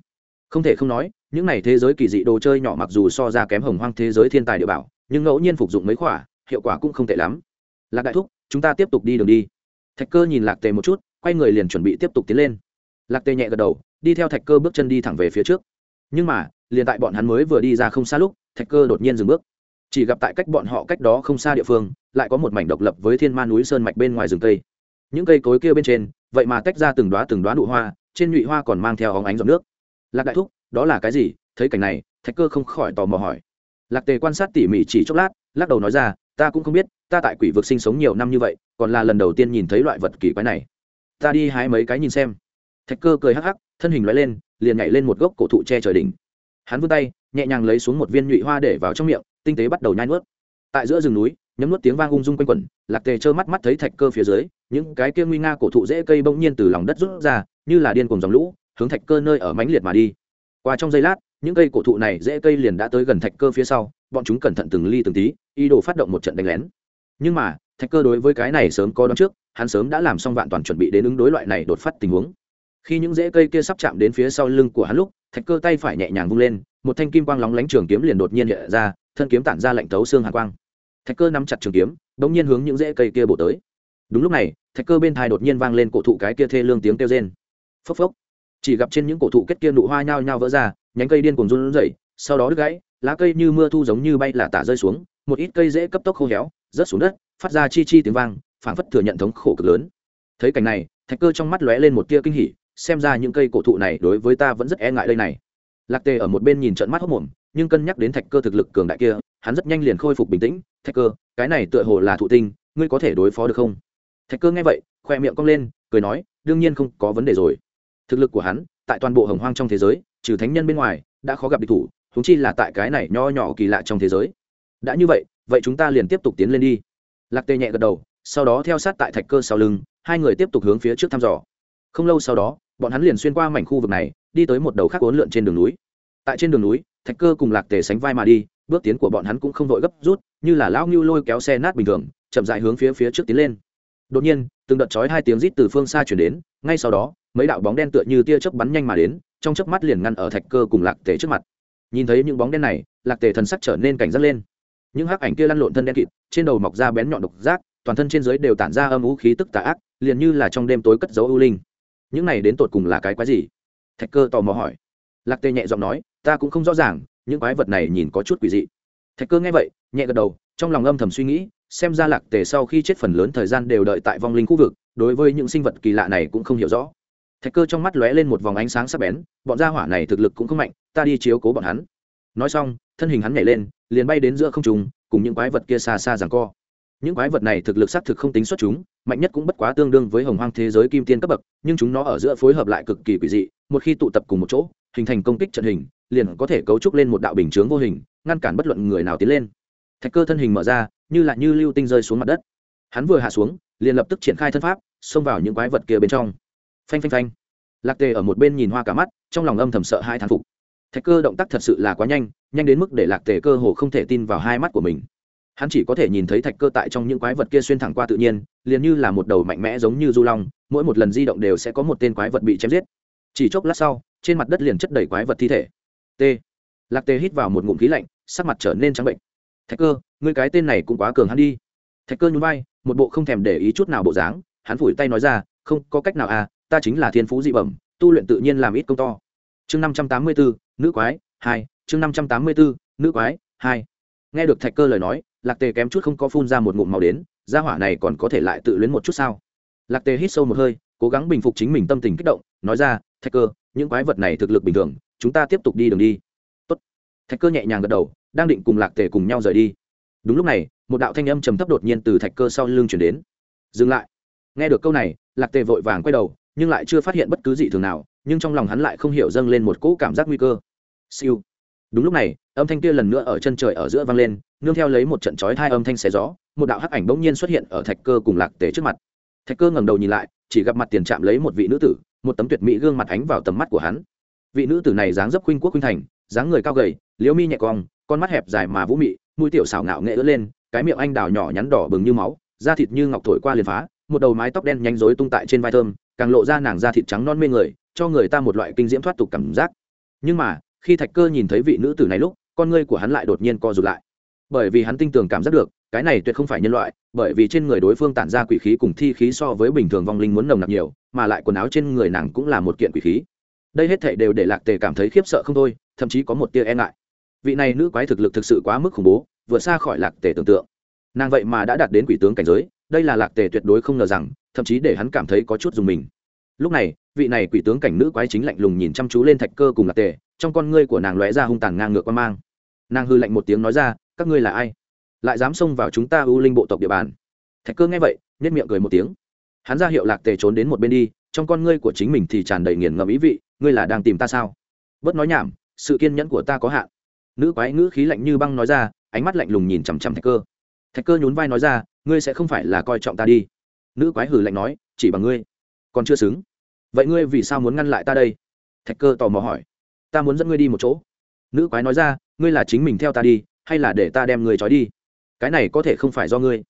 Không thể không nói, những n à y thế giới kỳ dị đồ chơi nhỏ mặc dù so ra kém hồng hoang thế giới thiên tài địa bảo, nhưng ngẫu nhiên phục dụng mấy khỏa, hiệu quả cũng không tệ lắm. Lạc đại thúc, chúng ta tiếp tục đi đường đi. Thạch cơ nhìn lạc tề một chút, quay người liền chuẩn bị tiếp tục tiến lên. Lạc tề nhẹ gật đầu, đi theo thạch cơ bước chân đi thẳng về phía trước. Nhưng mà, liền tại bọn hắn mới vừa đi ra không xa lúc, thạch cơ đột nhiên dừng bước. Chỉ gặp tại cách bọn họ cách đó không xa địa phương, lại có một mảnh độc lập với thiên ma núi sơn mạch bên ngoài rừng cây. Những cây cối kia bên trên vậy mà tách ra từng đoá từng đoá nụ hoa, trên nhụy hoa còn mang theo óng ánh giọt nước. Lạc đại thúc, đó là cái gì? Thấy cảnh này, thạch cơ không khỏi tò mò hỏi. Lạc tề quan sát tỉ mỉ chỉ chốc lát, lắc đầu nói ra, ta cũng không biết, ta tại quỷ vực sinh sống nhiều năm như vậy, còn là lần đầu tiên nhìn thấy loại vật kỳ quái này. Ta đi hái mấy cái nhìn xem. Thạch cơ cười hắc hắc, thân hình loại lên, liền nhảy lên một gốc cổ thụ che trời đỉnh. Hắn vươn tay, nhẹ nhàng lấy xuống một viên nhụy hoa để vào trong miệng, tinh tế bắt đầu nhai nuốt. Tại giữa rừng núi nhấm nuốt tiếng vang ung dung quanh quẩn, lạc tề trơ mắt mắt thấy thạch cơ phía dưới, những cái kia nguy nga cổ thụ dễ cây bỗng nhiên từ lòng đất rút ra, như là điên cùng dòng lũ, hướng thạch cơ nơi ở mãnh liệt mà đi. Qua trong giây lát, những cây cổ thụ này dễ cây liền đã tới gần thạch cơ phía sau, bọn chúng cẩn thận từng ly từng tí, ý đồ phát động một trận đánh lén. Nhưng mà, thạch cơ đối với cái này sớm có đón trước, hắn sớm đã làm xong vạn toàn chuẩn bị đến ứng đối loại này đột phát tình huống. Khi những rễ cây kia sắp chạm đến phía sau lưng của hắn lúc, thạch cơ tay phải nhẹ nhàng vung lên, một thanh kim quang lóng lánh trường kiếm liền đột nhiên hiện ra, thân kiếm tản ra lạnh tấu xương hàn quang thạch cơ nắm chặt trường kiếm, đ ỗ n g nhiên hướng những rễ cây kia bổ tới. Đúng lúc này, thạch cơ bên thai đột nhiên vang lên cổ thụ cái kia thê lương tiếng kêu rên. Phốc phốc. Chỉ gặp trên những cổ thụ kết kia nụ hoa nhao nhao vỡ ra, nhánh cây điên cùng run rẩy, sau đó đứt gãy, lá cây như mưa thu giống như bay là tả rơi xuống, một ít cây dễ cấp tốc khô héo, rớt xuống đất, phát ra chi chi tiếng vang, phảng phất thừa nhận thống khổ cực lớn. Thấy cảnh này, thạch cơ trong mắt lóe lên một tia kinh hỉ, xem ra những cây cổ thụ này đối với ta vẫn rất e ngại đây này. Lạc tề ở một bên nhìn trận mắt hốc mồm, nhưng cân nhắc đến thạch cơ thực lực cường đại kia hắn rất nhanh liền khôi phục bình tĩnh, thạch cơ, cái này tựa hồ là thụ tinh, ngươi có thể đối phó được không? Thạch cơ nghe vậy, khoe miệng cong lên, cười nói, đương nhiên không có vấn đề rồi. Thực lực của hắn, tại toàn bộ hồng hoang trong thế giới, trừ thánh nhân bên ngoài, đã khó gặp địch thủ thúng chi là tại cái này nho nhỏ kỳ lạ trong thế giới. Đã như vậy vậy chúng ta liền tiếp tục tiến lên đi. Lạc tê nhẹ gật đầu, sau đó theo sát tại thạch cơ sau lưng, hai người tiếp tục hướng phía trước thăm dò. Không lâu sau đó, bọn hắn liền xuyên qua mảnh khu vực này, đi tới một đầu khác uốn lượn trên đường núi. Tại trên đường núi, thạch cơ cùng lạc tề sánh vai mà đi bước tiến của bọn hắn cũng không vội gấp rút, như là lão ngưu lôi kéo xe nát bình thường, chậm dại hướng phía phía trước tiến lên. Đột nhiên, từng đợt chói hai tiếng rít từ phương xa chuyển đến, ngay sau đó, mấy đạo bóng đen tựa như tia chớp bắn nhanh mà đến, trong chớp mắt liền ngăn ở thạch cơ cùng lạc tề trước mặt. Nhìn thấy những bóng đen này, lạc tề thần sắc trở nên cảnh giác lên. Những hắc ảnh kia lăn lộn thân đen kịt, trên đầu mọc ra bén nhọn độc giác, toàn thân trên dưới đều tản ra âm ú khí tức tà ác, liền như là trong đêm tối cất dấu ưu linh. Những này đến tột cùng là cái quái gì? Thạch cơ tò mò hỏi. Lạc Tề nhẹ giọng nói, ta cũng không rõ ràng những quái vật này nhìn có chút quỷ dị. Thạch cơ nghe vậy, nhẹ gật đầu, trong lòng âm thầm suy nghĩ, xem ra lạc tề sau khi chết phần lớn thời gian đều đợi tại vong linh khu vực, đối với những sinh vật kỳ lạ này cũng không hiểu rõ. Thạch cơ trong mắt lóe lên một vòng ánh sáng sắc bén, bọn gia hỏa này thực lực cũng không mạnh, ta đi chiếu cố bọn hắn. Nói xong, thân hình hắn nhảy lên, liền bay đến giữa không trùng cùng những quái vật kia xa xa rằng co. Những quái vật này thực lực xác thực không tính xuất chúng, mạnh nhất cũng bất quá tương đương với hồng hoang thế giới kim tiên cấp bậc, nhưng chúng nó ở giữa phối hợp lại cực kỳ quỷ dị, một khi tụ tập cùng một chỗ hình thành công kích trận hình, liền có thể cấu trúc lên một đạo bình chướng vô hình, ngăn cản bất luận người nào tiến lên. Thạch cơ thân hình mở ra, như là như lưu tinh rơi xuống mặt đất. Hắn vừa hạ xuống, liền lập tức triển khai thân pháp, xông vào những quái vật kia bên trong. Phanh phanh phanh. Lạc tề ở một bên nhìn hoa cả mắt, trong lòng âm thầm sợ hai thán phục. Thạch cơ động tác thật sự là quá nhanh nhanh đến mức để lạc tề cơ hồ không thể tin vào hai mắt của mình. Hắn chỉ có thể nhìn thấy thạch cơ tại trong những quái vật kia xuyên thẳng qua tự nhiên, liền như là một đầu mạnh mẽ giống như du long, mỗi một lần di động đều sẽ có một tên quái vật bị chém giết. Chỉ chốc lát sau trên mặt đất liền chất đầy quái vật thi thể. T. Lạc Tê hít vào một ngụm khí lạnh, sắc mặt trở nên trắng bệnh. Thạch cơ, ngươi cái tên này cũng quá cường hắn đi. Thạch cơ nhún vai, một bộ không thèm để ý chút nào bộ dáng, hắn phủi tay nói ra, không, có cách nào à ta chính là thiên phú dị bẩm, tu luyện tự nhiên làm ít công to. Chương năm trăm tám mươi bốn nữ quái, hai, chương năm trăm tám mươi bốn nữ quái, hai. Nghe được thạch cơ lời nói, lạc tề kém chút không có phun ra một ngụm màu đến, gia hỏa này còn có thể lại tự luyến một chút sao? Lạc tề hít sâu một hơi, cố gắng bình phục chính mình tâm tình kích động, nói ra, thạch cơ những quái vật này thực lực bình thường, chúng ta tiếp tục đi đường đi. Tốt. thạch cơ nhẹ nhàng gật đầu, đang định cùng lạc tề cùng nhau rời đi. Đúng lúc này, một đạo thanh âm trầm thấp đột nhiên từ thạch cơ sau lưng chuyển đến. Dừng lại. Nghe được câu này, lạc tề vội vàng quay đầu, nhưng lại chưa phát hiện bất cứ gì thường nào, nhưng trong lòng hắn lại không hiểu dâng lên một cỗ cảm giác nguy cơ. Siêu. Đúng lúc này, âm thanh kia lần nữa ở chân trời ở giữa vang lên, nương theo lấy một trận chói thai âm thanh xé gió, một đạo hắc ảnh bỗng nhiên xuất hiện ở thạch cơ cùng lạc tề trước mặt. Thạch cơ ngẩng đầu nhìn lại, chỉ gặp mặt tiền chạm lấy một vị nữ tử một tấm tuyệt mỹ gương mặt ánh vào tầm mắt của hắn. Vị nữ tử này dáng dấp khuynh quốc khuynh thành, dáng người cao gầy, liễu mi nhẹ cong, con mắt hẹp dài mà vũ mị, mũi tiểu xảo ngạo nghệ ứa lên, cái miệng anh đào nhỏ nhắn đỏ bừng như máu, da thịt như ngọc thổi qua liền phá, một đầu mái tóc đen nhánh rối tung tại trên vai thơm, càng lộ ra nàng da thịt trắng non mê người, cho người ta một loại kinh diễm thoát tục cảm giác. Nhưng mà, khi thạch cơ nhìn thấy vị nữ tử này lúc, con ngươi của hắn lại đột nhiên co rụt lại. Bởi vì hắn tinh tường cảm giác được cái này tuyệt không phải nhân loại, bởi vì trên người đối phương tản ra quỷ khí cùng thi khí so với bình thường vong linh muốn nồng nặc nhiều, mà lại quần áo trên người nàng cũng là một kiện quỷ khí. Đây hết thảy đều để lạc tề cảm thấy khiếp sợ không thôi, thậm chí có một tia e ngại. Vị này nữ quái thực lực thực sự quá mức khủng bố, vượt xa khỏi lạc tề tưởng tượng. Nàng vậy mà đã đạt đến quỷ tướng cảnh giới, đây là lạc tề tuyệt đối không ngờ rằng, thậm chí để hắn cảm thấy có chút dùng mình. Lúc này, vị này quỷ tướng cảnh nữ quái chính lạnh lùng nhìn chăm chú lên thạch cơ cùng lạc tề, trong con ngươi của nàng lóe ra hung tàn ngang ngược qua mang. Nàng hư lạnh một tiếng nói ra, các ngươi là ai? Lại dám xông vào chúng ta ưu linh bộ tộc địa bàn. Thạch cơ nghe vậy nhất miệng cười một tiếng. Hắn ra hiệu lạc tề trốn đến một bên đi, trong con ngươi của chính mình thì tràn đầy nghiền ngẫm ý vị, ngươi là đang tìm ta sao? Bớt nói nhảm, sự kiên nhẫn của ta có hạn. Nữ quái ngữ khí lạnh như băng nói ra, ánh mắt lạnh lùng nhìn chằm chằm thạch cơ. Thạch cơ nhún vai nói ra, ngươi sẽ không phải là coi trọng ta đi. Nữ quái hử lạnh nói, chỉ bằng ngươi, còn chưa xứng. Vậy ngươi vì sao muốn ngăn lại ta đây? Thạch cơ tò mò hỏi. Ta muốn dẫn ngươi đi một chỗ. Nữ quái nói ra, ngươi là chính mình theo ta đi, hay là để ta đem ngươi trói đi? Cái này có thể không phải do ngươi.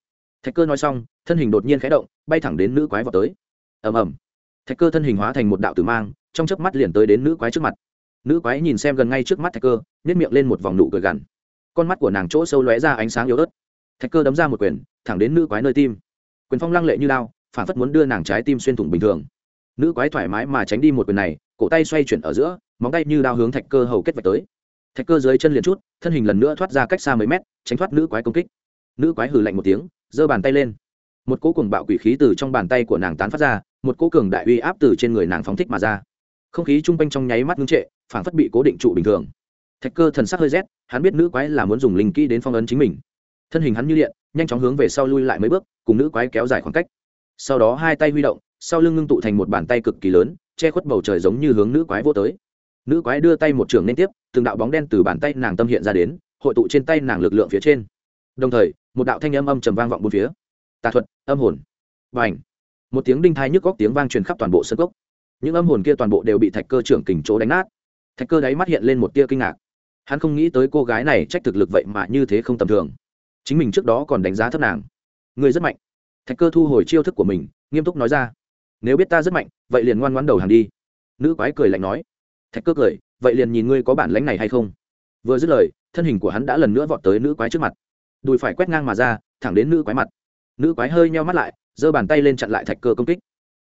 Thạch cơ nói xong, thân hình đột nhiên khẽ động, bay thẳng đến nữ quái vào tới. Ầm ầm. Thạch cơ thân hình hóa thành một đạo tử mang, trong chớp mắt liền tới đến nữ quái trước mặt. Nữ quái nhìn xem gần ngay trước mắt thạch cơ nhét miệng lên một vòng nụ cười gằn. Con mắt của nàng chỗ sâu lóe ra ánh sáng yếu ớt. Thạch cơ đấm ra một quyền, thẳng đến nữ quái nơi tim. Quyền phong lăng lệ như lao, phản phất muốn đưa nàng trái tim xuyên thủng bình thường. Nữ quái thoải mái mà tránh đi một quyền này, cổ tay xoay chuyển ở giữa, móng tay như đao hướng thạch cơ hầu kết vạch tới. Thạch cơ dưới chân liền chút, thân hình lần nữa thoát ra cách xa mấy mét, tránh thoát nữ quái công kích nữ quái hừ lạnh một tiếng, giơ bàn tay lên. Một cỗ cùng bạo quỷ khí từ trong bàn tay của nàng tán phát ra, một cỗ cường đại uy áp từ trên người nàng phóng thích mà ra. Không khí chung quanh trong nháy mắt ngưng trệ phản phất bị cố định trụ bình thường. Thạch cơ thần sắc hơi rét, hắn biết nữ quái là muốn dùng linh kỹ đến phong ấn chính mình. Thân hình hắn như điện, nhanh chóng hướng về sau lui lại mấy bước, cùng nữ quái kéo dài khoảng cách. Sau đó hai tay huy động, sau lưng ngưng tụ thành một bàn tay cực kỳ lớn, che khuất bầu trời giống như hướng nữ quái vô tới. Nữ quái đưa tay một trường liên tiếp, từng đạo bóng đen từ bàn tay nàng tâm hiện ra đến, hội tụ trên tay nàng lực lượng phía trên. Đồng thời một đạo thanh âm âm trầm vang vọng bốn phía. Tà thuật, âm hồn. Và ảnh một tiếng đinh thai nhức góc tiếng vang truyền khắp toàn bộ sân cốc. Những âm hồn kia toàn bộ đều bị thạch cơ trưởng kình chỗ đánh nát. Thạch cơ đáy mắt hiện lên một tia kinh ngạc. Hắn không nghĩ tới cô gái này trách thực lực vậy mà như thế không tầm thường. Chính mình trước đó còn đánh giá thấp nàng. Người rất mạnh. Thạch cơ thu hồi chiêu thức của mình, nghiêm túc nói ra. Nếu biết ta rất mạnh, vậy liền ngoan ngoãn đầu hàng đi. Nữ quái cười lạnh nói. Thạch cơ cười, vậy liền nhìn ngươi có bản lánh này hay không? Vừa dứt lời, thân hình của hắn đã lần nữa vọt tới nữ quái trước mặt đùi phải quét ngang mà ra, thẳng đến nữ quái mặt. Nữ quái hơi nheo mắt lại, giơ bàn tay lên chặn lại thạch cơ công kích.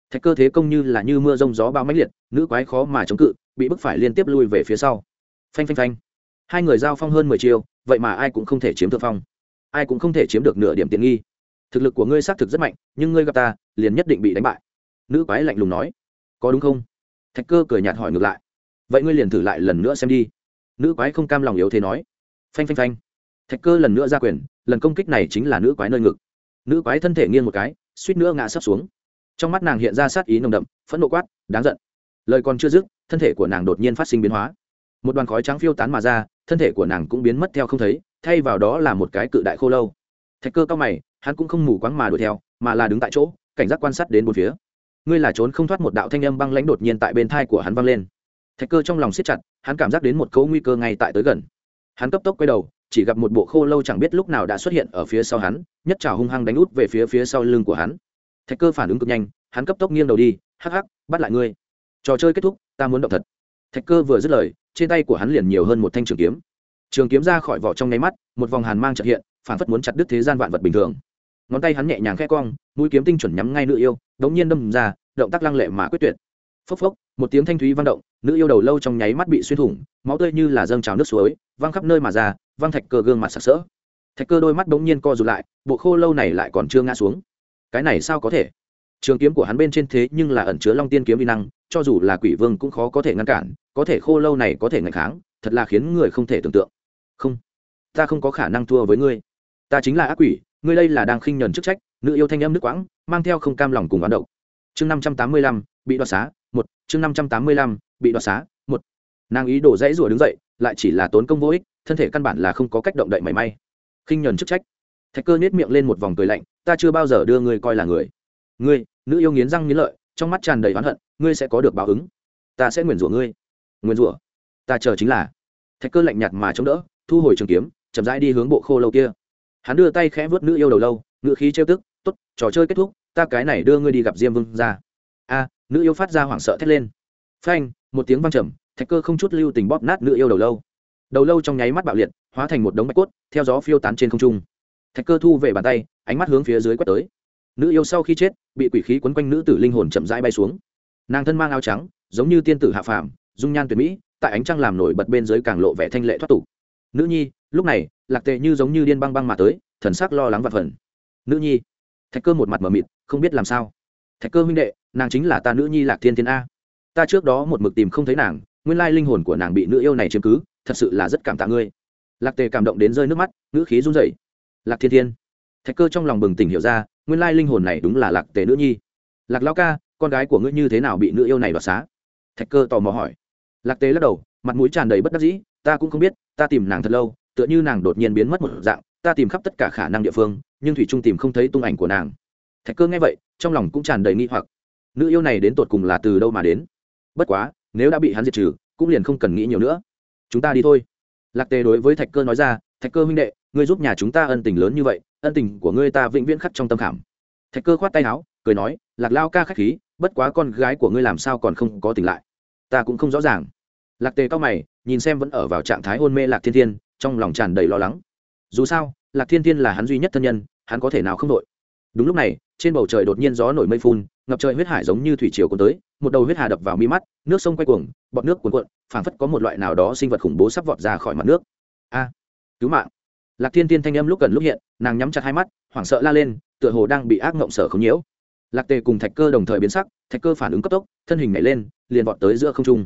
Thạch cơ thế công như là như mưa rông gió bao mãnh liệt, nữ quái khó mà chống cự, bị bức phải liên tiếp lui về phía sau. Phanh phanh phanh. Hai người giao phong hơn mười chiều vậy mà ai cũng không thể chiếm thượng phong. Ai cũng không thể chiếm được nửa điểm tiện nghi. Thực lực của ngươi xác thực rất mạnh, nhưng ngươi gặp ta, liền nhất định bị đánh bại. Nữ quái lạnh lùng nói. Có đúng không? Thạch cơ cười nhạt hỏi ngược lại. Vậy ngươi liền thử lại lần nữa xem đi. Nữ quái không cam lòng yếu thế nói. Phanh phanh phanh thạch cơ lần nữa ra quyền, lần công kích này chính là nữ quái nơi ngực. Nữ quái thân thể nghiêng một cái, suýt nữa ngã sấp xuống. Trong mắt nàng hiện ra sát ý nồng đậm, phẫn nộ quát, đáng giận. Lời còn chưa dứt, thân thể của nàng đột nhiên phát sinh biến hóa. Một đoàn khói trắng phiêu tán mà ra, thân thể của nàng cũng biến mất theo không thấy, thay vào đó là một cái cự đại khô lâu. Thạch cơ cao mày, hắn cũng không mù quáng mà đuổi theo, mà là đứng tại chỗ, cảnh giác quan sát đến bốn phía. Ngươi là trốn không thoát một đạo thanh âm băng lãnh đột nhiên tại bên thai của hắn văng lên. Thạch cơ trong lòng siết chặt, hắn cảm giác đến một cấu nguy cơ ngay tại tới gần. Hắn cấp tốc quay đầu chỉ gặp một bộ khô lâu chẳng biết lúc nào đã xuất hiện ở phía sau hắn, nhất trào hung hăng đánh út về phía phía sau lưng của hắn. Thạch cơ phản ứng cực nhanh, hắn cấp tốc nghiêng đầu đi, hắc hắc, bắt lại ngươi. Trò chơi kết thúc, ta muốn động thật. Thạch cơ vừa dứt lời, trên tay của hắn liền nhiều hơn một thanh trường kiếm. Trường kiếm ra khỏi vỏ trong nháy mắt, một vòng hàn mang trợ hiện, phản phất muốn chặt đứt thế gian vạn vật bình thường. Ngón tay hắn nhẹ nhàng khẽ cong, mũi kiếm tinh chuẩn nhắm ngay nữ yêu, đống nhiên đâm ra, động tác lăng lệ mà quyết tuyệt phốc phốc, một tiếng thanh thúy vang động, nữ yêu đầu lâu trong nháy mắt bị xuyên thủng, máu tươi như là dâng trào nước suối, văng khắp nơi mà ra, văng thạch cơ gương mặt sặc sỡ. Thạch cơ đôi mắt bỗng nhiên co rụt lại, bộ khô lâu này lại còn chưa ngã xuống. Cái này sao có thể? Trường kiếm của hắn bên trên thế nhưng là ẩn chứa long tiên kiếm vi năng, cho dù là quỷ vương cũng khó có thể ngăn cản, có thể khô lâu này có thể ngạch kháng, thật là khiến người không thể tưởng tượng. Không, ta không có khả năng thua với ngươi. Ta chính là ác quỷ, ngươi đây là đang khinh nhẫn chức trách, nữ yêu thanh âm nước quãng, mang theo không cam lòng cùng bán độc. Chương năm trăm tám mươi lăm, bị đoạt xá một, chương năm trăm tám mươi lăm, bị đoạt xá. Một, nàng ý đổ dãy rủa đứng dậy, lại chỉ là tốn công vô ích, thân thể căn bản là không có cách động đậy mảy may. Khinh nhẫn chức trách. Thạch cơ nết miệng lên một vòng cười lạnh, ta chưa bao giờ đưa ngươi coi là người. Ngươi, nữ yêu nghiến răng nghiến lợi, trong mắt tràn đầy oán hận, ngươi sẽ có được báo ứng. Ta sẽ nguyền rủa ngươi. Nguyền rủa? Ta chờ chính là. Thạch cơ lạnh nhạt mà chống đỡ, thu hồi trường kiếm, chậm rãi đi hướng bộ khô lâu kia. Hắn đưa tay khẽ vớt nữ yêu đầu lâu ngự khí trêu tức t ố t trò chơi kết thúc, ta cái này đưa ngươi đi gặp diêm vương ra. A nữ yêu phát ra hoảng sợ thét lên. Phanh, một tiếng văng trầm, thạch cơ không chút lưu tình bóp nát nữ yêu đầu lâu. Đầu lâu trong nháy mắt bạo liệt, hóa thành một đống bạch cốt, theo gió phiêu tán trên không trung. Thạch cơ thu về bàn tay, ánh mắt hướng phía dưới quét tới. Nữ yêu sau khi chết, bị quỷ khí quấn quanh nữ tử linh hồn chậm rãi bay xuống. Nàng thân mang áo trắng, giống như tiên tử hạ phàm, dung nhan tuyệt mỹ, tại ánh trăng làm nổi bật bên dưới càng lộ vẻ thanh lệ thoát tục. Nữ nhi, lúc này, lạc tệ như giống như điên băng băng mà tới, thần sắc lo lắng và phần nữ nhi, thạch cơ một mặt mờ mịt, không biết làm sao. Thạch cơ huynh đệ nàng chính là ta nữ nhi lạc thiên thiên a. Ta trước đó một mực tìm không thấy nàng, nguyên lai linh hồn của nàng bị nữ yêu này chiếm cứ, thật sự là rất cảm tạ ngươi. Lạc tề cảm động đến rơi nước mắt nữ khí run rẩy. Lạc thiên thiên. Thạch cơ trong lòng bừng tỉnh hiểu ra, nguyên lai linh hồn này đúng là lạc tề nữ nhi. Lạc lao ca, con gái của ngươi như thế nào bị nữ yêu này đoạt xá? Thạch cơ tò mò hỏi. Lạc tề lắc đầu, mặt mũi tràn đầy bất đắc dĩ, ta cũng không biết, ta tìm nàng thật lâu, tựa như nàng đột nhiên biến mất một dạng, ta tìm khắp tất cả khả năng địa phương, nhưng thủy trung tìm không thấy tung ảnh của nàng. Thạch cơ nghe vậy, trong lòng cũng tràn đầy nghi hoặc nữ yêu này đến tột cùng là từ đâu mà đến? Bất quá, nếu đã bị hắn diệt trừ, cũng liền không cần nghĩ nhiều nữa. Chúng ta đi thôi. Lạc tề đối với thạch cơ nói ra, thạch cơ huynh đệ, ngươi giúp nhà chúng ta ân tình lớn như vậy, ân tình của ngươi ta vĩnh viễn khắc trong tâm khảm. Thạch cơ khoát tay áo, cười nói, lạc lao ca k h á c h khí, bất quá con gái của ngươi làm sao còn không có tỉnh lại? Ta cũng không rõ ràng. Lạc tề cao mày, nhìn xem vẫn ở vào trạng thái hôn mê lạc thiên thiên, trong lòng tràn đầy lo lắng. Dù sao, lạc thiên thiên là hắn duy nhất thân nhân, hắn có thể nào không đội? Đúng lúc này, trên bầu trời đột nhiên gió nổi mây phun, ngập trời huyết hải giống như thủy triều cuốn tới, một đầu huyết hà đập vào mi mắt, nước sông quay cuồng, bọt nước cuồn cuộn, phảng phất có một loại nào đó sinh vật khủng bố sắp vọt ra khỏi mặt nước. A, cứu mạng. Lạc thiên tiên thanh âm lúc gần lúc hiện, nàng nhắm chặt hai mắt, hoảng sợ la lên, tựa hồ đang bị ác ngộng sở không nhiễu. Lạc tề cùng thạch cơ đồng thời biến sắc, thạch cơ phản ứng cấp tốc, thân hình nhảy lên, liền vọt tới giữa không trung.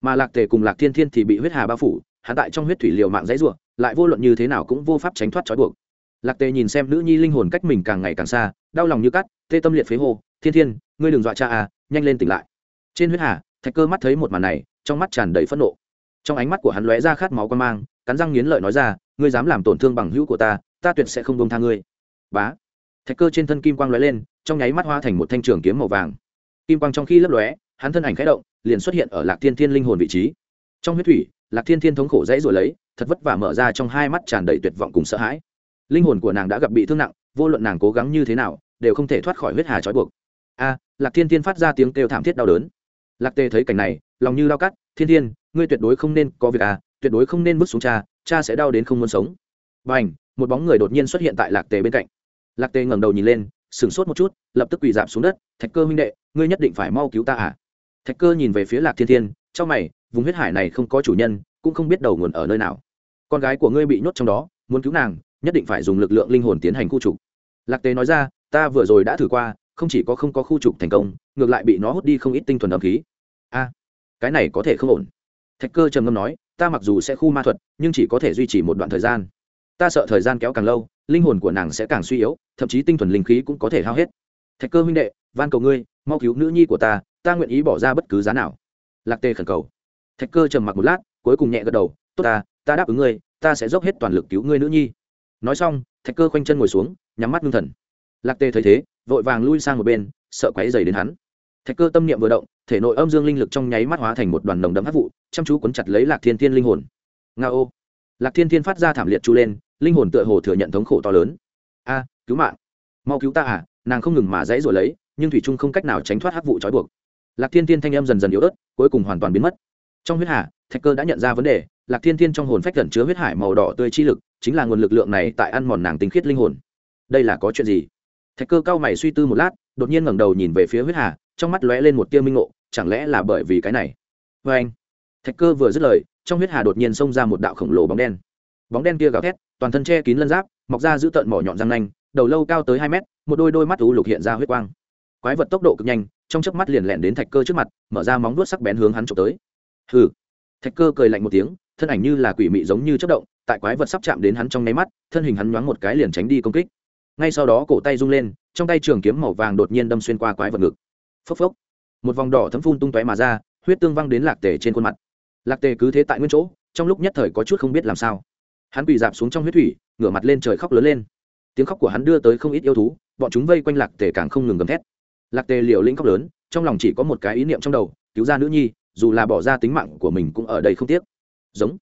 Mà lạc tề cùng lạc thiên thiên thì bị huyết hà bao phủ hạ tại trong huyết thủy liều mạng dãy ruộng lại vô luận như thế nào cũng vô pháp tránh thoát trói buộc lạc tề nhìn xem nữ nhi linh hồn cách mình càng ngày càng xa, đau lòng như cắt, tê tâm liệt phế hồ thiên thiên, ngươi đừng dọa cha à nhanh lên tỉnh lại. Trên huyết hà, thạch cơ mắt thấy một màn này, trong mắt tràn đầy phẫn nộ. Trong ánh mắt của hắn lóe ra khát máu quan mang, cắn răng nghiến lợi nói ra, ngươi dám làm tổn thương bằng hữu của ta ta tuyệt sẽ không đông tha ngươi. Bá. Thạch cơ trên thân kim quang lóe lên, trong nháy mắt hoa thành một thanh trường kiếm màu vàng. Kim quang trong khi lấp lóe, hắn thân ảnh khẽ động, liền xuất hiện ở lạc thiên thiên linh hồn vị trí. Trong huyết thủy, lạc thiên thiên thống khổ dãy rồi lấy, thật vất vả mở ra trong hai mắt tràn đầy tuyệt vọng cùng sợ hãi linh hồn của nàng đã gặp bị thương nặng, vô luận nàng cố gắng như thế nào, đều không thể thoát khỏi huyết hà trói buộc. A, lạc thiên thiên phát ra tiếng kêu thảm thiết đau đớn. Lạc tê thấy cảnh này, lòng như lao cắt, thiên thiên, ngươi tuyệt đối không nên có việc à tuyệt đối không nên bước xuống cha cha sẽ đau đến không muốn sống. B à n h một bóng người đột nhiên xuất hiện tại lạc tề bên cạnh. Lạc tề ngẩng đầu nhìn lên, sửng sốt một chút, lập tức quỳ dạp xuống đất, thạch cơ huynh đệ, ngươi nhất định phải mau cứu ta à. Thạch cơ nhìn về phía lạc thiên thiên, trong mày, vùng huyết hải này không có chủ nhân, cũng không biết đầu nguồn ở nơi nào. Con gái của ngươi bị nhốt trong đó, muốn cứu nàng nhất định phải dùng lực lượng linh hồn tiến hành khu trục. Lạc tế nói ra, ta vừa rồi đã thử qua, không chỉ có không có khu trục thành công, ngược lại bị nó hút đi không ít tinh thuần âm khí. A, cái này có thể không ổn. Thạch cơ trầm ngâm nói, ta mặc dù sẽ khu ma thuật, nhưng chỉ có thể duy trì một đoạn thời gian. Ta sợ thời gian kéo càng lâu, linh hồn của nàng sẽ càng suy yếu, thậm chí tinh thuần linh khí cũng có thể hao hết. Thạch cơ huynh đệ, van cầu ngươi, mau cứu nữ nhi của ta ta nguyện ý bỏ ra bất cứ giá nào. Lạc tê khẩn cầu. Thạch cơ trầm mặc một lát, cuối cùng nhẹ gật đầu, tốt ta ta đáp ứng ngươi, ta sẽ dốc hết toàn lực cứu ngươi nữ nhi nói xong, thạch cơ khoanh chân ngồi xuống, nhắm mắt ngưng thần. Lạc tê thấy thế, vội vàng lui sang một bên, sợ quáy dày đến hắn. Thạch cơ tâm niệm vừa động, thể nội âm dương linh lực trong nháy mắt hóa thành một đoàn nồng đấm hát vụ, chăm chú cuốn chặt lấy lạc thiên thiên linh hồn. Nga ô. Lạc thiên thiên phát ra thảm liệt chú lên, linh hồn tựa hồ thừa nhận thống khổ to lớn. A, cứu mạng. Mau cứu ta à nàng không ngừng mà dãy rồi lấy, nhưng thủy trung không cách nào tránh thoát hát vụ trói buộc. Lạc thiên thiên thanh âm dần dần yếu ớt, cuối cùng hoàn toàn biến mất. Trong huyết hà, thạch cơ đã nhận ra vấn đề, lạc thiên thiên trong hồn phách gần chứa huyết hải màu đỏ tươi chi lực chính là nguồn lực lượng này tại ăn mòn nàng tinh khiết linh hồn. Đây là có chuyện gì? Thạch cơ cao mày suy tư một lát, đột nhiên ngẩng đầu nhìn về phía huyết hà, trong mắt lóe lên một tia minh ngộ, chẳng lẽ là bởi vì cái này? Vê anh, thạch cơ vừa dứt lời, trong huyết hà đột nhiên xông ra một đạo khổng lồ bóng đen. Bóng đen kia gào thét, toàn thân che kín lân giáp, mọc ra giữ tợn mỏ nhọn răng nanh, đầu lâu cao tới hai mét, một đôi đôi mắt u lục hiện ra huyết quang. Quái vật tốc độ cực nhanh, trong chớp mắt liền lẹn đến thạch cơ trước mặt, mở ra móng vuốt sắc bén hướng hắn trộm tới. Hừ. Thạch cơ cười lạnh một tiếng, thân ảnh như là quỷ mị giống như chất động tại quái vật sắp chạm đến hắn trong nháy mắt, thân hình hắn nhoáng một cái liền tránh đi công kích. Ngay sau đó cổ tay rung lên, trong tay trường kiếm màu vàng đột nhiên đâm xuyên qua quái vật ngực. Phốc phốc. Một vòng đỏ thấm phun tung tóe mà ra, huyết tương văng đến lạc tề trên khuôn mặt. Lạc tề cứ thế tại nguyên chỗ, trong lúc nhất thời có chút không biết làm sao. Hắn quỳ dạp xuống trong huyết thủy, ngửa mặt lên trời khóc lớn lên. Tiếng khóc của hắn đưa tới không ít yêu thú, bọn chúng vây quanh lạc tề càng không ngừng gầm thét. Lạc tề liều lĩnh khóc lớn, trong lòng chỉ có một cái ý niệm trong đầu, cứu ra nữ nhi, dù là bỏ ra tính mạng của mình cũng ở đây không tiếc. Giống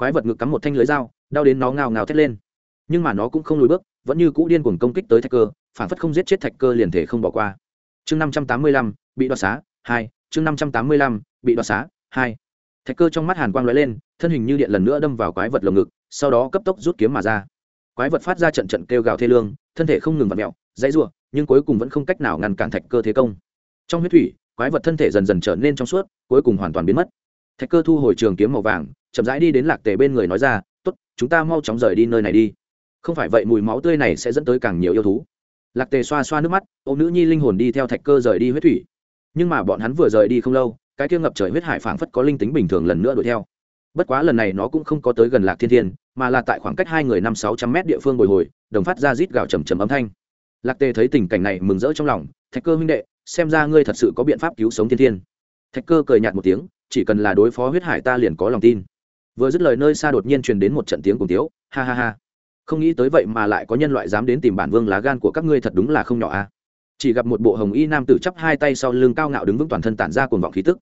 quái vật ngực cắm một thanh lưới dao, đau đến nó ngào ngào thét lên. Nhưng mà nó cũng không lùi bước, vẫn như cũ điên cuồng công kích tới thạch cơ, phản phất không giết chết thạch cơ liền thể không bỏ qua. Chương năm trăm tám mươi lăm, bị đoạt xá, hai, chương năm trăm tám mươi lăm, bị đoạt xá, hai. Thạch cơ trong mắt hàn quang lóe lên, thân hình như điện lần nữa đâm vào quái vật lồng ngực, sau đó cấp tốc rút kiếm mà ra. Quái vật phát ra trận trận kêu gào thê lương, thân thể không ngừng vặt mẹo dãy ruộng nhưng cuối cùng vẫn không cách nào ngăn cản thạch cơ thế công. Trong huyết thủy, quái vật thân thể dần dần trở nên trong suốt, cuối cùng hoàn toàn biến mất. Thạch cơ thu hồi trường kiếm màu vàng chậm rãi đi đến lạc tề bên người nói ra, tốt, chúng ta mau chóng rời đi nơi này đi. Không phải vậy mùi máu tươi này sẽ dẫn tới càng nhiều yêu thú. Lạc tề xoa xoa nước mắt ô nữ nhi linh hồn đi theo thạch cơ rời đi huyết thủy. Nhưng mà bọn hắn vừa rời đi không lâu, cái kia ngập trời huyết hải phảng phất có linh tính bình thường lần nữa đuổi theo. Bất quá lần này nó cũng không có tới gần lạc thiên thiên, mà là tại khoảng cách hai người năm sáu trăm mét địa phương bồi hồi, đồng phát ra rít gạo trầm trầm âm thanh. Lạc tề thấy tình cảnh này mừng rỡ trong lòng, thạch cơ huynh đệ, xem ra ngươi thật sự có biện pháp cứu sống thiên thiên. Thạch cơ cười nhạt một tiếng, chỉ cần là đối phó huyết hải ta liền có lòng tin vừa dứt lời nơi xa đột nhiên truyền đến một trận tiếng cùng tiếu, ha ha ha. Không nghĩ tới vậy mà lại có nhân loại dám đến tìm bản vương lá gan của các ngươi thật đúng là không nhỏ a chỉ gặp một bộ hồng y nam tử chắp hai tay sau lưng cao ngạo đứng vững toàn thân tản ra cuồng vọng khí tức.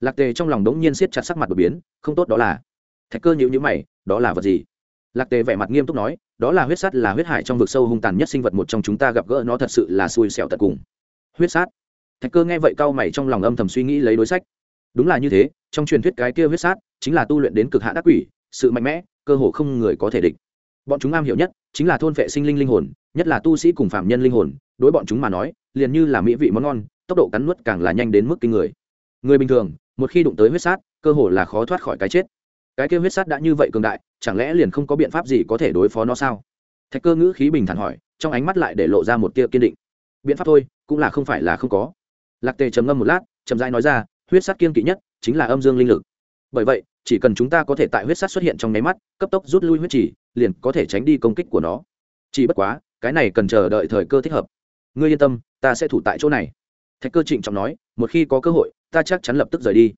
Lạc tề trong lòng đống nhiên siết chặt sắc mặt đột biến, không tốt đó là. Thạch cơ nhịu nhữ mày, đó là vật gì? Lạc tề vẻ mặt nghiêm túc nói, đó là huyết sắt là huyết hải trong vực sâu hung tàn nhất sinh vật một trong chúng ta gặp gỡ nó thật sự là xui xẻo tận cùng. Huyết sát? Thạch cơ nghe vậy cau mày trong lòng âm thầm suy nghĩ lấy đối sách. Đúng là như thế, trong truyền thuyết cái kia huyết sát chính là tu luyện đến cực hạn ác quỷ, sự mạnh mẽ, cơ hồ không người có thể địch. Bọn chúng am hiểu nhất chính là thôn vệ sinh linh linh hồn, nhất là tu sĩ cùng phạm nhân linh hồn, đối bọn chúng mà nói, liền như là mỹ vị món ngon, tốc độ cắn nuốt càng là nhanh đến mức kinh người. Người bình thường, một khi đụng tới huyết sát, cơ hồ là khó thoát khỏi cái chết. Cái kêu huyết sát đã như vậy cường đại, chẳng lẽ liền không có biện pháp gì có thể đối phó nó sao? Thạch cơ ngữ khí bình thản hỏi, trong ánh mắt lại để lộ ra một tia kiên định. Biện pháp thôi, cũng là không phải là không có. Lạc tề trầm ngâm một lát, chậm rãi nói ra, huyết sát kiên kỵ nhất chính là âm dương linh lực. Bởi vậy chỉ cần chúng ta có thể tại huyết sát xuất hiện trong nháy mắt, cấp tốc rút lui huyết chỉ liền có thể tránh đi công kích của nó. Chỉ bất quá, cái này cần chờ đợi thời cơ thích hợp. Ngươi yên tâm, ta sẽ thủ tại chỗ này. Thạch cơ trịnh trọng nói, một khi có cơ hội, ta chắc chắn lập tức rời đi.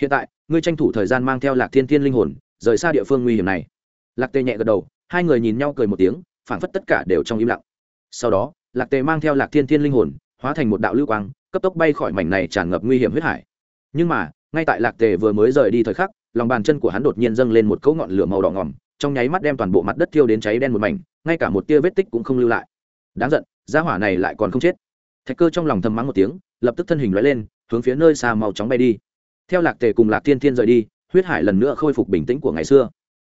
Hiện tại, ngươi tranh thủ thời gian mang theo lạc thiên thiên linh hồn, rời xa địa phương nguy hiểm này. Lạc tê nhẹ gật đầu, hai người nhìn nhau cười một tiếng, phảng phất tất cả đều trong im lặng. Sau đó, lạc tê mang theo lạc thiên thiên linh hồn, hóa thành một đạo lưu quang, cấp tốc bay khỏi mảnh này tràn ngập nguy hiểm huyết hải. Nhưng mà, ngay tại lạc tề vừa mới rời đi thời khắc lòng bàn chân của hắn đột nhiên dâng lên một cỗ ngọn lửa màu đỏ ngòm, trong nháy mắt đem toàn bộ mặt đất thiêu đến cháy đen một mảnh, ngay cả một tia vết tích cũng không lưu lại. Đáng giận, gia hỏa này lại còn không chết. Thạch cơ trong lòng thầm mắng một tiếng, lập tức thân hình lóe lên, hướng phía nơi xa màu chóng bay đi. Theo lạc tề cùng lạc thiên thiên rời đi, huyết hải lần nữa khôi phục bình tĩnh của ngày xưa.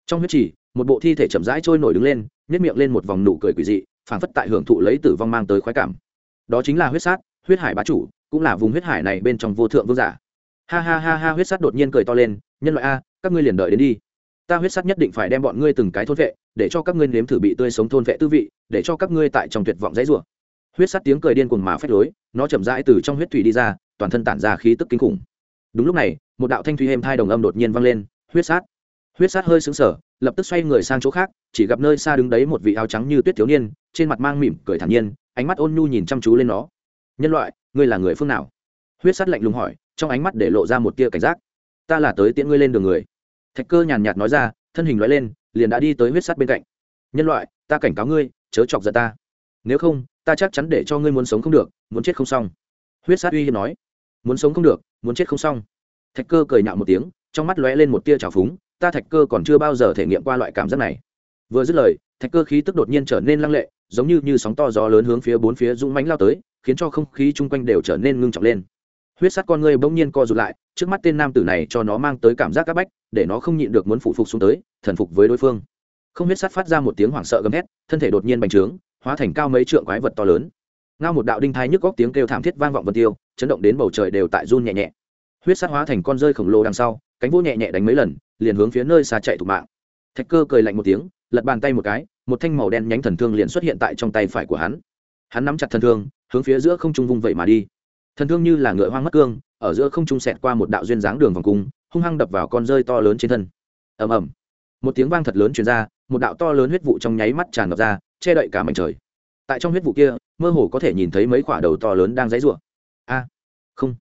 Trong huyết chỉ một bộ thi thể chậm rãi trôi nổi đứng lên nhét miệng lên một vòng nụ cười quỷ dị, phảng phất tại hưởng thụ lấy tử vong mang tới khoái cảm. Đó chính là huyết sát, huyết hải bá chủ, cũng là vùng huyết hải này bên trong vô thượng vương giả. Ha ha ha ha, huyết sát đột nhiên cười to lên nhân loại a các ngươi liền đợi đến đi. Ta huyết sát nhất định phải đem bọn ngươi từng cái thôn vệ để cho các ngươi nếm thử bị tươi sống thôn vệ tư vị để cho các ngươi tại trong tuyệt vọng dãy rủa. Huyết sát tiếng cười điên cuồng mà phách lối nó chậm rãi từ trong huyết thủy đi ra toàn thân tản ra khí tức kinh khủng. Đúng lúc này một đạo thanh thủy êm thai đồng âm đột nhiên vang lên huyết sát! Huyết sát hơi sững sờ, lập tức xoay người sang chỗ khác chỉ gặp nơi xa đứng đấy một vị áo trắng như tuyết thiếu niên trên mặt mang mỉm cười thản nhiên ánh mắt ôn nhu nhìn chăm chú lên nó. Nhân loại ngươi là người phương nào? Huyết sát lạnh lùng hỏi trong ánh mắt để lộ ra một tia cảnh giác ta là tới tiễn ngươi lên đường người. Thạch cơ nhàn nhạt nói ra, thân hình loại lên, liền đã đi tới huyết sát bên cạnh. Nhân loại, ta cảnh cáo ngươi, chớ chọc giận ta. Nếu không, ta chắc chắn để cho ngươi muốn sống không được, muốn chết không xong. Huyết sát uy hiếp nói. Muốn sống không được, muốn chết không xong. Thạch cơ cười nhạo một tiếng, trong mắt lóe lên một tia trào phúng, ta thạch cơ còn chưa bao giờ thể nghiệm qua loại cảm giác này. Vừa dứt lời, thạch cơ khí tức đột nhiên trở nên lăng lệ, giống như như sóng to gió lớn hướng phía bốn phía dũng mánh lao tới, khiến cho không khí chung quanh đều trở nên ngưng trọng lên huyết sắt con ngươi bỗng nhiên co rụt lại, trước mắt tên nam tử này cho nó mang tới cảm giác áp bách, để nó không nhịn được muốn phụ phục xuống tới, thần phục với đối phương. Không huyết sắt phát ra một tiếng hoảng sợ gầm hét thân thể đột nhiên bành trướng, hóa thành cao mấy trượng quái vật to lớn. Ngao một đạo đinh thai nhức góc tiếng kêu thảm thiết vang vọng vân tiêu, chấn động đến bầu trời đều tại run nhẹ nhẹ. Huyết sắt hóa thành con rơi khổng lồ đằng sau, cánh vỗ nhẹ nhẹ đánh mấy lần, liền hướng phía nơi xa chạy thục mạng. Thạch cơ cười lạnh một tiếng, lật bàn tay một cái, một thanh màu đen nhánh thần thương liền xuất hiện tại trong tay phải của hắn. Hắn nắm chặt thần thương, hướng phía giữa không trung vung vậy mà đi thần thương như là ngựa hoang mất cương, ở giữa không trung sẹt qua một đạo duyên dáng đường vòng cung, hung hăng đập vào con rơi to lớn trên thân. Ầm ầm. Một tiếng vang thật lớn truyền ra, một đạo to lớn huyết vụ trong nháy mắt tràn ngập ra, che đậy cả mảnh trời. Tại trong huyết vụ kia, mơ hồ có thể nhìn thấy mấy quả đầu to lớn đang dãy rủa. A! Không.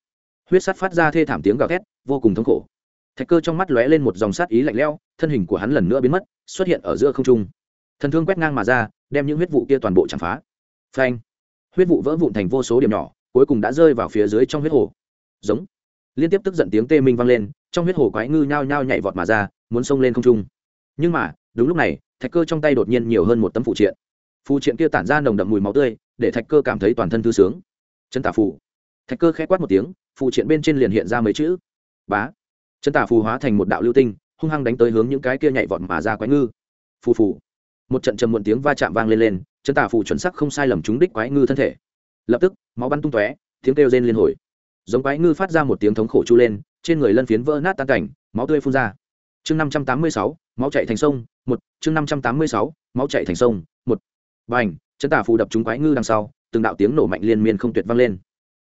Huyết sắt phát ra thê thảm tiếng gào thét, vô cùng thống khổ. Thạch cơ trong mắt lóe lên một dòng sát ý lạnh lẽo, thân hình của hắn lần nữa biến mất, xuất hiện ở giữa không trung. Thần thương quét ngang mà ra, đem những huyết vụ kia toàn bộ chạm phá. Phanh. Huyết vụ vỡ vụn thành vô số điểm nhỏ cuối cùng đã rơi vào phía dưới trong huyết hồ. Giống. Liên tiếp tức giận tiếng tê minh vang lên, trong huyết hồ quái ngư nhao nhao nhảy vọt mà ra, muốn xông lên không trung. Nhưng mà, đúng lúc này, thạch cơ trong tay đột nhiên nhiều hơn một tấm phụ triện. Phụ triện kia tản ra nồng đậm mùi máu tươi, để thạch cơ cảm thấy toàn thân thư sướng. Chân tả phù. Thạch cơ khẽ quát một tiếng, phụ triện bên trên liền hiện ra mấy chữ. Bá. Chân tả phù hóa thành một đạo lưu tinh, hung hăng đánh tới hướng những cái kia nhảy vọt mà ra quái ngư. Phù phù. Một trận trầm muộn tiếng va chạm vang lên lên, chân tả phù chuẩn sắc không sai lầm trúng đích quái ngư thân thể lập tức, máu bắn tung tóe, tiếng kêu rên liên hồi. Giống quái ngư phát ra một tiếng thống khổ chu lên, trên người lân phiến vỡ nát tan cảnh, máu tươi phun ra. Chương năm trăm tám mươi sáu, máu chạy thành sông, một. Chương năm trăm tám mươi sáu, máu chạy thành sông, một. B à n h chân tả phù đập trúng quái ngư đằng sau, từng đạo tiếng nổ mạnh liên miên không tuyệt vang lên.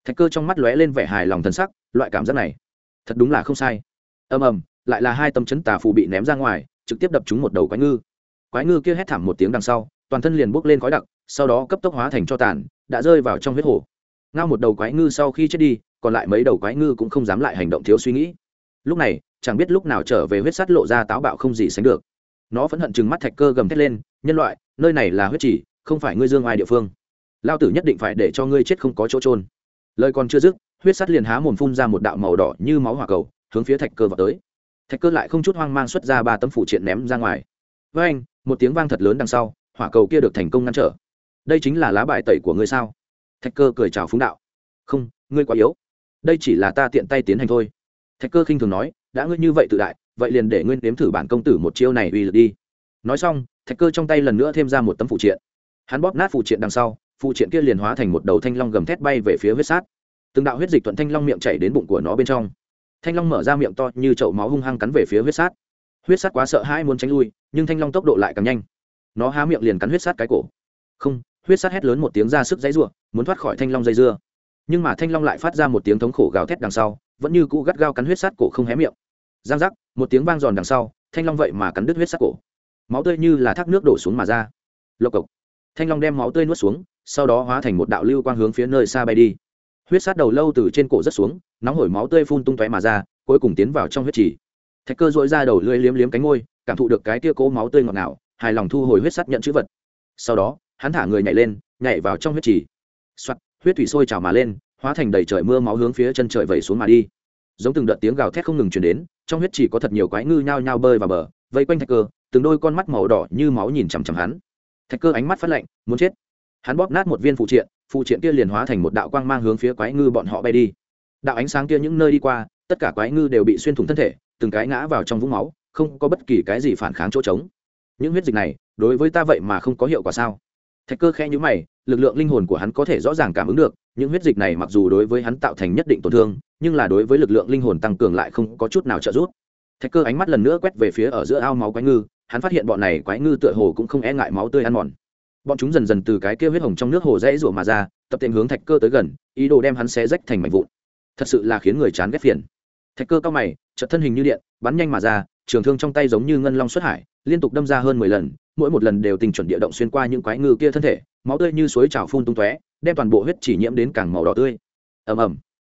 Thạch cơ trong mắt lóe lên vẻ hài lòng thân sắc, loại cảm giác này, thật đúng là không sai. Ầm ầm, lại là hai tấm chấn tà phù bị ném ra ngoài, trực tiếp đập trúng một đầu quái ngư. Quái ngư kia hét thảm một tiếng đằng sau, toàn thân liền bốc lên khói đặc, sau đó cấp tốc hóa thành cho tàn đã rơi vào trong huyết hồ. Ngao một đầu quái ngư sau khi chết đi, còn lại mấy đầu quái ngư cũng không dám lại hành động thiếu suy nghĩ. Lúc này, chẳng biết lúc nào trở về huyết sắt lộ ra táo bạo không gì sánh được. Nó vẫn hận chừng mắt thạch cơ gầm thét lên, nhân loại, nơi này là huyết chỉ không phải ngươi dương ai địa phương. Lao tử nhất định phải để cho ngươi chết không có chỗ trôn lời còn chưa dứt, huyết sắt liền há mồm phun ra một đạo màu đỏ như máu hỏa cầu, hướng phía thạch cơ vào tới. Thạch cơ lại không chút hoang mang xuất ra ba tấm phủ triện ném ra ngoài. Với anh một tiếng vang thật lớn đằng sau, hỏa cầu kia được thành công ngăn trở đây chính là lá bài tẩy của ngươi sao? Thạch cơ cười chào phúng đạo. Không, ngươi quá yếu. Đây chỉ là ta tiện tay tiến hành thôi. Thạch cơ khinh thường nói, đã ngươi như vậy tự đại, vậy liền để ngươi nếm thử bản công tử một chiêu này uy lực đi. Nói xong, thạch cơ trong tay lần nữa thêm ra một tấm phụ triện. Hắn bóp nát phụ triện đằng sau, phụ triện kia liền hóa thành một đầu thanh long gầm thét bay về phía huyết sát. Từng đạo huyết dịch thuận thanh long miệng chảy đến bụng của nó bên trong. Thanh long mở ra miệng to như chậu máu hung hăng cắn về phía huyết sát. Huyết sát quá sợ hãi muốn tránh lui, nhưng thanh long tốc độ lại càng nhanh. Nó há miệng liền cắn huyết sát cái cổ. Không huyết sát hét lớn một tiếng ra sức dãy rủa, muốn thoát khỏi thanh long dây dưa. Nhưng mà thanh long lại phát ra một tiếng thống khổ gào thét đằng sau vẫn như cũ gắt gao cắn huyết sát cổ không hé miệng. Giang giác một tiếng vang giòn đằng sau thanh long vậy mà cắn đứt huyết sát cổ. Máu tươi như là thác nước đổ xuống mà ra. Lộc cộc. Thanh long đem máu tươi nuốt xuống sau đó hóa thành một đạo lưu quang hướng phía nơi xa bay đi. Huyết sát đầu lâu từ trên cổ rất xuống nóng hổi máu tươi phun tung tóe mà ra cuối cùng tiến vào trong huyết trì. Thạch cơ dội ra đầu lưỡi liếm liếm cánh môi, cảm thụ được cái tia cố máu tươi ngọt ngào hài lòng thu hồi huyết sắt nhận chữ vật. Sau đó hắn thả người nhảy lên, nhảy vào trong huyết trì. Soạt, huyết thủy sôi trào mà lên, hóa thành đầy trời mưa máu hướng phía chân trời vẩy xuống mà đi. Giống từng đợt tiếng gào thét không ngừng chuyển đến, trong huyết trì có thật nhiều quái ngư nhao nhao bơi vào bờ, vây quanh thạch cơ, từng đôi con mắt màu đỏ như máu nhìn chằm chằm hắn. Thạch cơ ánh mắt phát lạnh, muốn chết. Hắn bóp nát một viên phụ triện phụ triện kia liền hóa thành một đạo quang mang hướng phía quái ngư bọn họ bay đi. Đạo ánh sáng kia những nơi đi qua, tất cả quái ngư đều bị xuyên thủng thân thể, từng cái ngã vào trong vũng máu, không có bất kỳ cái gì phản kháng chỗ trống. Những huyết dịch này, đối với ta vậy mà không có hiệu quả sao? Thạch cơ khẽ nhíu mày, lực lượng linh hồn của hắn có thể rõ ràng cảm ứng được, những huyết dịch này mặc dù đối với hắn tạo thành nhất định tổn thương, nhưng là đối với lực lượng linh hồn tăng cường lại không có chút nào trợ giúp. Thạch cơ ánh mắt lần nữa quét về phía ở giữa ao máu quái ngư, hắn phát hiện bọn này quái ngư tựa hồ cũng không e ngại máu tươi ăn mòn. Bọn chúng dần dần từ cái kia huyết hồng trong nước hồ rẽ rủa mà ra, tập tên hướng thạch cơ tới gần, ý đồ đem hắn xé rách thành mảnh vụn. Thật sự là khiến người chán ghét phiền. Thạch cơ cao mày, chợt thân hình như điện, bắn nhanh mà ra, trường thương trong tay giống như ngân long xuất hải, liên tục đâm ra hơn mười lần mỗi một lần đều tình chuẩn địa động xuyên qua những quái ngư kia thân thể, máu tươi như suối trào phun tung tóe, đem toàn bộ huyết chỉ nhiễm đến càng màu đỏ tươi. Ầm ầm.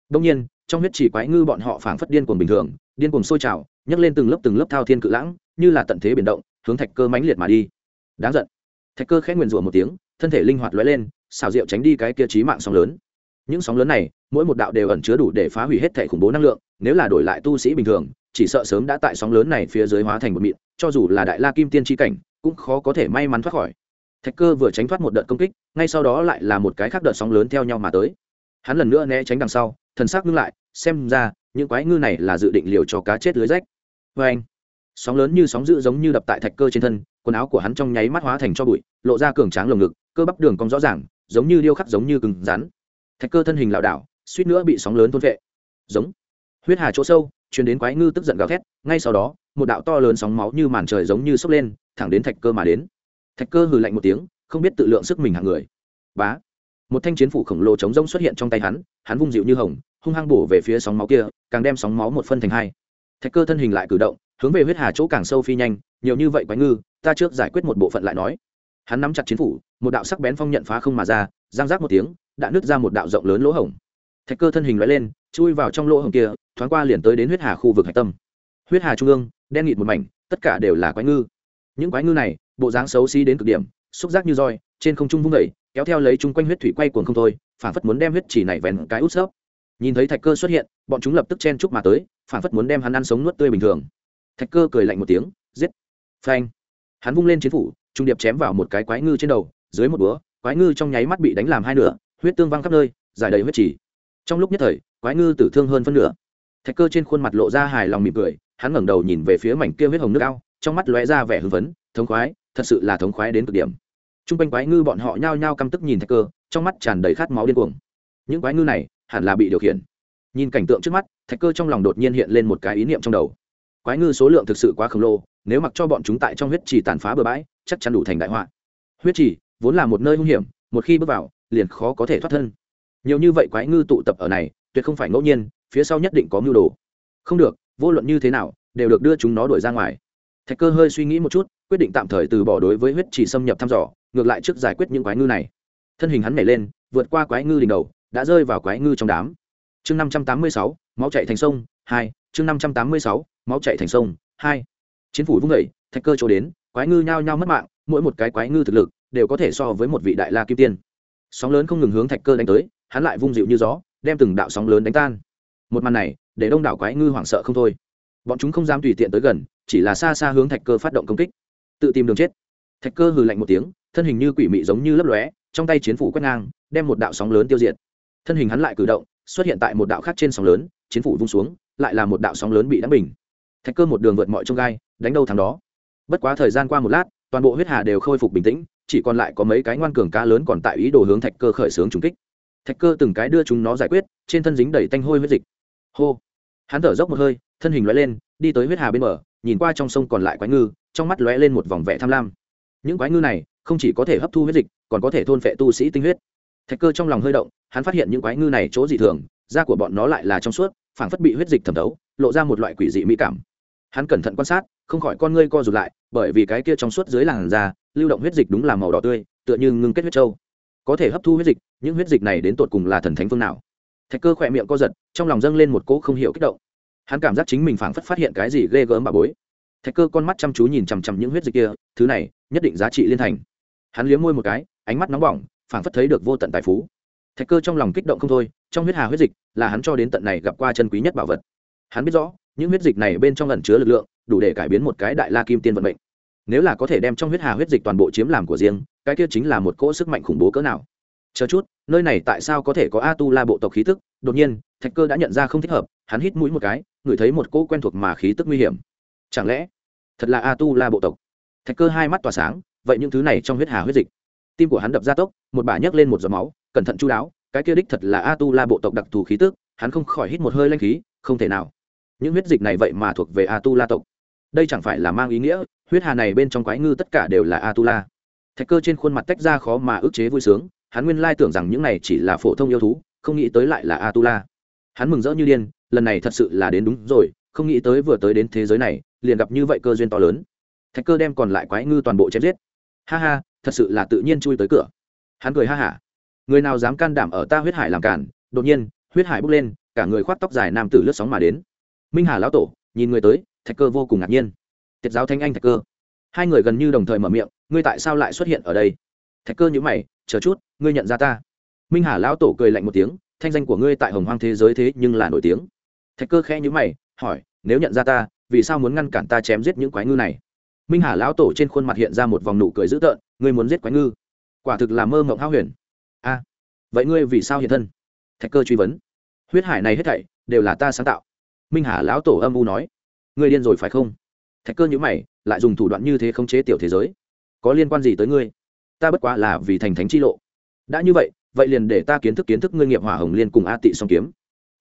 Đông nhiên, trong huyết chỉ quái ngư bọn họ phảng phất điên cuồng bình thường, điên cuồng sôi trào, nhấc lên từng lớp từng lớp thao thiên cự lãng, như là tận thế biển động, hướng thạch cơ mãnh liệt mà đi. Đáng giận. Thạch cơ khẽ nguyền rủa một tiếng, thân thể linh hoạt lóe lên, xào rượu tránh đi cái kia trí mạng sóng lớn. Những sóng lớn này, mỗi một đạo đều ẩn chứa đủ để phá hủy hết thể khủng bố năng lượng, nếu là đổi lại tu sĩ bình thường, chỉ sợ sớm đã tại sóng lớn này phía dưới hóa thành một mịn, cho dù là đại la kim tiên tri cảnh cũng khó có thể may mắn thoát khỏi. Thạch cơ vừa tránh thoát một đợt công kích, ngay sau đó lại là một cái khác đợt sóng lớn theo nhau mà tới. Hắn lần nữa né tránh đằng sau, thần sắc ngưng lại, xem ra, những quái ngư này là dự định liều cho cá chết lưới rách. Vê anh, sóng lớn như sóng dữ giống như đập tại thạch cơ trên thân, quần áo của hắn trong nháy mắt hóa thành cho bụi, lộ ra cường tráng lồng ngực, cơ bắp đường cong rõ ràng, giống như điêu khắc giống như cứng rắn. Thạch cơ thân hình lảo đảo, suýt nữa bị sóng lớn thôn vệ giống. Huyết hà chỗ sâu chuyển đến quái ngư tức giận gào thét, ngay sau đó, một đạo to lớn sóng máu như màn trời giống như sốc lên thẳng đến thạch cơ mà đến. Thạch cơ hừ lạnh một tiếng, không biết tự lượng sức mình hàng người. Bá. Một thanh chiến phủ khổng lồ chống rông xuất hiện trong tay hắn hắn vung dịu như hồng, hung hăng bổ về phía sóng máu kia, càng đem sóng máu một phân thành hai. Thạch cơ thân hình lại cử động, hướng về huyết hà chỗ càng sâu phi nhanh, nhiều như vậy quái ngư, ta trước giải quyết một bộ phận lại nói. Hắn nắm chặt chiến phủ, một đạo sắc bén phong nhận phá không mà ra, giang rác một tiếng, đã nứt ra một đạo rộng lớn lỗ hổng. Thạch cơ thân hình loại lên, chui vào trong lỗ hổng kia, thoáng qua liền tới đến huyết hà khu vực hạch tâm. Huyết hà trung ương, đen nghịt một mảnh, tất cả đều là quái ngư những quái ngư này, bộ dáng xấu xí đến cực điểm, xúc giác như roi, trên không trung vung vẩy kéo theo lấy chung quanh huyết thủy quay cuồng không thôi phản phất muốn đem huyết chỉ này vèn cái út xớp nhìn thấy thạch cơ xuất hiện, bọn chúng lập tức chen chúc mà tới phản phất muốn đem hắn ăn sống nuốt tươi bình thường. Thạch cơ cười lạnh một tiếng, giết. Phanh. Hắn vung lên chiến phủ, trung điệp chém vào một cái quái ngư trên đầu, dưới một búa, quái ngư trong nháy mắt bị đánh làm hai nửa, huyết tương văng khắp nơi, giải đầy huyết chỉ. Trong lúc nhất thời, quái ngư tử thương hơn phân nửa. Thạch cơ trên khuôn mặt lộ ra hài lòng mỉm cười, hắn ngẩng đầu nhìn về phía mảnh kia huyết hồng nước ao trong mắt lóe ra vẻ hưng phấn, thống khoái, thật sự là thống khoái đến cực điểm. T r u n g quanh quái ngư bọn họ nhao nhao căm tức nhìn thạch cơ, trong mắt tràn đầy khát máu điên cuồng. Những quái ngư này hẳn là bị điều khiển. Nhìn cảnh tượng trước mắt, thạch cơ trong lòng đột nhiên hiện lên một cái ý niệm trong đầu. Quái ngư số lượng thực sự quá khổng lồ, nếu mặc cho bọn chúng tại trong huyết trì tàn phá bừa bãi, chắc chắn đủ thành đại họa. Huyết trì vốn là một nơi hung hiểm, một khi bước vào, liền khó có thể thoát thân. Nhiều như vậy quái ngư tụ tập ở này, tuyệt không phải ngẫu nhiên, phía sau nhất định có mưu đồ. Không được, vô luận như thế nào, đều được đưa chúng nó đuổi ra ngoài thạch cơ hơi suy nghĩ một chút, quyết định tạm thời từ bỏ đối với huyết chỉ xâm nhập thăm dò, ngược lại trước giải quyết những quái ngư này. Thân hình hắn nhảy lên, vượt qua quái ngư đỉnh đầu, đã rơi vào quái ngư trong đám. Chương năm trăm tám mươi sáu, máu chạy thành sông, hai, chương năm trăm tám mươi sáu, máu chạy thành sông, hai. Chiến phủ vung vẩy thạch cơ chỗ đến, quái ngư nhao nhao mất mạng, mỗi một cái quái ngư thực lực đều có thể so với một vị đại la kim tiên. Sóng lớn không ngừng hướng thạch cơ đánh tới, hắn lại vung dịu như gió, đem từng đạo sóng lớn đánh tan. Một màn này, để đông đảo quái ngư hoảng sợ không thôi bọn chúng không dám tùy tiện tới gần, chỉ là xa xa hướng thạch cơ phát động công kích. Tự tìm đường chết. Thạch cơ hừ lạnh một tiếng, thân hình như quỷ mị giống như lấp lóe, trong tay chiến phủ quét ngang, đem một đạo sóng lớn tiêu diệt. Thân hình hắn lại cử động, xuất hiện tại một đạo khác trên sóng lớn, chiến phủ vung xuống, lại là một đạo sóng lớn bị đánh bình. Thạch cơ một đường vượt mọi trông gai, đánh đâu thằng đó. Bất quá thời gian qua một lát, toàn bộ huyết hà đều khôi phục bình tĩnh, chỉ còn lại có mấy cái ngoan cường cá lớn còn tại ý đồ hướng thạch cơ khởi xướng trúng kích. Thạch cơ từng cái đưa chúng nó giải quyết, trên thân dính đầy tanh hôi huyết dịch. Hô. Hắn thở dốc một hơi thân hình lóe lên, đi tới huyết hà bên bờ, nhìn qua trong sông còn lại quái ngư, trong mắt lóe lên một vòng vẻ tham lam. Những quái ngư này không chỉ có thể hấp thu huyết dịch, còn có thể thôn phệ tu sĩ tinh huyết. Thạch cơ trong lòng hơi động, hắn phát hiện những quái ngư này chỗ dị thường, da của bọn nó lại là trong suốt, phảng phất bị huyết dịch thẩm thấu, lộ ra một loại quỷ dị mỹ cảm. Hắn cẩn thận quan sát, không khỏi con ngươi co rụt lại, bởi vì cái kia trong suốt dưới làn da, lưu động huyết dịch đúng là màu đỏ tươi, tựa như ngưng kết huyết trâu có thể hấp thu huyết dịch, những huyết dịch này đến tột cùng là thần thánh phương nào? Thạch cơ khỏe miệng co giật, trong lòng dâng lên một cỗ không hiểu kích động hắn cảm giác chính mình phảng phất phát hiện cái gì ghê gớm bà bối. Thạch cơ con mắt chăm chú nhìn chằm chằm những huyết dịch kia, thứ này, nhất định giá trị liên thành. Hắn liếm môi một cái, ánh mắt nóng bỏng, phảng phất thấy được vô tận tài phú. Thạch cơ trong lòng kích động không thôi, trong huyết hà huyết dịch là hắn cho đến tận này gặp qua chân quý nhất bảo vật. Hắn biết rõ, những huyết dịch này bên trong ẩn chứa lực lượng, đủ để cải biến một cái đại la kim tiên vận mệnh. Nếu là có thể đem trong huyết hà huyết dịch toàn bộ chiếm làm của riêng, cái kia chính là một cỗ sức mạnh khủng bố cỡ nào. Chờ chút, nơi này tại sao có thể có a tu la bộ tộc khí tức? Đột nhiên, thạch cơ đã nhận ra không thích hợp, hắn hít mũi một cái ngửi thấy một cỗ quen thuộc mà khí tức nguy hiểm. Chẳng lẽ, thật là a tu la bộ tộc? Thạch cơ hai mắt tỏa sáng, vậy những thứ này trong huyết hà huyết dịch. Tim của hắn đập ra tốc, một bà nhấc lên một giọt máu, cẩn thận chú đáo, cái kia đích thật là a tu la bộ tộc đặc thù khí tức, hắn không khỏi hít một hơi lanh khí, không thể nào. Những huyết dịch này vậy mà thuộc về a tu la tộc. Đây chẳng phải là mang ý nghĩa, huyết hà này bên trong quái ngư tất cả đều là a tu la thạch cơ trên khuôn mặt tách ra khó mà ức chế vui sướng, hắn nguyên lai tưởng rằng những này chỉ là phổ thông yêu thú, không nghĩ tới lại là a tu la hắn mừng rỡ như điên lần này thật sự là đến đúng rồi, không nghĩ tới vừa tới đến thế giới này, liền gặp như vậy cơ duyên to lớn. Thạch cơ đem còn lại quái ngư toàn bộ chém giết. Ha ha, thật sự là tự nhiên chui tới cửa. Hắn cười ha hả. Người nào dám can đảm ở ta huyết hải làm cản? Đột nhiên, huyết hải bốc lên, cả người khoác tóc dài nam tử lướt sóng mà đến. Minh hà lão tổ, nhìn người tới, thạch cơ vô cùng ngạc nhiên. Tiết giáo thanh anh thạch cơ. Hai người gần như đồng thời mở miệng, ngươi tại sao lại xuất hiện ở đây? Thạch cơ nhữ mày, chờ chút, ngươi nhận ra ta. Minh hà lão tổ cười lạnh một tiếng, thanh danh của ngươi tại hồng hoang thế giới thế nhưng là nổi tiếng thạch cơ khẽ nhữ mày, hỏi, nếu nhận ra ta, vì sao muốn ngăn cản ta chém giết những quái ngư này? Minh hà lão tổ trên khuôn mặt hiện ra một vòng nụ cười dữ tợn, ngươi muốn giết quái ngư? Quả thực là mơ mộng hao huyền. A, vậy ngươi vì sao hiện thân? Thạch cơ truy vấn. Huyết hải này hết thảy đều là ta sáng tạo. Minh hà lão tổ âm u nói. Ngươi điên rồi phải không? Thạch cơ nhữ mày, lại dùng thủ đoạn như thế khống chế tiểu thế giới. Có liên quan gì tới ngươi? Ta bất quá là vì thành thánh chi lộ. Đã như vậy vậy liền để ta kiến thức kiến thức ngươi nghiệp hỏa hồng liên cùng a tị song kiếm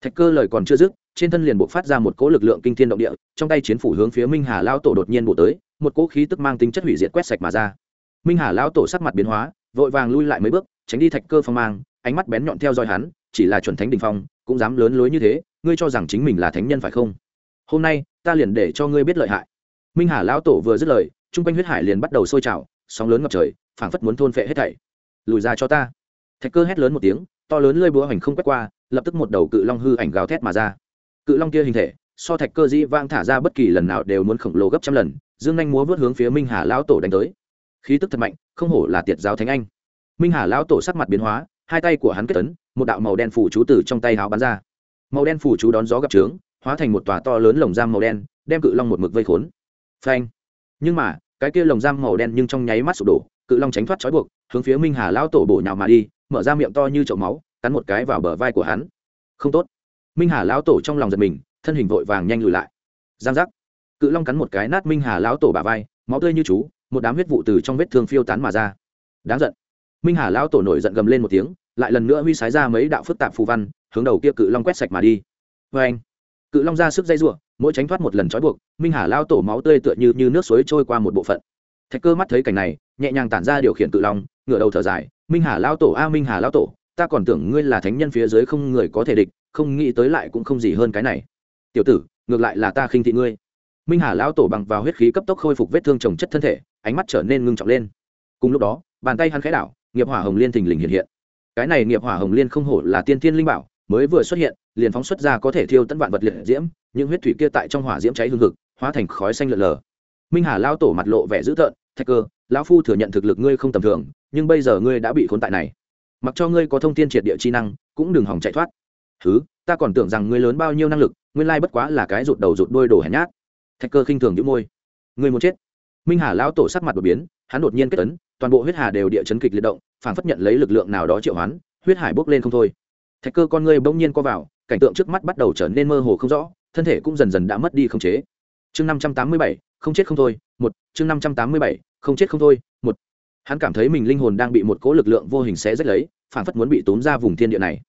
thạch cơ lời còn chưa dứt, trên thân liền buộc phát ra một cỗ lực lượng kinh thiên động địa, trong tay chiến phủ hướng phía minh hà lao tổ đột nhiên bổ tới, một cỗ khí tức mang tính chất hủy diệt quét sạch mà ra. Minh hà lao tổ sắc mặt biến hóa, vội vàng lui lại mấy bước, tránh đi thạch cơ phong mang, ánh mắt bén nhọn theo dõi hắn, chỉ là chuẩn thánh đình phong, cũng dám lớn lối như thế, ngươi cho rằng chính mình là thánh nhân phải không? Hôm nay, ta liền để cho ngươi biết lợi hại. Minh hà lão tổ vừa dứt lời chung quanh huyết hải liền bắt đầu sôi trào, sóng lớn ngập trời, phảng phất muốn thôn phệ hết thảy. Lùi ra cho ta. Thạch cơ hét lớn một tiếng, to lớn lơi búa hoành không quét qua lập tức một đầu cự long hư ảnh gào thét mà ra. Cự long kia hình thể, so thạch cơ dĩ vang thả ra bất kỳ lần nào đều muốn khổng lồ gấp trăm lần, dương anh múa vớt hướng phía minh hà lão tổ đánh tới. Khí tức thật mạnh, không hổ là tiệt giáo thánh anh. Minh hà lão tổ sắc mặt biến hóa, hai tay của hắn kết tấn một đạo màu đen phủ chú từ trong tay háo bắn ra. Màu đen phủ chú đón gió gặp trướng, hóa thành một tòa to lớn lồng giam màu đen, đem cự long một mực vây khốn. Phanh. Nhưng mà, cái kia lồng giam màu đen nhưng trong nháy mắt sụp đổ, cự long tránh thoát trói buộc, hướng phía minh hà lão tổ bổ nhào mà đi, mở ra miệng to như chậu máu cắn một cái vào bờ vai của hắn. Không tốt. Minh hà lão tổ trong lòng giật mình thân hình vội vàng nhanh lùi lại. Giang giác. Cự long cắn một cái nát minh hà lão tổ bả vai máu tươi như chú một đám huyết vụ từ trong vết thương phiêu tán mà ra. Đáng giận. Minh hà lão tổ nổi giận gầm lên một tiếng lại lần nữa huy sái ra mấy đạo phức tạp phù văn hướng đầu kia cự long quét sạch mà đi. Vê anh cự long ra sức dây ruộng mỗi tránh thoát một lần trói buộc minh hà lao tổ máu tươi tựa như, như nước suối trôi qua một bộ phận. Thạch cơ mắt thấy cảnh này nhẹ nhàng tản ra điều khiển cự long ngửa đầu thở dài minh hà lao tổ a minh hà lao tổ ta còn tưởng ngươi là thánh nhân phía dưới không người có thể địch, không nghĩ tới lại cũng không gì hơn cái này. Tiểu tử, ngược lại là ta khinh thị ngươi. Minh hà Lão tổ bằng vào huyết khí cấp tốc khôi phục vết thương trồng chất thân thể, ánh mắt trở nên ngưng trọng lên. Cùng lúc đó, bàn tay hắn khẽ đảo, nghiệp hỏa hồng liên thình lình hiện hiện. Cái này nghiệp hỏa hồng liên không hổ là tiên thiên linh bảo, mới vừa xuất hiện, liền phóng xuất ra có thể thiêu tận vạn vật liệt diễm, những huyết thủy kia tại trong hỏa diễm cháy hương thực hóa thành khói xanh lợn lờ. Minh hà lao tổ mặt lộ vẻ dữ tợn, thạch cơ, lão phu thừa nhận thực lực ngươi không tầm thường, nhưng bây giờ ngươi đã bị khốn tại này mặc cho ngươi có thông tin triệt địa chi năng, cũng đừng hỏng chạy thoát. Thứ ta còn tưởng rằng ngươi lớn bao nhiêu năng lực, nguyên lai bất quá là cái rụt đầu rụt đôi đổ hèn nhát. Thạch cơ khinh thường những môi. Ngươi muốn chết? Minh hà lão tổ sắc mặt đột biến, hắn đột nhiên kết tấn toàn bộ huyết hà đều địa chấn kịch liệt động phản phất nhận lấy lực lượng nào đó triệu hoán, huyết hải bốc lên không thôi. Thạch cơ con ngươi bỗng nhiên co vào, cảnh tượng trước mắt bắt đầu trở nên mơ hồ không rõ, thân thể cũng dần dần đã mất đi không chế. Chương năm trăm tám mươi bảy, không chết không thôi, một, chương năm trăm tám mươi bảy, không chết không thôi, một hắn cảm thấy mình linh hồn đang bị một cỗ lực lượng vô hình xé rách lấy phản phất muốn bị tốn ra vùng thiên địa này.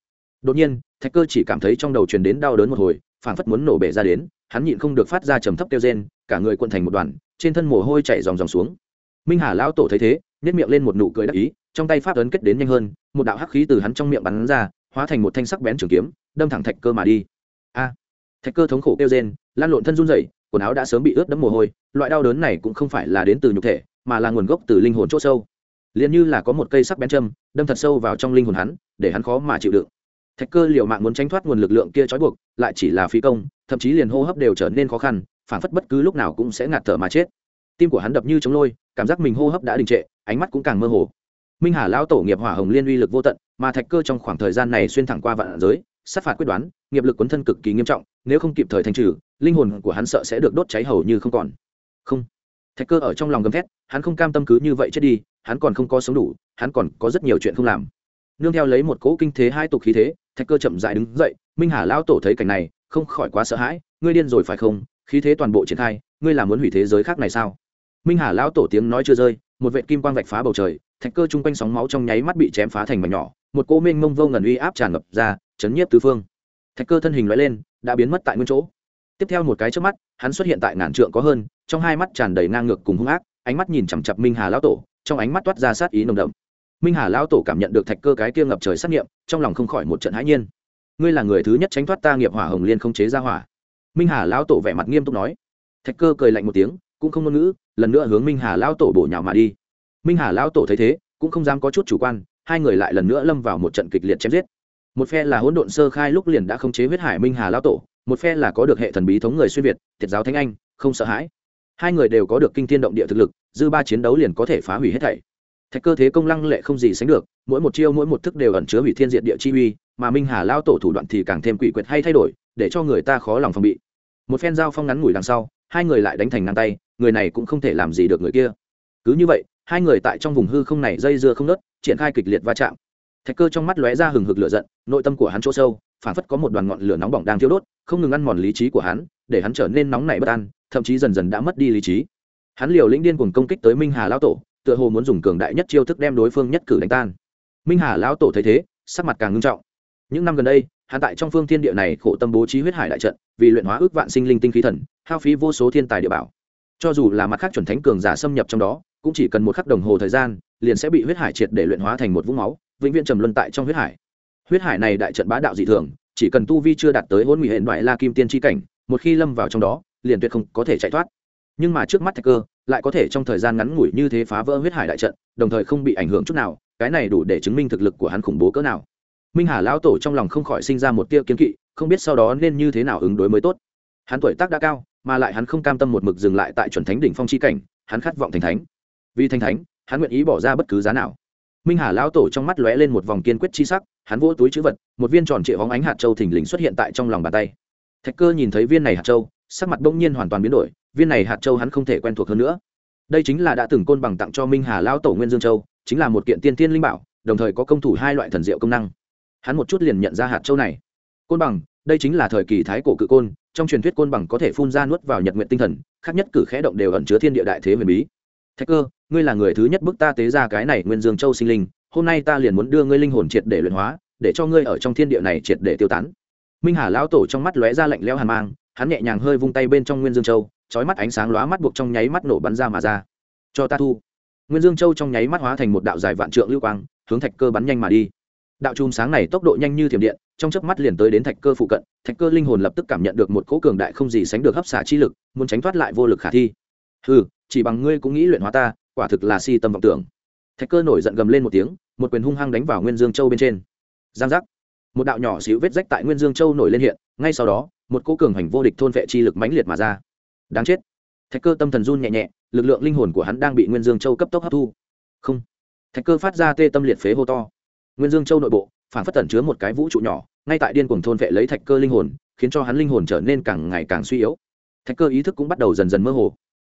Đột nhiên, thạch cơ chỉ cảm thấy trong đầu truyền đến đau đớn một hồi phản phất muốn nổ bể ra đến, hắn nhịn không được phát ra trầm thấp kêu rên, cả người quận thành một đoàn, trên thân mồ hôi chảy dòng dòng xuống. Minh hà lão tổ thấy thế nhét miệng lên một nụ cười đắc ý, trong tay pháp ấn kết đến nhanh hơn, một đạo hắc khí từ hắn trong miệng bắn ra, hóa thành một thanh sắc bén trường kiếm, đâm thẳng thạch cơ mà đi. A! Thạch cơ thống khổ kêu rên, lan lộn thân run rẩy, quần áo đã sớm bị ướt đẫm mồ hôi, loại đau đớn này cũng không phải là đến từ nhục thể mà là nguồn gốc từ linh hồn chỗ sâu. Liền như là có một cây sắc bén châm, đâm thật sâu vào trong linh hồn hắn, để hắn khó mà chịu đựng. Thạch cơ liệu mạng muốn tránh thoát nguồn lực lượng kia trói buộc, lại chỉ là phi công, thậm chí liền hô hấp đều trở nên khó khăn phản phất bất cứ lúc nào cũng sẽ ngạt thở mà chết. Tim của hắn đập như chống lôi, cảm giác mình hô hấp đã đình trệ, ánh mắt cũng càng mơ hồ. Minh hà lão tổ nghiệp hỏa hồng liên uy lực vô tận, mà thạch cơ trong khoảng thời gian này xuyên thẳng qua vạn giới, sát phạt quyết đoán, nghiệp lực quấn thân cực kỳ nghiêm trọng, nếu không kịp thời thanh trừ, linh hồn của hắn sợ sẽ được đốt cháy hầu như không còn. Không thạch cơ ở trong lòng gầm thét, hắn không cam tâm cứ như vậy chết đi, hắn còn không có sống đủ, hắn còn có rất nhiều chuyện không làm. Nương theo lấy một cỗ kinh thế hai tục khí thế, thạch cơ chậm dại đứng dậy, minh hà lão tổ thấy cảnh này, không khỏi quá sợ hãi, ngươi điên rồi phải không? Khí thế toàn bộ triển khai, ngươi là muốn hủy thế giới khác này sao? Minh hà lão tổ tiếng nói chưa rơi, một vệ kim quang vạch phá bầu trời, thạch cơ chung quanh sóng máu trong nháy mắt bị chém phá thành mảnh nhỏ, một cỗ minh mông vô ngần uy áp tràn ngập ra, chấn nhiếp tứ phương. Thạch cơ thân hình loại lên, đã biến mất tại nguyên chỗ tiếp theo một cái trước mắt, hắn xuất hiện tại ngàn trượng có hơn, trong hai mắt tràn đầy ngang ngược cùng hung ác, ánh mắt nhìn chằm chặp minh hà lão tổ, trong ánh mắt toát ra sát ý nồng đậm. Minh hà lão tổ cảm nhận được thạch cơ cái kia ngập trời sát nghiệm, trong lòng không khỏi một trận hãi nhiên. Ngươi là người thứ nhất tránh thoát ta nghiệp hỏa hồng liên không chế ra hỏa. Minh hà lão tổ vẻ mặt nghiêm túc nói. Thạch cơ cười lạnh một tiếng, cũng không ngôn ngữ, lần nữa hướng minh hà lao tổ bổ nhào mà đi. Minh hà lao tổ thấy thế, cũng không dám có chút chủ quan, hai người lại lần nữa lâm vào một trận kịch liệt chém giết. Một phe là hỗn độn sơ khai lúc liền đã không chế huyết hải minh hà lao tổ một phe là có được hệ thần bí thống người xuyên việt thiệt giáo thánh anh, không sợ hãi. Hai người đều có được kinh thiên động địa thực lực, dư ba chiến đấu liền có thể phá hủy hết thảy. Thạch cơ thế công lăng lệ không gì sánh được, mỗi một chiêu mỗi một thức đều ẩn chứa hủy thiên diện địa chi uy, mà minh hà lao tổ thủ đoạn thì càng thêm quỷ quyệt hay thay đổi, để cho người ta khó lòng phòng bị. Một phen giao phong ngắn ngủi đằng sau, hai người lại đánh thành ngang tay, người này cũng không thể làm gì được người kia. Cứ như vậy, hai người tại trong vùng hư không này dây dưa không nớt, triển khai kịch liệt va chạm. Thạch cơ trong mắt lóe ra hừng hực lửa giận, nội tâm của hắn chỗ sâu phản phất có một đoàn ngọn lửa nóng bỏng đang thiêu đốt, không ngừng ăn mòn lý trí của hắn, để hắn trở nên nóng nảy bất an, thậm chí dần dần đã mất đi lý trí. Hắn liều lĩnh điên cuồng công kích tới minh hà lão tổ, tựa hồ muốn dùng cường đại nhất chiêu thức đem đối phương nhất cử đánh tan. Minh hà lão tổ thấy thế, sắc mặt càng ngưng trọng. Những năm gần đây, hắn tại trong phương thiên địa này khổ tâm bố trí huyết hải đại trận, vì luyện hóa ước vạn sinh linh tinh khí thần, hao phí vô số thiên tài địa bảo. Cho dù là mặt khác chuẩn thánh cường giả xâm nhập trong đó, cũng chỉ cần một khắc đồng hồ thời gian, liền sẽ bị huyết hải triệt để luyện hóa thành một vũng máu, vĩnh viễn trầm luân tại trong huyết hải huyết hải này đại trận bá đạo dị thường, chỉ cần tu vi chưa đạt tới hôn nguy hệ ngoại la kim tiên tri cảnh, một khi lâm vào trong đó, liền tuyệt không có thể chạy thoát. Nhưng mà trước mắt thạch cơ lại có thể trong thời gian ngắn ngủi như thế phá vỡ huyết hải đại trận, đồng thời không bị ảnh hưởng chút nào, cái này đủ để chứng minh thực lực của hắn khủng bố cỡ nào. Minh hà lão tổ trong lòng không khỏi sinh ra một tia kiến kỵ, không biết sau đó nên như thế nào ứng đối mới tốt. Hắn tuổi tác đã cao, mà lại hắn không cam tâm một mực dừng lại tại chuẩn thánh đỉnh phong chi cảnh, hắn khát vọng thành thánh. Vì thành thánh, hắn nguyện ý bỏ ra bất cứ giá nào minh hà lão tổ trong mắt lóe lên một vòng kiên quyết chi sắc, hắn vỗ túi chữ vật, một viên tròn trịa hóng ánh hạt châu thình lình xuất hiện tại trong lòng bàn tay. Thạch cơ nhìn thấy viên này hạt châu, sắc mặt bỗng nhiên hoàn toàn biến đổi, viên này hạt châu hắn không thể quen thuộc hơn nữa. Đây chính là đã từng côn bằng tặng cho minh hà lão tổ nguyên dương châu, chính là một kiện tiên tiên linh bảo, đồng thời có công thủ hai loại thần diệu công năng. Hắn một chút liền nhận ra hạt châu này. Côn bằng, đây chính là thời kỳ thái cổ cự côn, trong truyền thuyết côn bằng có thể phun ra nuốt vào nhật nguyện tinh thần, khác nhất cử khẽ động đều ẩn chứa thiên địa đại thế huyền bí. Thạch cơ ngươi là người thứ nhất bức ta tế ra cái này nguyên dương châu sinh linh, hôm nay ta liền muốn đưa ngươi linh hồn triệt để luyện hóa, để cho ngươi ở trong thiên địa này triệt để tiêu tán. Minh hà lão tổ trong mắt lóe ra lạnh lẽo hàn mang, hắn nhẹ nhàng hơi vung tay bên trong nguyên dương châu, chói mắt ánh sáng lóa mắt buộc trong nháy mắt nổ bắn ra mà ra. Cho ta thu. Nguyên dương châu trong nháy mắt hóa thành một đạo dài vạn trượng lưu quang, hướng thạch cơ bắn nhanh mà đi. Đạo chùm sáng này tốc độ nhanh như thiểm điện, trong chớp mắt liền tới đến thạch cơ phụ cận, thạch cơ linh hồn lập tức cảm nhận được một cỗ cường đại không gì sánh được hấp xả chi lực, muốn tránh thoát lại vô lực khả thi. Ừ chỉ bằng ngươi cũng nghĩ luyện hóa ta quả thực là si tâm vọng tưởng. Thạch cơ nổi giận gầm lên một tiếng, một quyền hung hăng đánh vào nguyên dương châu bên trên. Giang giác. Một đạo nhỏ xíu vết rách tại nguyên dương châu nổi lên hiện, ngay sau đó, một cỗ cường hành vô địch thôn vệ chi lực mãnh liệt mà ra. Đáng chết. Thạch cơ tâm thần run nhẹ nhẹ, lực lượng linh hồn của hắn đang bị nguyên dương châu cấp tốc hấp thu. Không. Thạch cơ phát ra tê tâm liệt phế hô to. Nguyên dương châu nội bộ, phản phất tẩn chứa một cái vũ trụ nhỏ, ngay tại điên cuồng thôn vệ lấy thạch cơ linh hồn, khiến cho hắn linh hồn trở nên càng ngày càng suy yếu. Thạch cơ ý thức cũng bắt đầu dần dần mơ hồ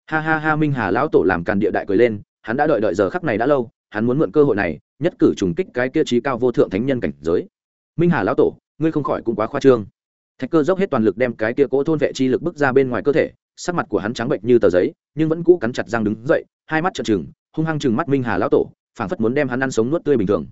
ha ha ha, minh hà lão tổ làm càn địa đại cười lên, hắn đã đợi đợi giờ khắc này đã lâu, hắn muốn mượn cơ hội này, nhất cử trùng kích cái kia trí cao vô thượng thánh nhân cảnh giới. Minh hà lão tổ, ngươi không khỏi cũng quá khoa trương. Thạch cơ dốc hết toàn lực đem cái kia cỗ thôn vệ chi lực bước ra bên ngoài cơ thể, sắc mặt của hắn trắng bệnh như tờ giấy, nhưng vẫn cũ cắn chặt răng đứng dậy, hai mắt trợn trừng, hung hăng chừng mắt minh hà lão tổ, phảng phất muốn đem hắn ăn sống nuốt tươi bình thường.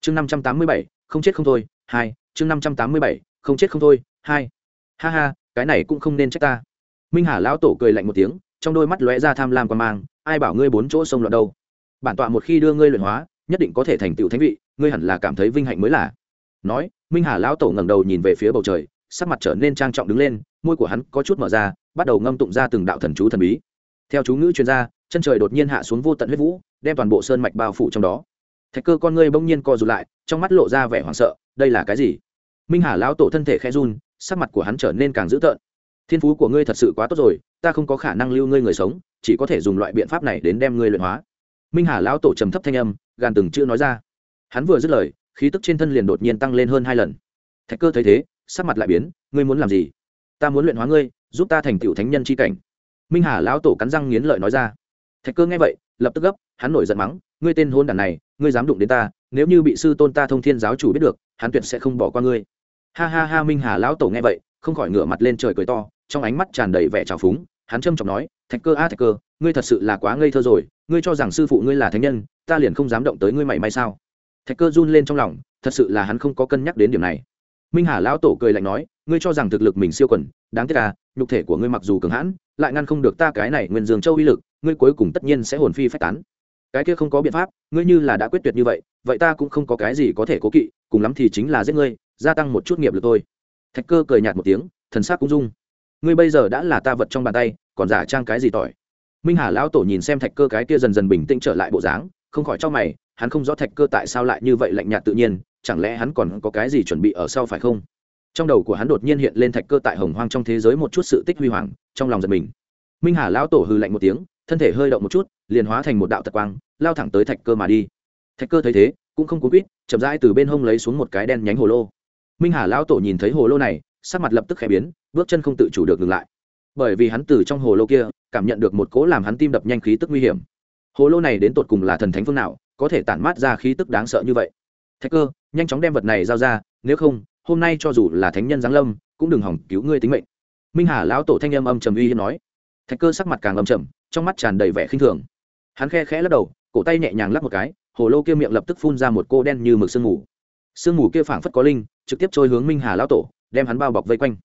Chương năm trăm tám mươi bảy, không chết không thôi, hai, chương năm trăm tám mươi bảy, không chết không thôi, hai. Ha ha, cái này cũng không nên trách ta. Minh hà lão tổ cười lạnh một tiếng trong đôi mắt lóe ra tham lam quan mang, ai bảo ngươi bốn chỗ sông loạn đâu? Bản tọa một khi đưa ngươi luyện hóa, nhất định có thể thành tựu thánh vị, ngươi hẳn là cảm thấy vinh hạnh mới là. Nói, minh hà lão tổ ngẩng đầu nhìn về phía bầu trời, sắc mặt trở nên trang trọng đứng lên, môi của hắn có chút mở ra, bắt đầu ngâm tụng ra từng đạo thần chú thần bí. Theo chú ngữ chuyên gia chân trời đột nhiên hạ xuống vô tận huyết vũ, đem toàn bộ sơn mạch bao phủ trong đó. Thạch cơ con ngươi bỗng nhiên co rụt lại, trong mắt lộ ra vẻ hoảng sợ, đây là cái gì? Minh hà lão tổ thân thể khẽ run, sắc mặt của hắn trở nên càng dữ tợn thiên phú của ngươi thật sự quá tốt rồi, ta không có khả năng lưu ngươi người sống, chỉ có thể dùng loại biện pháp này đến đem ngươi luyện hóa. Minh hà lão tổ trầm thấp thanh âm, gàn từng chữ nói ra. Hắn vừa dứt lời, khí tức trên thân liền đột nhiên tăng lên hơn hai lần. Thạch cơ thấy thế, sắc mặt lại biến, ngươi muốn làm gì? Ta muốn luyện hóa ngươi, giúp ta thành tựu thánh nhân c h i cảnh. Minh hà lão tổ cắn răng nghiến lợi nói ra. Thạch cơ nghe vậy, lập tức gấp, hắn nổi giận mắng, ngươi tên hôn đàn này, ngươi dám đụng đến ta, nếu như bị sư tôn ta thông thiên giáo chủ biết được, hắn tuyệt sẽ không bỏ qua ngươi. Ha ha ha, minh hà lão tổ nghe vậy, không khỏi ngửa mặt lên trời cười to trong ánh mắt tràn đầy vẻ trào phúng, hắn trâm trọng nói, thạch cơ a, thạch cơ, ngươi thật sự là quá ngây thơ rồi, ngươi cho rằng sư phụ ngươi là thánh nhân, ta liền không dám động tới ngươi mảy may sao? Thạch cơ run lên trong lòng, thật sự là hắn không có cân nhắc đến điểm này. Minh hà lão tổ cười lạnh nói, ngươi cho rằng thực lực mình siêu quần, đáng tiếc à nhục thể của ngươi mặc dù cường hãn, lại ngăn không được ta cái này nguyên dương châu uy lực, ngươi cuối cùng tất nhiên sẽ hồn phi phách tán. Cái kia không có biện pháp, ngươi như là đã quyết tuyệt như vậy vậy ta cũng không có cái gì có thể cố kỵ, cùng lắm thì chính là giết ngươi, gia tăng một chút nghiệp lực thôi. Thạch cơ cười nhạt một tiếng, thần sắc cũng dung ngươi bây giờ đã là ta vật trong bàn tay, còn giả trang cái gì tỏi? Minh hà lão tổ nhìn xem thạch cơ cái kia dần dần bình tĩnh trở lại bộ dáng, không khỏi cho mày, hắn không rõ thạch cơ tại sao lại như vậy lạnh nhạt tự nhiên, chẳng lẽ hắn còn có cái gì chuẩn bị ở sau phải không? Trong đầu của hắn đột nhiên hiện lên thạch cơ tại hồng hoang trong thế giới một chút sự tích huy hoàng, trong lòng giật mình. Minh hà lão tổ hư lạnh một tiếng, thân thể hơi động một chút, liền hóa thành một đạo tật quang, lao thẳng tới thạch cơ mà đi. Thạch cơ thấy thế, cũng không cố quýt, chậm rãi từ bên hông lấy xuống một cái đen nhánh hồ lô. Minh hà lão tổ nhìn thấy hồ lô này sắc mặt lập tức khẽ biến, bước chân không tự chủ được ngừng lại. Bởi vì hắn từ trong hồ lô kia, cảm nhận được một cỗ làm hắn tim đập nhanh khí tức nguy hiểm. Hồ lô này đến tột cùng là thần thánh phương nào, có thể tản mát ra khí tức đáng sợ như vậy? Thạch cơ, nhanh chóng đem vật này giao ra, nếu không, hôm nay cho dù là thánh nhân giáng lâm, cũng đừng hỏng cứu ngươi tính mệnh. Minh hà lão tổ thanh âm âm trầm uy hiếp nói. Thạch cơ sắc mặt càng âm trầm, trong mắt tràn đầy vẻ khinh thường. Hắn khe khẽ lắc đầu, cổ tay nhẹ nhàng lắc một cái, hồ lô kia miệng lập tức phun ra một cô đen như mực sương mù. Sương mù kia phảng phất có linh, trực tiếp trôi hướng minh hà lão tổ đem hắn bao bọc vây quanh.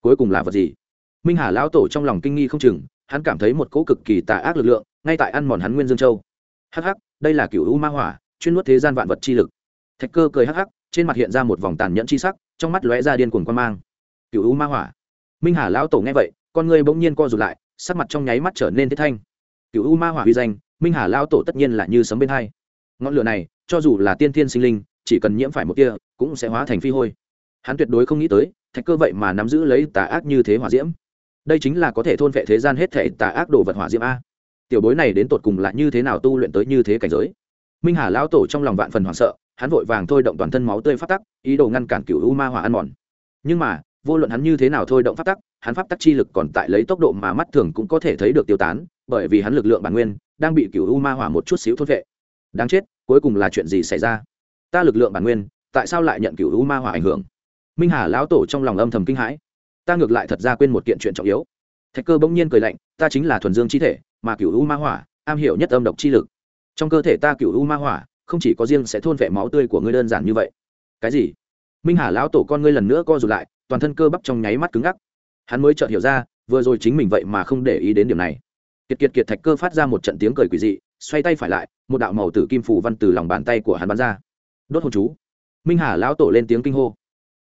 Cuối cùng là vật gì? Minh hà lão tổ trong lòng kinh nghi không chừng, hắn cảm thấy một cỗ cực kỳ tà ác lực lượng, ngay tại ăn mòn hắn nguyên dương châu. Hắc hắc, đây là cựu u ma hỏa, chuyên nuốt thế gian vạn vật chi lực. Thạch cơ cười hắc hắc, trên mặt hiện ra một vòng tàn nhẫn chi sắc, trong mắt lóe ra điên cuồng quan mang. Cựu u ma hỏa. Minh hà lão tổ nghe vậy, con người bỗng nhiên co rụt lại, sắc mặt trong nháy mắt trở nên thế thanh. Cựu u ma hỏa uy danh, minh hà lão tổ tất nhiên là như sấm bên hai. Ngọn lửa này, cho dù là tiên thiên sinh linh, chỉ cần nhiễm phải một tia, cũng sẽ hóa thành phi hôi hắn tuyệt đối không nghĩ tới, thạch cơ vậy mà nắm giữ lấy tà ác như thế hỏa diễm. Đây chính là có thể thôn vệ thế gian hết thể tà ác đồ vật hỏa diễm a. Tiểu bối này đến tột cùng là như thế nào tu luyện tới như thế cảnh giới? Minh hà lão tổ trong lòng vạn phần hoảng sợ, hắn vội vàng thôi động toàn thân máu tươi phát tắc, ý đồ ngăn cản cựu u ma hỏa ăn mòn. Nhưng mà, vô luận hắn như thế nào thôi động phát tắc, hắn pháp tắc chi lực còn tại lấy tốc độ mà mắt thường cũng có thể thấy được tiêu tán, bởi vì hắn lực lượng bản nguyên đang bị cựu u ma hỏa một chút xíu thốt vệ. Đáng chết, cuối cùng là chuyện gì xảy ra? Ta lực lượng bản nguyên, tại sao lại nhận cựu u ma hỏa ảnh hưởng? Minh hà lão tổ trong lòng âm thầm kinh hãi. Ta ngược lại thật ra quên một kiện chuyện trọng yếu. Thạch cơ bỗng nhiên cười lạnh, ta chính là thuần dương chi thể, mà cựu u ma hỏa, am hiểu nhất âm độc chi lực. Trong cơ thể ta cựu u ma hỏa, không chỉ có riêng sẽ thôn vệ máu tươi của ngươi đơn giản như vậy. Cái gì? Minh hà lão tổ con ngươi lần nữa co rụt lại, toàn thân cơ bắp trong nháy mắt cứng ngắc. Hắn mới chợt hiểu ra, vừa rồi chính mình vậy mà không để ý đến điểm này. Kiệt kiệt kiệt thạch cơ phát ra một trận tiếng cười quỷ dị, xoay tay phải lại, một đạo màu tử kim phủ văn từ lòng bàn tay của hắn bắn ra. Đốt hồn chú. Minh hà lão tổ lên tiếng kinh hô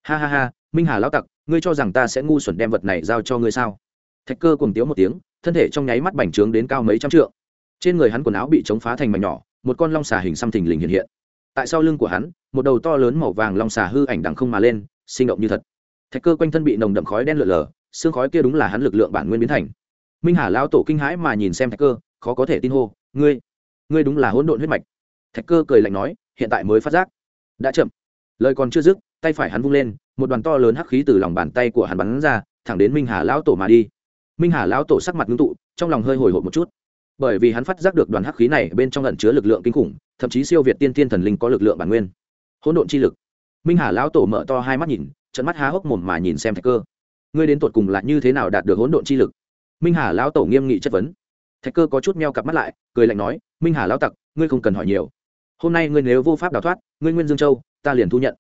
ha ha ha, minh hà lão tặc, ngươi cho rằng ta sẽ ngu xuẩn đem vật này giao cho ngươi sao? Thạch cơ cùng tiếu một tiếng, thân thể trong nháy mắt bành trướng đến cao mấy trăm trượng. Trên người hắn quần áo bị chống phá thành mảnh nhỏ, một con long xà hình xăm thình lình hiện hiện. Tại sau lưng của hắn, một đầu to lớn màu vàng long xà hư ảnh đằng không mà lên, sinh động như thật. Thạch cơ quanh thân bị nồng đậm khói đen lượn lờ xương khói kia đúng là hắn lực lượng bản nguyên biến thành. Minh hà lão tổ kinh hãi mà nhìn xem thạch cơ, khó có thể tin hô, ngươi ngươi đúng là hỗn độn huyết mạch. Thạch cơ cười lạnh nói, hiện tại mới phát giác. Đã chậm. Lời còn chưa dứt tay phải hắn vung lên, một đoàn to lớn hắc khí từ lòng bàn tay của hắn bắn ra, thẳng đến minh hà lão tổ mà đi. Minh hà lão tổ sắc mặt ngưng tụ, trong lòng hơi hồi hộp một chút. Bởi vì hắn phát giác được đoàn hắc khí này bên trong ẩn chứa lực lượng kinh khủng, thậm chí siêu việt tiên tiên thần linh có lực lượng bản nguyên. Hỗn độn chi lực. Minh hà lão tổ mở to hai mắt nhìn trận mắt há hốc mồm mà nhìn xem thạch cơ. Ngươi đến tột cùng là như thế nào đạt được hỗn độn chi lực? Minh hà lão tổ nghiêm nghị chất vấn. Thạch cơ có chút meo cặp mắt lại, cười lạnh nói, minh hà lão tặc, ngươi không cần hỏi nhiều. Hôm nay ngươi nếu vô pháp đào thoát, ngươi nguyên dương châu, ta liền thu nhận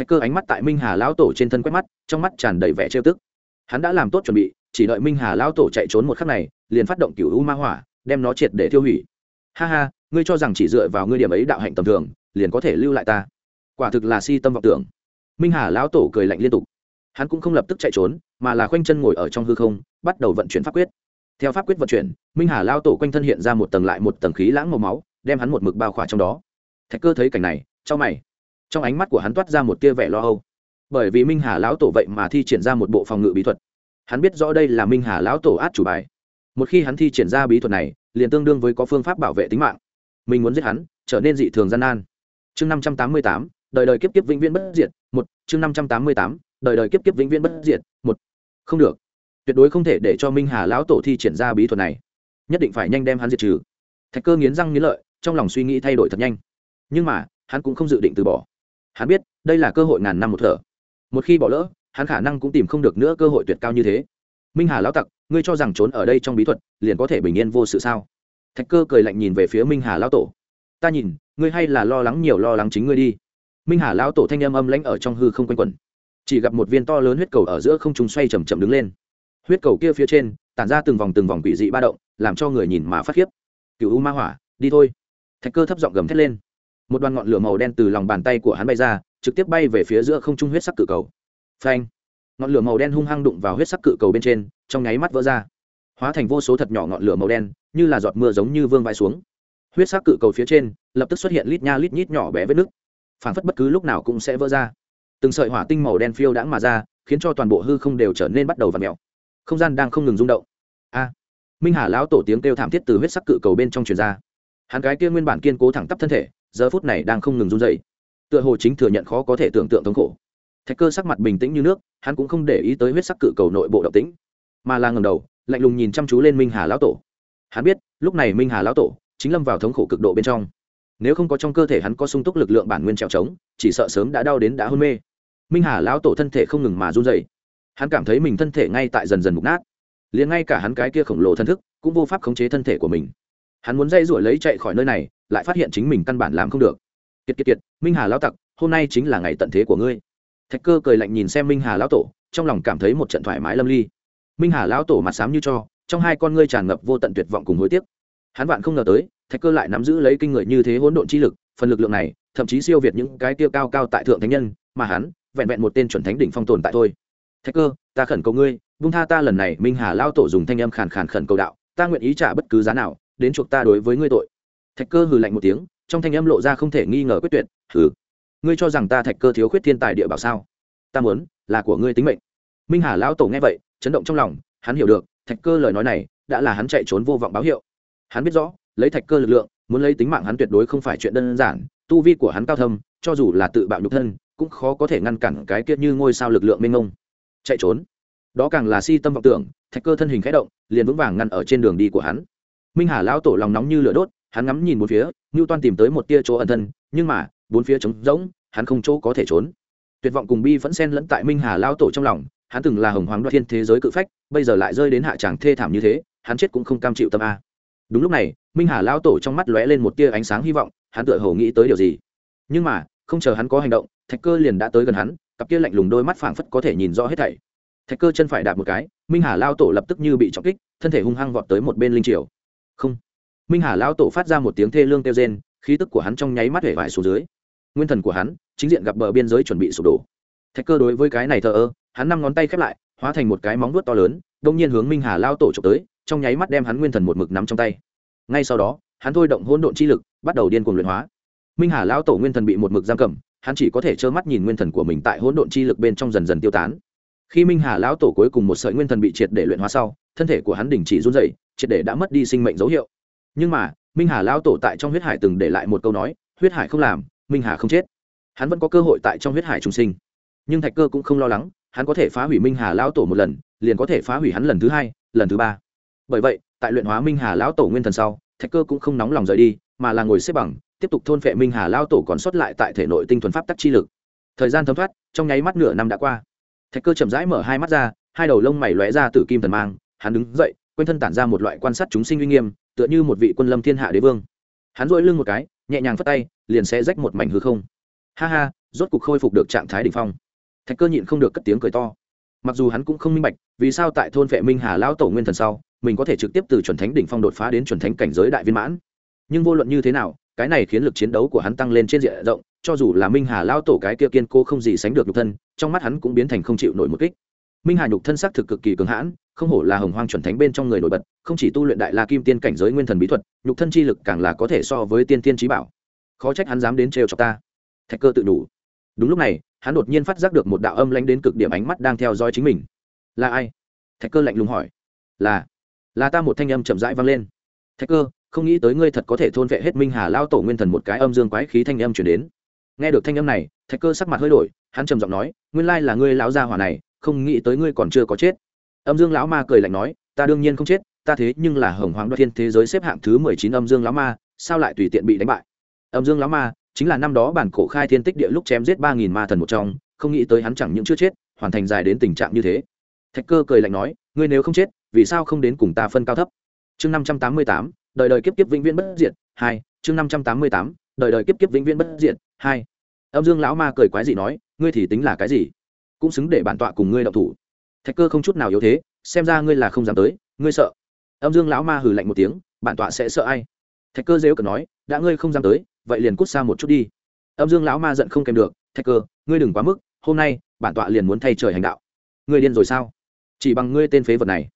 thạch cơ ánh mắt tại minh hà lão tổ trên thân quét mắt, trong mắt tràn đầy vẻ trêu tức. Hắn đã làm tốt chuẩn bị, chỉ đợi minh hà lão tổ chạy trốn một khắc này, liền phát động cựu u ma hỏa, đem nó triệt để tiêu hủy. Ha ha, ngươi cho rằng chỉ dựa vào ngươi điểm ấy đạo hạnh tầm thường, liền có thể lưu lại ta? Quả thực là si tâm vọng tưởng. Minh hà lão tổ cười lạnh liên tục. Hắn cũng không lập tức chạy trốn, mà là khoanh chân ngồi ở trong hư không, bắt đầu vận chuyển pháp quyết. Theo pháp quyết vận chuyển, minh hà lao tổ quanh thân hiện ra một tầng lại một tầng khí lãng màu máu, đem hắn một mực bao khỏa trong đó. Thạch cơ thấy cảnh này trong mày trong ánh mắt của hắn toát ra một tia vẻ lo âu. Bởi vì minh hà lão tổ vậy mà thi triển ra một bộ phòng ngự bí thuật. Hắn biết rõ đây là minh hà lão tổ át chủ bài. Một khi hắn thi triển ra bí thuật này, liền tương đương với có phương pháp bảo vệ tính mạng. Mình muốn giết hắn, trở nên dị thường gian nan. Chương năm trăm tám mươi tám, đời đời kiếp kiếp vĩnh viễn bất diệt, một. Chương năm trăm tám mươi tám, đời đời kiếp kiếp vĩnh viễn bất diệt, một. Không được. Tuyệt đối không thể để cho minh hà lão tổ thi triển ra bí thuật này. Nhất định phải nhanh đem hắn diệt trừ. Thạch cơ nghiến răng nghiến lợi, trong lòng suy nghĩ thay đổi thật nhanh. Nhưng mà, hắn cũng không dự định từ bỏ hắn biết, đây là cơ hội ngàn năm một thở. Một khi bỏ lỡ, hắn khả năng cũng tìm không được nữa cơ hội tuyệt cao như thế. Minh hà lão tặc, ngươi cho rằng trốn ở đây trong bí thuật, liền có thể bình yên vô sự sao? Thạch cơ cười lạnh nhìn về phía minh hà lão tổ. Ta nhìn, ngươi hay là lo lắng nhiều lo lắng chính ngươi đi. Minh hà lão tổ thanh âm âm lãnh ở trong hư không quanh quẩn. Chỉ gặp một viên to lớn huyết cầu ở giữa không trung xoay chầm chậm đứng lên. Huyết cầu kia phía trên, tản ra từng vòng từng vòng quỷ dị ba động, làm cho người nhìn mà phát khiếp. Cựu u ma hỏa, đi thôi. Thạch cơ thấp giọng gầm thét lên một đoàn ngọn lửa màu đen từ lòng bàn tay của hắn bay ra, trực tiếp bay về phía giữa không trung huyết sắc cự cầu. Phanh! Ngọn lửa màu đen hung hăng đụng vào huyết sắc cự cầu bên trên, trong nháy mắt vỡ ra. Hóa thành vô số thật nhỏ ngọn lửa màu đen, như là giọt mưa giống như vương vai xuống. Huyết sắc cự cầu phía trên, lập tức xuất hiện lít nha lít nhít nhỏ bé vết nứt. Phảng phất bất cứ lúc nào cũng sẽ vỡ ra. Từng sợi hỏa tinh màu đen phiêu đãng mà ra, khiến cho toàn bộ hư không đều trở nên bắt đầu v ặ mèo. Không gian đang không ngừng rung động. A! Minh hà lão tổ tiếng kêu thảm thiết từ huyết sắc cự cầu bên trong truyền ra. Hắn cái kia nguyên bản kiên cố thẳng tắp thân thể giờ phút này đang không ngừng run dậy tựa hồ chính thừa nhận khó có thể tưởng tượng thống khổ. Thạch cơ sắc mặt bình tĩnh như nước, hắn cũng không để ý tới huyết sắc cự cầu nội bộ động tĩnh, mà là ngầm đầu, lạnh lùng nhìn chăm chú lên minh hà lão tổ. Hắn biết, lúc này minh hà lão tổ chính lâm vào thống khổ cực độ bên trong. Nếu không có trong cơ thể hắn có sung túc lực lượng bản nguyên trèo trống, chỉ sợ sớm đã đau đến đã hôn mê. Minh hà lão tổ thân thể không ngừng mà run dậy hắn cảm thấy mình thân thể ngay tại dần dần mục nát. Liền ngay cả hắn cái kia khổng lồ thân thức cũng vô pháp khống chế thân thể của mình. Hắn muốn dây rủi lấy chạy khỏi nơi này lại phát hiện chính mình căn bản làm không được. Kiệt kiệt kiệt, minh hà lão tặc, hôm nay chính là ngày tận thế của ngươi. Thạch cơ cười lạnh nhìn xem minh hà lão tổ, trong lòng cảm thấy một trận thoải mái lâm ly. Minh hà lão tổ mặt xám như cho, trong hai con ngươi tràn ngập vô tận tuyệt vọng cùng hối tiếc. Hắn vạn không ngờ tới, thạch cơ lại nắm giữ lấy kinh người như thế hỗn độn chi lực, phần lực lượng này, thậm chí siêu việt những cái tiêu cao cao tại thượng thánh nhân, mà hắn, vẹn vẹn một tên chuẩn thánh đỉnh phong tồn tại thôi. Thạch cơ, ta khẩn cầu ngươi vung tha ta lần này, minh hà lao tổ dùng thanh âm khàn khàn khẩn cầu đạo, ta nguyện ý trả bất cứ giá nào, đến chuộc ta đối với ngươi tội thạch cơ hừ lạnh một tiếng, trong thanh âm lộ ra không thể nghi ngờ quyết tuyệt, hừ, ngươi cho rằng ta thạch cơ thiếu khuyết thiên tài địa bảo sao? Ta muốn là của ngươi tính mệnh. Minh hà lão tổ nghe vậy, chấn động trong lòng, hắn hiểu được, thạch cơ lời nói này đã là hắn chạy trốn vô vọng báo hiệu. Hắn biết rõ, lấy thạch cơ lực lượng, muốn lấy tính mạng hắn tuyệt đối không phải chuyện đơn giản, tu vi của hắn cao thâm, cho dù là tự bạo nhục thân, cũng khó có thể ngăn cản cái kia như ngôi sao lực lượng mênh mông. Chạy trốn. Đó càng là si tâm vọng tưởng, thạch cơ thân hình khẽ động, liền vững vàng ngăn ở trên đường đi của hắn. Minh hà lão tổ lòng nóng như lửa đốt hắn ngắm nhìn bốn phía ngưu toan tìm tới một tia chỗ ẩn thân, nhưng mà, bốn phía trống rỗng, hắn không chỗ có thể trốn. Tuyệt vọng cùng bi vẫn xen lẫn tại minh hà lão tổ trong lòng, hắn từng là hồng hoàng đoạt thiên thế giới cự phách, bây giờ lại rơi đến hạ tràng thê thảm như thế, hắn chết cũng không cam chịu tâm a. Đúng lúc này, minh hà lão tổ trong mắt lóe lên một tia ánh sáng hy vọng, hắn tựa hồ nghĩ tới điều gì. Nhưng mà, không chờ hắn có hành động, thạch cơ liền đã tới gần hắn, cặp kia lạnh lùng đôi mắt phảng phất có thể nhìn rõ hết thảy. Thạch cơ chân phải đạp một cái, minh hà lao tổ lập tức như bị trọng kích, thân thể hung hăng vọt tới một bên linh triều. Không minh hà lao tổ phát ra một tiếng thê lương kêu rên, khí tức của hắn trong nháy mắt hể vải xuống dưới. Nguyên thần của hắn chính diện gặp bờ biên giới chuẩn bị sụp đổ. Thạch cơ đối với cái này thờ ơ, hắn năm ngón tay khép lại, hóa thành một cái móng vuốt to lớn, đông nhiên hướng minh hà lao tổ trộm tới, trong nháy mắt đem hắn nguyên thần một mực nắm trong tay. Ngay sau đó, hắn thôi động hỗn độn chi lực, bắt đầu điên cuồng luyện hóa. Minh hà lao tổ nguyên thần bị một mực giam cầm, hắn chỉ có thể trơ mắt nhìn nguyên thần của mình tại hỗn độn chi lực bên trong dần dần tiêu tán. Khi minh hà lão tổ cuối cùng một sợi nguyên thần bị triệt để luyện hóa sau, thân thể của hắn đình chỉ run dậy triệt để đã mất đi sinh mệnh dấu hiệu nhưng mà, minh hà lão tổ tại trong huyết hải từng để lại một câu nói, huyết hải không làm, minh hà không chết. Hắn vẫn có cơ hội tại trong huyết hải trùng sinh. Nhưng thạch cơ cũng không lo lắng, hắn có thể phá hủy minh hà lão tổ một lần, liền có thể phá hủy hắn lần thứ hai, lần thứ ba. Bởi vậy, tại luyện hóa minh hà lão tổ nguyên thần sau, thạch cơ cũng không nóng lòng rời đi, mà là ngồi xếp bằng, tiếp tục thôn phệ minh hà lão tổ còn sót lại tại thể nội tinh thuần pháp tắc chi lực. Thời gian thấm thoát, trong nháy mắt nửa năm đã qua. Thạch cơ chậm rãi mở hai mắt ra, hai đầu lông mày lóe ra từ kim thần mang, hắn đứng dậy, quanh thân tản ra một loại quan sát chúng sinh uy nghiêm tựa như một vị quân lâm thiên hạ đế vương. Hắn dội lưng một cái, nhẹ nhàng phất tay, liền sẽ rách một mảnh hư không. Ha ha, rốt cục khôi phục được trạng thái đ ỉ n h phong. Thạch cơ nhịn không được cất tiếng cười to. Mặc dù hắn cũng không minh bạch, vì sao tại thôn vệ minh hà lão tổ nguyên thần sau, mình có thể trực tiếp từ chuẩn thánh đỉnh phong đột phá đến chuẩn thánh cảnh giới đại viên mãn. Nhưng vô luận như thế nào, cái này khiến lực chiến đấu của hắn tăng lên trên diện rộng, cho dù là minh hà lao tổ cái kia kiên Cô không gì sánh được nhục thân, trong mắt hắn cũng biến thành không chịu nổi một kích minh hà nhục thân xác thực cực kỳ cường hãn, không hổ là hồng hoang chuẩn thánh bên trong người nổi bật, không chỉ tu luyện đại la kim tiên cảnh giới nguyên thần bí thuật, nhục thân chi lực càng là có thể so với tiên tiên trí bảo. Khó trách hắn dám đến trêu cho ta. Thạch cơ tự đủ. Đúng lúc này, hắn đột nhiên phát giác được một đạo âm lanh đến cực điểm ánh mắt đang theo dõi chính mình. Là ai? Thạch cơ lạnh lùng hỏi. Là là ta một thanh âm chậm rãi vang lên. Thạch cơ, không nghĩ tới ngươi thật có thể thôn vệ hết minh hà lao tổ nguyên thần một cái âm dương quái khí thanh âm chuyển đến. Nghe được thanh âm này, thạch cơ sắc mặt hơi đổi, hắn trầm giọng nói, nguyên lai là ngươi lão gia hỏa này không nghĩ tới ngươi còn chưa có chết. Âm dương lão ma cười lạnh nói, ta đương nhiên không chết, ta thế nhưng là hồng hoàng đoạt thiên thế giới xếp hạng thứ mười chín âm dương lão ma, sao lại tùy tiện bị đánh bại? Âm dương lão ma, chính là năm đó bản cổ khai thiên tích địa lúc chém giết ba nghìn ma thần một trong, không nghĩ tới hắn chẳng những chưa chết, hoàn thành dài đến tình trạng như thế. Thạch cơ cười lạnh nói, ngươi nếu không chết, vì sao không đến cùng ta phân cao thấp? Chương năm trăm tám mươi tám, đời đời kiếp kiếp vĩnh viễn bất diệt, hai, chương năm trăm tám mươi tám, đời đời kiếp kiếp vĩnh viễn bất diệt, hai. Âm dương lão ma cười quái dị nói, ngươi thì tính là cái gì? Cũng xứng để bản tọa cùng ngươi đậu thủ. Thạch cơ không chút nào yếu thế, xem ra ngươi là không dám tới, ngươi sợ. Âm dương lão ma hừ lạnh một tiếng, bản tọa sẽ sợ ai? Thạch cơ dếu cần nói, đã ngươi không dám tới, vậy liền cút xa một chút đi. Âm dương lão ma giận không kèm được, thạch cơ, ngươi đừng quá mức, hôm nay, bản tọa liền muốn thay trời hành đạo. Ngươi điên rồi sao? Chỉ bằng ngươi tên phế vật này.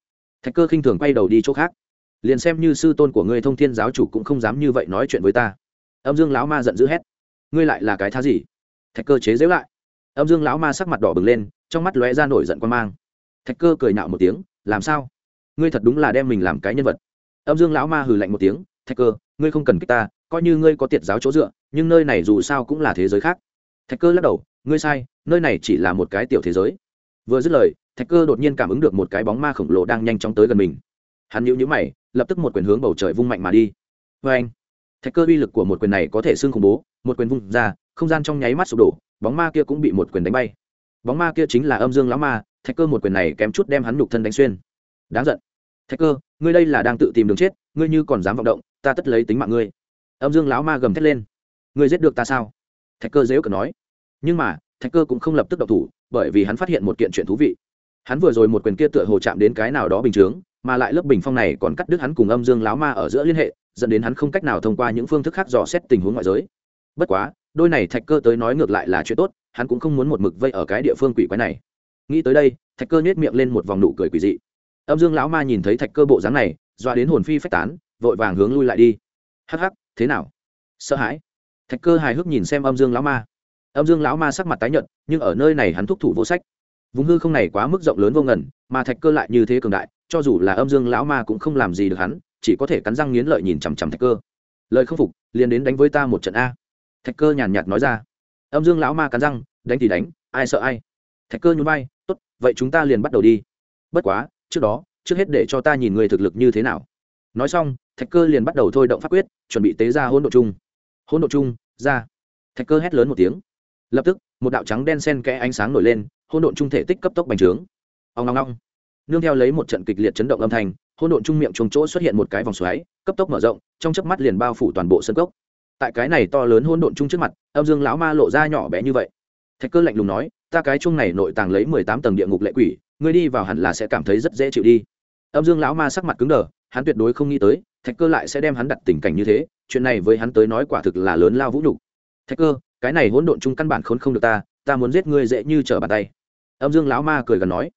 Thạch cơ khinh thường quay đầu đi chỗ khác. Liền xem như sư tôn của ngươi thông thiên giáo chủ cũng không dám như vậy nói chuyện với ta. Âm dương lão ma giận dữ hét. Ngươi lại là cái thá gì? Thạch cơ chế dễu lại âm dương lão ma sắc mặt đỏ bừng lên, trong mắt lóe ra nổi giận quan mang. Thạch cơ cười nạo một tiếng, làm sao? Ngươi thật đúng là đem mình làm cái nhân vật. Âm dương lão ma hừ lạnh một tiếng, thạch cơ, ngươi không cần kích ta, coi như ngươi có tiệt giáo chỗ dựa, nhưng nơi này dù sao cũng là thế giới khác. Thạch cơ lắc đầu, ngươi sai, nơi này chỉ là một cái tiểu thế giới. Vừa dứt lời, thạch cơ đột nhiên cảm ứng được một cái bóng ma khổng lồ đang nhanh chóng tới gần mình. Hắn nhíu nhíu mày, lập tức một quyền hướng bầu trời vung mạnh mà đi. Vê anh thạch cơ uy lực của một quyền này có thể xưng khủng bố, một quyền vung ra, không gian trong nháy mắt sụp đổ bóng ma kia cũng bị một quyền đánh bay. Bóng ma kia chính là âm dương lão ma, thạch cơ một quyền này kém chút đem hắn nhục thân đánh xuyên. Đáng giận. Thạch cơ, ngươi đây là đang tự tìm đường chết, ngươi như còn dám vọng động, ta tất lấy tính mạng ngươi. Âm dương lão ma gầm thét lên. Ngươi giết được ta sao? Thạch cơ dễ cờ nói. Nhưng mà, thạch cơ cũng không lập tức độc thủ, bởi vì hắn phát hiện một kiện chuyện thú vị. Hắn vừa rồi một quyền kia tựa hồ chạm đến cái nào đó bình chướng, mà lại lớp bình phong này còn cắt đứt hắn cùng âm dương lão ma ở giữa liên hệ, dẫn đến hắn không cách nào thông qua những phương thức khác dò xét tình huống ngoại giới bất quá, đôi này thạch cơ tới nói ngược lại là chuyện tốt, hắn cũng không muốn một mực vây ở cái địa phương quỷ quái này. Nghĩ tới đây, thạch cơ nhét miệng lên một vòng nụ cười quỷ dị. Âm dương lão ma nhìn thấy thạch cơ bộ dáng này doa đến hồn phi phách tán, vội vàng hướng lui lại đi. Hắc hắc, thế nào? Sợ hãi. Thạch cơ hài hước nhìn xem âm dương lão ma. Âm dương lão ma sắc mặt tái nhợt, nhưng ở nơi này hắn thúc thủ vô sách. Vùng hư không này quá mức rộng lớn vô ngần, mà thạch cơ lại như thế cường đại, cho dù là âm dương lão ma cũng không làm gì được hắn, chỉ có thể cắn răng nghiến lợi nhìn chằm chằm thạch cơ. Lời không phục, liền đến đánh với ta một trận a thạch cơ nhàn nhạt nói ra. Âm dương lão ma cắn răng, đánh thì đánh, ai sợ ai. Thạch cơ nhún vai, tốt, vậy chúng ta liền bắt đầu đi. Bất quá, trước đó, trước hết để cho ta nhìn người thực lực như thế nào. Nói xong, thạch cơ liền bắt đầu thôi động pháp quyết, chuẩn bị tế ra hỗn độ chung hỗn độ chung ra. Thạch cơ hét lớn một tiếng. Lập tức, một đạo trắng đen sen kẽ ánh sáng nổi lên, hỗn độn trung thể tích cấp tốc bành trướng. Ông long long nương theo lấy một trận kịch liệt chấn động âm thanh, hỗn độn trung miệng trùng chỗ xuất hiện một cái vòng xoáy, cấp tốc mở rộng, trong chớp mắt liền bao phủ toàn bộ sân cốc tại cái này to lớn hôn độn chung trước mặt, âm dương lão ma lộ ra nhỏ bé như vậy. Thạch cơ lạnh lùng nói, ta cái chung này nội tàng lấy mười tám tầng địa ngục lệ quỷ, ngươi đi vào hẳn là sẽ cảm thấy rất dễ chịu đi. Âm dương lão ma sắc mặt cứng đờ, hắn tuyệt đối không nghĩ tới, thạch cơ lại sẽ đem hắn đặt tình cảnh như thế, chuyện này với hắn tới nói quả thực là lớn lao vũ nhục. Thạch cơ, cái này hỗn độn chung căn bản khốn không được ta ta muốn giết ngươi dễ như trở bàn tay. Âm dương lão ma cười gần nói,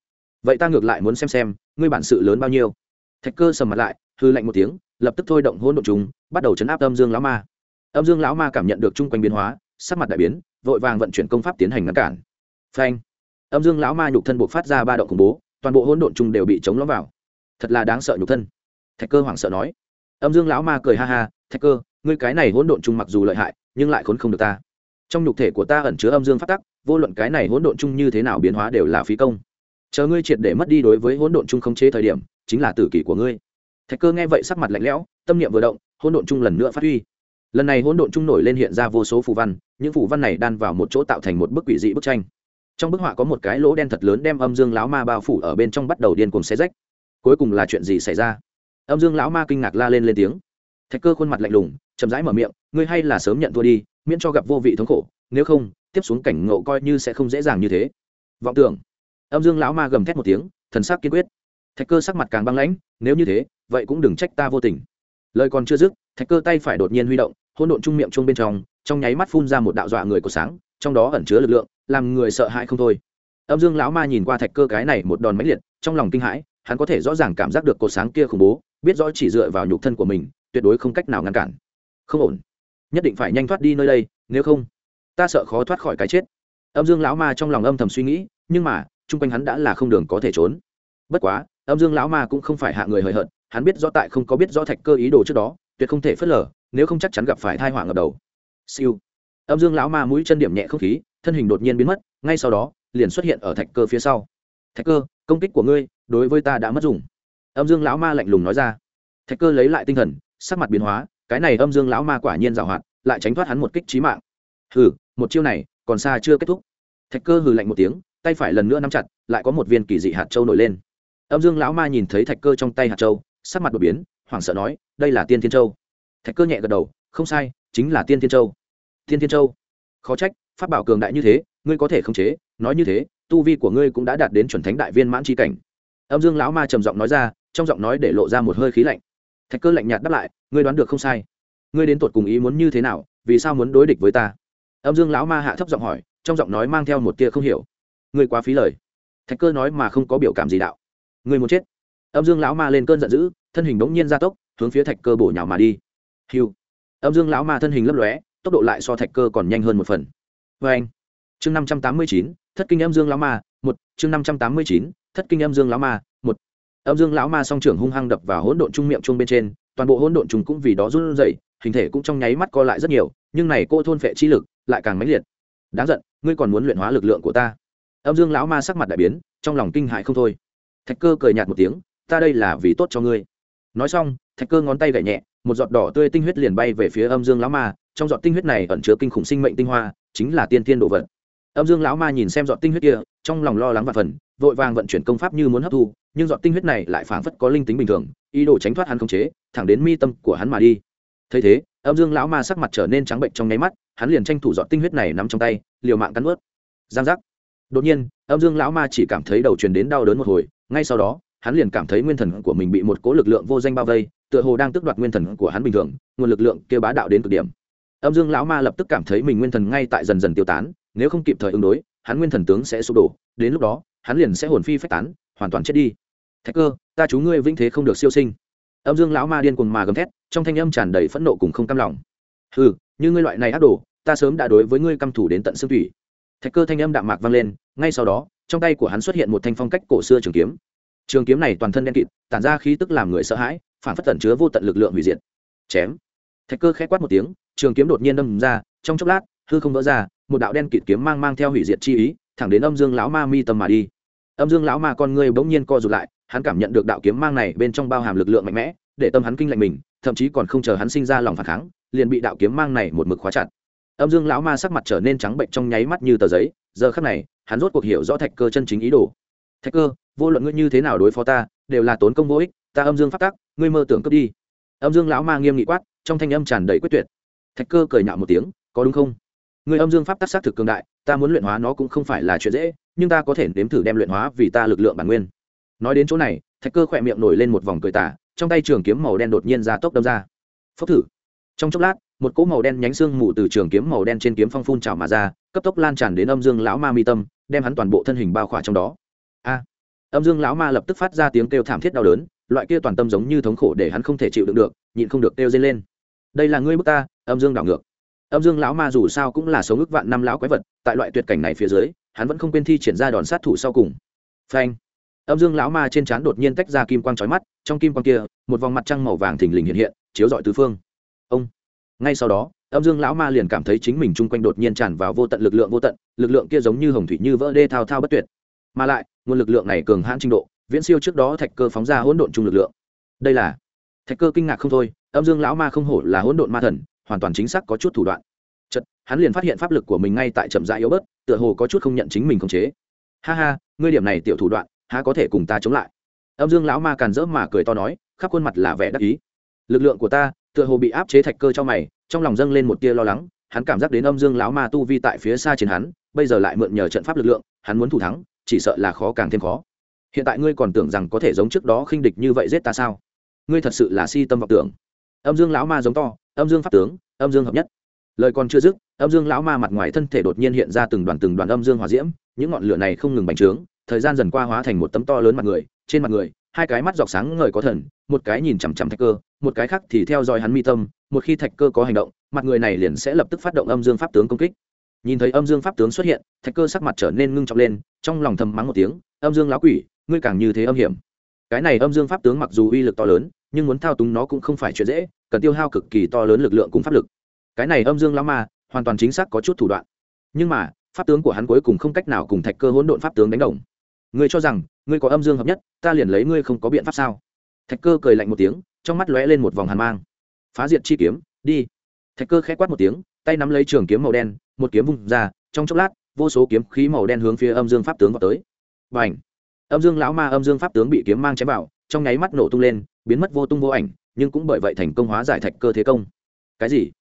vậy ta ngược lại muốn xem xem, ngươi bản sự lớn bao nhiêu? Thạch cơ sầm mặt lại hư lạnh một tiếng, lập tức thôi động hỗn độn chung, bắt đầu chấn áp âm dương lão ma âm dương lão ma cảm nhận được chung quanh biến hóa, sắc mặt đại biến, vội vàng vận chuyển công pháp tiến hành ngăn cản. Phanh! Âm dương lão ma nhục thân buộc phát ra ba động khủng bố, toàn bộ hỗn độn chung đều bị chống lõm vào. Thật là đáng sợ nhục thân. Thạch cơ hoảng sợ nói. Âm dương lão ma cười ha ha, thạch cơ, ngươi cái này hỗn độn chung mặc dù lợi hại, nhưng lại khốn không được ta. Trong nhục thể của ta ẩn chứa âm dương phát tắc, vô luận cái này hỗn độn chung như thế nào biến hóa đều là phí công. Chờ ngươi triệt để mất đi đối với hỗn độn chung không chế thời điểm, chính là tử kỷ của ngươi. Thạch cơ nghe vậy sắc mặt lạnh lẽo, tâm niệm vừa động, hỗn độn chung lần nữa phát huy lần này hỗn độn chung nổi lên hiện ra vô số phù văn, những phù văn này đan vào một chỗ tạo thành một bức quỷ dị bức tranh. Trong bức họa có một cái lỗ đen thật lớn đem âm dương lão ma bao phủ ở bên trong bắt đầu điên cuồng xé rách. Cuối cùng là chuyện gì xảy ra? Âm dương lão ma kinh ngạc la lên lên tiếng. Thạch cơ khuôn mặt lạnh lùng, chậm rãi mở miệng, ngươi hay là sớm nhận thua đi, miễn cho gặp vô vị thống khổ, nếu không, tiếp xuống cảnh ngộ coi như sẽ không dễ dàng như thế. Vọng tưởng. Âm dương lão ma gầm thét một tiếng, thần sắc kiên quyết. Thạch cơ sắc mặt càng băng lãnh, nếu như thế, vậy cũng đừng trách ta vô tình lời còn chưa dứt, thạch cơ tay phải đột nhiên huy động hôn độn trung miệng chung bên trong trong nháy mắt phun ra một đạo dọa người của sáng, trong đó ẩn chứa lực lượng, làm người sợ hãi không thôi. Âm dương lão ma nhìn qua thạch cơ cái này một đòn mãnh liệt, trong lòng kinh hãi, hắn có thể rõ ràng cảm giác được cột sáng kia khủng bố, biết rõ chỉ dựa vào nhục thân của mình, tuyệt đối không cách nào ngăn cản. Không ổn. Nhất định phải nhanh thoát đi nơi đây, nếu không, ta sợ khó thoát khỏi cái chết. Âm dương lão ma trong lòng âm thầm suy nghĩ, nhưng mà, chung quanh hắn đã là không đường có thể trốn. Bất quá, âm dương lão ma cũng không phải hạ người hời hợt hắn biết rõ tại không có biết rõ thạch cơ ý đồ trước đó, tuyệt không thể phớt lờ, nếu không chắc chắn gặp phải thai họa ngập đầu. Siêu. Âm dương lão ma mũi chân điểm nhẹ không khí, thân hình đột nhiên biến mất, ngay sau đó, liền xuất hiện ở thạch cơ phía sau. Thạch cơ, công kích của ngươi, đối với ta đã mất dùng. Âm dương lão ma lạnh lùng nói ra. Thạch cơ lấy lại tinh thần, sắc mặt biến hóa, cái này âm dương lão ma quả nhiên giảo hoạt, lại tránh thoát hắn một kích trí mạng. Hừ, một chiêu này, còn xa chưa kết thúc. Thạch cơ hừ lạnh một tiếng, tay phải lần nữa nắm chặt, lại có một viên kỳ dị hạt châu nổi lên. Âm dương lão ma nhìn thấy thạch cơ trong tay hạt châu sắc mặt đột biến, hoảng sợ nói, đây là tiên thiên châu. Thạch cơ nhẹ gật đầu, không sai, chính là tiên thiên châu. Tiên thiên châu? Khó trách, pháp bảo cường đại như thế, ngươi có thể khống chế, nói như thế, tu vi của ngươi cũng đã đạt đến chuẩn thánh đại viên mãn tri cảnh. Âm dương lão ma trầm giọng nói ra, trong giọng nói để lộ ra một hơi khí lạnh. Thạch cơ lạnh nhạt đáp lại, ngươi đoán được không sai. Ngươi đến tột cùng ý muốn như thế nào, vì sao muốn đối địch với ta? Âm dương lão ma hạ thấp giọng hỏi, trong giọng nói mang theo một tia không hiểu. Ngươi quá phí lời. Thạch cơ nói mà không có biểu cảm gì đạo. Ngươi muốn chết âm dương lão ma lên cơn giận dữ, thân hình bỗng nhiên gia tốc, hướng phía thạch cơ bổ nhào mà đi. Hiu. Âm dương lão ma thân hình lấp lóe, tốc độ lại so thạch cơ còn nhanh hơn một phần. Vê anh. Chương năm trăm tám mươi chín, thất kinh âm dương lão ma, một. Chương năm trăm tám mươi chín, thất kinh âm dương lão ma, một. Âm dương lão ma song trưởng hung hăng đập vào hỗn độn trung miệng chung bên trên, toàn bộ hỗn độn chúng cũng vì đó run rẩy, hình thể cũng trong nháy mắt co lại rất nhiều, nhưng này cô thôn phệ chi lực lại càng mãnh liệt. Đáng giận, ngươi còn muốn luyện hóa lực lượng của ta? Âm dương lão ma sắc mặt đại biến, trong lòng kinh hại không thôi. Thạch cơ cười nhạt một tiếng ta đây là vì tốt cho ngươi. Nói xong, thạch cơ ngón tay gậy nhẹ, một giọt đỏ tươi tinh huyết liền bay về phía âm dương lão ma, trong giọt tinh huyết này ẩn chứa kinh khủng sinh mệnh tinh hoa, chính là tiên thiên đồ vật. Âm dương lão ma nhìn xem giọt tinh huyết kia, trong lòng lo lắng và phần vội vàng vận chuyển công pháp như muốn hấp thu, nhưng giọt tinh huyết này lại phảng phất có linh tính bình thường, ý đồ tránh thoát hắn không chế, thẳng đến mi tâm của hắn mà đi. Thấy thế, âm dương lão ma sắc mặt trở nên trắng bệnh trong nháy mắt, hắn liền tranh thủ giọt tinh huyết này nắm trong tay, liều mạng cắn ướt giang giác. Đột nhiên, âm dương lão ma chỉ cảm thấy đầu truyền đến đau đớn một hồi, ngay sau đó hắn liền cảm thấy nguyên thần của mình bị một cố lực lượng vô danh bao vây, tựa hồ đang tước đoạt nguyên thần của hắn bình thường, nguồn lực lượng kia bá đạo đến cực điểm. Âm dương lão ma lập tức cảm thấy mình nguyên thần ngay tại dần dần tiêu tán, nếu không kịp thời ứng đối, hắn nguyên thần tướng sẽ sụp đổ, đến lúc đó, hắn liền sẽ hồn phi phách tán, hoàn toàn chết đi. Thạch cơ, ta chú ngươi vĩnh thế không được siêu sinh. Âm dương lão ma điên cuồng mà gầm thét, trong thanh âm tràn đầy phẫn nộ cùng không cam lòng. Ừ như ngươi loại này ác đồ, ta sớm đã đối với ngươi căm thủ đến tận xương thủy. Thạch cơ thanh âm đạm mạc vang lên, ngay sau đó, trong tay của hắn xuất hiện một thanh phong cách cổ xưa trường kiếm trường kiếm này toàn thân đen kịt, tản ra khí tức làm người sợ hãi, phản phất tẩn chứa vô tận lực lượng hủy diệt. Chém. Thạch cơ khẽ quát một tiếng, trường kiếm đột nhiên đâm ra, trong chốc lát, hư không vỡ ra, một đạo đen kịt kiếm mang mang theo hủy diệt chi ý, thẳng đến âm dương lão ma mi tâm mà đi. Âm dương lão ma con ngươi bỗng nhiên co rụt lại, hắn cảm nhận được đạo kiếm mang này bên trong bao hàm lực lượng mạnh mẽ, để tâm hắn kinh lạnh mình, thậm chí còn không chờ hắn sinh ra lòng phản kháng, liền bị đạo kiếm mang này một mực khóa chặt. Âm dương lão ma sắc mặt trở nên trắng bệnh trong nháy mắt như tờ giấy, giờ khắc này, hắn rốt cuộc hiểu rõ thạch cơ chân chính ý đồ thạch cơ, vô luận ngươi như thế nào đối phó ta, đều là tốn công vô ích, ta âm dương phát tác ngươi mơ tưởng cướp đi. Âm dương lão ma nghiêm nghị quát, trong thanh âm tràn đầy quyết tuyệt. Thạch cơ cười nhạo một tiếng, có đúng không? Người âm dương pháp tác xác thực cường đại, ta muốn luyện hóa nó cũng không phải là chuyện dễ, nhưng ta có thể nếm thử đem luyện hóa vì ta lực lượng bản nguyên. Nói đến chỗ này, thạch cơ khỏe miệng nổi lên một vòng cười tả trong tay trường kiếm màu đen đột nhiên ra tốc đâm ra. Phốc thử. Trong chốc lát, một cỗ màu đen nhánh xương mù từ trường kiếm màu đen trên kiếm phong phun trào mà ra, cấp tốc lan tràn đến âm dương lão ma mi tâm, đem hắn toàn bộ thân hình bao khỏa trong đó a. Âm dương lão ma lập tức phát ra tiếng kêu thảm thiết đau đớn, loại kia toàn tâm giống như thống khổ để hắn không thể chịu đựng được, nhịn không được kêu dây lên. Đây là ngươi bức ta, âm dương đảo ngược. Âm dương lão ma dù sao cũng là sống ức vạn năm lão quái vật, tại loại tuyệt cảnh này phía dưới, hắn vẫn không quên thi triển ra đòn sát thủ sau cùng. Phanh. Âm dương lão ma trên trán đột nhiên tách ra kim quang trói mắt, trong kim quang kia, một vòng mặt trăng màu vàng thình lình hiện hiện, chiếu rọi tứ phương. Ông. Ngay sau đó, âm dương lão ma liền cảm thấy chính mình chung quanh đột nhiên tràn vào vô tận lực lượng vô tận, lực lượng kia giống như hồng thủy như vỡ đê thao thao bất tuyệt. Mà lại nguồn lực lượng này cường hãn trình độ, viễn siêu trước đó thạch cơ phóng ra hỗn độn chung lực lượng. Đây là thạch cơ kinh ngạc không thôi, âm dương lão ma không hổ là hỗn độn ma thần, hoàn toàn chính xác có chút thủ đoạn. Chật hắn liền phát hiện pháp lực của mình ngay tại chậm rãi yếu bớt, tựa hồ có chút không nhận chính mình khống chế. Ha ha, ngươi điểm này tiểu thủ đoạn, há có thể cùng ta chống lại? Âm dương lão ma càn rỡ mà cười to nói, khắp khuôn mặt là vẻ đắc ý. Lực lượng của ta tựa hồ bị áp chế thạch cơ cho mày, trong lòng dâng lên một tia lo lắng, hắn cảm giác đến âm dương lão ma tu vi tại phía xa trên hắn, bây giờ lại mượn nhờ trận pháp lực lượng, hắn muốn thủ thắng chỉ sợ là khó càng thêm khó. Hiện tại ngươi còn tưởng rằng có thể giống trước đó khinh địch như vậy giết ta sao? Ngươi thật sự là si tâm vọng tưởng. Âm dương lão ma giống to, âm dương pháp tướng, âm dương hợp nhất. Lời còn chưa dứt, âm dương lão ma mặt ngoài thân thể đột nhiên hiện ra từng đoàn từng đoàn âm dương hòa diễm, những ngọn lửa này không ngừng bành trướng, thời gian dần qua hóa thành một tấm to lớn mặt người, trên mặt người, hai cái mắt dọc sáng ngời có thần, một cái nhìn chằm chằm thạch cơ, một cái khác thì theo dõi hắn mi tâm, một khi thạch cơ có hành động, mặt người này liền sẽ lập tức phát động âm dương pháp tướng công kích nhìn thấy âm dương pháp tướng xuất hiện, thạch cơ sắc mặt trở nên ngưng trọng lên, trong lòng thầm mắng một tiếng, âm dương lão quỷ, ngươi càng như thế âm hiểm. Cái này âm dương pháp tướng mặc dù uy lực to lớn, nhưng muốn thao túng nó cũng không phải chuyện dễ, cần tiêu hao cực kỳ to lớn lực lượng cùng pháp lực. Cái này âm dương lão ma, hoàn toàn chính xác có chút thủ đoạn. Nhưng mà, pháp tướng của hắn cuối cùng không cách nào cùng thạch cơ hỗn độn pháp tướng đánh đồng. Ngươi cho rằng, ngươi có âm dương hợp nhất, ta liền lấy ngươi không có biện pháp sao? Thạch cơ cười lạnh một tiếng, trong mắt lóe lên một vòng hàn mang. Phá diệt chi kiếm, đi. Thạch cơ khẽ quát một tiếng, tay nắm lấy trường kiếm màu đen một kiếm vung ra, trong chốc lát, vô số kiếm khí màu đen hướng phía âm dương pháp tướng vào tới. Và ảnh âm dương lão ma, âm dương pháp tướng bị kiếm mang chém vào, trong nháy mắt nổ tung lên, biến mất vô tung vô ảnh, nhưng cũng bởi vậy thành công hóa giải thạch cơ thế công. Cái gì?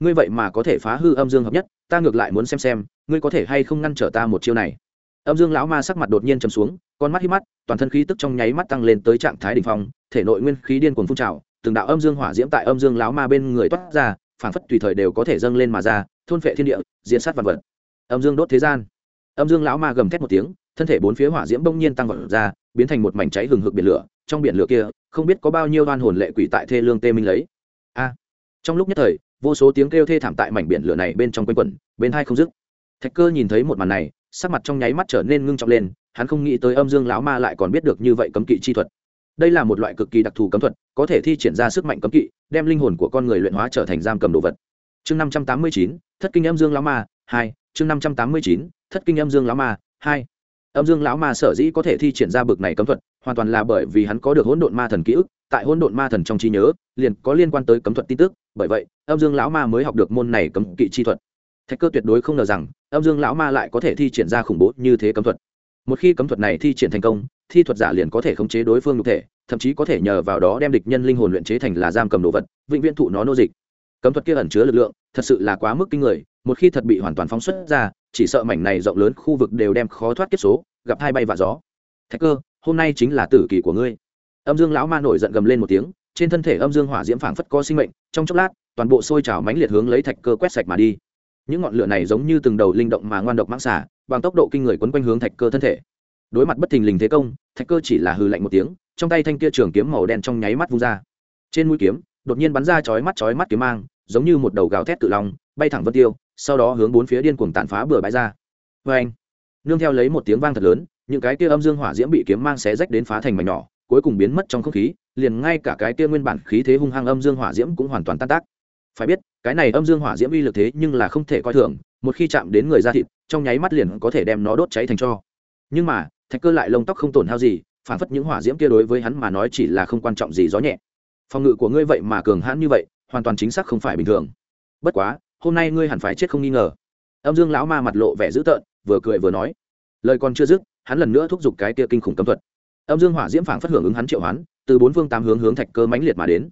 Ngươi vậy mà có thể phá hư âm dương hợp nhất, ta ngược lại muốn xem xem, ngươi có thể hay không ngăn trở ta một chiêu này? Âm dương lão ma sắc mặt đột nhiên chầm xuống, con mắt hít mắt, toàn thân khí tức trong nháy mắt tăng lên tới trạng thái đ ỉ n h phong, thể nội nguyên khí điên cuồng phun trào, từng đạo âm dương hỏa diễm tại âm dương lão ma bên người toát ra phản phất tùy thời đều có thể dâng lên mà ra thôn phệ thiên địa, diệt sát vật vật. Âm dương đốt thế gian. Âm dương lão ma gầm thét một tiếng, thân thể bốn phía hỏa diễm bỗng nhiên tăng vật ra, biến thành một mảnh cháy hừng hực biển lửa. Trong biển lửa kia, không biết có bao nhiêu đoan hồn lệ quỷ tại thê lương tê minh lấy. A! Trong lúc nhất thời, vô số tiếng kêu thê thảm tại mảnh biển lửa này bên trong quanh quẩn, bên hai không dứt. Thạch cơ nhìn thấy một màn này, sắc mặt trong nháy mắt trở nên ngưng trọng lên, hắn không nghĩ tới âm dương lão ma lại còn biết được như vậy cấm kỵ chi thuật. Đây là một loại cực kỳ đặc thù cấm thuật, có thể thi triển ra sức mạnh cấm kỵ, đem linh hồn của con người luyện hóa trở thành giam cầm đồ vật chương năm trăm tám mươi chín, thất kinh âm dương lão ma, hai, chương năm trăm tám mươi chín, thất kinh âm dương lão ma, hai. Âm dương lão ma sở dĩ có thể thi triển ra bực này cấm thuật, hoàn toàn là bởi vì hắn có được hỗn độn ma thần ký ức, tại hỗn độn ma thần trong trí nhớ, liền có liên quan tới cấm thuật tin tức, bởi vậy, âm dương lão ma mới học được môn này cấm kỵ chi thuật. Thạch cơ tuyệt đối không ngờ rằng, âm dương lão ma lại có thể thi triển ra khủng bố như thế cấm thuật. Một khi cấm thuật này thi triển thành công, thi thuật giả liền có thể khống chế đối phương nhục thể, thậm chí có thể nhờ vào đó đem địch nhân linh hồn luyện chế thành là giam cầm đồ vật, vĩnh viễn thụ nó nô dịch cấm thuật kia ẩn chứa lực lượng, thật sự là quá mức kinh người, một khi thật bị hoàn toàn phóng xuất ra, chỉ sợ mảnh này rộng lớn khu vực đều đem khó thoát kiếp số, gặp hai bay và gió. Thạch cơ, hôm nay chính là tử kỳ của ngươi. Âm dương lão ma nổi giận gầm lên một tiếng, trên thân thể âm dương hỏa diễm phảng phất có sinh mệnh, trong chốc lát, toàn bộ sôi trào mãnh liệt hướng lấy thạch cơ quét sạch mà đi. Những ngọn lửa này giống như từng đầu linh động mà ngoan độc mãng xả, bằng tốc độ kinh người quấn quanh hướng thạch cơ thân thể. Đối mặt bất thình lình thế công, thạch cơ chỉ là hư lạnh một tiếng, trong tay thanh kia trường kiếm màu đen trong nháy mắt vung ra. Trên mũi kiếm đột nhiên bắn ra chói mắt chói mắt kiếm mang, giống như một đầu gào thét cự long, bay thẳng vân tiêu, sau đó hướng bốn phía điên cuồng tàn phá bừa bãi ra. Vê anh nương theo lấy một tiếng vang thật lớn, những cái kia âm dương hỏa diễm bị kiếm mang xé rách đến phá thành mảnh nhỏ, cuối cùng biến mất trong không khí, liền ngay cả cái kia nguyên bản khí thế hung hăng âm dương hỏa diễm cũng hoàn toàn tan tác. Phải biết, cái này âm dương hỏa diễm uy lực thế nhưng là không thể coi thường, một khi chạm đến người da thịt, trong nháy mắt liền có thể đem nó đốt cháy thành cho. Nhưng mà, thạch cơ lại lông tóc không tổn hao gì, phản phất những hỏa diễm kia đối với hắn mà nói chỉ là không quan trọng gì gió nhẹ phòng ngự của ngươi vậy mà cường hãn như vậy, hoàn toàn chính xác không phải bình thường. Bất quá, hôm nay ngươi hẳn phải chết không nghi ngờ. Âm dương lão ma mặt lộ vẻ dữ tợn, vừa cười vừa nói. Lời còn chưa dứt, hắn lần nữa thúc giục cái kia kinh khủng cấm thuật. Âm dương hỏa diễm phảng phất hưởng ứng hắn triệu hoán, từ bốn phương tám hướng hướng thạch cơ mãnh liệt mà đến.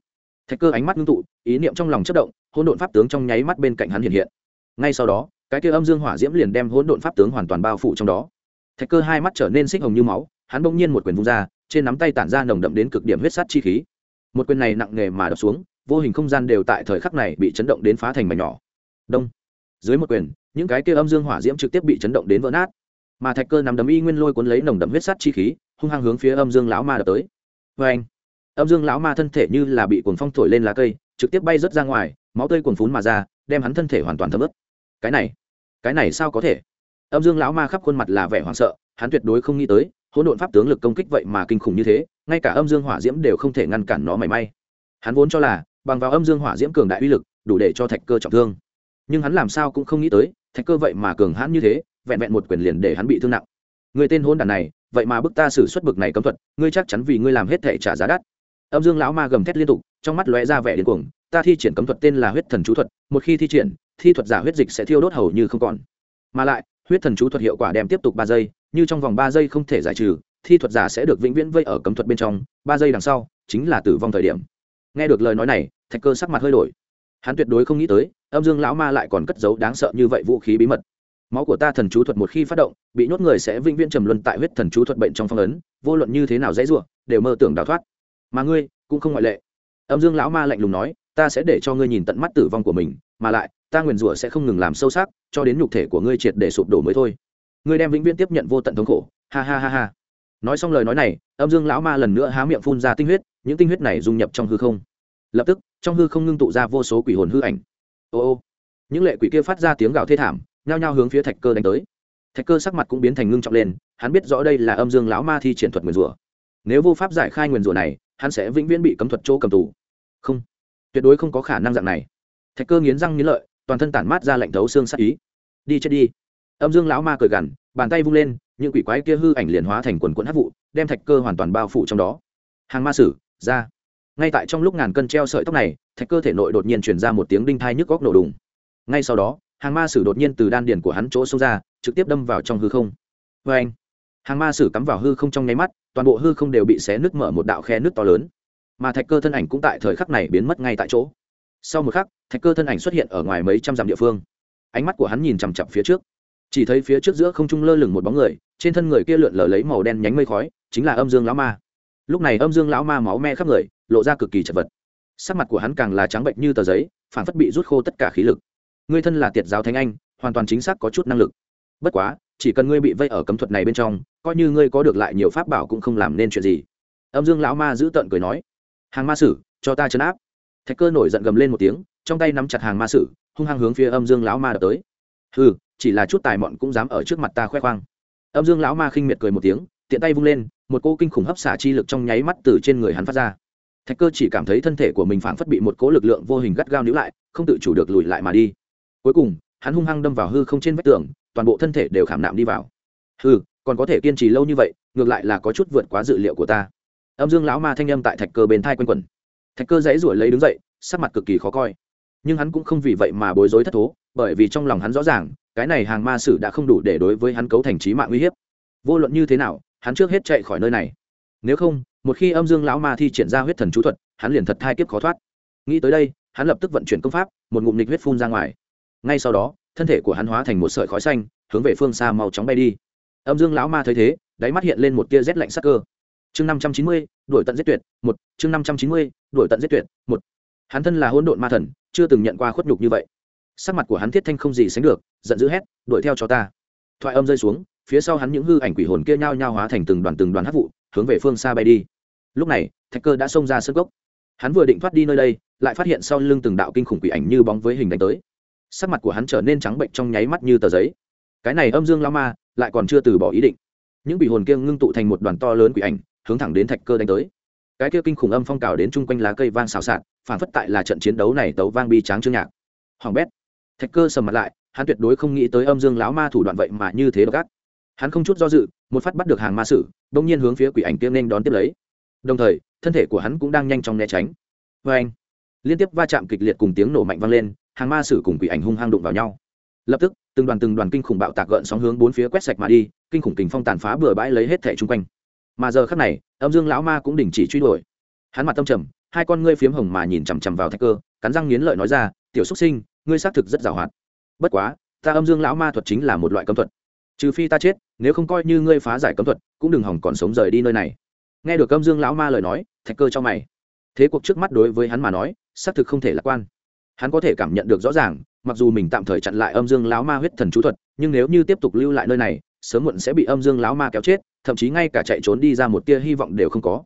Thạch cơ ánh mắt ngưng tụ, ý niệm trong lòng chất động, hỗn độn pháp tướng trong nháy mắt bên cạnh hắn hiện hiện. Ngay sau đó, cái kia âm dương hỏa diễm liền đem hỗn độn pháp tướng hoàn toàn bao phủ trong đó. Thạch cơ hai mắt trở nên xích hồng như máu, hắn bỗng nhiên một quyền vung ra, trên nắm tay tản ra nồng đậm đến cực điểm huyết sát chi khí một quyền này nặng nề mà đập xuống, vô hình không gian đều tại thời khắc này bị chấn động đến phá thành mảnh nhỏ. Đông. Dưới một quyền, những cái kia âm dương hỏa diễm trực tiếp bị chấn động đến vỡ nát. Mà thạch cơ nằm đấm y nguyên lôi cuốn lấy nồng đậm huyết sắt chi khí, hung hăng hướng phía âm dương lão ma đập tới. Vê anh âm dương lão ma thân thể như là bị cuồng phong thổi lên lá cây, trực tiếp bay rớt ra ngoài, máu tươi cuồng phún mà ra, đem hắn thân thể hoàn toàn thấm ướt. Cái này cái này sao có thể? Âm dương lão ma khắp khuôn mặt là vẻ hoảng sợ, hắn tuyệt đối không nghĩ tới hỗn độn pháp tướng lực công kích vậy mà kinh khủng như thế, ngay cả âm dương hỏa diễm đều không thể ngăn cản nó mảy may. Hắn vốn cho là, bằng vào âm dương hỏa diễm cường đại uy lực, đủ để cho thạch cơ trọng thương. Nhưng hắn làm sao cũng không nghĩ tới, thạch cơ vậy mà cường hãn như thế, vẹn vẹn một quyền liền để hắn bị thương nặng. Người tên hôn đàn này, vậy mà bức ta xử xuất bực này cấm thuật, ngươi chắc chắn vì ngươi làm hết thể trả giá đắt. Âm dương lão ma gầm thét liên tục, trong mắt lóe ra vẻ điên cuồng, ta thi triển cấm thuật tên là huyết thần chú thuật, một khi thi triển, thi thuật giả huyết dịch sẽ thiêu đốt hầu như không còn. Mà lại huyết thần chú thuật hiệu quả đem tiếp tục ba giây, như trong vòng ba giây không thể giải trừ, thi thuật giả sẽ được vĩnh viễn vây ở cấm thuật bên trong, ba giây đằng sau chính là tử vong thời điểm. Nghe được lời nói này, thạch cơ sắc mặt hơi đổi. Hắn tuyệt đối không nghĩ tới, âm dương lão ma lại còn cất giấu đáng sợ như vậy vũ khí bí mật. Máu của ta thần chú thuật một khi phát động, bị nhốt người sẽ vĩnh viễn trầm luân tại huyết thần chú thuật bệnh trong phong ấn, vô luận như thế nào dễ dụa đều mơ tưởng đào thoát. Mà ngươi cũng không ngoại lệ. Âm dương lão ma lạnh lùng nói ta sẽ để cho ngươi nhìn tận mắt tử vong của mình, mà lại, ta nguyền rủa sẽ không ngừng làm sâu sắc, cho đến nhục thể của ngươi triệt để sụp đổ mới thôi. Ngươi đem vĩnh viễn tiếp nhận vô tận thống khổ. Ha ha ha ha. Nói xong lời nói này, âm dương lão ma lần nữa há miệng phun ra tinh huyết, những tinh huyết này dung nhập trong hư không. Lập tức, trong hư không ngưng tụ ra vô số quỷ hồn hư ảnh. Ô ô. Những lệ quỷ kia phát ra tiếng gào thê thảm, nhao nhao hướng phía thạch cơ đánh tới. Thạch cơ sắc mặt cũng biến thành ngưng trọng lên, hắn biết rõ đây là âm dương lão ma thi triển thuật nguyền rủa. Nếu vô pháp giải khai nguyền rủa này, hắn sẽ vĩnh viễn bị cấm thuật chỗ cầm tù. Không tuyệt đối không có khả năng dạng này. Thạch cơ nghiến răng nghiến lợi, toàn thân tản mát ra lạnh thấu xương sắc ý. Đi chết đi. Âm dương lão ma cười gằn, bàn tay vung lên, những quỷ quái kia hư ảnh liền hóa thành quần quẫn hát vụ, đem thạch cơ hoàn toàn bao phủ trong đó. Hàng ma sử, ra. Ngay tại trong lúc ngàn cân treo sợi tóc này, thạch cơ thể nội đột nhiên truyền ra một tiếng đinh thai nhức góc nổ đùng. Ngay sau đó, hàng ma sử đột nhiên từ đan điền của hắn chỗ xông ra, trực tiếp đâm vào trong hư không. Vê anh hàng ma sử cắm vào hư không trong nháy mắt, toàn bộ hư không đều bị xé nứt mở một đạo khe nứt to lớn mà thạch cơ thân ảnh cũng tại thời khắc này biến mất ngay tại chỗ. Sau một khắc, thạch cơ thân ảnh xuất hiện ở ngoài mấy trăm dặm địa phương. Ánh mắt của hắn nhìn chằm chặp phía trước. Chỉ thấy phía trước giữa không trung lơ lửng một bóng người, trên thân người kia lượn lờ lấy màu đen nhánh mây khói, chính là âm dương lão ma. Lúc này âm dương lão ma máu me khắp người, lộ ra cực kỳ chật vật. Sắc mặt của hắn càng là trắng bệnh như tờ giấy phản phất bị rút khô tất cả khí lực. Ngươi thân là tiệt giáo thánh anh, hoàn toàn chính xác có chút năng lực. Bất quá, chỉ cần ngươi bị vây ở cấm thuật này bên trong, coi như ngươi có được lại nhiều pháp bảo cũng không làm nên chuyện gì. Âm dương lão ma giữ tợn cười nói hàng ma sử, cho ta chấn áp. Thạch cơ nổi giận gầm lên một tiếng, trong tay nắm chặt hàng ma sử, hung hăng hướng phía âm dương lão ma đập tới. Ừ chỉ là chút tài mọn cũng dám ở trước mặt ta khoe khoang. Âm dương lão ma khinh miệt cười một tiếng, tiện tay vung lên, một cô kinh khủng hấp xả chi lực trong nháy mắt từ trên người hắn phát ra. Thạch cơ chỉ cảm thấy thân thể của mình phảng phất bị một cỗ lực lượng vô hình gắt gao níu lại, không tự chủ được lùi lại mà đi. Cuối cùng, hắn hung hăng đâm vào hư không trên vách tường, toàn bộ thân thể đều khảm nạm đi vào. Hư còn có thể kiên trì lâu như vậy, ngược lại là có chút vượt quá dự liệu của ta âm dương lão ma thanh âm tại thạch cơ bên thai quanh quẩn. Thạch cơ dãy ruổi lấy đứng dậy, sắc mặt cực kỳ khó coi. Nhưng hắn cũng không vì vậy mà bối rối thất thố, bởi vì trong lòng hắn rõ ràng, cái này hàng ma sử đã không đủ để đối với hắn cấu thành trí mạng uy hiếp. Vô luận như thế nào, hắn trước hết chạy khỏi nơi này. Nếu không, một khi âm dương lão ma thi triển ra huyết thần chú thuật, hắn liền thật thai kiếp khó thoát. Nghĩ tới đây, hắn lập tức vận chuyển công pháp, một ngụm nịch huyết phun ra ngoài. Ngay sau đó, thân thể của hắn hóa thành một sợi khói xanh, hướng về phương xa màu chóng bay đi. Âm dương lão ma thấy thế, đáy mắt hiện lên một tia rét lạnh sắc cơ chương năm trăm chín mươi đổi tận giết tuyệt, một. Chương năm trăm chín mươi đổi tận giết tuyệt, một. Hắn thân là hỗn độn ma thần, chưa từng nhận qua khuất nhục như vậy. Sắc mặt của hắn thiết thanh không gì sánh được, giận dữ hét, đuổi theo cho ta. Thoại âm rơi xuống, phía sau hắn những hư ảnh quỷ hồn kia nhao nhao hóa thành từng đoàn từng đoàn hắc vụ, hướng về phương xa bay đi. Lúc này, thạch cơ đã xông ra sân gốc. Hắn vừa định thoát đi nơi đây, lại phát hiện sau lưng từng đạo kinh khủng quỷ ảnh như bóng với hình đánh tới. Sắc mặt của hắn trở nên trắng bệnh trong nháy mắt như tờ giấy. Cái này âm dương lao ma, lại còn chưa từ bỏ ý định. Những quỷ hồn kia ngưng tụ thành một đoàn to lớn quỷ ảnh hướng thẳng đến thạch cơ đánh tới. Cái kia kinh khủng âm phong cào đến chung quanh lá cây vang xào xạc, phản phất tại là trận chiến đấu này tấu vang bi tráng chương nhạc. Hoàng bét. Thạch cơ sầm mặt lại, hắn tuyệt đối không nghĩ tới âm dương lão ma thủ đoạn vậy mà như thế độc ác. Hắn không chút do dự, một phát bắt được hàng ma sử đông nhiên hướng phía quỷ ảnh kia nên đón tiếp lấy. Đồng thời, thân thể của hắn cũng đang nhanh chóng né tránh. Vê anh, liên tiếp va chạm kịch liệt cùng tiếng nổ mạnh vang lên, hàng ma sử cùng quỷ ảnh hung hăng đụng vào nhau. Lập tức, từng đoàn từng đoàn kinh khủng bạo tạc gợn sóng hướng bốn phía quét sạch mà đi, kinh khủng kình phong tàn phá bừa bãi lấy hết thẻ chung quanh mà giờ khắc này, âm dương lão ma cũng đình chỉ truy đuổi. Hắn mặt tâm trầm, hai con ngươi phiếm hồng mà nhìn chằm chằm vào thạch cơ, cắn răng nghiến lợi nói ra, tiểu xúc sinh, ngươi xác thực rất giàu hoạt bất quá, ta âm dương lão ma thuật chính là một loại cấm thuật. Trừ phi ta chết, nếu không coi như ngươi phá giải cấm thuật, cũng đừng hỏng còn sống rời đi nơi này. Nghe được âm dương lão ma lời nói, thạch cơ cho mày. Thế cuộc trước mắt đối với hắn mà nói, xác thực không thể lạc quan. Hắn có thể cảm nhận được rõ ràng, mặc dù mình tạm thời chặn lại âm dương lão ma huyết thần chú thuật, nhưng nếu như tiếp tục lưu lại nơi này sớm muộn sẽ bị âm dương lão ma kéo chết, thậm chí ngay cả chạy trốn đi ra một tia hy vọng đều không có.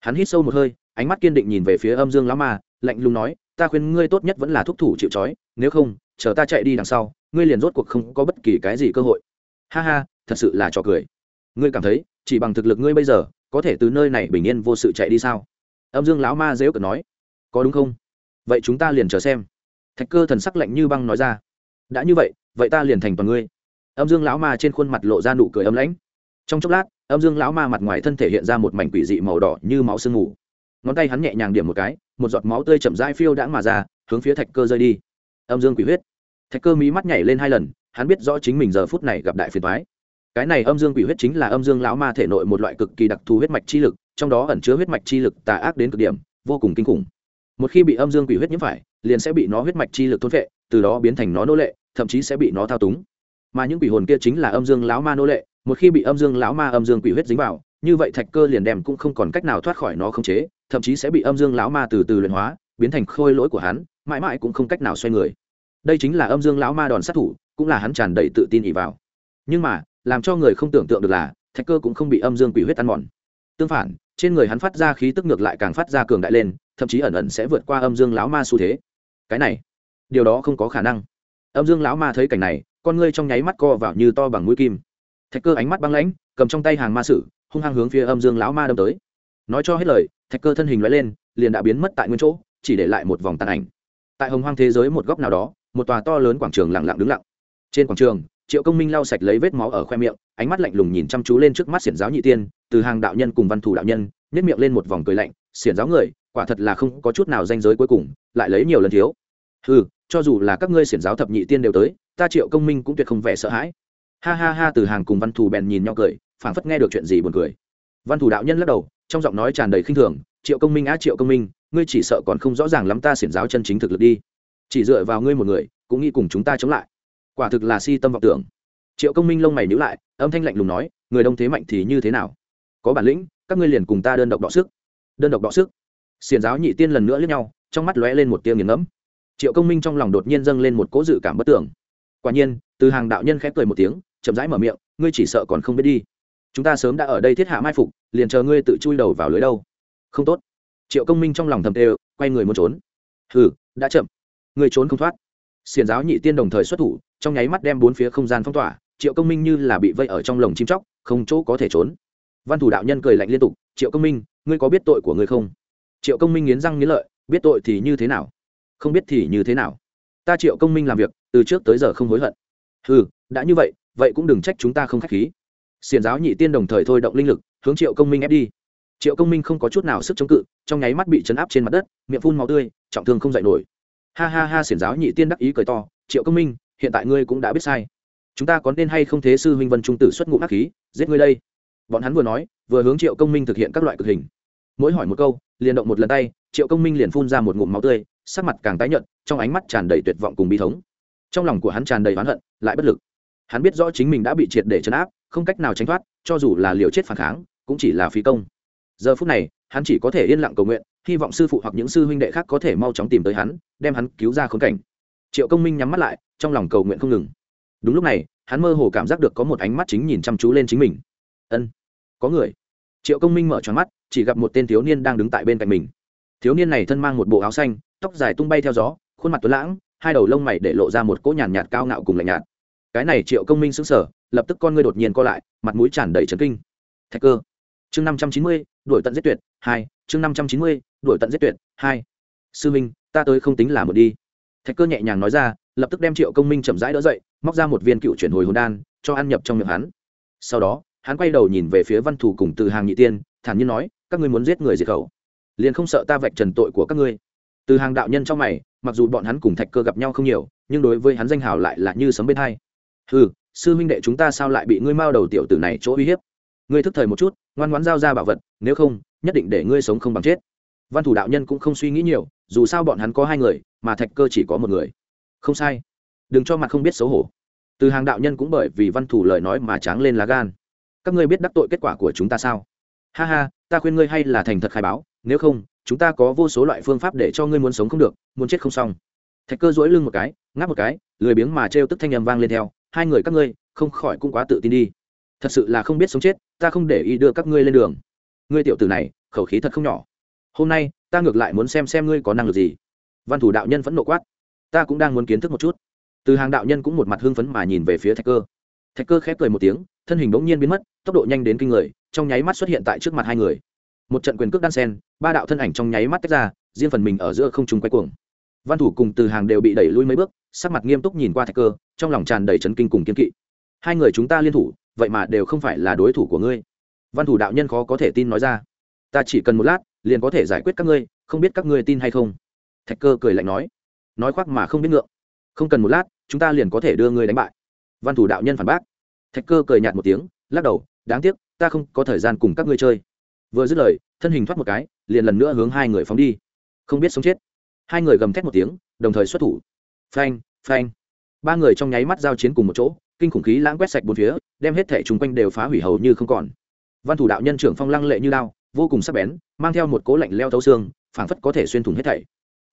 Hắn hít sâu một hơi, ánh mắt kiên định nhìn về phía âm dương lão ma, lạnh lùng nói, ta khuyên ngươi tốt nhất vẫn là thúc thủ chịu trói, nếu không, chờ ta chạy đi đằng sau, ngươi liền rốt cuộc không có bất kỳ cái gì cơ hội. Ha ha, thật sự là trò cười. Ngươi cảm thấy, chỉ bằng thực lực ngươi bây giờ, có thể từ nơi này bình yên vô sự chạy đi sao? Âm dương lão ma dếu cợt nói. Có đúng không? Vậy chúng ta liền chờ xem. Thạch cơ thần sắc lạnh như băng nói ra. Đã như vậy vậy ta liền thành toàn ngươi âm dương lão ma trên khuôn mặt lộ ra nụ cười âm lãnh. Trong chốc lát, âm dương lão ma mặt ngoài thân thể hiện ra một mảnh quỷ dị màu đỏ như máu sương ngủ. ngón tay hắn nhẹ nhàng điểm một cái, một giọt máu tươi chậm rãi phiêu đãng mà ra, hướng phía thạch cơ rơi đi. Âm dương quỷ huyết. Thạch cơ mí mắt nhảy lên hai lần, hắn biết rõ chính mình giờ phút này gặp đại phiền thoái cái này âm dương quỷ huyết chính là âm dương lão ma thể nội một loại cực kỳ đặc thù huyết mạch chi lực, trong đó ẩn chứa huyết mạch chi lực tà ác đến cực điểm, vô cùng kinh khủng. Một khi bị âm dương quỷ huyết nhiễm phải, liền sẽ bị nó huyết mạch chi lực thôn vệ từ đó biến thành nó nô lệ, thậm chí sẽ bị nó thao túng mà những quỷ hồn kia chính là âm dương lão ma nô lệ, một khi bị âm dương lão ma âm dương quỷ huyết dính vào, như vậy thạch cơ liền đem cũng không còn cách nào thoát khỏi nó khống chế, thậm chí sẽ bị âm dương lão ma từ từ luyện hóa, biến thành khôi lỗi của hắn, mãi mãi cũng không cách nào xoay người. Đây chính là âm dương lão ma đòn sát thủ, cũng là hắn tràn đầy tự tin ỉ vào. Nhưng mà, làm cho người không tưởng tượng được là, thạch cơ cũng không bị âm dương quỷ huyết ăn mòn. Tương phản, trên người hắn phát ra khí tức ngược lại càng phát ra cường đại lên, thậm chí ẩn ẩn sẽ vượt qua âm dương lão ma xu thế. Cái này, điều đó không có khả năng. Âm dương lão ma thấy cảnh này con ngươi trong nháy mắt co vào như to bằng mũi kim. Thạch cơ ánh mắt băng lãnh, cầm trong tay hàng ma sử, hung hăng hướng phía âm dương lão ma đâm tới. Nói cho hết lời, thạch cơ thân hình lóe lên, liền đã biến mất tại nguyên chỗ, chỉ để lại một vòng tàn ảnh. Tại hồng hoang thế giới một góc nào đó, một tòa to lớn quảng trường lặng lặng đứng lặng. Trên quảng trường, triệu công minh lau sạch lấy vết máu ở khoe miệng, ánh mắt lạnh lùng nhìn chăm chú lên trước mắt xiển giáo nhị tiên, từ hàng đạo nhân cùng văn thủ đạo nhân nếp miệng lên một vòng cười lạnh, xiển giáo người, quả thật là không có chút nào danh giới cuối cùng, lại lấy nhiều lần thiếu. Ừ cho dù là các ngươi xiển giáo thập nhị tiên đều tới ta triệu công minh cũng tuyệt không vẻ sợ hãi. Ha ha ha, từ hàng cùng văn thù bèn nhìn nhau cười, phảng phất nghe được chuyện gì buồn cười. Văn thù đạo nhân lắc đầu, trong giọng nói tràn đầy khinh thường, triệu công minh á, triệu công minh, ngươi chỉ sợ còn không rõ ràng lắm ta xiển giáo chân chính thực lực đi. Chỉ dựa vào ngươi một người, cũng nghĩ cùng chúng ta chống lại. Quả thực là si tâm vọng tưởng. Triệu công minh lông mày nhữ lại, âm thanh lạnh lùng nói, người đông thế mạnh thì như thế nào? Có bản lĩnh, các ngươi liền cùng ta đơn độc đọ sức. Đơn độc đọ sức. Xiển giáo nhị tiên lần nữa lướt nhau, trong mắt lóe lên một tia nghiền ngẫm. Triệu công minh trong lòng đột nhiên dâng lên một cố dự cảm bất tưởng quả nhiên, từ hàng đạo nhân khép cười một tiếng, chậm rãi mở miệng, ngươi chỉ sợ còn không biết đi. Chúng ta sớm đã ở đây thiết hạ mai phục, liền chờ ngươi tự chui đầu vào lưới đâu. Không tốt. Triệu công minh trong lòng thầm tê, quay người muốn trốn. Hừ, đã chậm. Ngươi trốn không thoát. Xiền giáo nhị tiên đồng thời xuất thủ, trong nháy mắt đem bốn phía không gian phong tỏa, triệu công minh như là bị vây ở trong lồng chim chóc, không chỗ có thể trốn. Văn thủ đạo nhân cười lạnh liên tục, triệu công minh, ngươi có biết tội của ngươi không? Triệu công minh nghiến răng nghiến lợi, biết tội thì như thế nào? Không biết thì như thế nào? Ta triệu công minh làm việc, từ trước tới giờ không hối hận. Ừ đã như vậy vậy cũng đừng trách chúng ta không k h á c h khí. Xiền giáo nhị tiên đồng thời thôi động linh lực, hướng triệu công minh ép đi. Triệu công minh không có chút nào sức chống cự, trong nháy mắt bị chấn áp trên mặt đất, miệng phun màu tươi, trọng thương không dạy nổi. Ha ha ha, xiển giáo nhị tiên đắc ý cười to, triệu công minh, hiện tại ngươi cũng đã biết sai. Chúng ta có nên hay không thế sư huynh vân trung tử xuất ngụ ác khí, giết ngươi đây? Bọn hắn vừa nói, vừa hướng triệu công minh thực hiện các loại cực hình. Mỗi hỏi một câu, liền động một lần tay, triệu công minh liền phun ra một ngụm máu tươi sắc mặt càng tái nhợt, trong ánh mắt tràn đầy tuyệt vọng cùng bi thống. Trong lòng của hắn tràn đầy oán hận, lại bất lực. Hắn biết rõ chính mình đã bị triệt để chấn áp, không cách nào tránh thoát, cho dù là liều chết phản kháng, cũng chỉ là phí công. Giờ phút này, hắn chỉ có thể yên lặng cầu nguyện, hy vọng sư phụ hoặc những sư huynh đệ khác có thể mau chóng tìm tới hắn, đem hắn cứu ra khốn cảnh. Triệu công minh nhắm mắt lại, trong lòng cầu nguyện không ngừng. Đúng lúc này, hắn mơ hồ cảm giác được có một ánh mắt chính nhìn chăm chú lên chính mình. Ân, có người. Triệu công minh mở tròn mắt, chỉ gặp một tên thiếu niên đang đứng tại bên cạnh mình. Thiếu niên này thân mang một bộ áo xanh tóc dài tung bay theo gió, khuôn mặt tuấn lãng, hai đầu lông mày để lộ ra một cỗ nhàn nhạt cao ngạo cùng lạnh nhạt. Cái này triệu công minh sững sờ, lập tức con ngươi đột nhiên co lại, mặt mũi tràn đầy trấn kinh. Thạch cơ, chương năm trăm chín mươi, đuổi tận giết tuyệt, hai, chương năm trăm chín mươi, đuổi tận giết tuyệt, hai. Sư minh, ta tới không tính là một đi. Thạch cơ nhẹ nhàng nói ra, lập tức đem triệu công minh chậm rãi đỡ dậy, móc ra một viên cựu chuyển hồi hồn đan, cho ăn nhập trong miệng hắn. Sau đó, hắn quay đầu nhìn về phía văn thủ cùng từ hàng nhị tiên, thản nhiên nói, các ngươi muốn giết người diệt khẩu, liền không sợ ta vạch trần tội của các ngươi từ hàng đạo nhân trong mày, mặc dù bọn hắn cùng thạch cơ gặp nhau không nhiều, nhưng đối với hắn danh hào lại là như sấm bên hai. Ừ sư huynh đệ chúng ta sao lại bị ngươi mao đầu tiểu tử này chỗ uy hiếp? Ngươi thức thời một chút, ngoan ngoãn giao ra bảo vật, nếu không, nhất định để ngươi sống không bằng chết. Văn thủ đạo nhân cũng không suy nghĩ nhiều, dù sao bọn hắn có hai người, mà thạch cơ chỉ có một người. Không sai. Đừng cho mặt không biết xấu hổ. Từ hàng đạo nhân cũng bởi vì văn thủ lời nói mà tráng lên lá gan. Các ngươi biết đắc tội kết quả của chúng ta sao? Ha ha, ta khuyên ngươi hay là thành thật khai báo, nếu không chúng ta có vô số loại phương pháp để cho ngươi muốn sống không được, muốn chết không xong. Thạch cơ dỗi lưng một cái, ngáp một cái, lười biếng mà trêu tức thanh â vang lên theo, hai người các ngươi, không khỏi cũng quá tự tin đi. Thật sự là không biết sống chết, ta không để ý đưa các ngươi lên đường. Ngươi tiểu tử này, khẩu khí thật không nhỏ. Hôm nay, ta ngược lại muốn xem xem ngươi có năng lực gì. Văn thủ đạo nhân vẫn nộ quát. Ta cũng đang muốn kiến thức một chút. Từ hàng đạo nhân cũng một mặt hưng phấn mà nhìn về phía thạch cơ. Thạch cơ khép cười một tiếng, thân hình bỗng nhiên biến mất, tốc độ nhanh đến kinh người, trong nháy mắt xuất hiện tại trước mặt hai người một trận quyền cước đan sen, ba đạo thân ảnh trong nháy mắt tách ra, riêng phần mình ở giữa không trung quay cuồng. Văn thủ cùng từ hàng đều bị đẩy lui mấy bước, sắc mặt nghiêm túc nhìn qua thạch cơ, trong lòng tràn đầy chấn kinh cùng kiên kỵ. Hai người chúng ta liên thủ, vậy mà đều không phải là đối thủ của ngươi. Văn thủ đạo nhân khó có thể tin nói ra. Ta chỉ cần một lát, liền có thể giải quyết các ngươi, không biết các ngươi tin hay không? Thạch cơ cười lạnh nói. Nói khoác mà không biết ngượng. Không cần một lát, chúng ta liền có thể đưa ngươi đánh bại. Văn thủ đạo nhân phản bác. Thạch cơ cười nhạt một tiếng, lắc đầu, đáng tiếc, ta không có thời gian cùng các ngươi chơi vừa dứt lời, thân hình thoát một cái, liền lần nữa hướng hai người phóng đi. Không biết sống chết. Hai người gầm thét một tiếng, đồng thời xuất thủ. Phanh phanh. Ba người trong nháy mắt giao chiến cùng một chỗ, kinh khủng khí lãng quét sạch bốn phía, đem hết thể chung quanh đều phá hủy hầu như không còn. Văn thủ đạo nhân trưởng phong lăng lệ như lao vô cùng sắc bén, mang theo một cố lạnh leo thấu xương, phảng phất có thể xuyên thủng hết thảy.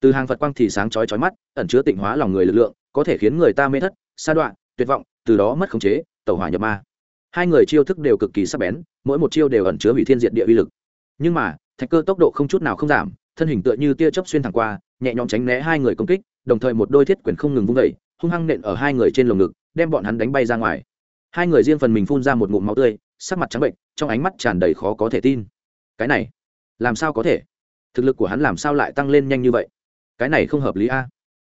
Từ hàng phật quang thì sáng chói chói mắt, ẩn chứa tịnh hóa lòng người lực lượng, có thể khiến người ta mê thất, sa đoạn tuyệt vọng, từ đó mất khống chế, tẩu hỏa nhập ma. Hai người chiêu thức đều cực kỳ sắc bén mỗi một chiêu đều ẩn chứa hủy thiên diện địa uy lực. Nhưng mà, thạch cơ tốc độ không chút nào không giảm, thân hình tựa như tia chớp xuyên thẳng qua, nhẹ nhõm tránh né hai người công kích, đồng thời một đôi thiết quyền không ngừng vung vẩy hung hăng nện ở hai người trên lồng ngực, đem bọn hắn đánh bay ra ngoài. Hai người riêng phần mình phun ra một ngụm máu tươi, sắc mặt trắng bệnh, trong ánh mắt tràn đầy khó có thể tin. Cái này, làm sao có thể? Thực lực của hắn làm sao lại tăng lên nhanh như vậy? Cái này không hợp lý a.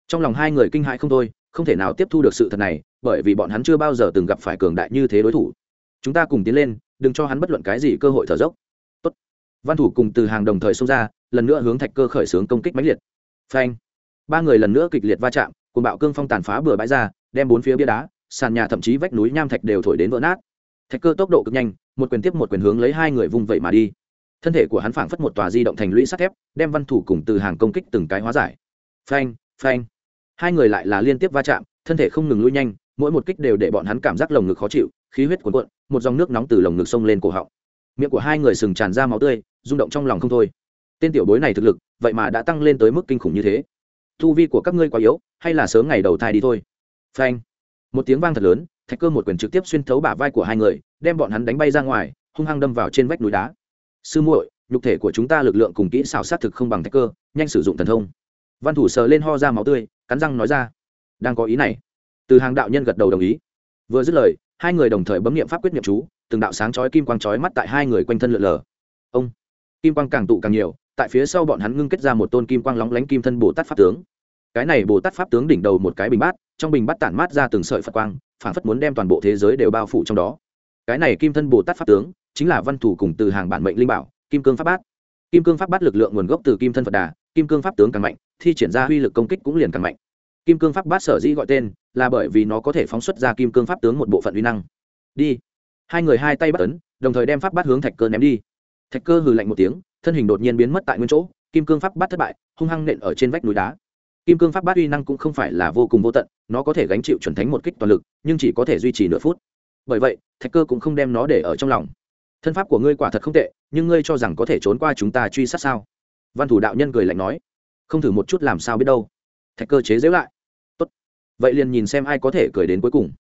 Trong lòng hai người kinh hãi không thôi, không thể nào tiếp thu được sự thật này, bởi vì bọn hắn chưa bao giờ từng gặp phải cường đại như thế đối thủ. Chúng ta cùng tiến lên đừng cho hắn bất luận cái gì cơ hội thở dốc. Tốt. văn thủ cùng từ hàng đồng thời xông ra, lần nữa hướng thạch cơ khởi xướng công kích mãnh liệt. Phanh. Ba người lần nữa kịch liệt va chạm cùng bạo cương phong tàn phá bừa bãi ra, đem bốn phía bia đá, sàn nhà thậm chí vách núi nham thạch đều thổi đến vỡ nát. Thạch cơ tốc độ cực nhanh, một quyền tiếp một quyền hướng lấy hai người vung vẩy mà đi. Thân thể của hắn phảng phất một tòa di động thành lũy sắt thép, đem văn thủ cùng từ hàng công kích từng cái hóa giải. Phanh phanh. Hai người lại là liên tiếp va chạm, thân thể không ngừng lui nhanh mỗi một kích đều để bọn hắn cảm giác lồng ngực khó chịu, khí huyết cuồn cuộn, một dòng nước nóng từ lồng ngực sông lên cổ họng. Miệng của hai người sừng tràn ra máu tươi, rung động trong lòng không thôi. Tên tiểu bối này thực lực, vậy mà đã tăng lên tới mức kinh khủng như thế. Thu vi của các ngươi quá yếu, hay là sớm ngày đầu thai đi thôi. Phanh. Một tiếng vang thật lớn, thạch cơ một quyền trực tiếp xuyên thấu bả vai của hai người, đem bọn hắn đánh bay ra ngoài, hung hăng đâm vào trên vách núi đá. Sư muội, nhục thể của chúng ta lực lượng cùng kỹ xảo sát thực không bằng thạch cơ, nhanh sử dụng thần thông. Văn thủ sờ lên ho ra máu tươi, cắn răng nói ra. Đang có ý này từ hàng đạo nhân gật đầu đồng ý. Vừa dứt lời, hai người đồng thời bấm nghiệm pháp quyết nghiệm chú, từng đạo sáng chói kim quang chói mắt tại hai người quanh thân lượn lờ. Ông, kim quang càng tụ càng nhiều, tại phía sau bọn hắn ngưng kết ra một tôn kim quang lóng lánh kim thân bồ tát pháp tướng. Cái này bồ tát pháp tướng đỉnh đầu một cái bình bát, trong bình bát tản mát ra từng sợi phật quang phản phất muốn đem toàn bộ thế giới đều bao phủ trong đó. Cái này kim thân bồ tát pháp tướng, chính là văn thủ cùng từ hàng bản mệnh linh bảo, kim cương pháp bát. Kim cương pháp bát lực lượng nguồn gốc từ kim thân phật đà, kim cương pháp tướng càng mạnh, thi triển ra uy lực công kích cũng liền càng mạnh kim cương pháp bát sở dĩ gọi tên là bởi vì nó có thể phóng xuất ra kim cương pháp tướng một bộ phận uy năng. Đi. Hai người hai tay bắt ấn, đồng thời đem pháp bát hướng thạch cơ ném đi. Thạch cơ hừ lạnh một tiếng, thân hình đột nhiên biến mất tại nguyên chỗ, kim cương pháp bát thất bại, hung hăng nện ở trên vách núi đá. Kim cương pháp bát uy năng cũng không phải là vô cùng vô tận, nó có thể gánh chịu chuẩn thánh một kích toàn lực, nhưng chỉ có thể duy trì nửa phút. Bởi vậy, thạch cơ cũng không đem nó để ở trong lòng. Thân pháp của ngươi quả thật không tệ, nhưng ngươi cho rằng có thể trốn qua chúng ta truy sát sao? Văn thủ đạo nhân cười lạnh nói. Không thử một chút làm sao biết đâu thạch cơ chế giễu lại. Tốt. Vậy liền nhìn xem ai có thể cười đến cuối cùng.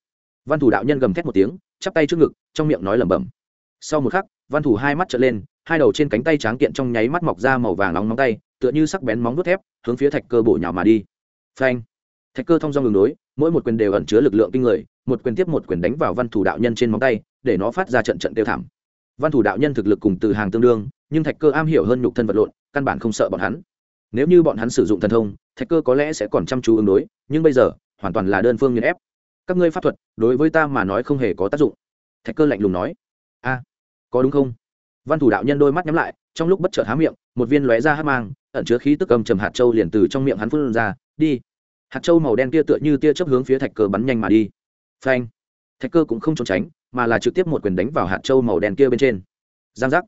Văn thủ đạo nhân gầm thét một tiếng, chắp tay trước ngực, trong miệng nói lẩm bẩm. Sau một khắc, văn thủ hai mắt trở lên, hai đầu trên cánh tay tráng kiện trong nháy mắt mọc ra màu vàng nóng nóng tay, tựa như sắc bén móng đốt thép, hướng phía thạch cơ bổ nhào mà đi. Phanh. Thạch cơ thông dong đường đối, mỗi một quyền đều ẩn chứa lực lượng kinh người, một quyền tiếp một quyền đánh vào văn thủ đạo nhân trên móng tay, để nó phát ra trận trận tiêu thảm. Văn thủ đạo nhân thực lực cùng từ hàng tương đương, nhưng thạch cơ am hiểu hơn nhục thân vật lộn, căn bản không sợ bọn hắn. Nếu như bọn hắn sử dụng thần thông thạch cơ có lẽ sẽ còn chăm chú ứng đối, nhưng bây giờ, hoàn toàn là đơn phương nghiền ép. Các ngươi pháp thuật, đối với ta mà nói không hề có tác dụng. Thạch cơ lạnh lùng nói. A, có đúng không? Văn thủ đạo nhân đôi mắt nhắm lại, trong lúc bất chợt há miệng, một viên lóe ra hát mang, ẩn chứa khí tức âm trầm hạt châu liền từ trong miệng hắn phun ra. Đi. Hạt châu màu đen kia tựa như tia chớp hướng phía thạch cơ bắn nhanh mà đi. Phanh. Thạch cơ cũng không trốn tránh, mà là trực tiếp một quyền đánh vào hạt châu màu đen kia bên trên. Giang giác.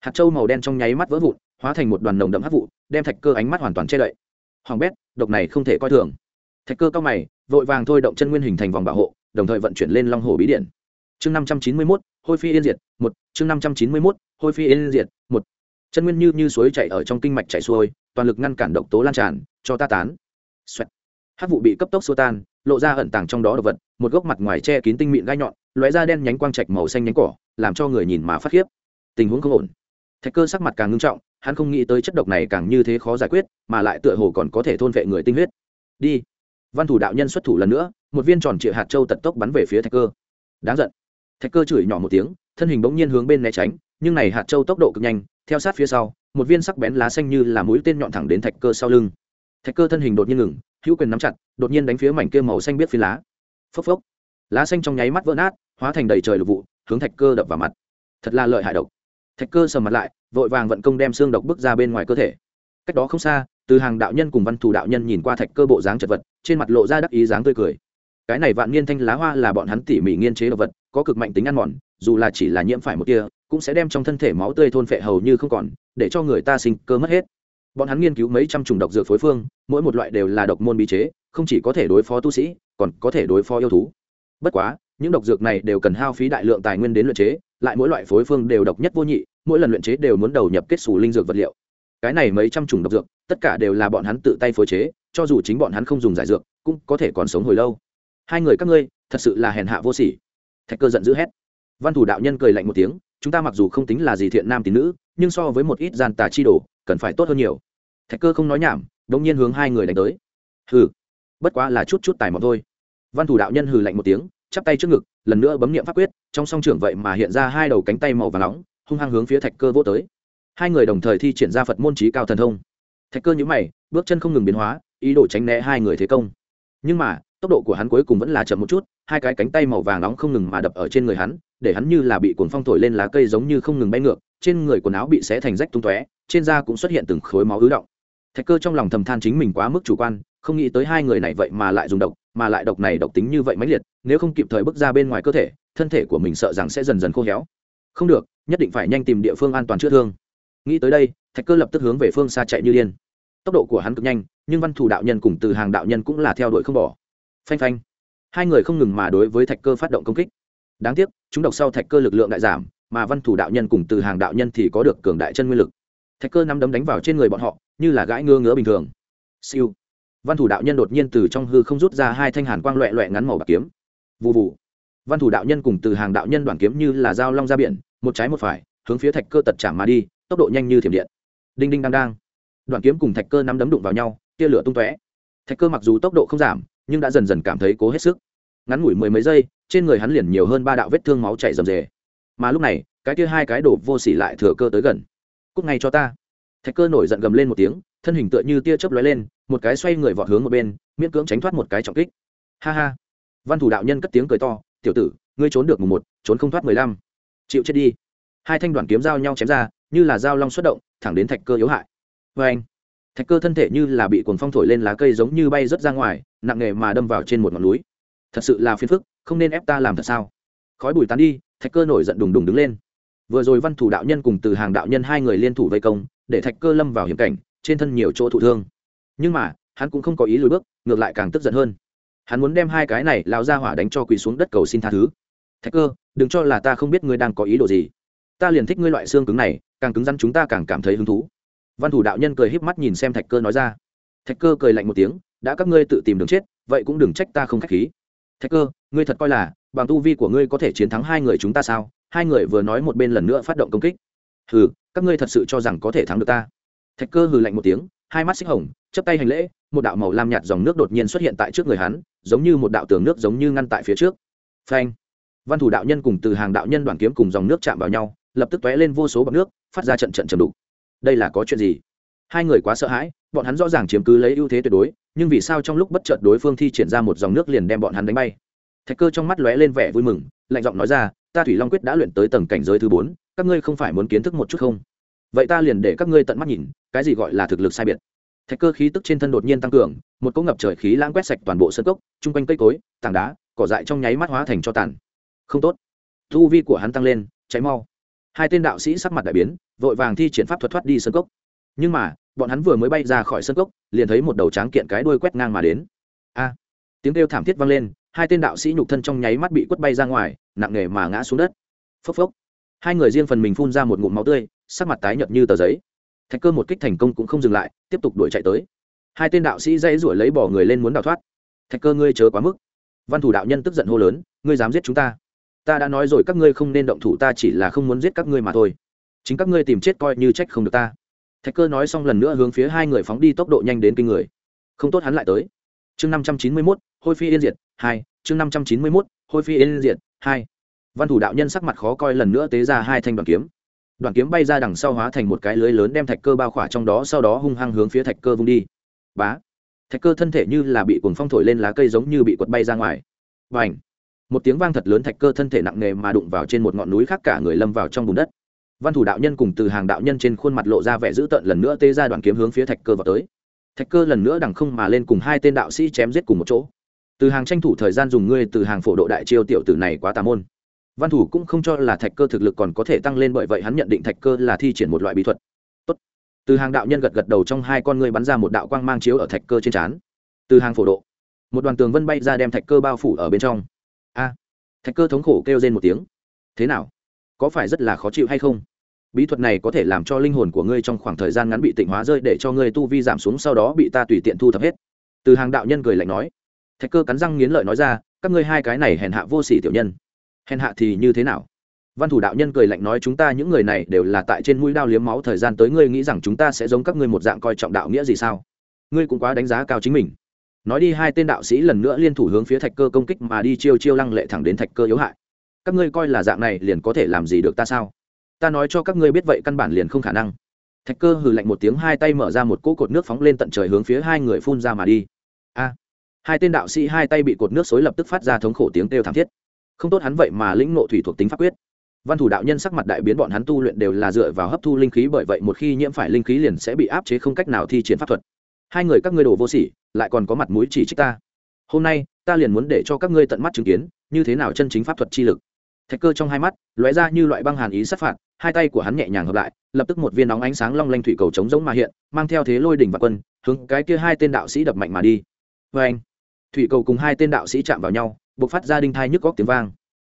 Hạt châu màu đen trong nháy mắt vỡ vụn, hóa thành một đoàn nồng đậm hắc vụ, đem thạch cơ ánh mắt hoàn toàn che đậy hoàng bét, độc này không thể coi thường. Thạch cơ cao mày, vội vàng thôi động chân nguyên hình thành vòng bảo hộ, đồng thời vận chuyển lên long hồ bí điện. Chương năm trăm chín mươi mốt, hôi phi yên diệt, một. Chương năm trăm chín mươi mốt, hôi phi yên diệt, một. Chân nguyên như như suối chảy ở trong kinh mạch chảy xuôi, toàn lực ngăn cản độc tố lan tràn, cho ta tán. Xoẹt. hát vụ bị cấp tốc xua tan, lộ ra ẩn tàng trong đó độc vật, một gốc mặt ngoài che kín tinh mịn gai nhọn, lóe ra đen nhánh quang trạch màu xanh nhánh cỏ, làm cho người nhìn mà phát khiếp. Tình huống không ổn thạch cơ sắc mặt càng ngưng trọng, hắn không nghĩ tới chất độc này càng như thế khó giải quyết, mà lại tựa hồ còn có thể thôn vệ người tinh huyết. Đi. Văn thủ đạo nhân xuất thủ lần nữa, một viên tròn trịa hạt châu tật tốc bắn về phía thạch cơ. Đáng giận. Thạch cơ chửi nhỏ một tiếng, thân hình bỗng nhiên hướng bên né tránh, nhưng này hạt châu tốc độ cực nhanh, theo sát phía sau, một viên sắc bén lá xanh như là mũi tên nhọn thẳng đến thạch cơ sau lưng. Thạch cơ thân hình đột nhiên ngừng, hữu quyền nắm chặt, đột nhiên đánh phía mảnh kia màu xanh biết phi lá. Phốc phốc. Lá xanh trong nháy mắt vỡ nát, hóa thành đầy trời lục vụ, hướng thạch cơ đập vào mặt. Thật là lợi hại độc thạch cơ sầm mặt lại, vội vàng vận công đem xương độc bước ra bên ngoài cơ thể. Cách đó không xa, từ hàng đạo nhân cùng văn thủ đạo nhân nhìn qua thạch cơ bộ dáng chật vật, trên mặt lộ ra đắc ý dáng tươi cười. Cái này vạn niên thanh lá hoa là bọn hắn tỉ mỉ nghiên chế độc vật, có cực mạnh tính ăn mòn, dù là chỉ là nhiễm phải một kia cũng sẽ đem trong thân thể máu tươi thôn phệ hầu như không còn, để cho người ta sinh cơ mất hết. Bọn hắn nghiên cứu mấy trăm chủng độc dược phối phương, mỗi một loại đều là độc môn bí chế, không chỉ có thể đối phó tu sĩ, còn có thể đối phó yêu thú. Bất quá những độc dược này đều cần hao phí đại lượng tài nguyên đến luyện chế, lại mỗi loại phối phương đều độc nhất vô nhị, mỗi lần luyện chế đều muốn đầu nhập kết xù linh dược vật liệu. Cái này mấy trăm chủng độc dược, tất cả đều là bọn hắn tự tay phối chế, cho dù chính bọn hắn không dùng giải dược, cũng có thể còn sống hồi lâu. Hai người các ngươi, thật sự là hèn hạ vô sỉ. Thạch cơ giận dữ hét. Văn thủ đạo nhân cười lạnh một tiếng, chúng ta mặc dù không tính là gì thiện nam tín nữ, nhưng so với một ít gian tà chi đồ, cần phải tốt hơn nhiều. Thạch cơ không nói nhảm, đống nhiên hướng hai người đánh tới. Hừ, bất quá là chút chút tài mọn thôi. Văn thủ đạo nhân hừ lạnh một tiếng chắp tay trước ngực, lần nữa bấm nghiệm pháp quyết, trong song trưởng vậy mà hiện ra hai đầu cánh tay màu và nóng, hung hăng hướng phía thạch cơ vô tới. Hai người đồng thời thi triển ra phật môn trí cao thần thông. Thạch cơ nhữ mày, bước chân không ngừng biến hóa, ý đồ tránh né hai người thế công. Nhưng mà, tốc độ của hắn cuối cùng vẫn là chậm một chút, hai cái cánh tay màu vàng nóng không ngừng mà đập ở trên người hắn, để hắn như là bị cuồng phong thổi lên lá cây giống như không ngừng bay ngược, trên người quần áo bị xé thành rách tung tóe, trên da cũng xuất hiện từng khối máu ứ động. Thạch cơ trong lòng thầm than chính mình quá mức chủ quan, không nghĩ tới hai người này vậy mà lại dùng độc mà lại độc này độc tính như vậy mãnh liệt, nếu không kịp thời bước ra bên ngoài cơ thể, thân thể của mình sợ rằng sẽ dần dần khô héo. Không được, nhất định phải nhanh tìm địa phương an toàn chữa thương. Nghĩ tới đây, thạch cơ lập tức hướng về phương xa chạy như điên. Tốc độ của hắn cực nhanh, nhưng văn thủ đạo nhân cùng từ hàng đạo nhân cũng là theo đuổi không bỏ. Phanh phanh. Hai người không ngừng mà đối với thạch cơ phát động công kích. Đáng tiếc, chúng độc sau thạch cơ lực lượng đại giảm, mà văn thủ đạo nhân cùng từ hàng đạo nhân thì có được cường đại chân nguyên lực. Thạch cơ năm đấm đánh vào trên người bọn họ, như là gãi ngơ ngứa bình thường. Siêu văn thủ đạo nhân đột nhiên từ trong hư không rút ra hai thanh hàn quang loẹ loẹ ngắn màu bạc kiếm. Vụ vụ văn thủ đạo nhân cùng từ hàng đạo nhân đoàn kiếm như là dao long ra biển, một trái một phải, hướng phía thạch cơ tật chạm mà đi, tốc độ nhanh như thiểm điện. Đinh đinh đang đang. Đoạn kiếm cùng thạch cơ nắm đấm đụng vào nhau, tia lửa tung tóe. Thạch cơ mặc dù tốc độ không giảm, nhưng đã dần dần cảm thấy cố hết sức. Ngắn ngủi mười mấy giây, trên người hắn liền nhiều hơn ba đạo vết thương máu chảy rầm rề. Mà lúc này, cái tia hai cái đổ vô xỉ lại thừa cơ tới gần. Cúc ngay cho ta. Thạch cơ nổi giận gầm lên một tiếng thân hình tựa như tia chớp lóe lên, một cái xoay người vọt hướng một bên, miễn cưỡng tránh thoát một cái trọng kích. Ha ha. Văn thủ đạo nhân cất tiếng cười to, tiểu tử, ngươi trốn được mùng một, trốn không thoát mười lăm. Chịu chết đi. Hai thanh đoàn kiếm giao nhau chém ra, như là dao long xuất động, thẳng đến thạch cơ yếu hại. Vê anh thạch cơ thân thể như là bị cuồng phong thổi lên lá cây giống như bay rớt ra ngoài, nặng nề mà đâm vào trên một ngọn núi. Thật sự là phiền phức, không nên ép ta làm thật sao? Khói bùi tán đi, thạch cơ nổi giận đùng đùng đứng lên. Vừa rồi văn thủ đạo nhân cùng từ hàng đạo nhân hai người liên thủ vây công, để thạch cơ lâm vào hiểm cảnh trên thân nhiều chỗ thụ thương. Nhưng mà, hắn cũng không có ý lùi bước, ngược lại càng tức giận hơn. Hắn muốn đem hai cái này lao ra hỏa đánh cho quỳ xuống đất cầu xin tha thứ. Thạch cơ, đừng cho là ta không biết ngươi đang có ý đồ gì. Ta liền thích ngươi loại xương cứng này, càng cứng rắn chúng ta càng cảm thấy hứng thú. Văn thủ đạo nhân cười híp mắt nhìn xem thạch cơ nói ra. Thạch cơ cười lạnh một tiếng, đã các ngươi tự tìm đường chết, vậy cũng đừng trách ta không k h á c h khí. Thạch cơ, ngươi thật coi là, bằng tu vi của ngươi có thể chiến thắng hai người chúng ta sao? Hai người vừa nói một bên lần nữa phát động công kích. Hừ, các ngươi thật sự cho rằng có thể thắng được ta thạch cơ hừ lạnh một tiếng, hai mắt xích hồng chấp tay hành lễ, một đạo màu lam nhạt dòng nước đột nhiên xuất hiện tại trước người hắn, giống như một đạo tường nước giống như ngăn tại phía trước. Phanh! Văn thủ đạo nhân cùng từ hàng đạo nhân đoàn kiếm cùng dòng nước chạm vào nhau, lập tức tóe lên vô số bọc nước, phát ra trận trận chầm đục. Đây là có chuyện gì? Hai người quá sợ hãi, bọn hắn rõ ràng chiếm cứ lấy ưu thế tuyệt đối, nhưng vì sao trong lúc bất chợt đối phương thi triển ra một dòng nước liền đem bọn hắn đánh bay? Thạch cơ trong mắt lóe lên vẻ vui mừng, lạnh giọng nói ra, ta thủy long quyết đã luyện tới tầng cảnh giới thứ bốn, các ngươi không phải muốn kiến thức một chút không? Vậy ta liền để các ngươi tận mắt nhìn, cái gì gọi là thực lực sai biệt. Thạch cơ khí tức trên thân đột nhiên tăng cường, một cỗ ngập trời khí lãng quét sạch toàn bộ sân cốc, chung quanh cây cối, tảng đá, cỏ dại trong nháy mắt hóa thành cho tàn. Không tốt. Thu vi của hắn tăng lên, cháy mau. Hai tên đạo sĩ sắc mặt đại biến, vội vàng thi triển pháp thuật thoát đi sân cốc. Nhưng mà, bọn hắn vừa mới bay ra khỏi sân cốc, liền thấy một đầu tráng kiện cái đuôi quét ngang mà đến. A! Tiếng kêu thảm thiết vang lên, hai tên đạo sĩ nhục thân trong nháy mắt bị quất bay ra ngoài, nặng nề mà ngã xuống đất. Phốc phốc hai người riêng phần mình phun ra một ngụm máu tươi, sắc mặt tái nhợt như tờ giấy. Thạch cơ một kích thành công cũng không dừng lại, tiếp tục đuổi chạy tới. Hai tên đạo sĩ dãy rủi lấy bỏ người lên muốn đào thoát. Thạch cơ ngươi chớ quá mức. Văn thủ đạo nhân tức giận hô lớn, ngươi dám giết chúng ta? Ta đã nói rồi các ngươi không nên động thủ, ta chỉ là không muốn giết các ngươi mà thôi. Chính các ngươi tìm chết coi như trách không được ta. Thạch cơ nói xong lần nữa hướng phía hai người phóng đi tốc độ nhanh đến kinh người. Không tốt hắn lại tới. Chương năm trăm chín mươi mốt, hôi phi yên diệt hai, chương năm trăm chín mươi mốt, hôi phi yên diệt hai văn thủ đạo nhân sắc mặt khó coi lần nữa tế ra hai thanh đoàn kiếm. Đoàn kiếm bay ra đằng sau hóa thành một cái lưới lớn đem thạch cơ bao khỏa trong đó, sau đó hung hăng hướng phía thạch cơ vung đi. Bá! Thạch cơ thân thể như là bị cuồng phong thổi lên lá cây giống như bị quật bay ra ngoài. Và ảnh một tiếng vang thật lớn thạch cơ thân thể nặng nề mà đụng vào trên một ngọn núi khác cả người lâm vào trong bùn đất. Văn thủ đạo nhân cùng từ hàng đạo nhân trên khuôn mặt lộ ra vẻ dữ tợn lần nữa tê ra đoàn kiếm hướng phía thạch cơ vào tới. Thạch cơ lần nữa đằng không mà lên cùng hai tên đạo sĩ chém giết cùng một chỗ. Từ hàng tranh thủ thời gian dùng ngươi từ hàng phổ độ đại chiêu tiểu tử này quá tà môn văn thủ cũng không cho là thạch cơ thực lực còn có thể tăng lên bởi vậy hắn nhận định thạch cơ là thi triển một loại bí thuật. Tốt. từ hàng đạo nhân gật gật đầu trong hai con người bắn ra một đạo quang mang chiếu ở thạch cơ trên trán. Từ hàng phổ độ, một đoàn tường vân bay ra đem thạch cơ bao phủ ở bên trong. A. Thạch cơ thống khổ kêu lên một tiếng. Thế nào? Có phải rất là khó chịu hay không? Bí thuật này có thể làm cho linh hồn của ngươi trong khoảng thời gian ngắn bị tịnh hóa rơi để cho ngươi tu vi giảm xuống sau đó bị ta tùy tiện thu thập hết. Từ hàng đạo nhân cười lạnh nói. Thạch cơ cắn răng nghiến lợi nói ra, các ngươi hai cái này hèn hạ vô sỉ tiểu nhân hèn hạ thì như thế nào? Văn thủ đạo nhân cười lạnh nói, chúng ta những người này đều là tại trên mũi đao liếm máu thời gian tới, ngươi nghĩ rằng chúng ta sẽ giống các ngươi một dạng coi trọng đạo nghĩa gì sao? Ngươi cũng quá đánh giá cao chính mình. Nói đi, hai tên đạo sĩ lần nữa liên thủ hướng phía thạch cơ công kích mà đi, chiêu chiêu lăng lệ thẳng đến thạch cơ yếu hại. Các ngươi coi là dạng này liền có thể làm gì được ta sao? Ta nói cho các ngươi biết vậy căn bản liền không khả năng. Thạch cơ hừ lạnh một tiếng, hai tay mở ra một cỗ cột nước phóng lên tận trời hướng phía hai người phun ra mà đi. A! Hai tên đạo sĩ hai tay bị cột nước xối lập tức phát ra thống khổ tiếng kêu thảm thiết không tốt hắn vậy mà lĩnh nộ thủy thuộc tính pháp quyết. Văn thủ đạo nhân sắc mặt đại biến, bọn hắn tu luyện đều là dựa vào hấp thu linh khí, bởi vậy một khi nhiễm phải linh khí liền sẽ bị áp chế, không cách nào thi triển pháp thuật. Hai người các ngươi đồ vô sỉ, lại còn có mặt mũi chỉ trích ta. Hôm nay, ta liền muốn để cho các ngươi tận mắt chứng kiến, như thế nào chân chính pháp thuật chi lực. Thạch cơ trong hai mắt, lóe ra như loại băng hàn ý sát phạt, hai tay của hắn nhẹ nhàng hợp lại, lập tức một viên nóng ánh sáng long lanh thủy cầu trống giống mà hiện, mang theo thế lôi đỉnh và quân, hướng cái kia hai tên đạo sĩ đập mạnh mà đi. Vê anh thủy cầu cùng hai tên đạo sĩ chạm vào nhau buộc phát ra đinh thai nhức góc tiếng vang.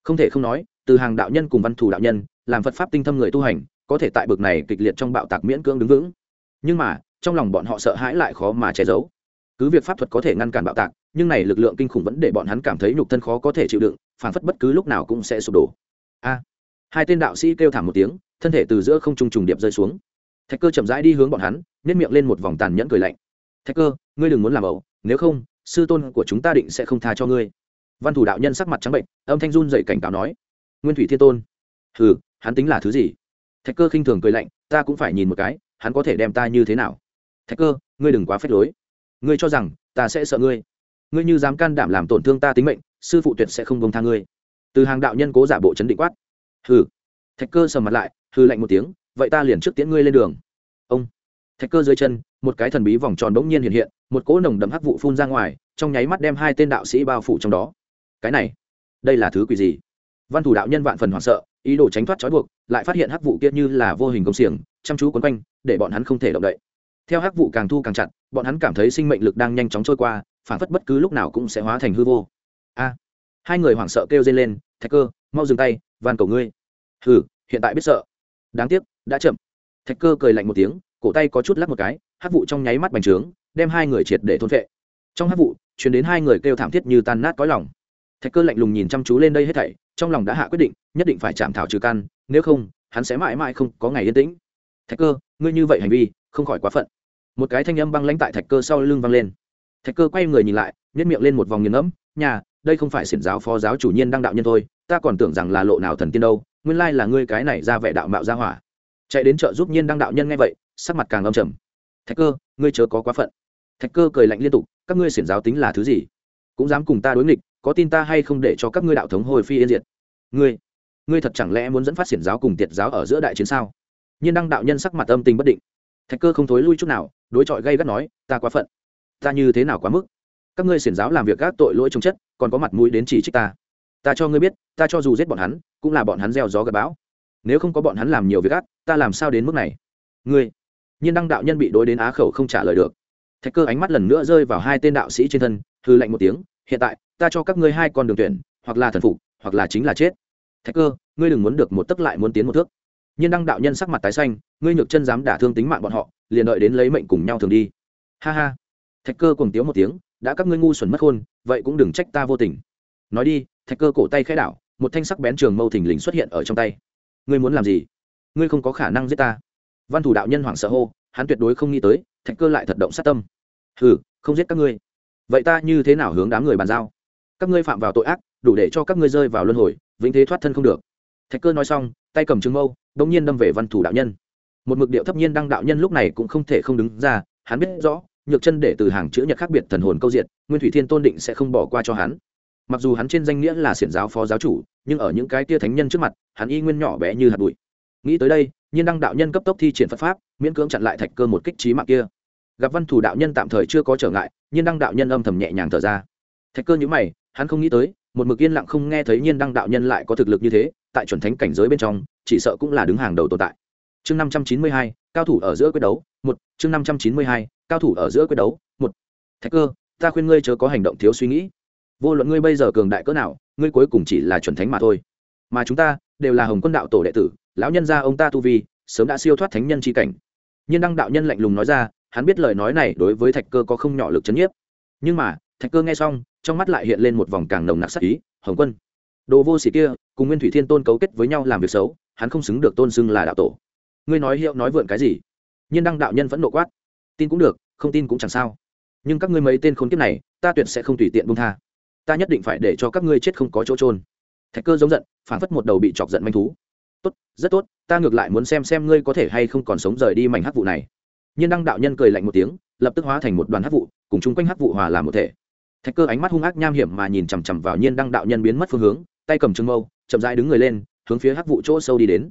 Không thể không nói, từ hàng đạo nhân cùng văn thủ đạo nhân, làm phật pháp tinh thâm người tu hành, có thể tại bực này kịch liệt trong bạo tạc miễn cưỡng đứng vững. Nhưng mà, trong lòng bọn họ sợ hãi lại khó mà che giấu. Cứ việc pháp thuật có thể ngăn cản bạo tạc, nhưng này lực lượng kinh khủng vẫn để bọn hắn cảm thấy nhục thân khó có thể chịu đựng, phản phất bất cứ lúc nào cũng sẽ sụp đổ. A! Hai tên đạo sĩ kêu thảm một tiếng, thân thể từ giữa không trung trùng điệp rơi xuống. Thạch cơ chậm rãi đi hướng bọn hắn nhét miệng lên một vòng tàn nhẫn cười lạnh. Thạch cơ, ngươi đừng muốn làm ẩu, nếu không, sư tôn của chúng ta định sẽ không tha cho ngươi văn thủ đạo nhân sắc mặt trắng bệnh, âm thanh run dậy cảnh cáo nói, nguyên thủy thiên tôn, hừ, hắn tính là thứ gì? Thạch cơ khinh thường cười lạnh, ta cũng phải nhìn một cái, hắn có thể đem ta như thế nào? Thạch cơ, ngươi đừng quá phép lối. Ngươi cho rằng ta sẽ sợ ngươi. Ngươi như dám can đảm làm tổn thương ta tính mệnh, sư phụ tuyệt sẽ không bông tha ngươi. Từ hàng đạo nhân cố giả bộ chấn định quát, hừ. Thạch cơ sầm mặt lại hư lạnh một tiếng, vậy ta liền trước tiễn ngươi lên đường. Ông, thạch cơ dưới chân, một cái thần bí vòng tròn bỗng nhiên hiện hiện, một cỗ nồng đậm hắc vụ phun ra ngoài, trong nháy mắt đem hai tên đạo sĩ bao phủ trong đó cái này, đây là thứ quỷ gì? Văn thủ đạo nhân vạn phần hoảng sợ, ý đồ tránh thoát trói buộc, lại phát hiện hắc vụ kia như là vô hình công xiềng, chăm chú quấn quanh, để bọn hắn không thể động đậy. Theo hắc vụ càng thu càng chặt, bọn hắn cảm thấy sinh mệnh lực đang nhanh chóng trôi qua, phản phất bất cứ lúc nào cũng sẽ hóa thành hư vô. A, hai người hoảng sợ kêu dây lên, thạch cơ, mau dừng tay, van cầu ngươi. Hừ, hiện tại biết sợ. Đáng tiếc, đã chậm. Thạch cơ cười lạnh một tiếng, cổ tay có chút lắc một cái hát vụ trong nháy mắt bành trướng, đem hai người triệt để thôn vệ trong hát vụ chuyển đến hai người kêu thảm thiết như tan nát có lòng thạch cơ lạnh lùng nhìn chăm chú lên đây hết thảy, trong lòng đã hạ quyết định, nhất định phải chạm thảo trừ căn, nếu không, hắn sẽ mãi mãi không có ngày yên tĩnh. Thạch cơ, ngươi như vậy hành vi, không khỏi quá phận. Một cái thanh âm băng lãnh tại thạch cơ sau lưng vang lên. Thạch cơ quay người nhìn lại nhét miệng lên một vòng nghiền ngẫm, nhà, đây không phải xiển giáo phó giáo chủ nhiên đăng đạo nhân thôi, ta còn tưởng rằng là lộ nào thần tiên đâu, nguyên lai là ngươi cái này ra vẻ đạo mạo ra hỏa. Chạy đến chợ giúp nhiên đăng đạo nhân nghe vậy, sắc mặt càng âm trầm. Thạch cơ, ngươi chớ có quá phận. Thạch cơ cười lạnh liên tục, các ngươi xiển giáo tính là thứ gì? Cũng dám cùng ta đối nghịch có tin ta hay không để cho các ngươi đạo thống hồi phi yên diệt? Ngươi ngươi thật chẳng lẽ muốn dẫn phát xiển giáo cùng tiệt giáo ở giữa đại chiến sao? Nhiên đăng đạo nhân sắc mặt âm tình bất định. Thạch cơ không thối lui chút nào, đối chọi gây gắt nói, ta quá phận. Ta như thế nào quá mức? Các ngươi xiển giáo làm việc gác tội lỗi trồng chất, còn có mặt mũi đến chỉ trích ta. Ta cho ngươi biết, ta cho dù giết bọn hắn, cũng là bọn hắn gieo gió gặp bão. Nếu không có bọn hắn làm nhiều việc ác ta làm sao đến mức này? Ngươi. Nhiên đăng đạo nhân bị đối đến á khẩu không trả lời được. Thạch cơ ánh mắt lần nữa rơi vào hai tên đạo sĩ trên thân hư lạnh một tiếng hiện tại, ta cho các ngươi hai con đường tuyển, hoặc là thần phục, hoặc là chính là chết. Thạch cơ, ngươi đừng muốn được một tấc lại muốn tiến một thước. Nhiên đăng đạo nhân sắc mặt tái xanh, ngươi nhược chân dám đả thương tính mạng bọn họ, liền đợi đến lấy mệnh cùng nhau thường đi. Ha ha. Thạch cơ cùng tiếu một tiếng, đã các ngươi ngu xuẩn mất khôn, vậy cũng đừng trách ta vô tình. Nói đi, thạch cơ cổ tay khẽ đảo, một thanh sắc bén trường mâu thình lình xuất hiện ở trong tay. Ngươi muốn làm gì? Ngươi không có khả năng giết ta. Văn thủ đạo nhân hoảng sợ hô, hắn tuyệt đối không nghĩ tới, thạch cơ lại thật động sát tâm. Hừ, không giết các ngươi vậy ta như thế nào hướng đám người bàn giao? Các ngươi phạm vào tội ác, đủ để cho các ngươi rơi vào luân hồi, vĩnh thế thoát thân không được. Thạch cơ nói xong, tay cầm trứng mâu đ ỗ n g nhiên đâm về văn thủ đạo nhân. Một mực điệu thấp nhiên đăng đạo nhân lúc này cũng không thể không đứng ra, hắn biết rõ, nhược chân để từ hàng chữ nhật khác biệt thần hồn câu diện nguyên thủy thiên tôn định sẽ không bỏ qua cho hắn. Mặc dù hắn trên danh nghĩa là xiển giáo phó giáo chủ, nhưng ở những cái tia thánh nhân trước mặt, hắn y nguyên nhỏ bé như hạt bụi. Nghĩ tới đây, nhiên đăng đạo nhân cấp tốc thi triển phật pháp, miễn cưỡng chặn lại thạch cơ một kích trí mạng kia gặp văn thủ đạo nhân tạm thời chưa có trở ngại, nhiên đăng đạo nhân âm thầm nhẹ nhàng thở ra. Thạch cơ nhữ mày, hắn không nghĩ tới, một mực yên lặng không nghe thấy nhiên đăng đạo nhân lại có thực lực như thế, tại chuẩn thánh cảnh giới bên trong, chỉ sợ cũng là đứng hàng đầu tồn tại. Chương năm trăm chín mươi hai, cao thủ ở giữa quyết đấu, một. Chương năm trăm chín mươi hai, cao thủ ở giữa quyết đấu, một. Thạch cơ, ta khuyên ngươi chớ có hành động thiếu suy nghĩ. Vô luận ngươi bây giờ cường đại cỡ nào, ngươi cuối cùng chỉ là chuẩn thánh mà thôi. Mà chúng ta, đều là hồng quân đạo tổ đệ tử, lão nhân gia ông ta tu vi, sớm đã siêu thoát thánh nhân c h i cảnh. N h ư n đăng đạo nhân lạnh lùng nói ra hắn biết lời nói này đối với thạch cơ có không nhỏ lực chấn nhiếp. Nhưng mà, thạch cơ nghe xong, trong mắt lại hiện lên một vòng càng nồng nặc sắc ý, hồng quân, đồ vô sĩ kia, cùng nguyên thủy thiên tôn cấu kết với nhau làm việc xấu, hắn không xứng được tôn xưng là đạo tổ. Ngươi nói hiệu nói vượn cái gì? N h ư n đăng đạo nhân vẫn nộ quát. Tin cũng được, không tin cũng chẳng sao. Nhưng các ngươi mấy tên khốn kiếp này, ta tuyệt sẽ không tùy tiện bung tha. Ta nhất định phải để cho các ngươi chết không có chỗ trôn thạch cơ giống giận phản phất một đầu bị chọc giận manh thú. Tốt, rất tốt, ta ngược lại muốn xem xem ngươi có thể hay không còn sống rời đi mảnh hắc vụ này nhiên đăng đạo nhân cười lạnh một tiếng, lập tức hóa thành một đoàn hắc vụ, cùng chung quanh hắc vụ hòa làm một thể. Thạch cơ ánh mắt hung ác nham hiểm mà nhìn chằm chằm vào nhiên đăng đạo nhân biến mất phương hướng, tay cầm trưng mâu, chậm rãi đứng người lên, hướng phía hắc vụ chỗ sâu đi đến.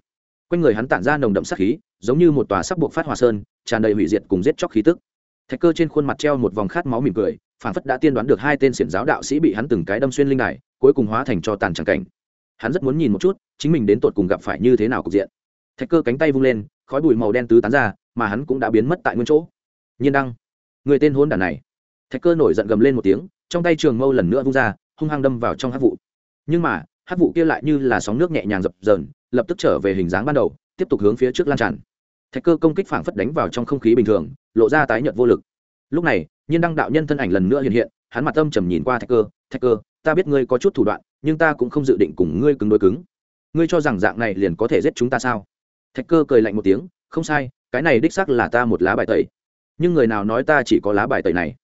Quanh người hắn tản ra nồng đậm sát khí, giống như một tòa sắc buộc phát hòa sơn, tràn đầy hủy diệt cùng giết chóc khí tức. Thạch cơ trên khuôn mặt treo một vòng khát máu mỉm cười phản phất đã tiên đoán được hai tên xiển giáo đạo sĩ bị hắn từng cái đâm xuyên linh đài, cuối cùng hóa thành cho tàn tràng cảnh. Hắn rất muốn nhìn một chút, chính mình đến tột cùng gặp phải như thế nào cục diện. Thạch cơ cánh tay vung lên, khói bụi màu đen tứ tán ra mà hắn cũng đã biến mất tại nguyên chỗ. Nhiên đăng, người tên hôn đản này. Thạch cơ nổi giận gầm lên một tiếng, trong tay trường mâu lần nữa vung ra, hung hăng đâm vào trong hát vụ. Nhưng mà, hát vụ kia lại như là sóng nước nhẹ nhàng dập dờn, lập tức trở về hình dáng ban đầu, tiếp tục hướng phía trước lan tràn. Thạch cơ công kích phảng phất đánh vào trong không khí bình thường, lộ ra tái nhợt vô lực. Lúc này, nhiên đăng đạo nhân thân ảnh lần nữa hiện hiện, hắn mặt âm trầm nhìn qua thạch cơ thạch cơ, ta biết ngươi có chút thủ đoạn, nhưng ta cũng không dự định cùng ngươi cứng đối cứng. Ngươi cho rằng dạng này liền có thể giết chúng ta sao? Thạch cơ cười lạnh một tiếng, không sai cái này đích xác là ta một lá bài tẩy. Nhưng người nào nói ta chỉ có lá bài tẩy này?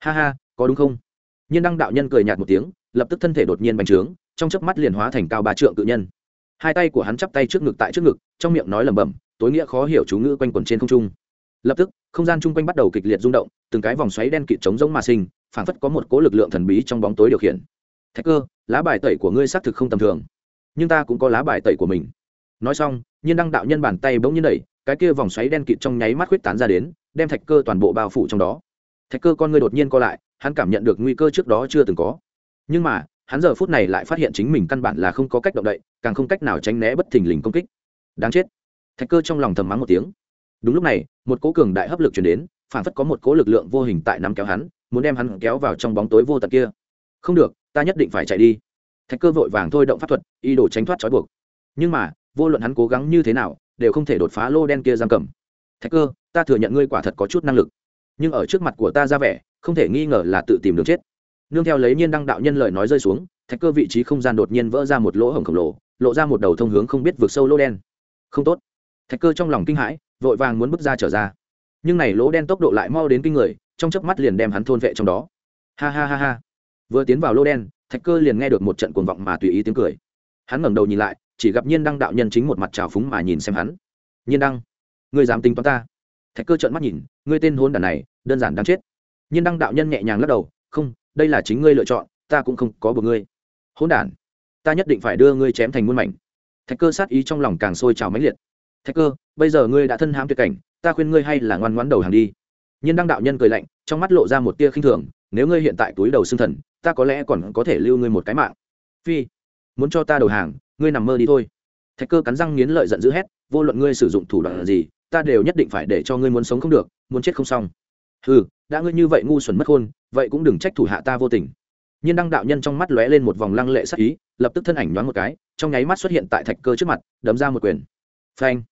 Ha ha, có đúng không? Nhiên đăng đạo nhân cười nhạt một tiếng, lập tức thân thể đột nhiên bành trướng, trong chớp mắt liền hóa thành cao ba trượng cự nhân. Hai tay của hắn chắp tay trước ngực tại trước ngực, trong miệng nói lẩm bẩm, tối nghĩa khó hiểu chú ngữ quanh quẩn trên không trung. Lập tức, không gian chung quanh bắt đầu kịch liệt rung động, từng cái vòng xoáy đen kịt trống giống mà sinh, phảng phất có một cố lực lượng thần bí trong bóng tối điều khiển. Thạch cơ, lá bài tẩy của ngươi xác thực không tầm thường, nhưng ta cũng có lá bài tẩy của mình. Nói xong, nhiên đăng đạo nhân bàn tay bỗng nhiên đẩy cái kia vòng xoáy đen kịt trong nháy mắt khuyết tán ra đến, đem thạch cơ toàn bộ bao phủ trong đó. Thạch cơ con người đột nhiên co lại, hắn cảm nhận được nguy cơ trước đó chưa từng có. Nhưng mà, hắn giờ phút này lại phát hiện chính mình căn bản là không có cách động đậy, càng không cách nào tránh né bất thình lình công kích. Đáng chết. Thạch cơ trong lòng thầm mắng một tiếng. Đúng lúc này, một cố cường đại hấp lực chuyển đến, phản phất có một cố lực lượng vô hình tại nắm kéo hắn, muốn đem hắn kéo vào trong bóng tối vô tận kia. Không được, ta nhất định phải chạy đi. Thạch cơ vội vàng thôi động pháp thuật, ý đồ tránh thoát trói buộc. Nhưng mà, vô luận hắn cố gắng như thế nào đều không thể đột phá lô đen kia giam cầm. Thạch cơ, ta thừa nhận ngươi quả thật có chút năng lực, nhưng ở trước mặt của ta ra vẻ, không thể nghi ngờ là tự tìm đường chết. Nương theo lấy nhiên đăng đạo nhân lời nói rơi xuống, thạch cơ vị trí không gian đột nhiên vỡ ra một lỗ hổng khổng lồ, lộ ra một đầu thông hướng không biết vượt sâu lỗ đen. Không tốt. Thạch cơ trong lòng kinh hãi, vội vàng muốn bước ra trở ra. Nhưng này lỗ đen tốc độ lại mau đến kinh người, trong chớp mắt liền đem hắn thôn vệ trong đó. Ha ha ha ha. Vừa tiến vào lỗ đen, thạch cơ liền nghe được một trận cuồng vọng mà tùy ý tiếng cười. Hắn ngẩng đầu nhìn lại chỉ gặp nhiên đăng đạo nhân chính một mặt trào phúng mà nhìn xem hắn. Nhiên đăng, ngươi dám tính toán ta? Thạch cơ trợn mắt nhìn, ngươi tên hôn đàn này, đơn giản đáng chết. Nhiên đăng đạo nhân nhẹ nhàng lắc đầu, không, đây là chính ngươi lựa chọn, ta cũng không có buộc ngươi. Hôn đản, ta nhất định phải đưa ngươi chém thành muôn mảnh. Thạch cơ sát ý trong lòng càng sôi trào mãnh liệt. Thạch cơ, bây giờ ngươi đã thân hãm tuyệt cảnh, ta khuyên ngươi hay là ngoan ngoãn đầu hàng đi. Nhiên đăng đạo nhân cười lạnh, trong mắt lộ ra một tia khinh thường, nếu ngươi hiện tại túi đầu xương thần, ta có lẽ còn có thể lưu ngươi một cái mạng. Phi, muốn cho ta đầu hàng ngươi nằm mơ đi thôi. Thạch cơ cắn răng nghiến lợi giận dữ hét, vô luận ngươi sử dụng thủ đoạn gì, ta đều nhất định phải để cho ngươi muốn sống không được, muốn chết không xong. Ừ đã ngươi như vậy ngu xuẩn mất khôn vậy cũng đừng trách thủ hạ ta vô tình. Nhiên đăng đạo nhân trong mắt lóe lên một vòng lăng lệ sắc ý, lập tức thân ảnh nhoáng một cái, trong nháy mắt xuất hiện tại thạch cơ trước mặt, đấm ra một quyền. Phanh.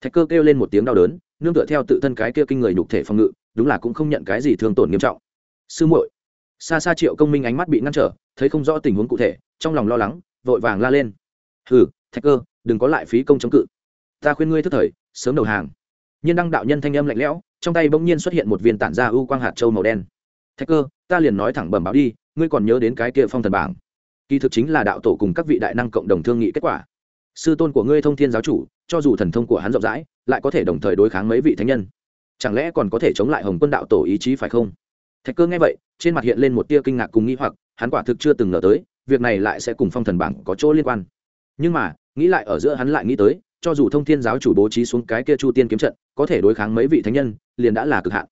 Thạch cơ kêu lên một tiếng đau đớn, nương tựa theo tự thân cái kia kinh người nhục thể phòng ngự, đúng là cũng không nhận cái gì thương tổn nghiêm trọng. Sư muội. Xa xa triệu công minh ánh mắt bị ngăn trở, thấy không rõ tình huống cụ thể, trong lòng lo lắng, vội vàng la lên hừ, thạch cơ, đừng có lại phí công chống cự. Ta khuyên ngươi thức thời, sớm đầu hàng. Nhiên đăng đạo nhân thanh âm lạnh lẽo, trong tay bỗng nhiên xuất hiện một viên tản ra ưu quang hạt châu màu đen. Thạch cơ, ta liền nói thẳng bẩm báo đi, ngươi còn nhớ đến cái kia phong thần bảng. Kỳ thực chính là đạo tổ cùng các vị đại năng cộng đồng thương nghị kết quả. Sư tôn của ngươi thông thiên giáo chủ, cho dù thần thông của hắn rộng rãi, lại có thể đồng thời đối kháng mấy vị thánh nhân. Chẳng lẽ còn có thể chống lại hồng quân đạo tổ ý chí phải không? Thạch cơ nghe vậy, trên mặt hiện lên một tia kinh ngạc cùng nghĩ hoặc, hắn quả thực chưa từng ngờ tới, việc này lại sẽ cùng phong thần bảng có chỗ liên quan nhưng mà, nghĩ lại ở giữa hắn lại nghĩ tới, cho dù thông thiên giáo chủ bố trí xuống cái kia chu tiên kiếm trận, có thể đối kháng mấy vị thánh nhân, liền đã là cực hạn.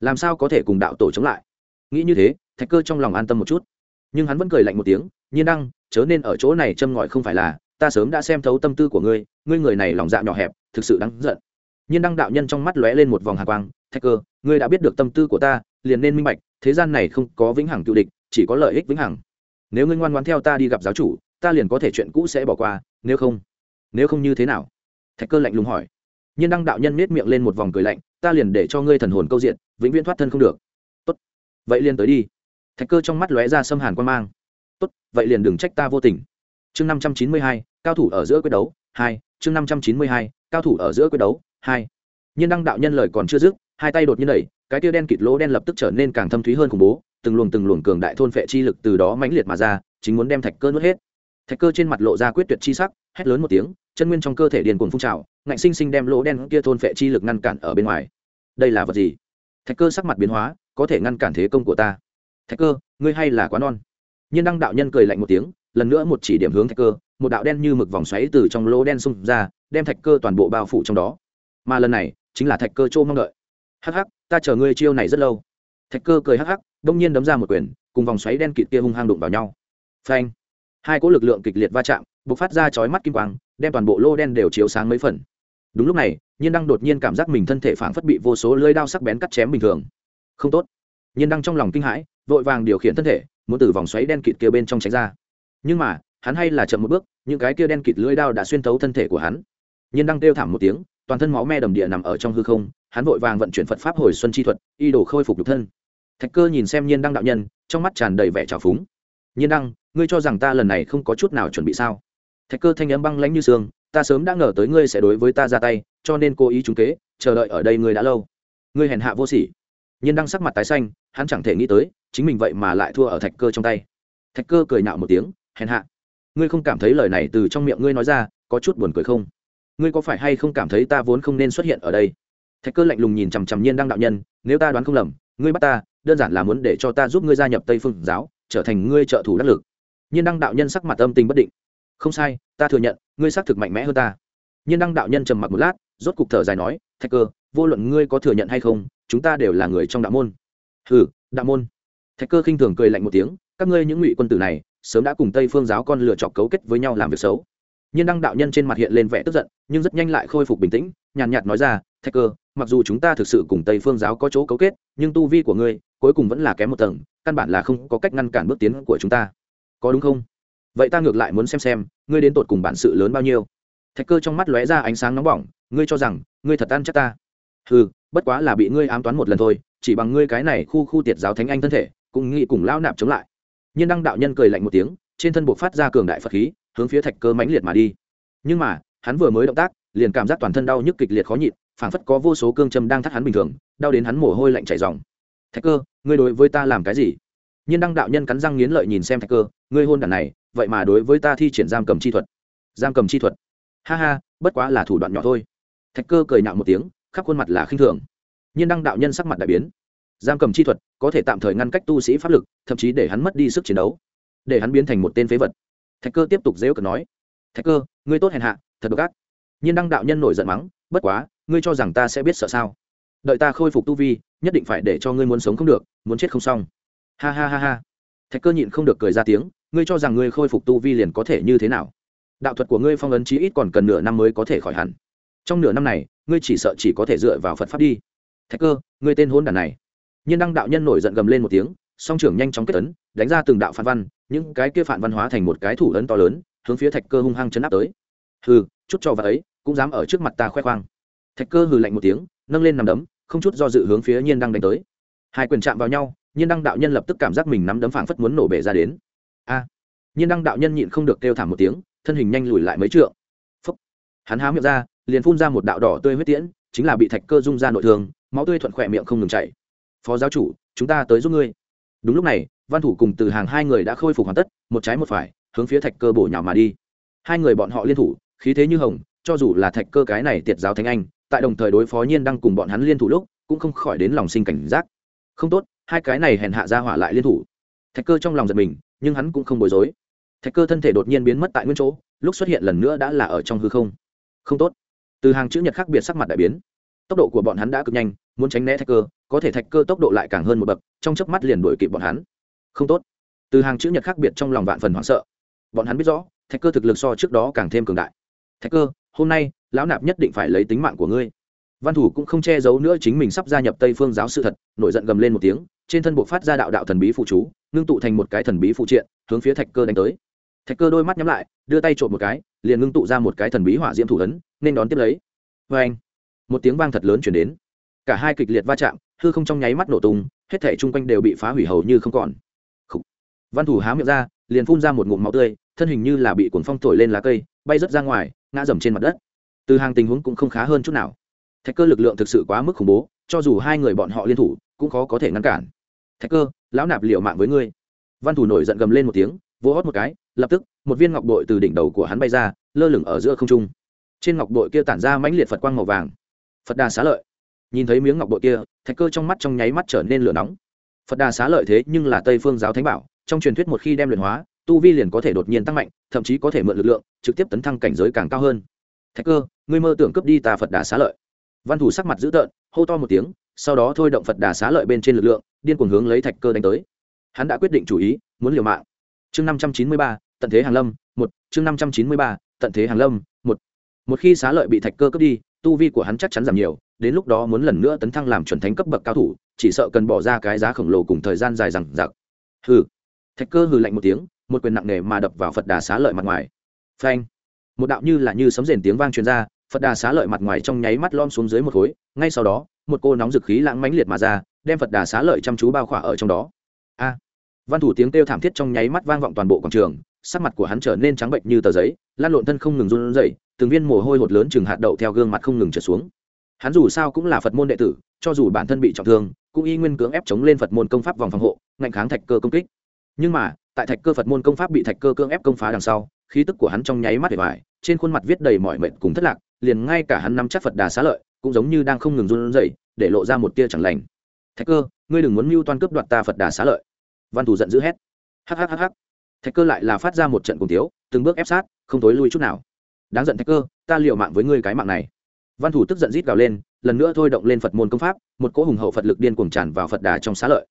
Làm sao có thể cùng đạo tổ chống lại? Nghĩ như thế, thạch cơ trong lòng an tâm một chút. Nhưng hắn vẫn cười lạnh một tiếng, nhiên đăng, chớ nên ở chỗ này châm ngọi không phải là, ta sớm đã xem thấu tâm tư của ngươi ngươi người này lòng dạ nhỏ hẹp, thực sự đáng giận. Nhiên đăng đạo nhân trong mắt lóe lên một vòng hạ quang, thạch cơ, ngươi đã biết được tâm tư của ta, liền nên minh bạch, thế gian này không có vĩnh hằng cựu địch, chỉ có lợi ích vĩnh hằng. Nếu ngươi ngoan ngoãn theo ta đi gặp giáo chủ ta liền có thể chuyện cũ sẽ bỏ qua, nếu không nếu không như thế nào? Thạch cơ lạnh lùng hỏi. Nhiên đăng đạo nhân nết miệng lên một vòng cười lạnh, ta liền để cho ngươi thần hồn câu diện, vĩnh viễn thoát thân không được. Tốt. Vậy liền tới đi. Thạch cơ trong mắt lóe ra xâm hàn quan mang. Tốt, vậy liền đừng trách ta vô tình. Chương năm trăm chín mươi hai, cao thủ ở giữa quyết đấu, hai, chương năm trăm chín mươi hai, cao thủ ở giữa quyết đấu, hai. Nhiên đăng đạo nhân lời còn chưa dứt, hai tay đột nhiên đẩy, cái tia đen kịt lỗ đen lập tức trở nên càng thâm thúy hơn khủng bố, từng luồng từng luồng cường đại thôn phệ chi lực từ đó mãnh liệt mà ra, chính muốn đem thạch cơ nuốt hết thạch cơ trên mặt lộ ra quyết tuyệt chi sắc, hét lớn một tiếng, chân nguyên trong cơ thể điền cuồng phun trào, ngạnh sinh sinh đem lỗ đen kia thôn phệ chi lực ngăn cản ở bên ngoài. Đây là vật gì? Thạch cơ sắc mặt biến hóa, có thể ngăn cản thế công của ta. Thạch cơ, ngươi hay là quá non. Nhiên đăng đạo nhân cười lạnh một tiếng, lần nữa một chỉ điểm hướng thạch cơ, một đạo đen như mực vòng xoáy từ trong lỗ đen xung ra, đem thạch cơ toàn bộ bao phủ trong đó. Mà lần này, chính là thạch cơ trô mong đợi. Hắc hắc, ta chờ ngươi chiêu này rất lâu. Thạch cơ cười hắc hắc, đông nhiên đấm ra một quyền, cùng vòng xoáy đen kịt kia hung hăng đụng vào nhau. Phanh hai cỗ lực lượng kịch liệt va chạm b ộ c phát ra chói mắt kim quang, đem toàn bộ lô đen đều chiếu sáng mấy phần. Đúng lúc này, nhiên đăng đột nhiên cảm giác mình thân thể phảng phất bị vô số lơi đao sắc bén cắt chém bình thường. Không tốt. Nhiên đăng trong lòng kinh hãi, vội vàng điều khiển thân thể, muốn từ vòng xoáy đen kịt kia bên trong tránh ra. Nhưng mà, hắn hay là chậm một bước, những cái kia đen kịt lưỡi đao đã xuyên thấu thân thể của hắn. Nhiên đăng kêu thảm một tiếng, toàn thân máu me đầm địa nằm ở trong hư không, hắn vội vàng vận chuyển phật pháp hồi xuân chi thuật y đồ khôi phục nhục thân. Thạch cơ nhìn xem nhiên đăng đạo nhân, trong mắt tràn đầy vẻ trào phúng. Nhiên đăng ngươi cho rằng ta lần này không có chút nào chuẩn bị sao? Thạch cơ thanh âm băng lãnh như xương, ta sớm đã ngờ tới ngươi sẽ đối với ta ra tay, cho nên cố ý trúng kế, chờ đợi ở đây ngươi đã lâu. Ngươi hèn hạ vô sỉ. Nhiên đang sắc mặt tái xanh, hắn chẳng thể nghĩ tới, chính mình vậy mà lại thua ở thạch cơ trong tay. Thạch cơ cười nạo một tiếng, hèn hạ. Ngươi không cảm thấy lời này từ trong miệng ngươi nói ra, có chút buồn cười không? Ngươi có phải hay không cảm thấy ta vốn không nên xuất hiện ở đây? Thạch cơ lạnh lùng nhìn chằm chằm nhiên Đăng đạo nhân, nếu ta đoán không lầm, ngươi bắt ta, đơn giản là muốn để cho ta giúp ngươi gia nhập tây phương giáo, trở thành ngươi trợ thủ đắc lực nhiên đăng đạo nhân sắc mặt âm tình bất định. Không sai, ta thừa nhận, ngươi xác thực mạnh mẽ hơn ta. Nhiên đăng đạo nhân trầm mặc một lát, rốt cục thở dài nói, thạch cơ, vô luận ngươi có thừa nhận hay không, chúng ta đều là người trong đạo môn. Ừ đạo môn. Thạch cơ khinh thường cười lạnh một tiếng, các ngươi những ngụy quân tử này, sớm đã cùng tây phương giáo con lựa chọc cấu kết với nhau làm việc xấu. Nhiên đăng đạo nhân trên mặt hiện lên vẻ tức giận, nhưng rất nhanh lại khôi phục bình tĩnh, nhàn nhạt nói ra, thạch cơ, mặc dù chúng ta thực sự cùng tây phương giáo có chỗ cấu kết, nhưng tu vi của ngươi cuối cùng vẫn là kém một tầng, căn bản là không có cách ngăn cản bước tiến của chúng ta có đúng không? Vậy ta ngược lại muốn xem xem, ngươi đến tột cùng bản sự lớn bao nhiêu? Thạch cơ trong mắt lóe ra ánh sáng nóng bỏng, ngươi cho rằng, ngươi thật ăn chắc ta? Ừ bất quá là bị ngươi ám toán một lần thôi, chỉ bằng ngươi cái này khu khu tiệt giáo thánh anh thân thể, cũng nghĩ cùng lao nạp chống lại. Nhiên đăng đạo nhân cười lạnh một tiếng, trên thân buộc phát ra cường đại phật khí, hướng phía thạch cơ mãnh liệt mà đi. Nhưng mà, hắn vừa mới động tác, liền cảm giác toàn thân đau nhức kịch liệt khó nhịn, phảng phất có vô số cương châm đang thắt hắn bình thường, đau đến hắn mồ hôi lạnh chảy ròng. Thạch cơ, ngươi đối với ta làm cái gì? Nhiên đăng đạo nhân cắn răng nghiến lợi nhìn xem thạch cơ, ngươi hôn đản này, vậy mà đối với ta thi triển giam cầm chi thuật. Giam cầm chi thuật. Ha ha, bất quá là thủ đoạn nhỏ thôi. Thạch cơ cười nhạo một tiếng, khắp khuôn mặt là khinh thường. Nhiên đăng đạo nhân sắc mặt đại biến. Giam cầm chi thuật có thể tạm thời ngăn cách tu sĩ pháp lực, thậm chí để hắn mất đi sức chiến đấu, để hắn biến thành một tên phế vật. Thạch cơ tiếp tục dễu cờ nói, thạch cơ, ngươi tốt hèn hạ, thật độc ác. Nhiên đăng đạo nhân nổi giận mắng, bất quá, ngươi cho rằng ta sẽ biết sợ sao? Đợi ta khôi phục tu vi, nhất định phải để cho ngươi muốn sống không được, muốn chết không xong ha ha ha ha. Thạch cơ nhịn không được cười ra tiếng, ngươi cho rằng ngươi khôi phục tu vi liền có thể như thế nào? Đạo thuật của ngươi phong ấn chí ít còn cần nửa năm mới có thể khỏi hẳn. Trong nửa năm này, ngươi chỉ sợ chỉ có thể dựa vào phật pháp đi. Thạch cơ, ngươi tên hôn đàn này. Nhiên đăng đạo nhân nổi giận gầm lên một tiếng, song trưởng nhanh chóng kết ấn, đánh ra từng đạo phản văn, những cái kia phản văn hóa thành một cái thủ ấn to lớn, hướng phía thạch cơ hung hăng chấn áp tới. Hừ, chút cho vật ấy, cũng dám ở trước mặt ta khoe khoang. Thạch cơ hừ lạnh một tiếng, nâng lên nằm đấm, không chút do dự hướng phía nhiên đăng đánh tới. Hai quyền chạm vào nhau nhiên đăng đạo nhân lập tức cảm giác mình nắm đấm phảng phất muốn nổ bể ra đến. A! Nhiên đăng đạo nhân nhịn không được kêu thảm một tiếng, thân hình nhanh lùi lại mấy trượng. Phúc! Hắn há miệng ra, liền phun ra một đạo đỏ tươi huyết tiễn, chính là bị thạch cơ dung ra nội thương, máu tươi thuận khỏe miệng không ngừng chảy. Phó giáo chủ, chúng ta tới giúp ngươi. Đúng lúc này, văn thủ cùng từ hàng hai người đã khôi phục hoàn tất, một trái một phải, hướng phía thạch cơ bổ nhào mà đi. Hai người bọn họ liên thủ, khí thế như hồng, cho dù là thạch cơ cái này tiệt giáo thánh anh, tại đồng thời đối phó nhiên đang cùng bọn hắn liên thủ lúc, cũng không khỏi đến lòng sinh cảnh giác. Không tốt hai cái này hèn hạ ra hỏa lại liên thủ. Thạch cơ trong lòng giật mình, nhưng hắn cũng không bối rối. Thạch cơ thân thể đột nhiên biến mất tại nguyên chỗ, lúc xuất hiện lần nữa đã là ở trong hư không. Không tốt. Từ hàng chữ nhật khác biệt sắc mặt đại biến. Tốc độ của bọn hắn đã cực nhanh, muốn tránh né thạch cơ, có thể thạch cơ tốc độ lại càng hơn một bậc, trong chớp mắt liền đuổi kịp bọn hắn. Không tốt. Từ hàng chữ nhật khác biệt trong lòng vạn phần hoảng sợ. Bọn hắn biết rõ, thạch cơ thực lực so trước đó càng thêm cường đại. Thạch cơ, hôm nay, lão nạp nhất định phải lấy tính mạng của ngươi. Văn thủ cũng không che giấu nữa chính mình sắp gia nhập tây phương giáo sự thật, nổi giận gầm lên một tiếng trên thân bộ phát ra đạo đạo thần bí phụ chú, ngưng tụ thành một cái thần bí phụ triện, hướng phía thạch cơ đánh tới. Thạch cơ đôi mắt nhắm lại, đưa tay trộm một cái, liền ngưng tụ ra một cái thần bí hỏa diễm thủ ấn, nên đón tiếp lấy. Vê anh một tiếng vang thật lớn chuyển đến. Cả hai kịch liệt va chạm, hư không trong nháy mắt nổ tung, hết thể chung quanh đều bị phá hủy hầu như không còn. Văn thủ há miệng ra, liền phun ra một ngụm máu tươi, thân hình như là bị cuồng phong thổi lên lá cây, bay rớt ra ngoài, ngã dầm trên mặt đất. Từ hàng tình huống cũng không khá hơn chút nào. Thạch cơ lực lượng thực sự quá mức khủng bố, cho dù hai người bọn họ liên thủ, cũng khó có thể ngăn cản thạch cơ, lão nạp liệu mạng với ngươi. Văn thủ nổi giận gầm lên một tiếng vô hót một cái, lập tức, một viên ngọc bội từ đỉnh đầu của hắn bay ra, lơ lửng ở giữa không trung. Trên ngọc bội kia tản ra mãnh liệt phật quang màu vàng. Phật đà xá lợi. Nhìn thấy miếng ngọc bội kia, thạch cơ trong mắt trong nháy mắt trở nên lửa nóng. Phật đà xá lợi thế nhưng là tây phương giáo thánh bảo, trong truyền thuyết một khi đem luyện hóa, tu vi liền có thể đột nhiên tăng mạnh, thậm chí có thể mượn lực lượng, trực tiếp tấn thăng cảnh giới càng cao hơn. Thạch cơ, ngươi mơ tưởng cướp đi tà phật đà xá lợi. Văn thủ sắc mặt dữ tợn, hô to một tiếng, sau đó thôi động phật đà xá lợi bên trên lực lượng điên cuồng hướng lấy thạch cơ đánh tới. Hắn đã quyết định chủ ý, muốn liều mạng. Chương năm trăm chín mươi ba, tận thế hàng lâm, một. Chương năm trăm chín mươi ba, tận thế hàng lâm, một. Một khi xá lợi bị thạch cơ cướp đi, tu vi của hắn chắc chắn giảm nhiều, đến lúc đó muốn lần nữa tấn thăng làm chuẩn thánh cấp bậc cao thủ, chỉ sợ cần bỏ ra cái giá khổng lồ cùng thời gian dài rằng giặc hừ. Thạch cơ hừ lạnh một tiếng, một quyền nặng nề mà đập vào phật đà xá lợi mặt ngoài. Phanh. Một đạo như là như sấm rền tiếng vang truyền ra, phật đà xá lợi mặt ngoài trong nháy mắt lom xuống dưới một khối, ngay sau đó một cô nóng dực khí lãng mãnh liệt mà ra, đem phật đà xá lợi chăm chú bao khỏa ở trong đó. A! Văn thủ tiếng kêu thảm thiết trong nháy mắt vang vọng toàn bộ quảng trường, sắc mặt của hắn trở nên trắng bệnh như tờ giấy, lan lộn thân không ngừng run rẩy, từng viên mồ hôi hột lớn chừng hạt đậu theo gương mặt không ngừng trượt xuống. Hắn dù sao cũng là phật môn đệ tử, cho dù bản thân bị trọng thương, cũng y nguyên cưỡng ép chống lên phật môn công pháp vòng phòng hộ, ngạnh kháng thạch cơ công kích. Nhưng mà, tại thạch cơ phật môn công pháp bị thạch cơ cưỡng ép công phá đằng sau, khí tức của hắn trong nháy mắt để vải trên khuôn mặt viết đầy mọi mệt cùng thất lạc, liền ngay cả hắn nắm chắc phật đà xá lợi cũng giống như đang không ngừng run rẩy, để lộ ra một tia chẳng lành. Thạch cơ, ngươi đừng muốn mưu toan cướp đoạt ta phật đà xá lợi. Văn thủ giận dữ hét. Hhhh thạch cơ lại là phát ra một trận cùng tiếu, từng bước ép sát, không tối lui chút nào. Đáng giận thạch cơ, ta liều mạng với ngươi cái mạng này. Văn thủ tức giận rít gào lên, lần nữa thôi động lên phật môn công pháp, một cỗ hùng hậu phật lực điên cuồng tràn vào phật đà trong xá lợi.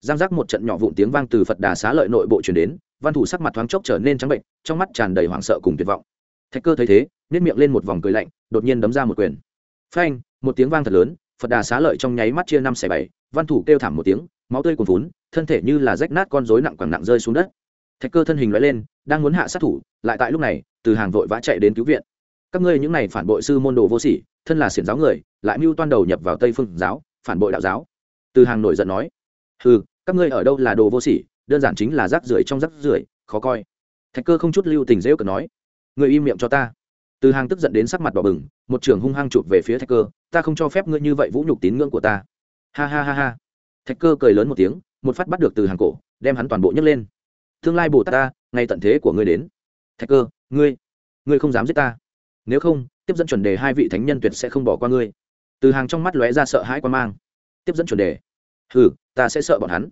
Giang giác một trận nhỏ vụn tiếng vang từ phật đà xá lợi nội bộ truyền đến, văn thủ sắc mặt thoáng chốc trở nên trắng bệnh, trong mắt tràn đầy hoảng sợ cùng tuyệt vọng. Thạch cơ thấy thế nếp miệng lên một vòng cười lạnh, đột nhiên đấm ra một quyền phanh, một tiếng vang thật lớn, phật đà xá lợi trong nháy mắt chia năm xẻ bảy, văn thủ kêu thảm một tiếng, máu tươi cuồn vốn thân thể như là rách nát con rối nặng quẳng nặng rơi xuống đất. Thạch cơ thân hình loại lên, đang muốn hạ sát thủ, lại tại lúc này, từ hàng vội vã chạy đến cứu viện. Các ngươi những này phản bội sư môn đồ vô sỉ, thân là xiển giáo người, lại mưu toan đầu nhập vào tây phương giáo, phản bội đạo giáo. Từ hàng nổi giận nói ừ các ngươi ở đâu là đồ vô sỉ, đơn giản chính là rác rưởi trong rác rưởi, khó coi. Thạch cơ không chút lưu tình dễ cờ nói người im miệng cho ta từ hàng tức giận đến sắc mặt đỏ bừng, một trường hung hăng chụp về phía thạch cơ, ta không cho phép ngươi như vậy vũ nhục tín ngưỡng của ta. Ha ha ha ha. Thạch cơ cười lớn một tiếng, một phát bắt được từ hàng cổ, đem hắn toàn bộ nhấc lên. Tương lai bồ tát ta, ngay tận thế của ngươi đến. Thạch cơ, ngươi ngươi không dám giết ta. Nếu không, tiếp dẫn chuẩn đề hai vị thánh nhân tuyệt sẽ không bỏ qua ngươi. Từ hàng trong mắt lóe ra sợ hãi quan mang. Tiếp dẫn chuẩn đề? Ừ ta sẽ sợ bọn hắn.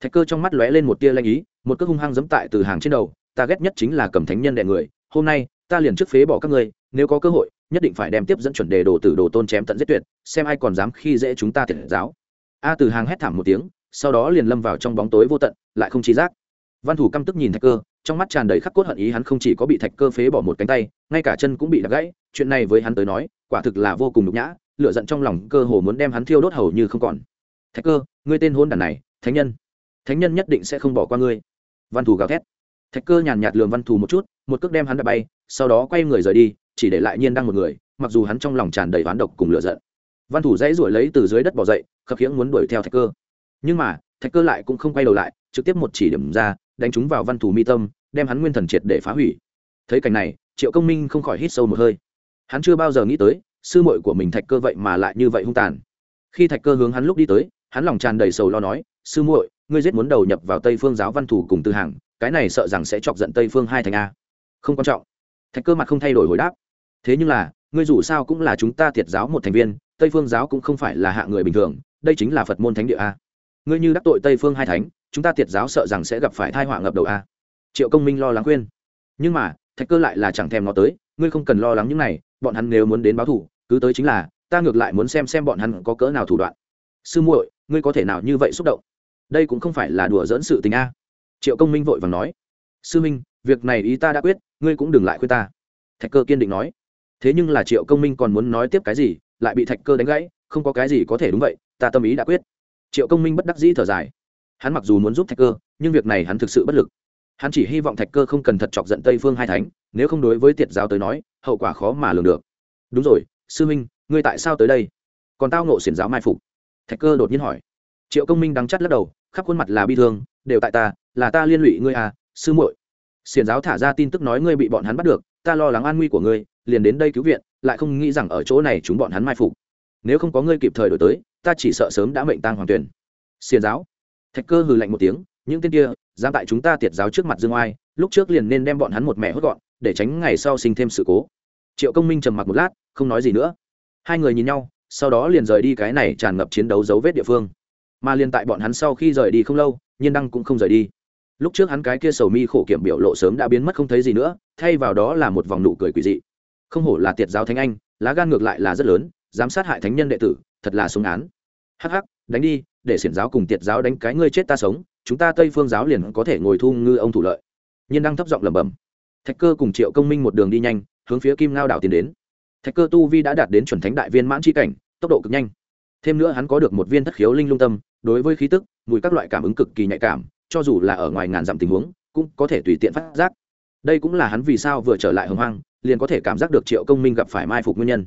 Thạch cơ trong mắt lóe lên một tia lanh ý, một cước hung hăng giẫm tại từ hàng trên đầu, ta ghét nhất chính là cầm thánh nhân đệ người, hôm nay ta liền trước phế bỏ các ngươi, nếu có cơ hội, nhất định phải đem tiếp dẫn chuẩn đề đồ tử đồ tôn chém tận giết tuyệt, xem ai còn dám khi dễ chúng ta thiệt giáo. A từ hàng hét thảm một tiếng, sau đó liền lâm vào trong bóng tối vô tận, lại không trí giác. Văn thủ căm tức nhìn thạch cơ, trong mắt tràn đầy khắc cốt hận ý hắn không chỉ có bị thạch cơ phế bỏ một cánh tay, ngay cả chân cũng bị đập gãy, chuyện này với hắn tới nói, quả thực là vô cùng nhục nhã lựa giận trong lòng cơ hồ muốn đem hắn thiêu đốt hầu như không còn. Thạch cơ, ngươi tên hôn đàn này, thánh nhân thánh nhân nhất định sẽ không bỏ qua ngươi. Văn thủ gào thét thạch cơ nhàn nhạt lường văn thù một chút, một cước đem hắn đập bay, sau đó quay người rời đi, chỉ để lại nhiên đăng một người, mặc dù hắn trong lòng tràn đầy oán độc cùng lựa giận. Văn thủ dãy ruổi lấy từ dưới đất bỏ dậy, khập khiễng muốn đuổi theo thạch cơ. Nhưng mà, thạch cơ lại cũng không quay đầu lại, trực tiếp một chỉ điểm ra, đánh chúng vào văn thủ mi tâm, đem hắn nguyên thần triệt để phá hủy. Thấy cảnh này, triệu công minh không khỏi hít sâu một hơi. Hắn chưa bao giờ nghĩ tới, sư muội của mình thạch cơ vậy mà lại như vậy hung tàn. Khi thạch cơ hướng hắn lúc đi tới, hắn lòng tràn đầy sầu lo nói, sư muội, ngươi giết muốn đầu nhập vào tây phương giáo văn thủ cùng tư hàng cái này sợ rằng sẽ chọc giận tây phương hai thành a không quan trọng thạch cơ mặt không thay đổi hồi đáp thế nhưng là ngươi dù sao cũng là chúng ta thiệt giáo một thành viên tây phương giáo cũng không phải là hạ người bình thường đây chính là phật môn thánh địa a ngươi như đắc tội tây phương hai thánh chúng ta thiệt giáo sợ rằng sẽ gặp phải thai họa ngập đầu a triệu công minh lo lắng khuyên nhưng mà thạch cơ lại là chẳng thèm nó tới ngươi không cần lo lắng những này bọn hắn nếu muốn đến báo thủ cứ tới chính là ta ngược lại muốn xem xem bọn hắn có cỡ nào thủ đoạn sư muội ngươi có thể nào như vậy xúc động đây cũng không phải là đùa dỡn sự tình a triệu công minh vội vàng nói, sư minh, việc này ý ta đã quyết, ngươi cũng đừng lại khuyên ta. Thạch cơ kiên định nói, thế nhưng là triệu công minh còn muốn nói tiếp cái gì, lại bị thạch cơ đánh gãy, không có cái gì có thể đúng vậy, ta tâm ý đã quyết. Triệu công minh bất đắc dĩ thở dài. Hắn mặc dù muốn giúp thạch cơ, nhưng việc này hắn thực sự bất lực. Hắn chỉ hy vọng thạch cơ không cần thật chọc giận tây phương hai thánh, nếu không đối với tiệt giáo tới nói, hậu quả khó mà lường được. Đúng rồi, sư minh, ngươi tại sao tới đây? Còn tao nộ xiển giáo mai phục. Thạch cơ đột nhiên hỏi. Triệu công minh đắng chắt lắc đầu, khắp khuôn mặt là bi thương, đều tại ta là ta liên lụy ngươi à sư muội. Xiển giáo thả ra tin tức nói ngươi bị bọn hắn bắt được, ta lo lắng an nguy của ngươi, liền đến đây cứu viện, lại không nghĩ rằng ở chỗ này chúng bọn hắn mai phục. Nếu không có ngươi kịp thời đổi tới, ta chỉ sợ sớm đã mệnh tang hoàng tuyển. Xiển giáo. Thạch cơ hừ lạnh một tiếng, những tên kia, dám tại chúng ta tiệt giáo trước mặt dương oai, lúc trước liền nên đem bọn hắn một mẹ hốt gọn, để tránh ngày sau sinh thêm sự cố. Triệu công minh trầm mặc một lát, không nói gì nữa. Hai người nhìn nhau, sau đó liền rời đi cái này tràn ngập chiến đấu dấu vết địa phương. Mà liền tại bọn hắn sau khi rời đi không lâu, nhiên đăng cũng không rời đi lúc trước hắn cái kia sầu mi khổ kiểm biểu lộ sớm đã biến mất không thấy gì nữa, thay vào đó là một vòng nụ cười quỷ dị. Không hổ là tiệt giáo thánh anh, lá gan ngược lại là rất lớn dám sát hại thánh nhân đệ tử, thật là sống án. Hắc hắc, đánh đi, để xiển giáo cùng tiệt giáo đánh cái ngươi chết ta sống, chúng ta tây phương giáo liền có thể ngồi thu ngư ông thủ lợi. Nhiên đang thấp giọng lẩm bẩm. Thạch cơ cùng triệu công minh một đường đi nhanh, hướng phía kim ngao đảo tiến đến. Thạch cơ tu vi đã đạt đến chuẩn thánh đại viên mãn c cảnh, tốc độ cực nhanh. Thêm nữa hắn có được một viên thất khiếu linh lung tâm, đối với khí tức, mùi các loại cảm ứng cực kỳ nhạy cảm cho dù là ở ngoài ngàn dặm tình huống, cũng có thể tùy tiện phát giác. Đây cũng là hắn vì sao vừa trở lại hồng hoang, liền có thể cảm giác được triệu công minh gặp phải mai phục nguyên nhân.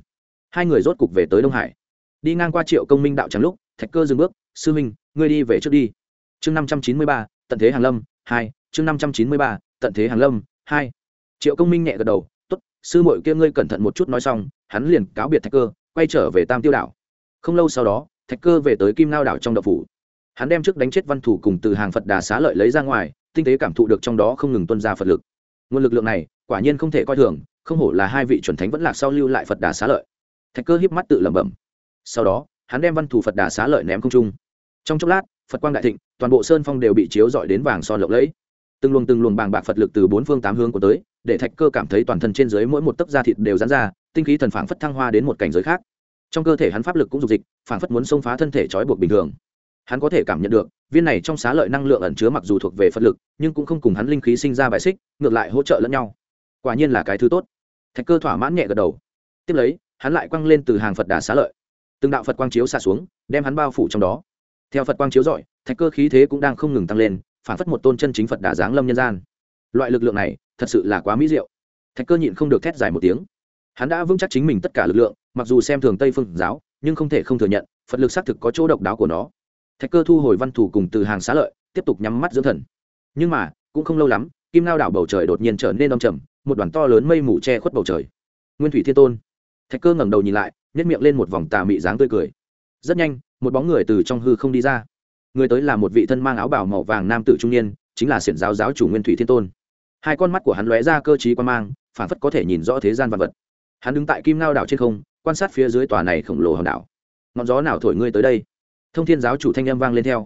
Hai người rốt cục về tới đông hải. Đi ngang qua triệu công minh đạo trắng lúc, thạch cơ dừng bước, sư minh, ngươi đi về trước đi. Chương năm trăm chín mươi ba, tận thế hàng lâm, hai, chương năm trăm chín mươi ba, tận thế hàng lâm, hai. Triệu công minh nhẹ gật đầu t ố t sư muội kia ngươi cẩn thận một chút nói xong, hắn liền cáo biệt thạch cơ, quay trở về tam tiêu đảo. Không lâu sau đó, thạch cơ về tới kim lao đảo trong đậu phủ hắn đem trước đánh chết văn thủ cùng từ hàng phật đà xá lợi lấy ra ngoài, tinh tế cảm thụ được trong đó không ngừng tuân ra phật lực. Nguồn lực lượng này, quả nhiên không thể coi thường, không hổ là hai vị chuẩn thánh vẫn lạc sau lưu lại phật đà xá lợi. Thạch cơ híp mắt tự lẩm bẩm. Sau đó, hắn đem văn thủ phật đà xá lợi ném không trung. Trong chốc lát, phật quang đại thịnh, toàn bộ sơn phong đều bị chiếu dọi đến vàng son lộng lẫy. Từng luồng từng luồng bàng bạc phật lực từ bốn phương tám hướng của tới, để thạch cơ cảm thấy toàn thân trên dưới mỗi một tấc da thịt đều dán ra, tinh khí thần phảng phất thăng hoa đến một cảnh giới khác. Trong cơ thể hắn pháp lực cũng dục dịch, phảng phất muốn xông phá thân thể trói buộc bình thường hắn có thể cảm nhận được, viên này trong xá lợi năng lượng ẩn chứa mặc dù thuộc về phật lực, nhưng cũng không cùng hắn linh khí sinh ra bài xích, ngược lại hỗ trợ lẫn nhau. Quả nhiên là cái thứ tốt. Thạch cơ thỏa mãn nhẹ gật đầu. Tiếp lấy, hắn lại quăng lên từ hàng phật đà xá lợi. Từng đạo phật quang chiếu xa xuống, đem hắn bao phủ trong đó. Theo phật quang chiếu rọi, thạch cơ khí thế cũng đang không ngừng tăng lên, phản phất một tôn chân chính phật đà giáng lâm nhân gian. Loại lực lượng này, thật sự là quá mỹ diệu. Thạch cơ nhịn không được thét dài một tiếng. Hắn đã vững chắc chính mình tất cả lực lượng, mặc dù xem thường tây phương giáo, nhưng không thể không thừa nhận, phật lực xác thực có chỗ độc đáo của nó thạch cơ thu hồi văn thủ cùng từ hàng xá lợi, tiếp tục nhắm mắt dưỡng thần. Nhưng mà, cũng không lâu lắm, kim lao đảo bầu trời đột nhiên trở nên đông trầm, một đoàn to lớn mây mù che khuất bầu trời. Nguyên thủy thiên tôn. Thạch cơ ngẩng đầu nhìn lại nhét miệng lên một vòng tà mị dáng tươi cười. Rất nhanh, một bóng người từ trong hư không đi ra. Người tới là một vị thân mang áo bào màu vàng nam tử trung niên, chính là xiển giáo giáo chủ nguyên thủy thiên tôn. Hai con mắt của hắn lóe ra cơ t quan mang, phản phất có thể nhìn rõ thế gian vật vật. Hắn đứng tại kim lao đảo trên không, quan sát phía dưới tòa này khổng lồ hòn đảo. Ngọn gió nào thổi ngươi tới đây? Thông thiên giáo chủ thanh âm vang lên theo.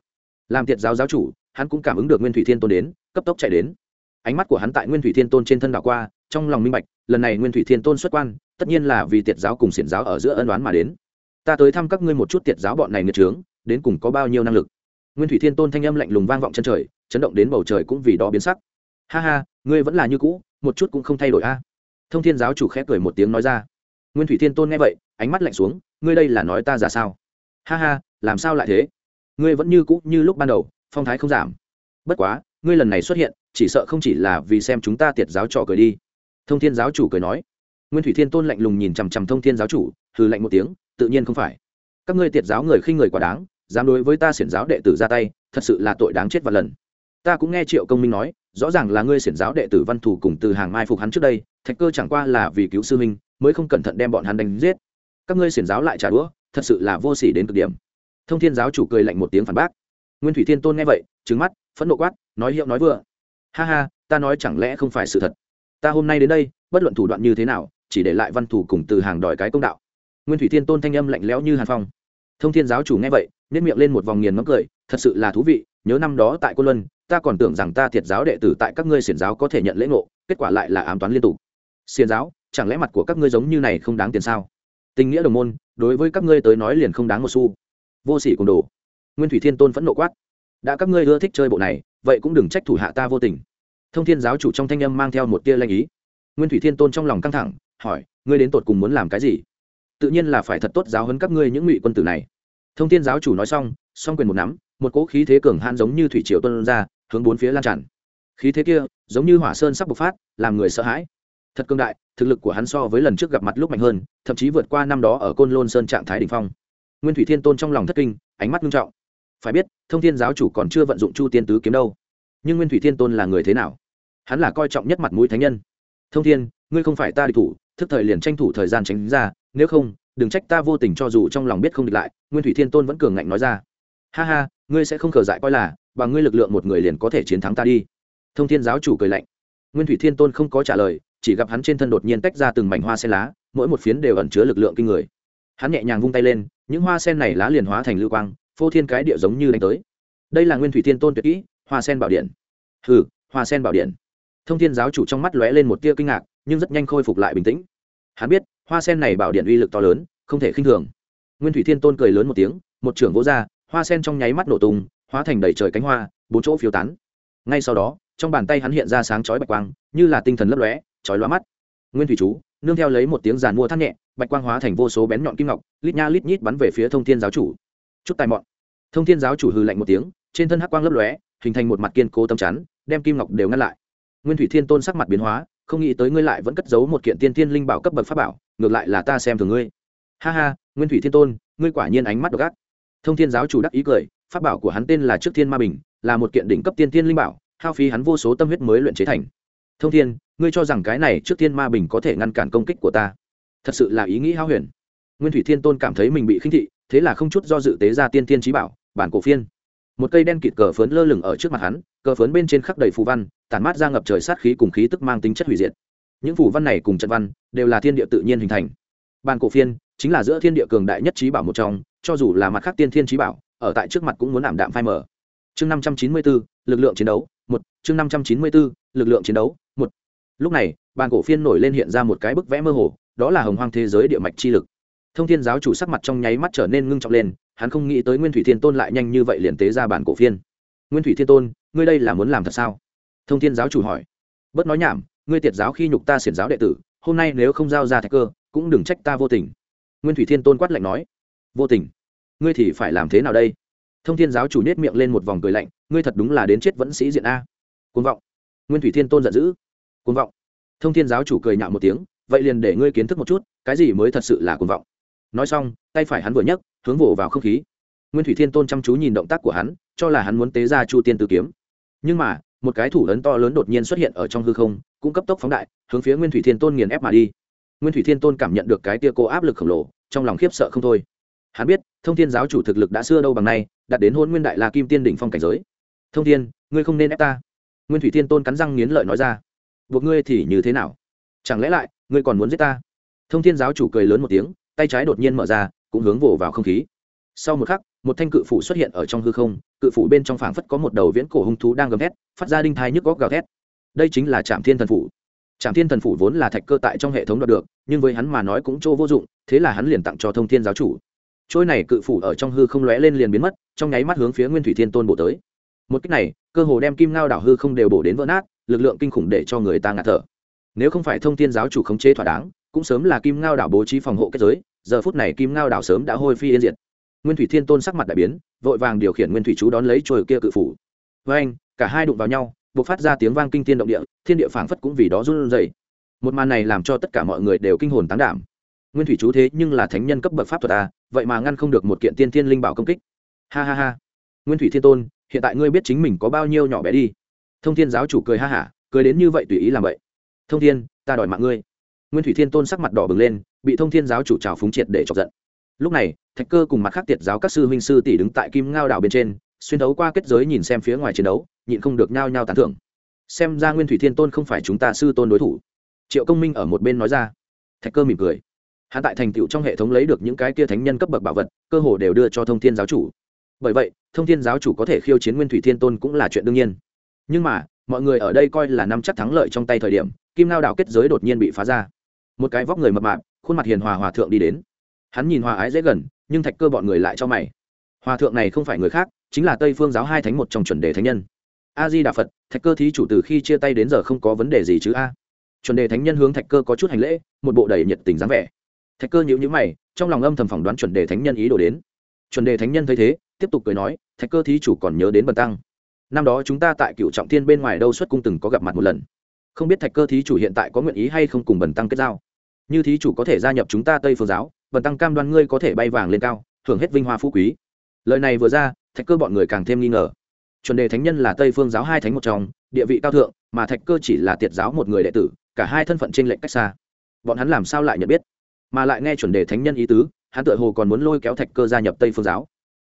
Làm tiệt giáo giáo chủ, hắn cũng cảm ứng được nguyên thủy thiên tôn đến, cấp tốc chạy đến. Ánh mắt của hắn tại nguyên thủy thiên tôn trên thân đảo qua, trong lòng minh bạch, lần này nguyên thủy thiên tôn xuất quan, tất nhiên là vì tiệt giáo cùng xiển giáo ở giữa ân đoán mà đến. Ta tới thăm các ngươi một chút tiệt giáo bọn này nghiệt trướng, đến cùng có bao nhiêu năng lực? Nguyên thủy thiên tôn thanh âm lạnh lùng vang vọng chân trời, chấn động đến bầu trời cũng vì đó biến sắc. Ha ha, ngươi vẫn là như cũ, một chút cũng không thay đổi a. Thông thiên giáo chủ khẽ cười một tiếng nói ra. Nguyên thủy thiên tôn nghe vậy, ánh mắt lạnh xuống, ngươi đây là nói ta giả sao? Ha ha làm sao lại thế? Ngươi vẫn như cũ như lúc ban đầu, phong thái không giảm. Bất quá, ngươi lần này xuất hiện, chỉ sợ không chỉ là vì xem chúng ta tiệt giáo trò cười đi. Thông thiên giáo chủ cười nói. Nguyên thủy thiên tôn lạnh lùng nhìn chằm chằm thông thiên giáo chủ, hừ lạnh một tiếng, tự nhiên không phải. Các ngươi tiệt giáo người khinh người quá đáng, dám đối với ta xiển giáo đệ tử ra tay, thật sự là tội đáng chết và lần. Ta cũng nghe triệu công minh nói, rõ ràng là ngươi xiển giáo đệ tử văn thủ cùng từ hàng mai phục hắn trước đây, thạch cơ chẳng qua là vì cứu sư minh mới không cẩn thận đem bọn hắn đánh giết. Các ngươi xiển giáo lại trả đũa, thật sự là vô sỉ đến cực điểm thông thiên giáo chủ cười lạnh một tiếng phản bác. Nguyên thủy thiên tôn nghe vậy trứng mắt, phẫn nộ quát, nói hiệu nói vừa. Ha ha, ta nói chẳng lẽ không phải sự thật? Ta hôm nay đến đây, bất luận thủ đoạn như thế nào, chỉ để lại văn thủ cùng từ hàng đòi cái công đạo. Nguyên thủy thiên tôn thanh âm lạnh lẽo như hàn phong. Thông thiên giáo chủ nghe vậy nếp miệng lên một vòng nghiền mắm cười, thật sự là thú vị, nhớ năm đó tại côn luân, ta còn tưởng rằng ta thiệt giáo đệ tử tại các ngươi xiển giáo có thể nhận lễ ngộ, kết quả lại là ám toán liên tục. Xiển giáo, chẳng lẽ mặt của các ngươi giống như này không đáng tiền sao? Tình nghĩa đồng môn, đối với các ngươi tới nói liền không đáng một xu vô sỉ cùng đồ. Nguyên thủy thiên tôn phẫn nộ quát, đã các ngươi ưa thích chơi bộ này, vậy cũng đừng trách thủ hạ ta vô tình. Thông thiên giáo chủ trong thanh âm mang theo một tia lanh ý. Nguyên thủy thiên tôn trong lòng căng thẳng, hỏi, ngươi đến tột cùng muốn làm cái gì? Tự nhiên là phải thật tốt giáo hấn các ngươi những ngụy quân tử này. Thông thiên giáo chủ nói xong, song quyền một nắm, một cỗ khí thế cường hãn giống như thủy triều tuân ra, hướng bốn phía lan tràn. Khí thế kia, giống như hỏa sơn sắp bộc phát, làm người sợ hãi. Thật cương đại, thực lực của hắn so với lần trước gặp mặt lúc mạnh hơn, thậm chí vượt qua năm đó ở côn lôn sơn trạng thái đ ỉ n h phong nguyên thủy thiên tôn trong lòng thất kinh, ánh mắt nghiêm trọng. Phải biết, thông thiên giáo chủ còn chưa vận dụng chu tiên tứ kiếm đâu. Nhưng nguyên thủy thiên tôn là người thế nào? Hắn là coi trọng nhất mặt mũi thánh nhân. Thông thiên, ngươi không phải ta địch thủ, thức thời liền tranh thủ thời gian tránh ra, nếu không, đừng trách ta vô tình cho dù trong lòng biết không địch lại, nguyên thủy thiên tôn vẫn cường ngạnh nói ra. Ha ha, ngươi sẽ không khờ dại coi là, bằng ngươi lực lượng một người liền có thể chiến thắng ta đi. Thông thiên giáo chủ cười lạnh. Nguyên thủy thiên tôn không có trả lời, chỉ gặp hắn trên thân đột nhiên tách ra từng mảnh hoa sen lá, mỗi một phiến đều ẩn chứa lực lượng kinh người hắn nhẹ nhàng vung tay lên, những hoa sen này lá liền hóa thành lưu quang, phô thiên cái địa giống như đánh tới. Đây là nguyên thủy thiên tôn tuyệt kỹ, hoa sen bảo điện. Hừ, hoa sen bảo điện. Thông thiên giáo chủ trong mắt lóe lên một tia kinh ngạc, nhưng rất nhanh khôi phục lại bình tĩnh. Hắn biết, hoa sen này bảo điện uy lực to lớn, không thể khinh thường. Nguyên thủy thiên tôn cười lớn một tiếng, một trưởng vỗ ra, hoa sen trong nháy mắt nổ tung, hóa thành đầy trời cánh hoa, bốn chỗ phiếu tán. Ngay sau đó, trong bàn tay hắn hiện ra sáng chói bạch quang, như là tinh thần lấp lóe, chói lóa mắt. Nguyên thủy chú, nương theo lấy một tiếng giàn mua thắt nhẹ bạch quang hóa thành vô số bén nhọn kim ngọc, lít nha lít nhít bắn về phía thông thiên giáo chủ. Chút tài mọn. Thông thiên giáo chủ hừ lạnh một tiếng, trên thân hắc quang lấp lóe, hình thành một mặt kiên cố tâm chắn, đem kim ngọc đều ngăn lại. Nguyên thủy thiên tôn sắc mặt biến hóa, không nghĩ tới ngươi lại vẫn cất giấu một kiện tiên thiên linh bảo cấp bậc pháp bảo, ngược lại là ta xem thường ngươi. Ha ha, nguyên thủy thiên tôn, ngươi quả nhiên ánh mắt độc ác. Thông thiên giáo chủ đắc ý cười, pháp bảo của hắn tên là trước thiên ma bình, là một kiện đỉnh cấp tiên thiên linh bảo, hao phí hắn vô số tâm huyết mới luyện chế thành. Thông thiên, ngươi cho rằng cái này trước Thiên ma bình có thể ngăn cản công kích của ta? Thật sự là ý nghĩ hao huyền. Nguyên thủy thiên tôn cảm thấy mình bị khinh thị, thế là không chút do dự tế ra tiên tiên trí bảo, bản cổ phiên. Một cây đen kịt cờ phớn lơ lửng ở trước mặt hắn, cờ phớn bên trên khắc đầy phù văn, tản mát ra ngập trời sát khí cùng khí tức mang tính chất hủy diệt. Những phù văn này cùng trận văn, đều là thiên địa tự nhiên hình thành. Bản cổ phiên, chính là giữa thiên địa cường đại nhất trí bảo một trong, cho dù là mặt khác tiên thiên trí bảo, ở tại trước mặt cũng muốn ảm đạm phai mở chương năm trăm chín mươi bốn lực lượng chiến đấu, một. Chương năm trăm chín mươi bốn lực lượng chiến đấu, một. Lúc này bàn cổ phiên nổi lên hiện ra một cái bức vẽ mơ hồ đó là hồng hoang thế giới địa mạch chi lực. Thông thiên giáo chủ sắc mặt trong nháy mắt trở nên ngưng trọng lên, hắn không nghĩ tới nguyên thủy thiên tôn lại nhanh như vậy liền tế ra bản cổ phiên. Nguyên thủy thiên tôn, ngươi đây là muốn làm thật sao? Thông thiên giáo chủ hỏi. Bớt nói nhảm, ngươi tiệt giáo khi nhục ta xiển giáo đệ tử, hôm nay nếu không giao ra thạch cơ, cũng đừng trách ta vô tình. Nguyên thủy thiên tôn quát lạnh nói. Vô tình? Ngươi thì phải làm thế nào đây? Thông thiên giáo chủ nết miệng lên một vòng cười lạnh. Ngươi thật đúng là đến chết vẫn sĩ diện a. Côn vọng. Nguyên thủy thiên tôn giận dữ. Côn vọng. Thông thiên giáo chủ cười nhạo một tiếng vậy liền để ngươi kiến thức một chút, cái gì mới thật sự là cuồng vọng. Nói xong, tay phải hắn vừa nhấc, hướng vỗ vào không khí. Nguyên thủy thiên tôn chăm chú nhìn động tác của hắn, cho là hắn muốn tế ra chu tiên tử kiếm. Nhưng mà, một cái thủ lớn to lớn đột nhiên xuất hiện ở trong hư không, cũng cấp tốc phóng đại, hướng phía nguyên thủy thiên tôn nghiền ép mà đi. Nguyên thủy thiên tôn cảm nhận được cái tia cô áp lực khổng lồ, trong lòng khiếp sợ không thôi. Hắn biết, thông thiên giáo chủ thực lực đã xưa đâu bằng nay, đạt đến hôn nguyên đại la kim tiên đỉnh phong cảnh giới. Thông thiên, ngươi không nên ép ta. Nguyên thủy thiên tôn cắn răng nghiến lợi nói ra. Buộc ngươi thì như thế nào? Chẳng lẽ lại, ngươi còn muốn giết ta? Thông thiên giáo chủ cười lớn một tiếng, tay trái đột nhiên mở ra, cũng hướng vồ vào không khí. Sau một khắc, một thanh cự phủ xuất hiện ở trong hư không, cự phủ bên trong phảng phất có một đầu viễn cổ hung thú đang gầm thét, phát ra đinh thai nhức góc gào thét. Đây chính là trạm thiên thần phủ. Trạm thiên thần phủ vốn là thạch cơ tại trong hệ thống đoạt được, nhưng với hắn mà nói cũng chỗ vô dụng, thế là hắn liền tặng cho thông thiên giáo chủ. Trôi này cự phủ ở trong hư không lóe lên liền biến mất, trong nháy mắt hướng phía nguyên thủy thiên tôn bổ tới. Một cách này, cơ hồ đem kim ngao đảo hư không đều bổ đến vỡ nát, lực lượng kinh khủng để cho người ta ngạt thở nếu không phải thông thiên giáo chủ khống chế thỏa đáng, cũng sớm là kim ngao đảo bố trí phòng hộ kết giới, giờ phút này kim ngao đảo sớm đã hôi phi yên diệt. Nguyên thủy thiên tôn sắc mặt đại biến, vội vàng điều khiển nguyên thủy chú đón lấy trôi kia cự phủ. Với anh, cả hai đụng vào nhau buộc phát ra tiếng vang kinh thiên động địa, thiên địa phảng phất cũng vì đó run rẩy. Một màn này làm cho tất cả mọi người đều kinh hồn tán đảm. Nguyên thủy chú thế nhưng là thánh nhân cấp bậc pháp thuật à vậy mà ngăn không được một kiện tiên thiên linh bảo công kích. Ha ha ha. Nguyên thủy thiên tôn, hiện tại ngươi biết chính mình có bao nhiêu nhỏ bé đi. Thông thiên giáo chủ cười ha hả, cười đến như vậy tùy ý làm vậy thông thiên, ta đòi mạng ngươi. Nguyên thủy thiên tôn sắc mặt đỏ bừng lên, bị thông thiên giáo chủ trào phúng triệt để chọc giận. Lúc này, thạch cơ cùng mặt khác tiệt giáo các sư huynh sư tỷ đứng tại kim ngao đảo bên trên, xuyên đấu qua kết giới nhìn xem phía ngoài chiến đấu, nhịn không được nhao nhao tán thưởng. Xem ra nguyên thủy thiên tôn không phải chúng ta sư tôn đối thủ. Triệu công minh ở một bên nói ra. Thạch cơ mỉm cười. Hạ tại thành tựu trong hệ thống lấy được những cái kia thánh nhân cấp bậc bảo vật, cơ hồ đều đưa cho thông thiên giáo chủ. Bởi vậy, thông thiên giáo chủ có thể khiêu chiến nguyên thủy thiên tôn cũng là chuyện đương nhiên. Nhưng mà, mọi người ở đây coi là năm chắc thắng lợi trong tay thời điểm kim lao đảo kết giới đột nhiên bị phá ra. Một cái vóc người mập mạp, khuôn mặt hiền hòa hòa thượng đi đến. Hắn nhìn hòa ái dễ gần, nhưng thạch cơ bọn người lại cho mày. Hòa thượng này không phải người khác, chính là tây phương giáo hai thánh một trong chuẩn đề thánh nhân. A di đà phật, thạch cơ thí chủ từ khi chia tay đến giờ không có vấn đề gì chứ a? Chuẩn đề thánh nhân hướng thạch cơ có chút hành lễ, một bộ đầy nhiệt tình dáng vẻ. Thạch cơ nhữ nhữ mày, trong lòng âm thầm phỏng đoán chuẩn đề thánh nhân ý đồ đến. Chuẩn đề thánh nhân thấy thế, tiếp tục cười nói, thạch cơ thí chủ còn nhớ đến bần tăng. Năm đó chúng ta tại cựu trọng thiên bên ngoài đâu xuất cung từng có gặp mặt một lần không biết thạch cơ thí chủ hiện tại có nguyện ý hay không cùng bần tăng kết giao. Như thí chủ có thể gia nhập chúng ta tây phương giáo, bần tăng cam đoan ngươi có thể bay vàng lên cao hưởng hết vinh hoa phú quý. Lời này vừa ra, thạch cơ bọn người càng thêm nghi ngờ. Chuẩn đề thánh nhân là tây phương giáo hai thánh một trong, địa vị cao thượng, mà thạch cơ chỉ là tiệt giáo một người đệ tử, cả hai thân phận t r ê n lệch cách xa. Bọn hắn làm sao lại nhận biết? Mà lại nghe chuẩn đề thánh nhân ý tứ, hắn tựa hồ còn muốn lôi kéo thạch cơ gia nhập tây phương giáo.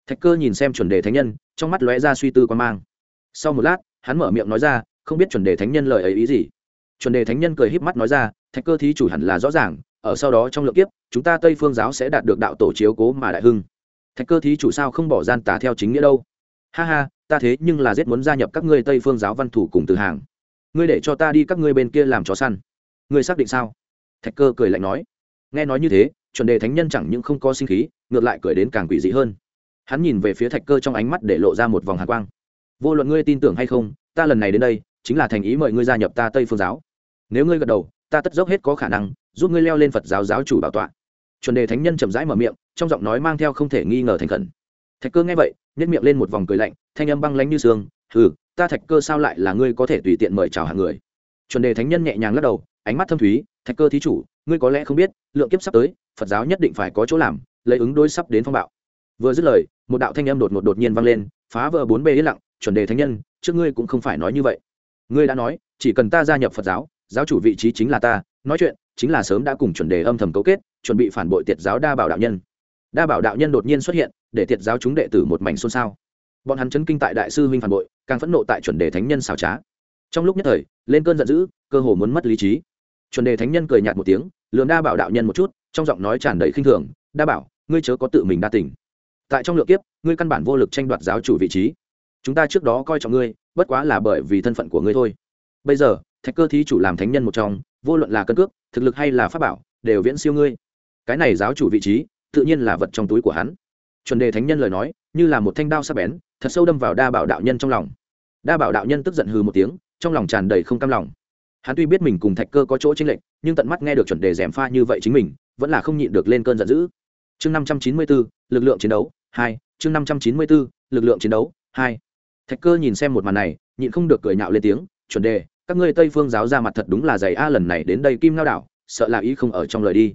Thạch cơ nhìn xem chuẩn đề thánh nhân, trong mắt lóe ra suy tư quan mang. Sau một lát, hắn mở miệng nói ra không biết chuẩn đề thánh nhân lời ấy ý gì. Chuẩn đề thánh nhân cười híp mắt nói ra, thạch cơ thí chủ hẳn là rõ ràng, ở sau đó trong lượng kiếp, chúng ta tây phương giáo sẽ đạt được đạo tổ chiếu cố mà đại hưng. Thạch cơ thí chủ sao không bỏ gian tà theo chính nghĩa đâu? Ha ha, ta thế nhưng là rất muốn gia nhập các ngươi tây phương giáo văn thủ cùng từ hàng. Ngươi để cho ta đi các ngươi bên kia làm chó săn. Ngươi xác định sao? Thạch cơ cười lạnh nói. Nghe nói như thế, chuẩn đề thánh nhân chẳng những không có sinh khí, ngược lại cười đến càng quỷ dị hơn. Hắn nhìn về phía thạch cơ trong ánh mắt để lộ ra một vòng hạ quang. Vô luận ngươi tin tưởng hay không, ta lần này đến đây chính là thành ý mời ngươi gia nhập ta tây phương giáo. Nếu ngươi gật đầu, ta tất dốc hết có khả năng, giúp ngươi leo lên phật giáo giáo chủ bảo tọa. Chuẩn đề thánh nhân chậm rãi mở miệng, trong giọng nói mang theo không thể nghi ngờ thành khẩn. Thạch cơ nghe vậy nhét miệng lên một vòng cười lạnh, thanh âm băng lánh như sương ừ ta thạch cơ sao lại là ngươi có thể tùy tiện mời chào hàng người? Chuẩn đề thánh nhân nhẹ nhàng lắc đầu, ánh mắt thâm thúy, thạch cơ thí chủ, ngươi có lẽ không biết, lượng kiếp sắp tới, phật giáo nhất định phải có chỗ làm, lấy ứng đối sắp đến phong bạo. Vừa dứt lời, một đạo thanh âm đột ngột đột nhiên vang lên, phá vỡ bốn bề yên lặng, chuẩn đề thánh nhân, trước ngươi cũng không phải nói như vậy ngươi đã nói, chỉ cần ta gia nhập phật giáo giáo chủ vị trí chính là ta, nói chuyện, chính là sớm đã cùng chuẩn đề âm thầm cấu kết, chuẩn bị phản bội tiệt giáo đa bảo đạo nhân. Đa bảo đạo nhân đột nhiên xuất hiện, để tiệt giáo chúng đệ tử một mảnh xôn xao. Bọn hắn chấn kinh tại đại sư huynh phản bội, càng phẫn nộ tại chuẩn đề thánh nhân xào trá. Trong lúc nhất thời, lên cơn giận dữ, cơ hồ muốn mất lý trí. Chuẩn đề thánh nhân cười nhạt một tiếng lường đa bảo đạo nhân một chút, trong giọng nói tràn đầy khinh thường, đa bảo, ngươi chớ có tự mình đa tình. Tại trong lượng kiếp, ngươi căn bản vô lực tranh đoạt giáo chủ vị trí. Chúng ta trước đó coi trọng ngươi bất quá là bởi vì thân phận của ngươi thôi. Bây giờ, thạch cơ thí chủ làm thánh nhân một trong, vô luận là cân cước, thực lực hay là pháp bảo, đều viễn siêu ngươi. Cái này giáo chủ vị trí, tự nhiên là vật trong túi của hắn. Chuẩn đề thánh nhân lời nói, như là một thanh đao sắc bén, thật sâu đâm vào đa bảo đạo nhân trong lòng. Đa bảo đạo nhân tức giận hừ một tiếng, trong lòng tràn đầy không cam lòng. Hắn tuy biết mình cùng thạch cơ có chỗ chênh lệch, nhưng tận mắt nghe được chuẩn đề gièm pha như vậy chính mình, vẫn là không nhịn được lên cơn giận dữ. Chương năm trăm chín mươi bốn lực lượng chiến đấu, hai, chương năm trăm chín mươi bốn lực lượng chiến đấu, hai thạch cơ nhìn xem một màn này, nhịn không được cười nhạo lên tiếng, chuẩn đề, các ngươi tây phương giáo ra mặt thật đúng là dày a, lần này đến đây kim lao đảo, sợ là ý không ở trong lời đi.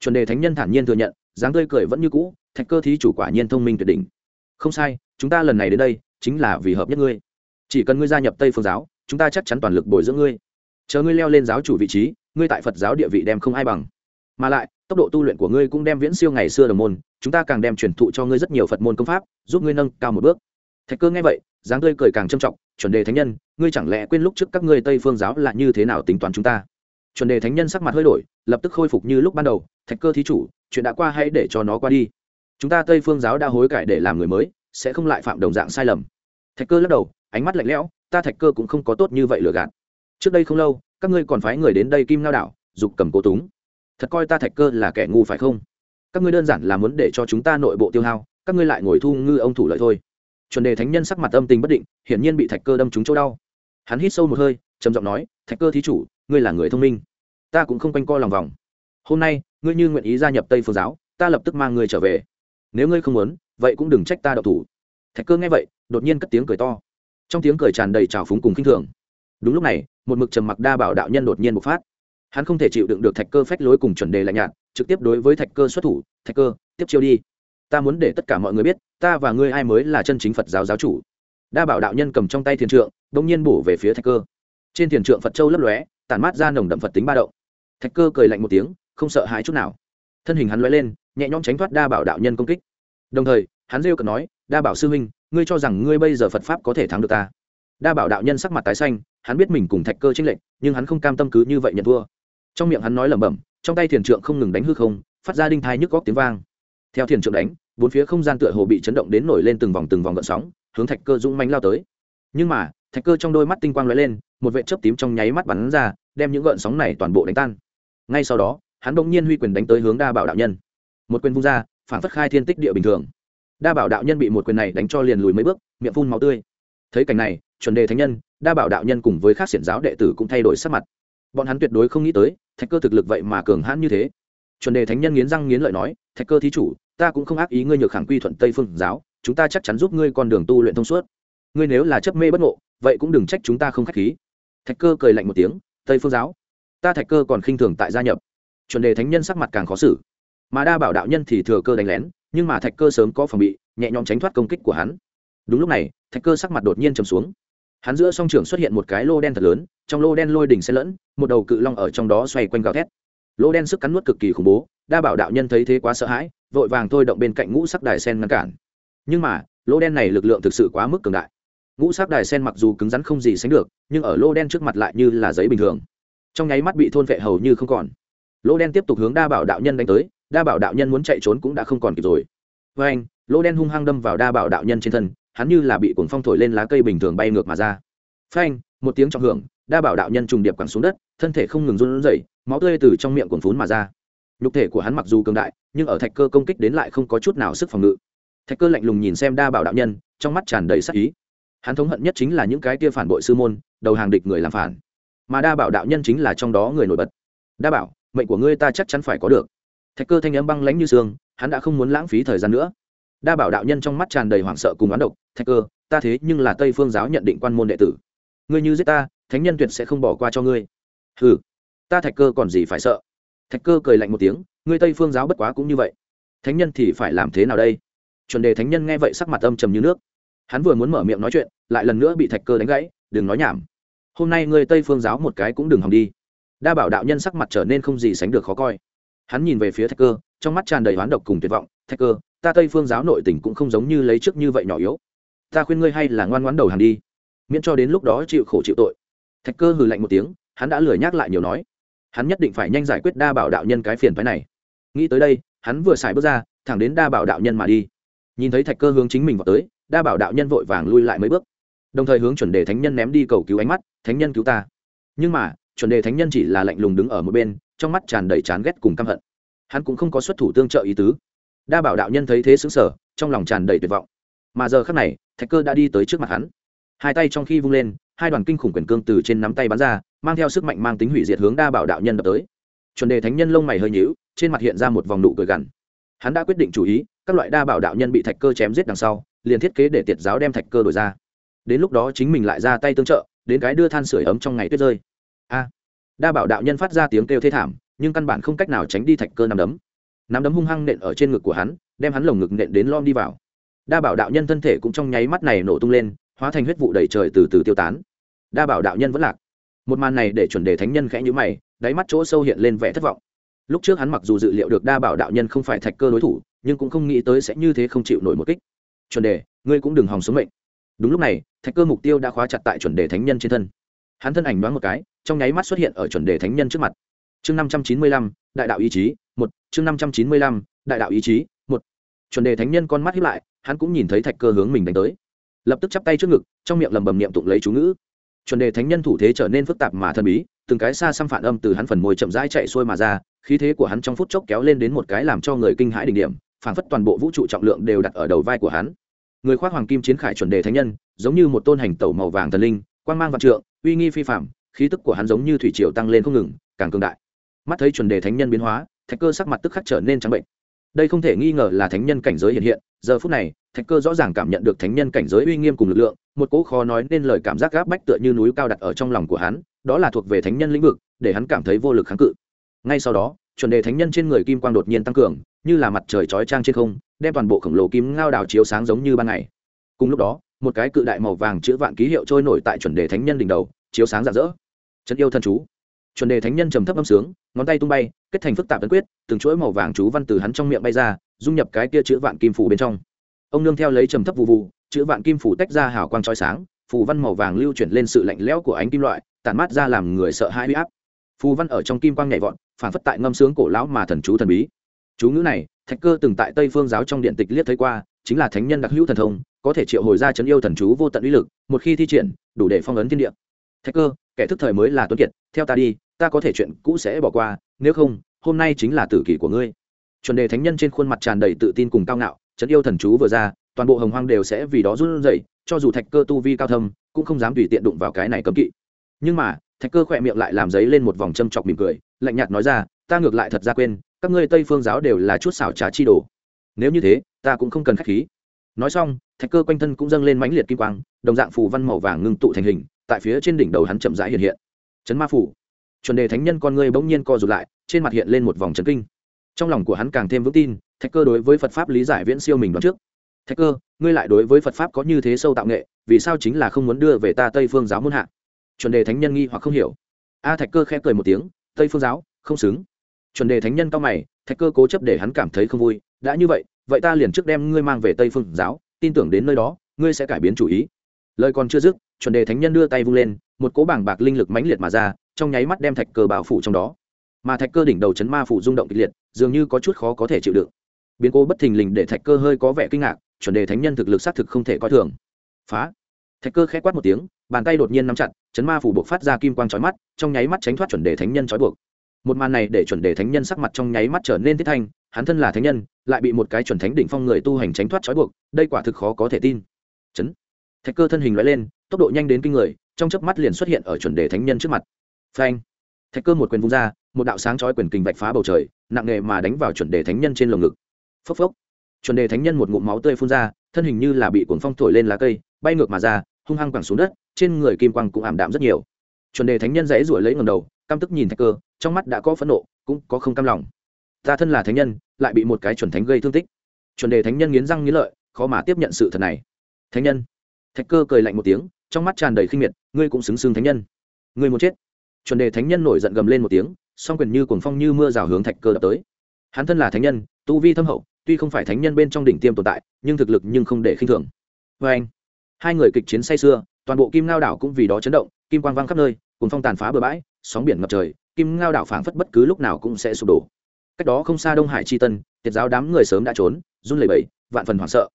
Chuẩn đề thánh nhân thản nhiên thừa nhận, dáng tươi cười vẫn như cũ, thạch cơ thí chủ quả nhiên thông minh tuyệt đỉnh. Không sai, chúng ta lần này đến đây, chính là vì hợp nhất ngươi. Chỉ cần ngươi gia nhập tây phương giáo, chúng ta chắc chắn toàn lực bồi dưỡng ngươi. Chờ ngươi leo lên giáo chủ vị trí, ngươi tại phật giáo địa vị đem không ai bằng. Mà lại, tốc độ tu luyện của ngươi cũng đem viễn siêu ngày xưa đồng môn, chúng ta càng đem truyền thụ cho ngươi rất nhiều phật môn công pháp, giúp ngươi nâng cao một bước. Thạch cơ nghe vậy dáng tươi cười càng trâm trọng, chuẩn đề thánh nhân, ngươi chẳng lẽ quên lúc trước các ngươi tây phương giáo là như thế nào tính toán chúng ta? Chuẩn đề thánh nhân sắc mặt hơi đổi, lập tức khôi phục như lúc ban đầu, thạch cơ thí chủ, chuyện đã qua hãy để cho nó qua đi. Chúng ta tây phương giáo đã hối cải để làm người mới, sẽ không lại phạm đồng dạng sai lầm. Thạch cơ lắc đầu, ánh mắt lạnh lẽo, ta thạch cơ cũng không có tốt như vậy lừa gạt. Trước đây không lâu, các ngươi còn phái người đến đây kim lao đảo, dục cầm cố túng. Thật coi ta thạch cơ là kẻ ngu phải không? Các ngươi đơn giản là muốn để cho chúng ta nội bộ tiêu hao, các ngươi lại ngồi thu ngư ông thủ lợi thôi chuẩn đề thánh nhân sắc mặt âm tình bất định, hiển nhiên bị thạch cơ đâm trúng chỗ đau. Hắn hít sâu một hơi, trầm giọng nói, thạch cơ thí chủ, ngươi là người thông minh. Ta cũng không quanh co lòng vòng. Hôm nay, ngươi như nguyện ý gia nhập tây phương giáo, ta lập tức mang ngươi trở về. Nếu ngươi không muốn, vậy cũng đừng trách ta đậu thủ. Thạch cơ nghe vậy, đột nhiên cất tiếng cười to. Trong tiếng cười tràn đầy trào phúng cùng k i n h thường. Đúng lúc này, một mực trầm mặc đa bảo đạo nhân đột nhiên bộc phát. Hắn không thể chịu đựng được thạch cơ phách lối cùng chuẩn đề lạnh nhạt, trực tiếp đối với thạch cơ xuất thủ, thạch cơ, tiếp chiêu đi ta muốn để tất cả mọi người biết, ta và ngươi ai mới là chân chính phật giáo giáo chủ. Đa bảo đạo nhân cầm trong tay thiền trượng đ ỗ n g nhiên bổ về phía thạch cơ. Trên thiền trượng phật châu lấp lóe, tản mát ra nồng đậm phật tính ba động. Thạch cơ cười lạnh một tiếng, không sợ hãi chút nào. Thân hình hắn lóe lên, nhẹ nhõm tránh thoát đa bảo đạo nhân công kích. Đồng thời, hắn rêu cợt nói, đa bảo sư huynh, ngươi cho rằng ngươi bây giờ phật pháp có thể thắng được ta? Đa bảo đạo nhân sắc mặt tái xanh, hắn biết mình cùng thạch cơ trinh lệnh nhưng hắn không cam tâm cứ như vậy nhận thua. Trong miệng hắn nói lẩm bẩm, trong tay thiền trượng không ngừng đánh hư không, phát ra đinh thai nhức góc tiếng vang theo thiền trượng đánh, bốn phía không gian tựa hồ bị chấn động đến nổi lên từng vòng từng vòng gợn sóng, hướng thạch cơ dũng mánh lao tới. Nhưng mà, thạch cơ trong đôi mắt tinh quang lóe lên, một vệ chớp tím trong nháy mắt bắn ra, đem những gợn sóng này toàn bộ đánh tan. Ngay sau đó, hắn bỗng nhiên huy quyền đánh tới hướng đa bảo đạo nhân. Một quyền vung ra, phản phất khai thiên tích địa bình thường. Đa bảo đạo nhân bị một quyền này đánh cho liền lùi mấy bước, miệng phun máu tươi. Thấy cảnh này, chuẩn đề thánh nhân, đa bảo đạo nhân cùng với các xiển giáo đệ tử cũng thay đổi sắc mặt. Bọn hắn tuyệt đối không nghĩ tới, thạch cơ thực lực vậy mà cường hãn như thế. Chuẩn đề thánh nhân nghiến răng nghiến lợi nói thạch cơ thí chủ, ta cũng không ác ý ngươi nhược khẳng quy thuận tây phương giáo, chúng ta chắc chắn giúp ngươi con đường tu luyện thông suốt. Ngươi nếu là chấp mê bất ngộ, vậy cũng đừng trách chúng ta không k h á c h khí. Thạch cơ cười lạnh một tiếng, tây phương giáo, ta thạch cơ còn khinh thường tại gia nhập. Chuẩn đề thánh nhân sắc mặt càng khó xử. Mà đa bảo đạo nhân thì thừa cơ đánh lén, nhưng mà thạch cơ sớm có phòng bị, nhẹ nhõm tránh thoát công kích của hắn. Đúng lúc này, thạch cơ sắc mặt đột nhiên trầm xuống. Hắn giữa song trường xuất hiện một cái lô đen thật lớn, trong lô đen lôi đỉnh xen lẫn, một đầu cự long ở trong đó xoay quanh gào thét. Lỗ đen sức cắn nuốt cực kỳ khủng bố, đa bảo đạo nhân thấy thế quá sợ hãi, vội vàng thôi động bên cạnh ngũ sắc đài sen ngăn cản. Nhưng mà, lỗ đen này lực lượng thực sự quá mức cường đại. Ngũ sắc đài sen mặc dù cứng rắn không gì sánh được, nhưng ở lỗ đen trước mặt lại như là giấy bình thường. Trong nháy mắt bị thôn vệ hầu như không còn. Lỗ đen tiếp tục hướng đa bảo đạo nhân đánh tới, đa bảo đạo nhân muốn chạy trốn cũng đã không còn kịp rồi. Với anh, lỗ đen hung hăng đâm vào đa bảo đạo nhân trên thân, hắn như là bị cuồng phong thổi lên lá cây bình thường bay ngược mà ra. Phanh, một tiếng trọng hưởng đa bảo đạo nhân trùng điệp quẳng xuống đất, thân thể không ngừng run rẩy, máu tươi từ trong miệng cuồn phún mà ra. Nhục thể của hắn mặc dù cường đại, nhưng ở thạch cơ công kích đến lại không có chút nào sức phòng ngự. Thạch cơ lạnh lùng nhìn xem đa bảo đạo nhân, trong mắt tràn đầy sắc ý. Hắn thống hận nhất chính là những cái kia phản bội sư môn, đầu hàng địch người làm phản. Mà đa bảo đạo nhân chính là trong đó người nổi bật. Đa bảo, mệnh của ngươi ta chắc chắn phải có được. Thạch cơ thanh n m băng lánh như xương hắn đã không muốn lãng phí thời gian nữa. Đa bảo đạo nhân trong mắt tràn đầy hoảng sợ cùng oán độc. Thạch cơ, ta thế nhưng là tây phương giáo nhận định quan môn đệ tử. Ngươi như giết ta thánh nhân tuyệt sẽ không bỏ qua cho ngươi. Ừ ta thạch cơ còn gì phải sợ? Thạch cơ cười lạnh một tiếng, ngươi tây phương giáo bất quá cũng như vậy. Thánh nhân thì phải làm thế nào đây? Chuẩn đề thánh nhân nghe vậy sắc mặt âm trầm như nước. Hắn vừa muốn mở miệng nói chuyện, lại lần nữa bị thạch cơ đánh gãy, đừng nói nhảm. Hôm nay ngươi tây phương giáo một cái cũng đừng hòng đi. Đa bảo đạo nhân sắc mặt trở nên không gì sánh được khó coi. Hắn nhìn về phía thạch cơ, trong mắt tràn đầy hoán độc cùng tuyệt vọng. Thạch cơ, ta tây phương giáo nội tình cũng không giống như lấy trước như vậy nhỏ yếu. Ta khuyên ngươi hay là ngoan ngoãn đầu hàng đi. Miễn cho đến lúc đó chịu khổ chịu tội thạch cơ hừ lạnh một tiếng, hắn đã lười nhắc lại nhiều nói. Hắn nhất định phải nhanh giải quyết đa bảo đạo nhân cái phiền phái này. Nghĩ tới đây, hắn vừa xài bước ra, thẳng đến đa bảo đạo nhân mà đi. Nhìn thấy thạch cơ hướng chính mình vào tới, đa bảo đạo nhân vội vàng lui lại mấy bước. Đồng thời hướng chuẩn đề thánh nhân ném đi cầu cứu ánh mắt, thánh nhân cứu ta. Nhưng mà, chuẩn đề thánh nhân chỉ là lạnh lùng đứng ở một bên, trong mắt tràn đầy chán ghét cùng căm hận. Hắn cũng không có xuất thủ tương trợ ý tứ. Đa bảo đạo nhân thấy thế xứng sở trong lòng tràn đầy tuyệt vọng. Mà giờ khắc này, thạch cơ đã đi tới trước mặt hắn. Hai tay trong khi vung lên hai đoàn kinh khủng quyền cương từ trên nắm tay bắn ra, mang theo sức mạnh mang tính hủy diệt hướng đa bảo đạo nhân đập tới. Chuẩn đề thánh nhân lông mày hơi nhíu, trên mặt hiện ra một vòng nụ cười gằn. Hắn đã quyết định chủ ý, các loại đa bảo đạo nhân bị thạch cơ chém giết đằng sau, liền thiết kế để tiệt giáo đem thạch cơ đổi ra. Đến lúc đó chính mình lại ra tay tương trợ, đến cái đưa than sửa ấm trong ngày tuyết rơi. A. Đa bảo đạo nhân phát ra tiếng kêu thê thảm, nhưng căn bản không cách nào tránh đi thạch cơ nằm đấm. Nắm đấm hung hăng nện ở trên ngực của hắn, đem hắn lồng ngực nện đến lom đi vào. Đa bảo đạo nhân thân thể cũng trong nháy mắt này nổ tung lên, hóa thành huyết vụ đầy trời từ từ tiêu tán đa bảo đạo nhân vẫn lạc. Một màn này để chuẩn đề thánh nhân khẽ nhữ mày, đáy mắt chỗ sâu hiện lên vẻ thất vọng. Lúc trước hắn mặc dù dự liệu được đa bảo đạo nhân không phải thạch cơ đối thủ, nhưng cũng không nghĩ tới sẽ như thế không chịu nổi một kích. Chuẩn đề, ngươi cũng đừng hòng sống mệnh. Đúng lúc này, thạch cơ mục tiêu đã khóa chặt tại chuẩn đề thánh nhân trên thân. Hắn thân ảnh đoán một cái, trong nháy mắt xuất hiện ở chuẩn đề thánh nhân trước mặt. Chương năm trăm chín mươi lăm, đại đạo ý chí, một. Chương năm trăm chín mươi lăm, đại đạo ý chí, một. Chuẩn đề thánh nhân con mắt hiếp lại, hắn cũng nhìn thấy thạch cơ hướng mình đánh tới. Lập tức chắp tay trước ngực, trong miệng lầm bầm niệm tụng lấy chú ngữ chuẩn đề thánh nhân thủ thế trở nên phức tạp mà thần bí, từng cái xa xăm phản âm từ hắn phần môi chậm rãi chạy xuôi mà ra, khí thế của hắn trong phút chốc kéo lên đến một cái làm cho người kinh hãi đỉnh điểm phảng phất toàn bộ vũ trụ trọng lượng đều đặt ở đầu vai của hắn. Người khoác hoàng kim chiến khải chuẩn đề thánh nhân, giống như một tôn hành tẩu màu vàng thần linh quan mang vạn trượng, uy nghi phi phạm khí tức của hắn giống như thủy triều tăng lên không ngừng, càng cường đại. Mắt thấy chuẩn đề thánh nhân biến hóa, thạch cơ sắc mặt tức khắc trở nên trắng bệnh. Đây không thể nghi ngờ là thánh nhân cảnh giới hiện hiện, giờ phút này thạch cơ rõ ràng cảm nhận được thánh nhân cảnh giới uy nghiêm cùng lực lượng, một cỗ khó nói nên lời cảm giác gáp bách tựa như núi cao đặt ở trong lòng của hắn, đó là thuộc về thánh nhân lĩnh vực, để hắn cảm thấy vô lực kháng cự. Ngay sau đó, chuẩn đề thánh nhân trên người kim quang đột nhiên tăng cường, như là mặt trời chói trang trên không, đem toàn bộ khổng lồ kim ngao đào chiếu sáng giống như ban ngày. Cùng lúc đó, một cái cự đại màu vàng chữ vạn ký hiệu trôi nổi tại chuẩn đề thánh nhân đỉnh đầu, chiếu sáng rạng rỡ. Chân yêu thân chú. Chuẩn đề thánh nhân trầm thấp âm sướng, ngón tay tung bay, kết thành phức tạp ấn quyết, từng chuỗi màu vàng chú văn từ hắn trong miệng bay ra, dung nhập cái kia chữ vạn kim phủ bên trong ông nương theo lấy trầm thấp vụ vụ chữ vạn kim phủ tách ra hào quang trói sáng, phù văn màu vàng lưu chuyển lên sự lạnh lẽo của ánh kim loại, tản mát ra làm người sợ hãi huy áp. Phù văn ở trong kim quang nhảy vọt, phản phất tại ngâm sướng cổ lão mà thần chú thần bí. Chú ngữ này, thạch cơ từng tại tây phương giáo trong điện tịch liếc thấy qua, chính là thánh nhân đặc hữu thần thông, có thể triệu hồi ra chấn yêu thần chú vô tận uy lực, một khi thi triển, đủ để phong ấn thiên địa. Thạch cơ, kẻ thức thời mới là tuấn kiệt, theo ta đi, ta có thể chuyện cũ sẽ bỏ qua, nếu không, hôm nay chính là tử kỷ của ngươi. Chuẩn đề thánh nhân trên khuôn mặt tràn đầy tự tin cùng cao ngạo chấn yêu thần chú vừa ra, toàn bộ hồng hoang đều sẽ vì đó run rẩy, cho dù thạch cơ tu vi cao thâm, cũng không dám tùy tiện đụng vào cái này cấm kỵ. Nhưng mà, thạch cơ khỏe miệng lại làm giấy lên một vòng châm chọc mỉm cười, lạnh nhạt nói ra, ta ngược lại thật ra quên, các ngươi tây phương giáo đều là chút xảo trá chi đồ. Nếu như thế, ta cũng không cần khách khí. Nói xong, thạch cơ quanh thân cũng dâng lên mãnh liệt kim quang, đồng dạng phù văn màu vàng ngưng tụ thành hình, tại phía trên đỉnh đầu hắn chậm rãi hiện hiện. Chấn ma phủ. Chuẩn đề thánh nhân con ngươi bỗng nhiên co rụt lại, trên mặt hiện lên một vòng chấn kinh trong lòng của hắn càng thêm vững tin, thạch cơ đối với phật pháp lý giải viễn siêu mình đoạn trước. Thạch cơ, ngươi lại đối với phật pháp có như thế sâu tạo nghệ, vì sao chính là không muốn đưa về ta tây phương giáo muôn hạ? Chuẩn đề thánh nhân nghi hoặc không hiểu. A thạch cơ khẽ cười một tiếng, tây phương giáo, không xứng. Chuẩn đề thánh nhân cao mày, thạch cơ cố chấp để hắn cảm thấy không vui, đã như vậy vậy ta liền trước đem ngươi mang về tây phương giáo, tin tưởng đến nơi đó, ngươi sẽ cải biến chủ ý. Lời còn chưa dứt, chuẩn đề thánh nhân đưa tay vung lên, một cỗ bảng bạc linh lực mãnh liệt mà ra, trong nháy mắt đem thạch cơ bao phủ trong đó mà thạch cơ đỉnh đầu chấn ma phủ rung động kịch liệt, dường như có chút khó có thể chịu đựng. Biến cố bất thình lình để thạch cơ hơi có vẻ kinh ngạc, chuẩn đề thánh nhân thực lực xác thực không thể coi thường. Phá! Thạch cơ khẽ quát một tiếng, bàn tay đột nhiên nắm chặt, chấn ma phủ buộc phát ra kim quang trói mắt, trong nháy mắt tránh thoát chuẩn đề thánh nhân trói buộc. Một màn này để chuẩn đề thánh nhân sắc mặt trong nháy mắt trở nên thiết thanh, hắn thân là thánh nhân, lại bị một cái chuẩn thánh đỉnh phong người tu hành tránh thoát trói buộc, đây quả thực khó có thể tin. Chấn! Thạch cơ thân hình loại lên, tốc độ nhanh đến kinh người, trong chớp mắt liền xuất hiện ở chuẩn đề thánh nhân trước mặt. Phanh! Thạch cơ một quyền vung ra một đạo sáng chói quyền kình vạch phá bầu trời, nặng nề mà đánh vào chuẩn đề thánh nhân trên lồng ngực. Phốc phốc. Chuẩn đề thánh nhân một ngụm máu tươi phun ra, thân hình như là bị cuồng phong thổi lên lá cây, bay ngược mà ra, hung hăng quẳng xuống đất, trên người kim quang cũng ảm đạm rất nhiều. Chuẩn đề thánh nhân dãy ruổi lấy ngầm đầu, căm tức nhìn thạch cơ, trong mắt đã có phẫn nộ, cũng có không cam lòng. Ta thân là thánh nhân, lại bị một cái chuẩn thánh gây thương tích. Chuẩn đề thánh nhân nghiến răng nghiến lợi, khó mà tiếp nhận sự thật này. Thánh nhân. Thạch cơ cười lạnh một tiếng, trong mắt tràn đầy khinh miệt, ngươi cũng xứng xưng thánh nhân. Ngươi muốn chết. Chuẩn đề thánh nhân nổi giận gầm lên một tiếng song quyền như cuồng phong như mưa rào hướng thạch cơ đập tới. Hắn thân là thánh nhân, tu vi thâm hậu, tuy không phải thánh nhân bên trong đỉnh tiêm tồn tại, nhưng thực lực nhưng không để khinh thường. Vê anh, hai người kịch chiến say sưa, toàn bộ kim ngao đảo cũng vì đó chấn động, kim quang vang khắp nơi cùng phong tàn phá bờ bãi, sóng biển ngập trời, kim ngao đảo phảng phất bất cứ lúc nào cũng sẽ sụp đổ. Cách đó không xa đông hải chi tân, tiệt giáo đám người sớm đã trốn, run lẩy bẩy, vạn phần hoảng sợ.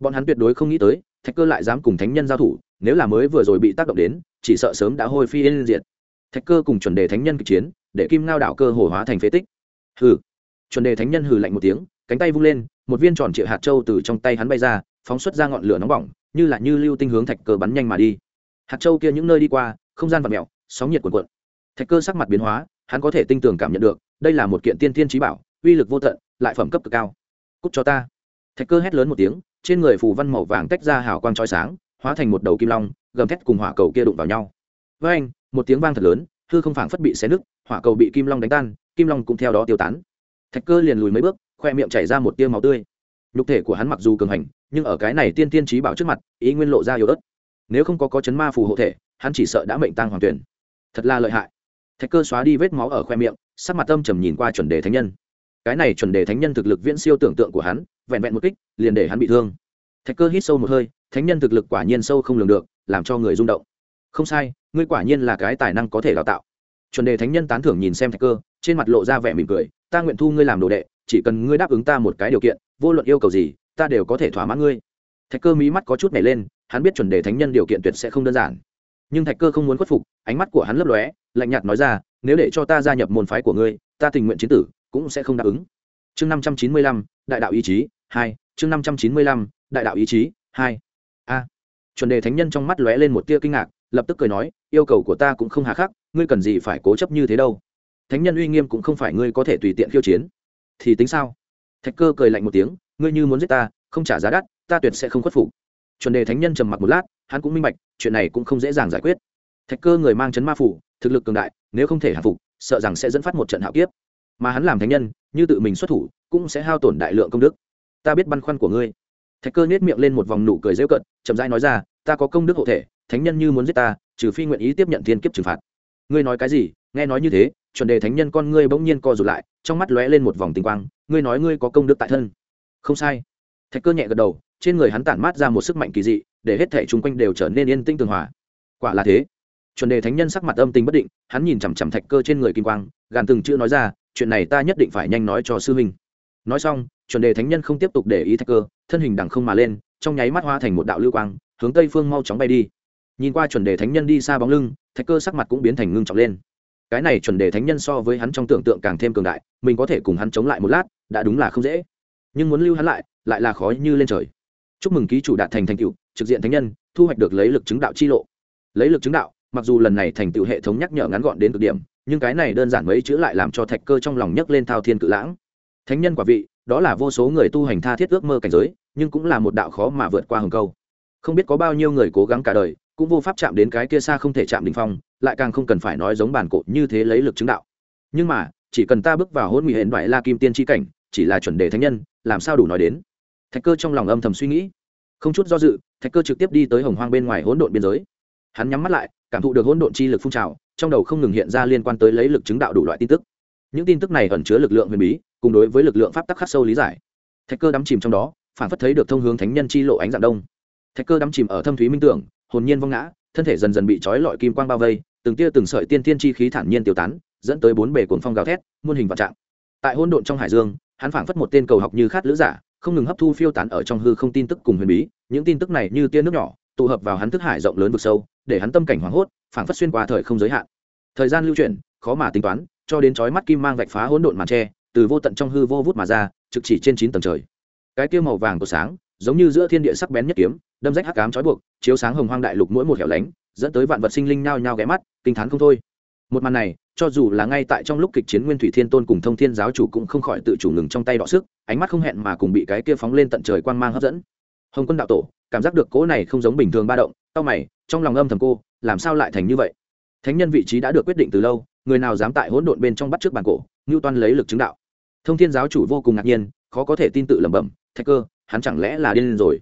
Bọn hắn tuyệt đối không nghĩ tới, thạch cơ lại dám cùng thánh nhân giao thủ, nếu là mới vừa rồi bị tác động đến, chỉ sợ sớm đã hôi phi yên diệt thạch cơ cùng chuẩn đề thánh nhân kịch chiến, để kim ngao đảo cơ hồ hóa thành phế tích. Hừ. Chuẩn đề thánh nhân hừ lạnh một tiếng, cánh tay vung lên, một viên tròn trịa hạt châu từ trong tay hắn bay ra, phóng xuất ra ngọn lửa nóng bỏng, như là như lưu tinh hướng thạch cơ bắn nhanh mà đi. Hạt châu kia những nơi đi qua, không gian vặn mẹo sóng nhiệt cuộn cuộn. Thạch cơ sắc mặt biến hóa, hắn có thể tinh tường cảm nhận được, đây là một kiện tiên thiên trí bảo, uy lực vô tận, lại phẩm cấp cực cao. Cút cho ta. Thạch cơ hét lớn một tiếng, trên người phù văn màu vàng tách ra hào quang trói sáng, hóa thành một đầu kim long, gầm thét cùng hỏa cầu kia đụng vào nhau. Với anh một tiếng vang thật lớn, hư không phảng phất bị xé nứt, hỏa cầu bị kim long đánh tan, kim long cũng theo đó tiêu tán. Thạch cơ liền lùi mấy bước, khoe miệng chảy ra một tia máu tươi. Nhục thể của hắn mặc dù cường hành, nhưng ở cái này tiên tiên trí bảo trước mặt, ý nguyên lộ ra yếu ớt. Nếu không có có chấn ma phù hộ thể, hắn chỉ sợ đã mệnh tăng hoàng tuyển. Thật là lợi hại. Thạch cơ xóa đi vết máu ở khoe miệng, sắc mặt tâm trầm nhìn qua chuẩn đề thánh nhân. Cái này chuẩn đề thánh nhân thực lực viễn siêu tưởng tượng của hắn, vẹn vẹn một kích, liền để hắn bị thương. Thạch cơ hít sâu một hơi, thánh nhân thực lực quả nhiên sâu không lường được, làm cho người rung động không sai, ngươi quả nhiên là cái tài năng có thể đào tạo. Chuẩn đề thánh nhân tán thưởng nhìn xem thạch cơ, trên mặt lộ ra vẻ mỉm cười, ta nguyện thu ngươi làm đồ đệ, chỉ cần ngươi đáp ứng ta một cái điều kiện, vô luận yêu cầu gì, ta đều có thể thỏa mãn ngươi. Thạch cơ mí mắt có chút nhảy lên, hắn biết chuẩn đề thánh nhân điều kiện tuyệt sẽ không đơn giản. Nhưng thạch cơ không muốn khuất phục, ánh mắt của hắn lấp lóe, lạnh nhạt nói ra, nếu để cho ta gia nhập môn phái của ngươi, ta tình nguyện chiến tử, cũng sẽ không đáp ứng. Chương năm trăm chín mươi lăm, đại đạo ý chí, hai, chương năm trăm chín mươi lăm, đại đạo ý chí, hai. A. Chuẩn đề thánh nhân trong mắt lóe lên một tia kinh ngạc lập tức cười nói, yêu cầu của ta cũng không hà khắc, ngươi cần gì phải cố chấp như thế đâu. Thánh nhân uy nghiêm cũng không phải ngươi có thể tùy tiện khiêu chiến. Thì tính sao? Thạch cơ cười lạnh một tiếng, ngươi như muốn giết ta, không trả giá đắt, ta tuyệt sẽ không khuất phục. Chuẩn đề thánh nhân trầm mặc một lát, hắn cũng minh bạch, chuyện này cũng không dễ dàng giải quyết. Thạch cơ người mang chấn ma phủ, thực lực cường đại, nếu không thể hạ phục, sợ rằng sẽ dẫn phát một trận hạo kiếp. Mà hắn làm thánh nhân, như tự mình xuất thủ, cũng sẽ hao tổn đại lượng công đức. Ta biết băn khoăn của ngươi. Thạch cơ nhét miệng lên một vòng nụ cười dễu cận chậm rãi nói ra, ta có công đức hộ thể thánh nhân như muốn giết ta, trừ phi nguyện ý tiếp nhận thiên kiếp trừng phạt. Ngươi nói cái gì? Nghe nói như thế, chuẩn đề thánh nhân con ngươi bỗng nhiên co rụt lại, trong mắt lóe lên một vòng tinh quang, ngươi nói ngươi có công đức tại thân. Không sai. Thạch cơ nhẹ gật đầu, trên người hắn tản mát ra một sức mạnh kỳ dị, để hết thể chung quanh đều trở nên yên tĩnh tường hòa. Quả là thế. Chuẩn đề thánh nhân sắc mặt âm tình bất định, hắn nhìn chằm chằm thạch cơ trên người kim quang, gàn từng chữ nói ra, chuyện này ta nhất định phải nhanh nói cho sư huynh. Nói xong, chuẩn đề thánh nhân không tiếp tục để ý thạch cơ, thân hình đằng không mà lên, trong nháy mắt hoa thành một đạo lưu quang, hướng tây phương mau chóng bay đi nhìn qua chuẩn đề thánh nhân đi xa bóng lưng, thạch cơ sắc mặt cũng biến thành ngưng trọng lên. Cái này chuẩn đề thánh nhân so với hắn trong tưởng tượng càng thêm cường đại, mình có thể cùng hắn chống lại một lát, đã đúng là không dễ. Nhưng muốn lưu hắn lại lại là khó như lên trời. Chúc mừng ký chủ đạt thành thành tựu, trực diện thánh nhân, thu hoạch được lấy lực chứng đạo chi lộ. Lấy lực chứng đạo, mặc dù lần này thành tựu hệ thống nhắc nhở ngắn gọn đến cực điểm, nhưng cái này đơn giản mấy chữ lại làm cho thạch cơ trong lòng nhấc lên thao thiên cự lãng. Thánh nhân quả vị, đó là vô số người tu hành tha thiết ước mơ cảnh giới, nhưng cũng là một đạo khó mà vượt qua hừng câu. Không biết có bao nhiêu người cố gắng cả đời cũng vô pháp chạm đến cái kia xa không thể chạm đỉnh phong, lại càng không cần phải nói giống bản cột như thế lấy lực chứng đạo. Nhưng mà, chỉ cần ta bước vào hôn nguy hệ đoại la kim tiên chi cảnh, chỉ là chuẩn đề thánh nhân, làm sao đủ nói đến? Thạch cơ trong lòng âm thầm suy nghĩ. Không chút do dự, thạch cơ trực tiếp đi tới hồng hoang bên ngoài hỗn độn biên giới. Hắn nhắm mắt lại, cảm thụ được hỗn độn chi lực phun trào, trong đầu không ngừng hiện ra liên quan tới lấy lực chứng đạo đủ loại tin tức. Những tin tức này ẩn chứa lực lượng huyền bí, cùng đối với lực lượng pháp tắc khắc sâu lý giải. Thạch cơ đắm chìm trong đó, phản phất thấy được thông hướng thánh nhân chi lộ ánh dạng đông. Thạch cơ đắm chìm ở thâm thúy minh tưởng hồn nhiên vong ngã, thân thể dần dần bị trói lọi kim quang bao vây, từng tia từng sợi tiên tiên chi khí thản nhiên tiêu tán, dẫn tới bốn bề cuồng phong gào thét, muôn hình vạn trạng. Tại hỗn độn trong hải dương, hắn phảng phất một tên cầu học như khát lữ giả, không ngừng hấp thu phiêu tán ở trong hư không tin tức cùng huyền bí, những tin tức này như tia nước nhỏ, tụ hợp vào hắn thức hải rộng lớn vực sâu, để hắn tâm cảnh hoảng hốt, phảng phất xuyên qua thời không giới hạn. Thời gian lưu chuyển, khó mà tính toán, cho đến chói mắt kim mang vạch phá hỗn độn màn tre, từ vô tận trong hư vô vút mà ra, trực chỉ trên chín tầng trời. Cái tiêu màu vàng của sáng giống như giữa thiên địa sắc bén nhất kiếm, đâm rách hắc ám trói buộc, chiếu sáng hồng hoang đại lục mỗi một hẻo lánh, dẫn tới vạn vật sinh linh nhao nhao ghé mắt, kinh t h á n không thôi. Một màn này, cho dù là ngay tại trong lúc kịch chiến nguyên thủy thiên tôn cùng thông thiên giáo chủ cũng không khỏi tự chủ ngừng trong tay đọ sức, ánh mắt không hẹn mà cùng bị cái kia phóng lên tận trời quan mang hấp dẫn. Hồng quân đạo tổ, cảm giác được cỗ này không giống bình thường ba động tao mày, trong lòng âm thầm cô, làm sao lại thành như vậy? Thánh nhân vị trí đã được quyết định từ lâu, người nào dám tại hỗn độn bên trong bắt trước bàn cổ ngưu toan lấy lực chứng đạo. Thông thiên giáo chủ vô cùng ngạc nhiên, khó có thể tin tự lẩm bẩm, thạch cơ hắn chẳng lẽ là điên rồi?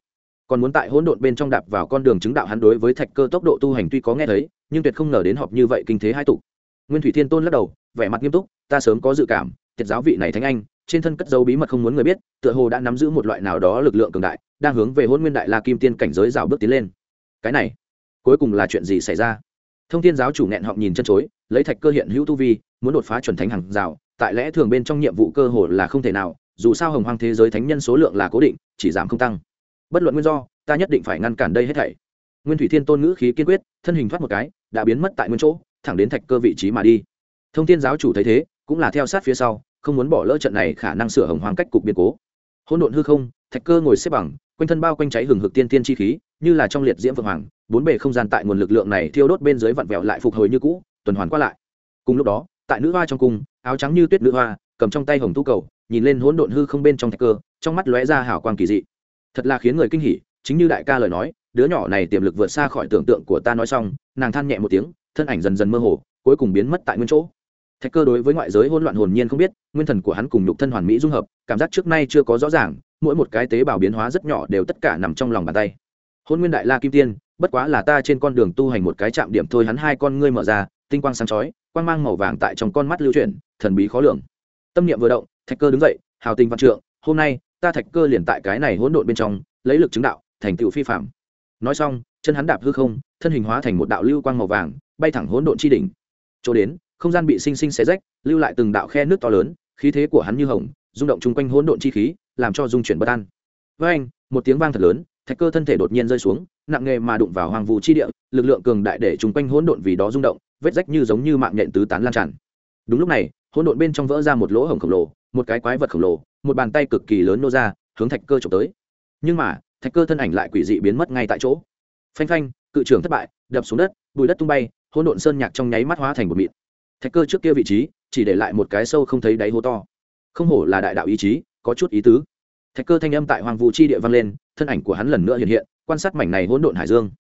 Còn muốn tại hỗn độn bên trong đạp vào con đường chứng đạo hắn đối với thạch cơ tốc độ tu hành tuy có nghe thấy, nhưng tuyệt không ngờ đến họp như vậy kinh thế hai tục nguyên thủy thiên tôn lắc đầu, vẻ mặt nghiêm túc, ta sớm có dự cảm thiệt giáo vị này thánh anh, trên thân cất dấu bí mật không muốn người biết, tựa hồ đã nắm giữ một loại nào đó lực lượng cường đại, đang hướng về hôn nguyên đại la kim tiên cảnh giới rào bước tiến lên. Cái này, cuối cùng là chuyện gì xảy ra? Thông thiên giáo chủ nghẹn họng nhìn chân chối, lấy thạch cơ hiện hữu tu vi, muốn đột phá chuẩn thánh hàng rào, tại lẽ thường bên trong nhiệm vụ cơ hồ là không thể nào, dù sao hồng hoang thế giới thánh nhân số lượng là cố định chỉ giảm không tăng. Bất luận nguyên do, ta nhất định phải ngăn cản đây hết thảy. Nguyên thủy thiên tôn ngữ khí kiên quyết, thân hình thoát một cái, đã biến mất tại nguyên chỗ, thẳng đến thạch cơ vị trí mà đi. Thông thiên giáo chủ thấy thế, cũng là theo sát phía sau, không muốn bỏ lỡ trận này khả năng sửa hồng hoang cách cục biến cố. Hỗn độn hư không, thạch cơ ngồi xếp bằng, quanh thân bao quanh cháy hừng hực tiên tiên chi khí, như là trong liệt diễm vượng hoàng, bốn bề không gian tại nguồn lực lượng này thiêu đốt bên dưới vặn vẹo lại phục hồi như cũ, tuần hoàn qua lại. Cùng lúc đó, tại nữ hoa trong cung, áo trắng như tuyết nữ hoa, cầm trong tay hồng tu cầu nhìn lên hỗn độn hư không bên trong thạch cơ, trong mắt lóe ra hào quang kỳ dị. Thật là khiến người kinh hỉ, chính như đại ca lời nói, đứa nhỏ này tiềm lực vượt xa khỏi tưởng tượng của ta nói xong, nàng than nhẹ một tiếng, thân ảnh dần dần mơ hồ, cuối cùng biến mất tại nguyên chỗ. Thạch cơ đối với ngoại giới hỗn loạn hồn nhiên không biết, nguyên thần của hắn cùng nhục thân hoàn mỹ dung hợp, cảm giác trước nay chưa có rõ ràng, mỗi một cái tế bào biến hóa rất nhỏ đều tất cả nằm trong lòng bàn tay. Hôn nguyên đại la kim tiên, bất quá là ta trên con đường tu hành một cái chạm điểm thôi hắn hai con ngươi mở ra, tinh quang sáng chói, quang mang màu vàng tại trong con mắt lưu chuyển, thần bí khó lường. Tâm niệm vừa động thạch cơ đứng dậy, hào tình văn trượng, hôm nay ta thạch cơ liền tại cái này hỗn độn bên trong, lấy lực chứng đạo, thành tựu phi phạm nói xong, chân hắn đạp hư không, thân hình hóa thành một đạo lưu quang màu vàng, bay thẳng hỗn độn chi đỉnh. Chỗ đến, không gian bị sinh sinh xé rách, lưu lại từng đạo khe nước to lớn, khí thế của hắn như hồng, rung động chung quanh hỗn độn chi khí, làm cho dung chuyển bất an. Với anh, một tiếng vang thật lớn, thạch cơ thân thể đột nhiên rơi xuống, nặng nghề mà đụng vào hoàng vũ chi địa, lực lượng cường đại để chung quanh hỗn độn vì đó rung động, vết rách như giống như mạng nhện tứ tán lan tràn. Đúng lúc này, hỗn độn bên trong vỡ ra một lỗ hổng khổng lồ một cái quái vật khổng lồ, một bàn tay cực kỳ lớn nô ra, hướng thạch cơ trộm tới. Nhưng mà, thạch cơ thân ảnh lại quỷ dị biến mất ngay tại chỗ. Phanh phanh, cự trưởng thất bại, đập xuống đất, bùi đất tung bay, hỗn độn sơn nhạc trong nháy mắt hóa thành một mịn. Thạch cơ trước kia vị trí, chỉ để lại một cái sâu không thấy đáy hố to. Không hổ là đại đạo ý chí, có chút ý tứ. Thạch cơ thanh âm tại hoàng vũ chi địa vang lên, thân ảnh của hắn lần nữa hiện hiện, quan sát mảnh này hỗn độn hải dương.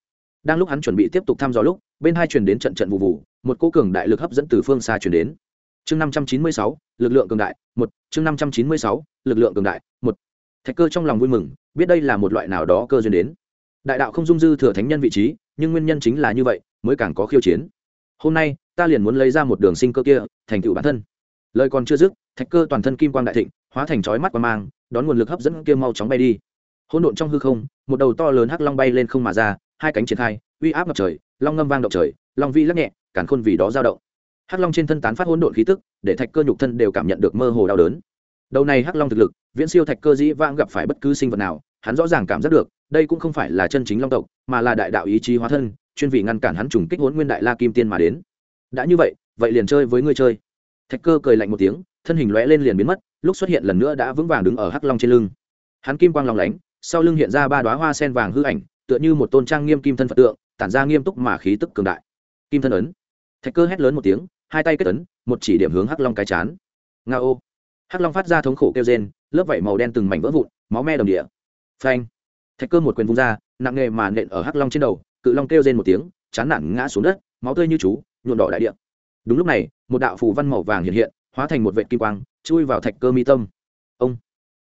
Đang lúc hắn chuẩn bị tiếp tục thăm dò lúc, bên hai truyền đến trận trận vụ vụ, một cô cường đại lực hấp dẫn từ phương xa truyền đến. Chương năm trăm chín mươi sáu lực lượng cường đại, một, chương năm trăm chín mươi sáu, lực lượng cường đại, một. Thạch cơ trong lòng vui mừng, biết đây là một loại nào đó cơ duyên đến. Đại đạo không dung dư thừa thánh nhân vị trí, nhưng nguyên nhân chính là như vậy, mới càng có khiêu chiến. Hôm nay, ta liền muốn lấy ra một đường sinh cơ kia, thành tựu bản thân. Lời còn chưa dứt, thạch cơ toàn thân kim quang đại thịnh, hóa thành chói mắt qua mang, đón nguồn lực hấp dẫn kia mau chóng bay đi. Hỗn độn trong hư không, một đầu to lớn hắc long bay lên không mà ra, hai cánh triển khai, uy áp ngập trời, long ngâm vang động trời, long vi lắc nhẹ cản khôn vì đó dao động hắc long trên thân tán phát hỗn độn khí tức, để thạch cơ nhục thân đều cảm nhận được mơ hồ đau đớn. Đầu này hắc long thực lực, viễn siêu thạch cơ dĩ vãng gặp phải bất cứ sinh vật nào, hắn rõ ràng cảm giác được, đây cũng không phải là chân chính long tộc, mà là đại đạo ý chí hóa thân, chuyên vị ngăn cản hắn trùng kích hỗn nguyên đại la kim tiên mà đến. Đã như vậy vậy liền chơi với ngươi chơi. Thạch cơ cười lạnh một tiếng, thân hình lóe lên liền biến mất, lúc xuất hiện lần nữa đã vững vàng đứng ở hắc long trên lưng. Hắn kim quang lòng lánh, sau lưng hiện ra ba đoá hoa sen vàng hư ảnh, tựa như một tôn trang nghiêm kim thân phật tượng, tản ra nghiêm túc mà khí tức cường đại. Kim thân ấn. Thạch cơ hét lớn một tiếng hai tay kết ấn, một chỉ điểm hướng hắc long cái chán. Nga ô. Hắc long phát ra thống khổ kêu rên, lớp vảy màu đen từng mảnh vỡ vụn, máu me đồng địa. Phanh. Thạch cơ một quyền vung ra, nặng nghề mà nện ở hắc long trên đầu, cự long kêu rên một tiếng, chán nản ngã xuống đất, máu tươi như chú nhuộn đỏ đại địa. Đúng lúc này, một đạo phù văn màu vàng hiện hiện, hóa thành một vệ kim quang, chui vào thạch cơ mi tâm. Ông.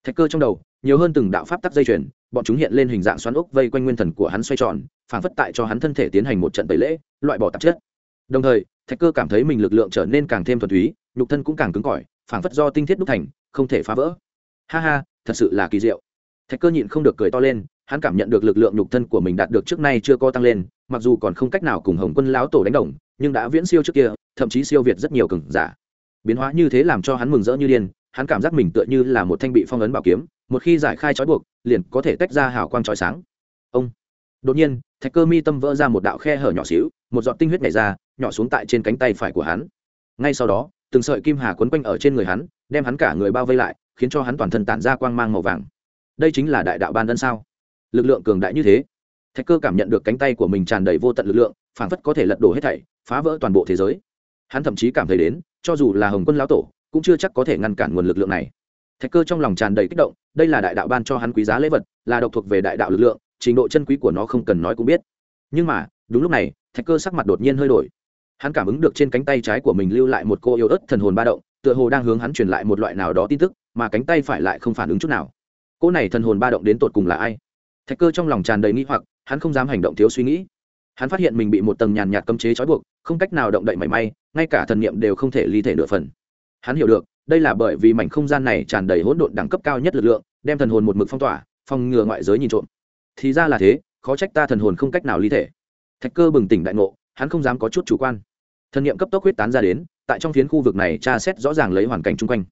Thạch cơ trong đầu, nhiều hơn từng đạo pháp tắc dây chuyền, bọn chúng hiện lên hình dạng xoắn ốc vây quanh nguyên thần của hắn xoay tròn phản phất tại cho hắn thân thể tiến hành một trận tẩy lễ, loại bỏ tạp chất. Đồng thời thạch cơ cảm thấy mình lực lượng trở nên càng thêm thuần túy, nhục thân cũng càng cứng cỏi phản phất do tinh thiết đúc thành, không thể phá vỡ. Ha ha, thật sự là kỳ diệu. Thạch cơ nhịn không được cười to lên, hắn cảm nhận được lực lượng nhục thân của mình đạt được trước nay chưa có tăng lên, mặc dù còn không cách nào cùng hồng quân lão tổ đánh đồng, nhưng đã viễn siêu trước kia, thậm chí siêu việt rất nhiều cường giả. Biến hóa như thế làm cho hắn mừng rỡ như điên, hắn cảm giác mình tựa như là một thanh bị phong ấn bảo kiếm, một khi giải khai trói buộc, liền có thể tách ra hào quang trói sáng. Ông. Đột nhiên, thạch cơ mi tâm vỡ ra một đạo khe hở nhỏ xíu, một giọt tinh huyết nhảy ra nhỏ xuống tại trên cánh tay phải của hắn. Ngay sau đó, từng sợi kim hà quấn quanh ở trên người hắn, đem hắn cả người bao vây lại, khiến cho hắn toàn thân tản ra quang mang màu vàng. Đây chính là đại đạo ban Đơn sao? Lực lượng cường đại như thế. Thạch cơ cảm nhận được cánh tay của mình tràn đầy vô tận lực lượng, phảng phất có thể lật đổ hết thảy, phá vỡ toàn bộ thế giới. Hắn thậm chí cảm thấy đến, cho dù là hồng quân lão tổ, cũng chưa chắc có thể ngăn cản nguồn lực lượng này. Thạch cơ trong lòng tràn đầy kích động, đây là đại đạo ban cho hắn quý giá lễ vật, là độc thuộc về đại đạo lực lượng, trình độ chân quý của nó không cần nói cũng biết. Nhưng mà, đúng lúc này, thạch cơ sắc mặt đột nhiên hơi đổi hắn cảm ứng được trên cánh tay trái của mình lưu lại một cô yêu ớt thần hồn ba động, tựa hồ đang hướng hắn truyền lại một loại nào đó tin tức, mà cánh tay phải lại không phản ứng chút nào. Cô này thần hồn ba động đến tột cùng là ai? Thạch cơ trong lòng tràn đầy nghĩ hoặc, hắn không dám hành động thiếu suy nghĩ. Hắn phát hiện mình bị một tầng nhàn nhạt cấm chế trói buộc, không cách nào động đậy mảy may, ngay cả thần niệm đều không thể ly thể nửa phần. Hắn hiểu được, đây là bởi vì mảnh không gian này tràn đầy hỗn độn đẳng cấp cao nhất lực lượng, đem thần hồn một mực phong tỏa, phòng ngừa ngoại giới nhìn trộm. Thì ra là thế, khó trách ta thần hồn không cách nào ly thể. Thạch cơ bừng tỉnh đại ngộ hắn không dám có chút chủ quan. Thần niệm cấp tốc huyết tán ra đến, tại trong phiến khu vực này tra xét rõ ràng lấy hoàn cảnh chung quanh.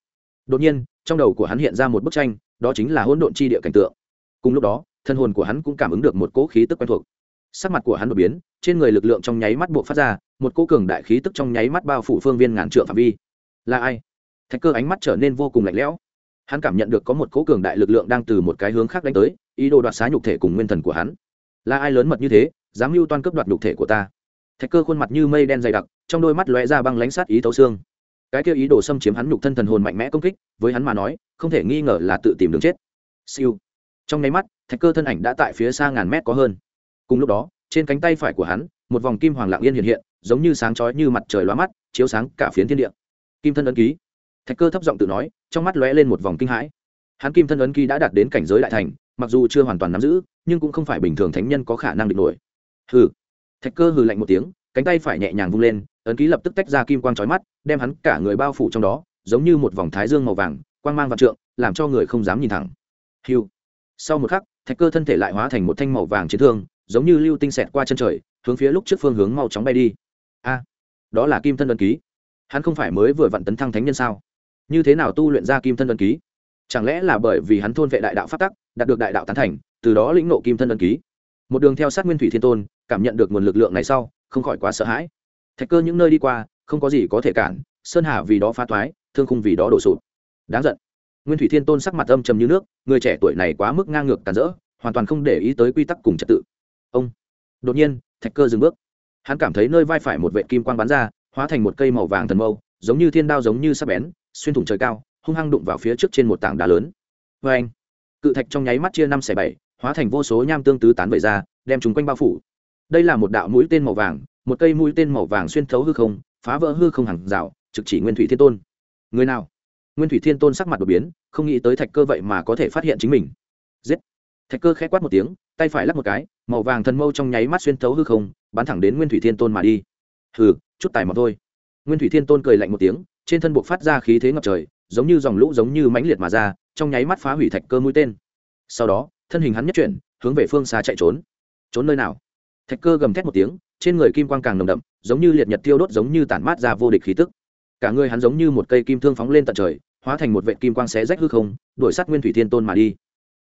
Đột nhiên, trong đầu của hắn hiện ra một bức tranh, đó chính là hỗn độn chi địa cảnh tượng. Cùng lúc đó, thân hồn của hắn cũng cảm ứng được một cỗ khí tức quen thuộc. Sắc mặt của hắn đột biến, trên người lực lượng trong nháy mắt buộc phát ra, một cỗ cường đại khí tức trong nháy mắt bao phủ phương viên ngàn trượng phạm vi. Là ai? Thạch cơ ánh mắt trở nên vô cùng lạnh lẽo. Hắn cảm nhận được có một cỗ cường đại lực lượng đang từ một cái hướng khác đánh tới, ý đồ đoạt xá nhục thể cùng nguyên thần của hắn. Là ai lớn mật như thế, dám mưu toan cướp đoạt nhục thể của ta? Thạch cơ khuôn mặt như mây đen dày đặc, trong đôi mắt lóe ra băng lánh sát ý tấu xương. Cái kia ý đồ xâm chiếm hắn nhục thân thần hồn mạnh mẽ công kích, với hắn mà nói, không thể nghi ngờ là tự tìm đường chết. Siêu. Trong nháy mắt, thạch cơ thân ảnh đã tại phía xa ngàn mét có hơn. Cùng lúc đó, trên cánh tay phải của hắn, một vòng kim hoàng lạng yên hiện hiện, giống như sáng chói như mặt trời lóa mắt, chiếu sáng cả phiến thiên địa. Kim thân ấn ký. Thạch cơ thấp giọng tự nói, trong mắt lóe lên một vòng kinh hãi. Hắn kim thân ấn ký đã đạt đến cảnh giới đại thành, mặc dù chưa hoàn toàn nắm giữ, nhưng cũng không phải bình thường thánh nhân có khả năng địch nổi. Hừ thạch cơ hừ lạnh một tiếng, cánh tay phải nhẹ nhàng vung lên, ấn ký lập tức tách ra kim quang trói mắt, đem hắn cả người bao phủ trong đó, giống như một vòng thái dương màu vàng, quang mang vạn trượng, làm cho người không dám nhìn thẳng. Hiu sau một khắc, thạch cơ thân thể lại hóa thành một thanh màu vàng chiến thương, giống như lưu tinh xẹt qua chân trời, hướng phía lúc trước phương hướng mau chóng bay đi. A. À, đó là kim thân ấn ký. Hắn không phải mới vừa vặn tấn thăng thánh nhân sao? Như thế nào tu luyện ra kim thân ấn ký? Chẳng lẽ là bởi vì hắn thôn vệ đại đạo phát tắc, đạt được đại đạo tán thành, từ đó lĩnh nộ kim thân ấn ký? Một đường theo sát nguyên thủy thiên tôn cảm nhận được nguồn lực lượng này sau, không khỏi quá sợ hãi. Thạch cơ những nơi đi qua, không có gì có thể cản, sơn hà vì đó phá toái, thương khung vì đó đổ sụp. Đáng giận. Nguyên thủy thiên tôn sắc mặt âm trầm như nước, người trẻ tuổi này quá mức ngang ngược tàn rỡ, hoàn toàn không để ý tới quy tắc cùng trật tự. Ông. Đột nhiên, thạch cơ dừng bước. Hắn cảm thấy nơi vai phải một vệ kim quang bắn ra, hóa thành một cây màu vàng thần mâu, giống như thiên đao giống như sắp bén, xuyên thủng trời cao, hung hăng đụng vào phía trước trên một tảng đá lớn. Vê anh cự thạch trong nháy mắt chia năm xẻ bảy, hóa thành vô số nham tương tứ tán vẩy ra, đem chúng quanh bao phủ đây là một đạo mũi tên màu vàng, một cây mũi tên màu vàng xuyên thấu hư không, phá vỡ hư không hàng rào, trực chỉ nguyên thủy thiên tôn. Người nào? Nguyên thủy thiên tôn sắc mặt đột biến, không nghĩ tới thạch cơ vậy mà có thể phát hiện chính mình. Giết! Thạch cơ khẽ quát một tiếng, tay phải lắp một cái, màu vàng thần mâu trong nháy mắt xuyên thấu hư không, bắn thẳng đến nguyên thủy thiên tôn mà đi. Hừ, chút tài mọc thôi. Nguyên thủy thiên tôn cười lạnh một tiếng, trên thân buộc phát ra khí thế ngập trời, giống như dòng lũ giống như mãnh liệt mà ra, trong nháy mắt phá hủy thạch cơ mũi tên. Sau đó, thân hình hắn nhất chuyển, hướng về phương xa chạy trốn. Trốn nơi nào? Thạch cơ gầm thét một tiếng, trên người kim quang càng nồng đậm, giống như liệt nhật tiêu đốt giống như tản mát ra vô địch khí tức. Cả người hắn giống như một cây kim thương phóng lên tận trời, hóa thành một vệ kim quang xé rách hư không, đuổi sát nguyên thủy thiên tôn mà đi.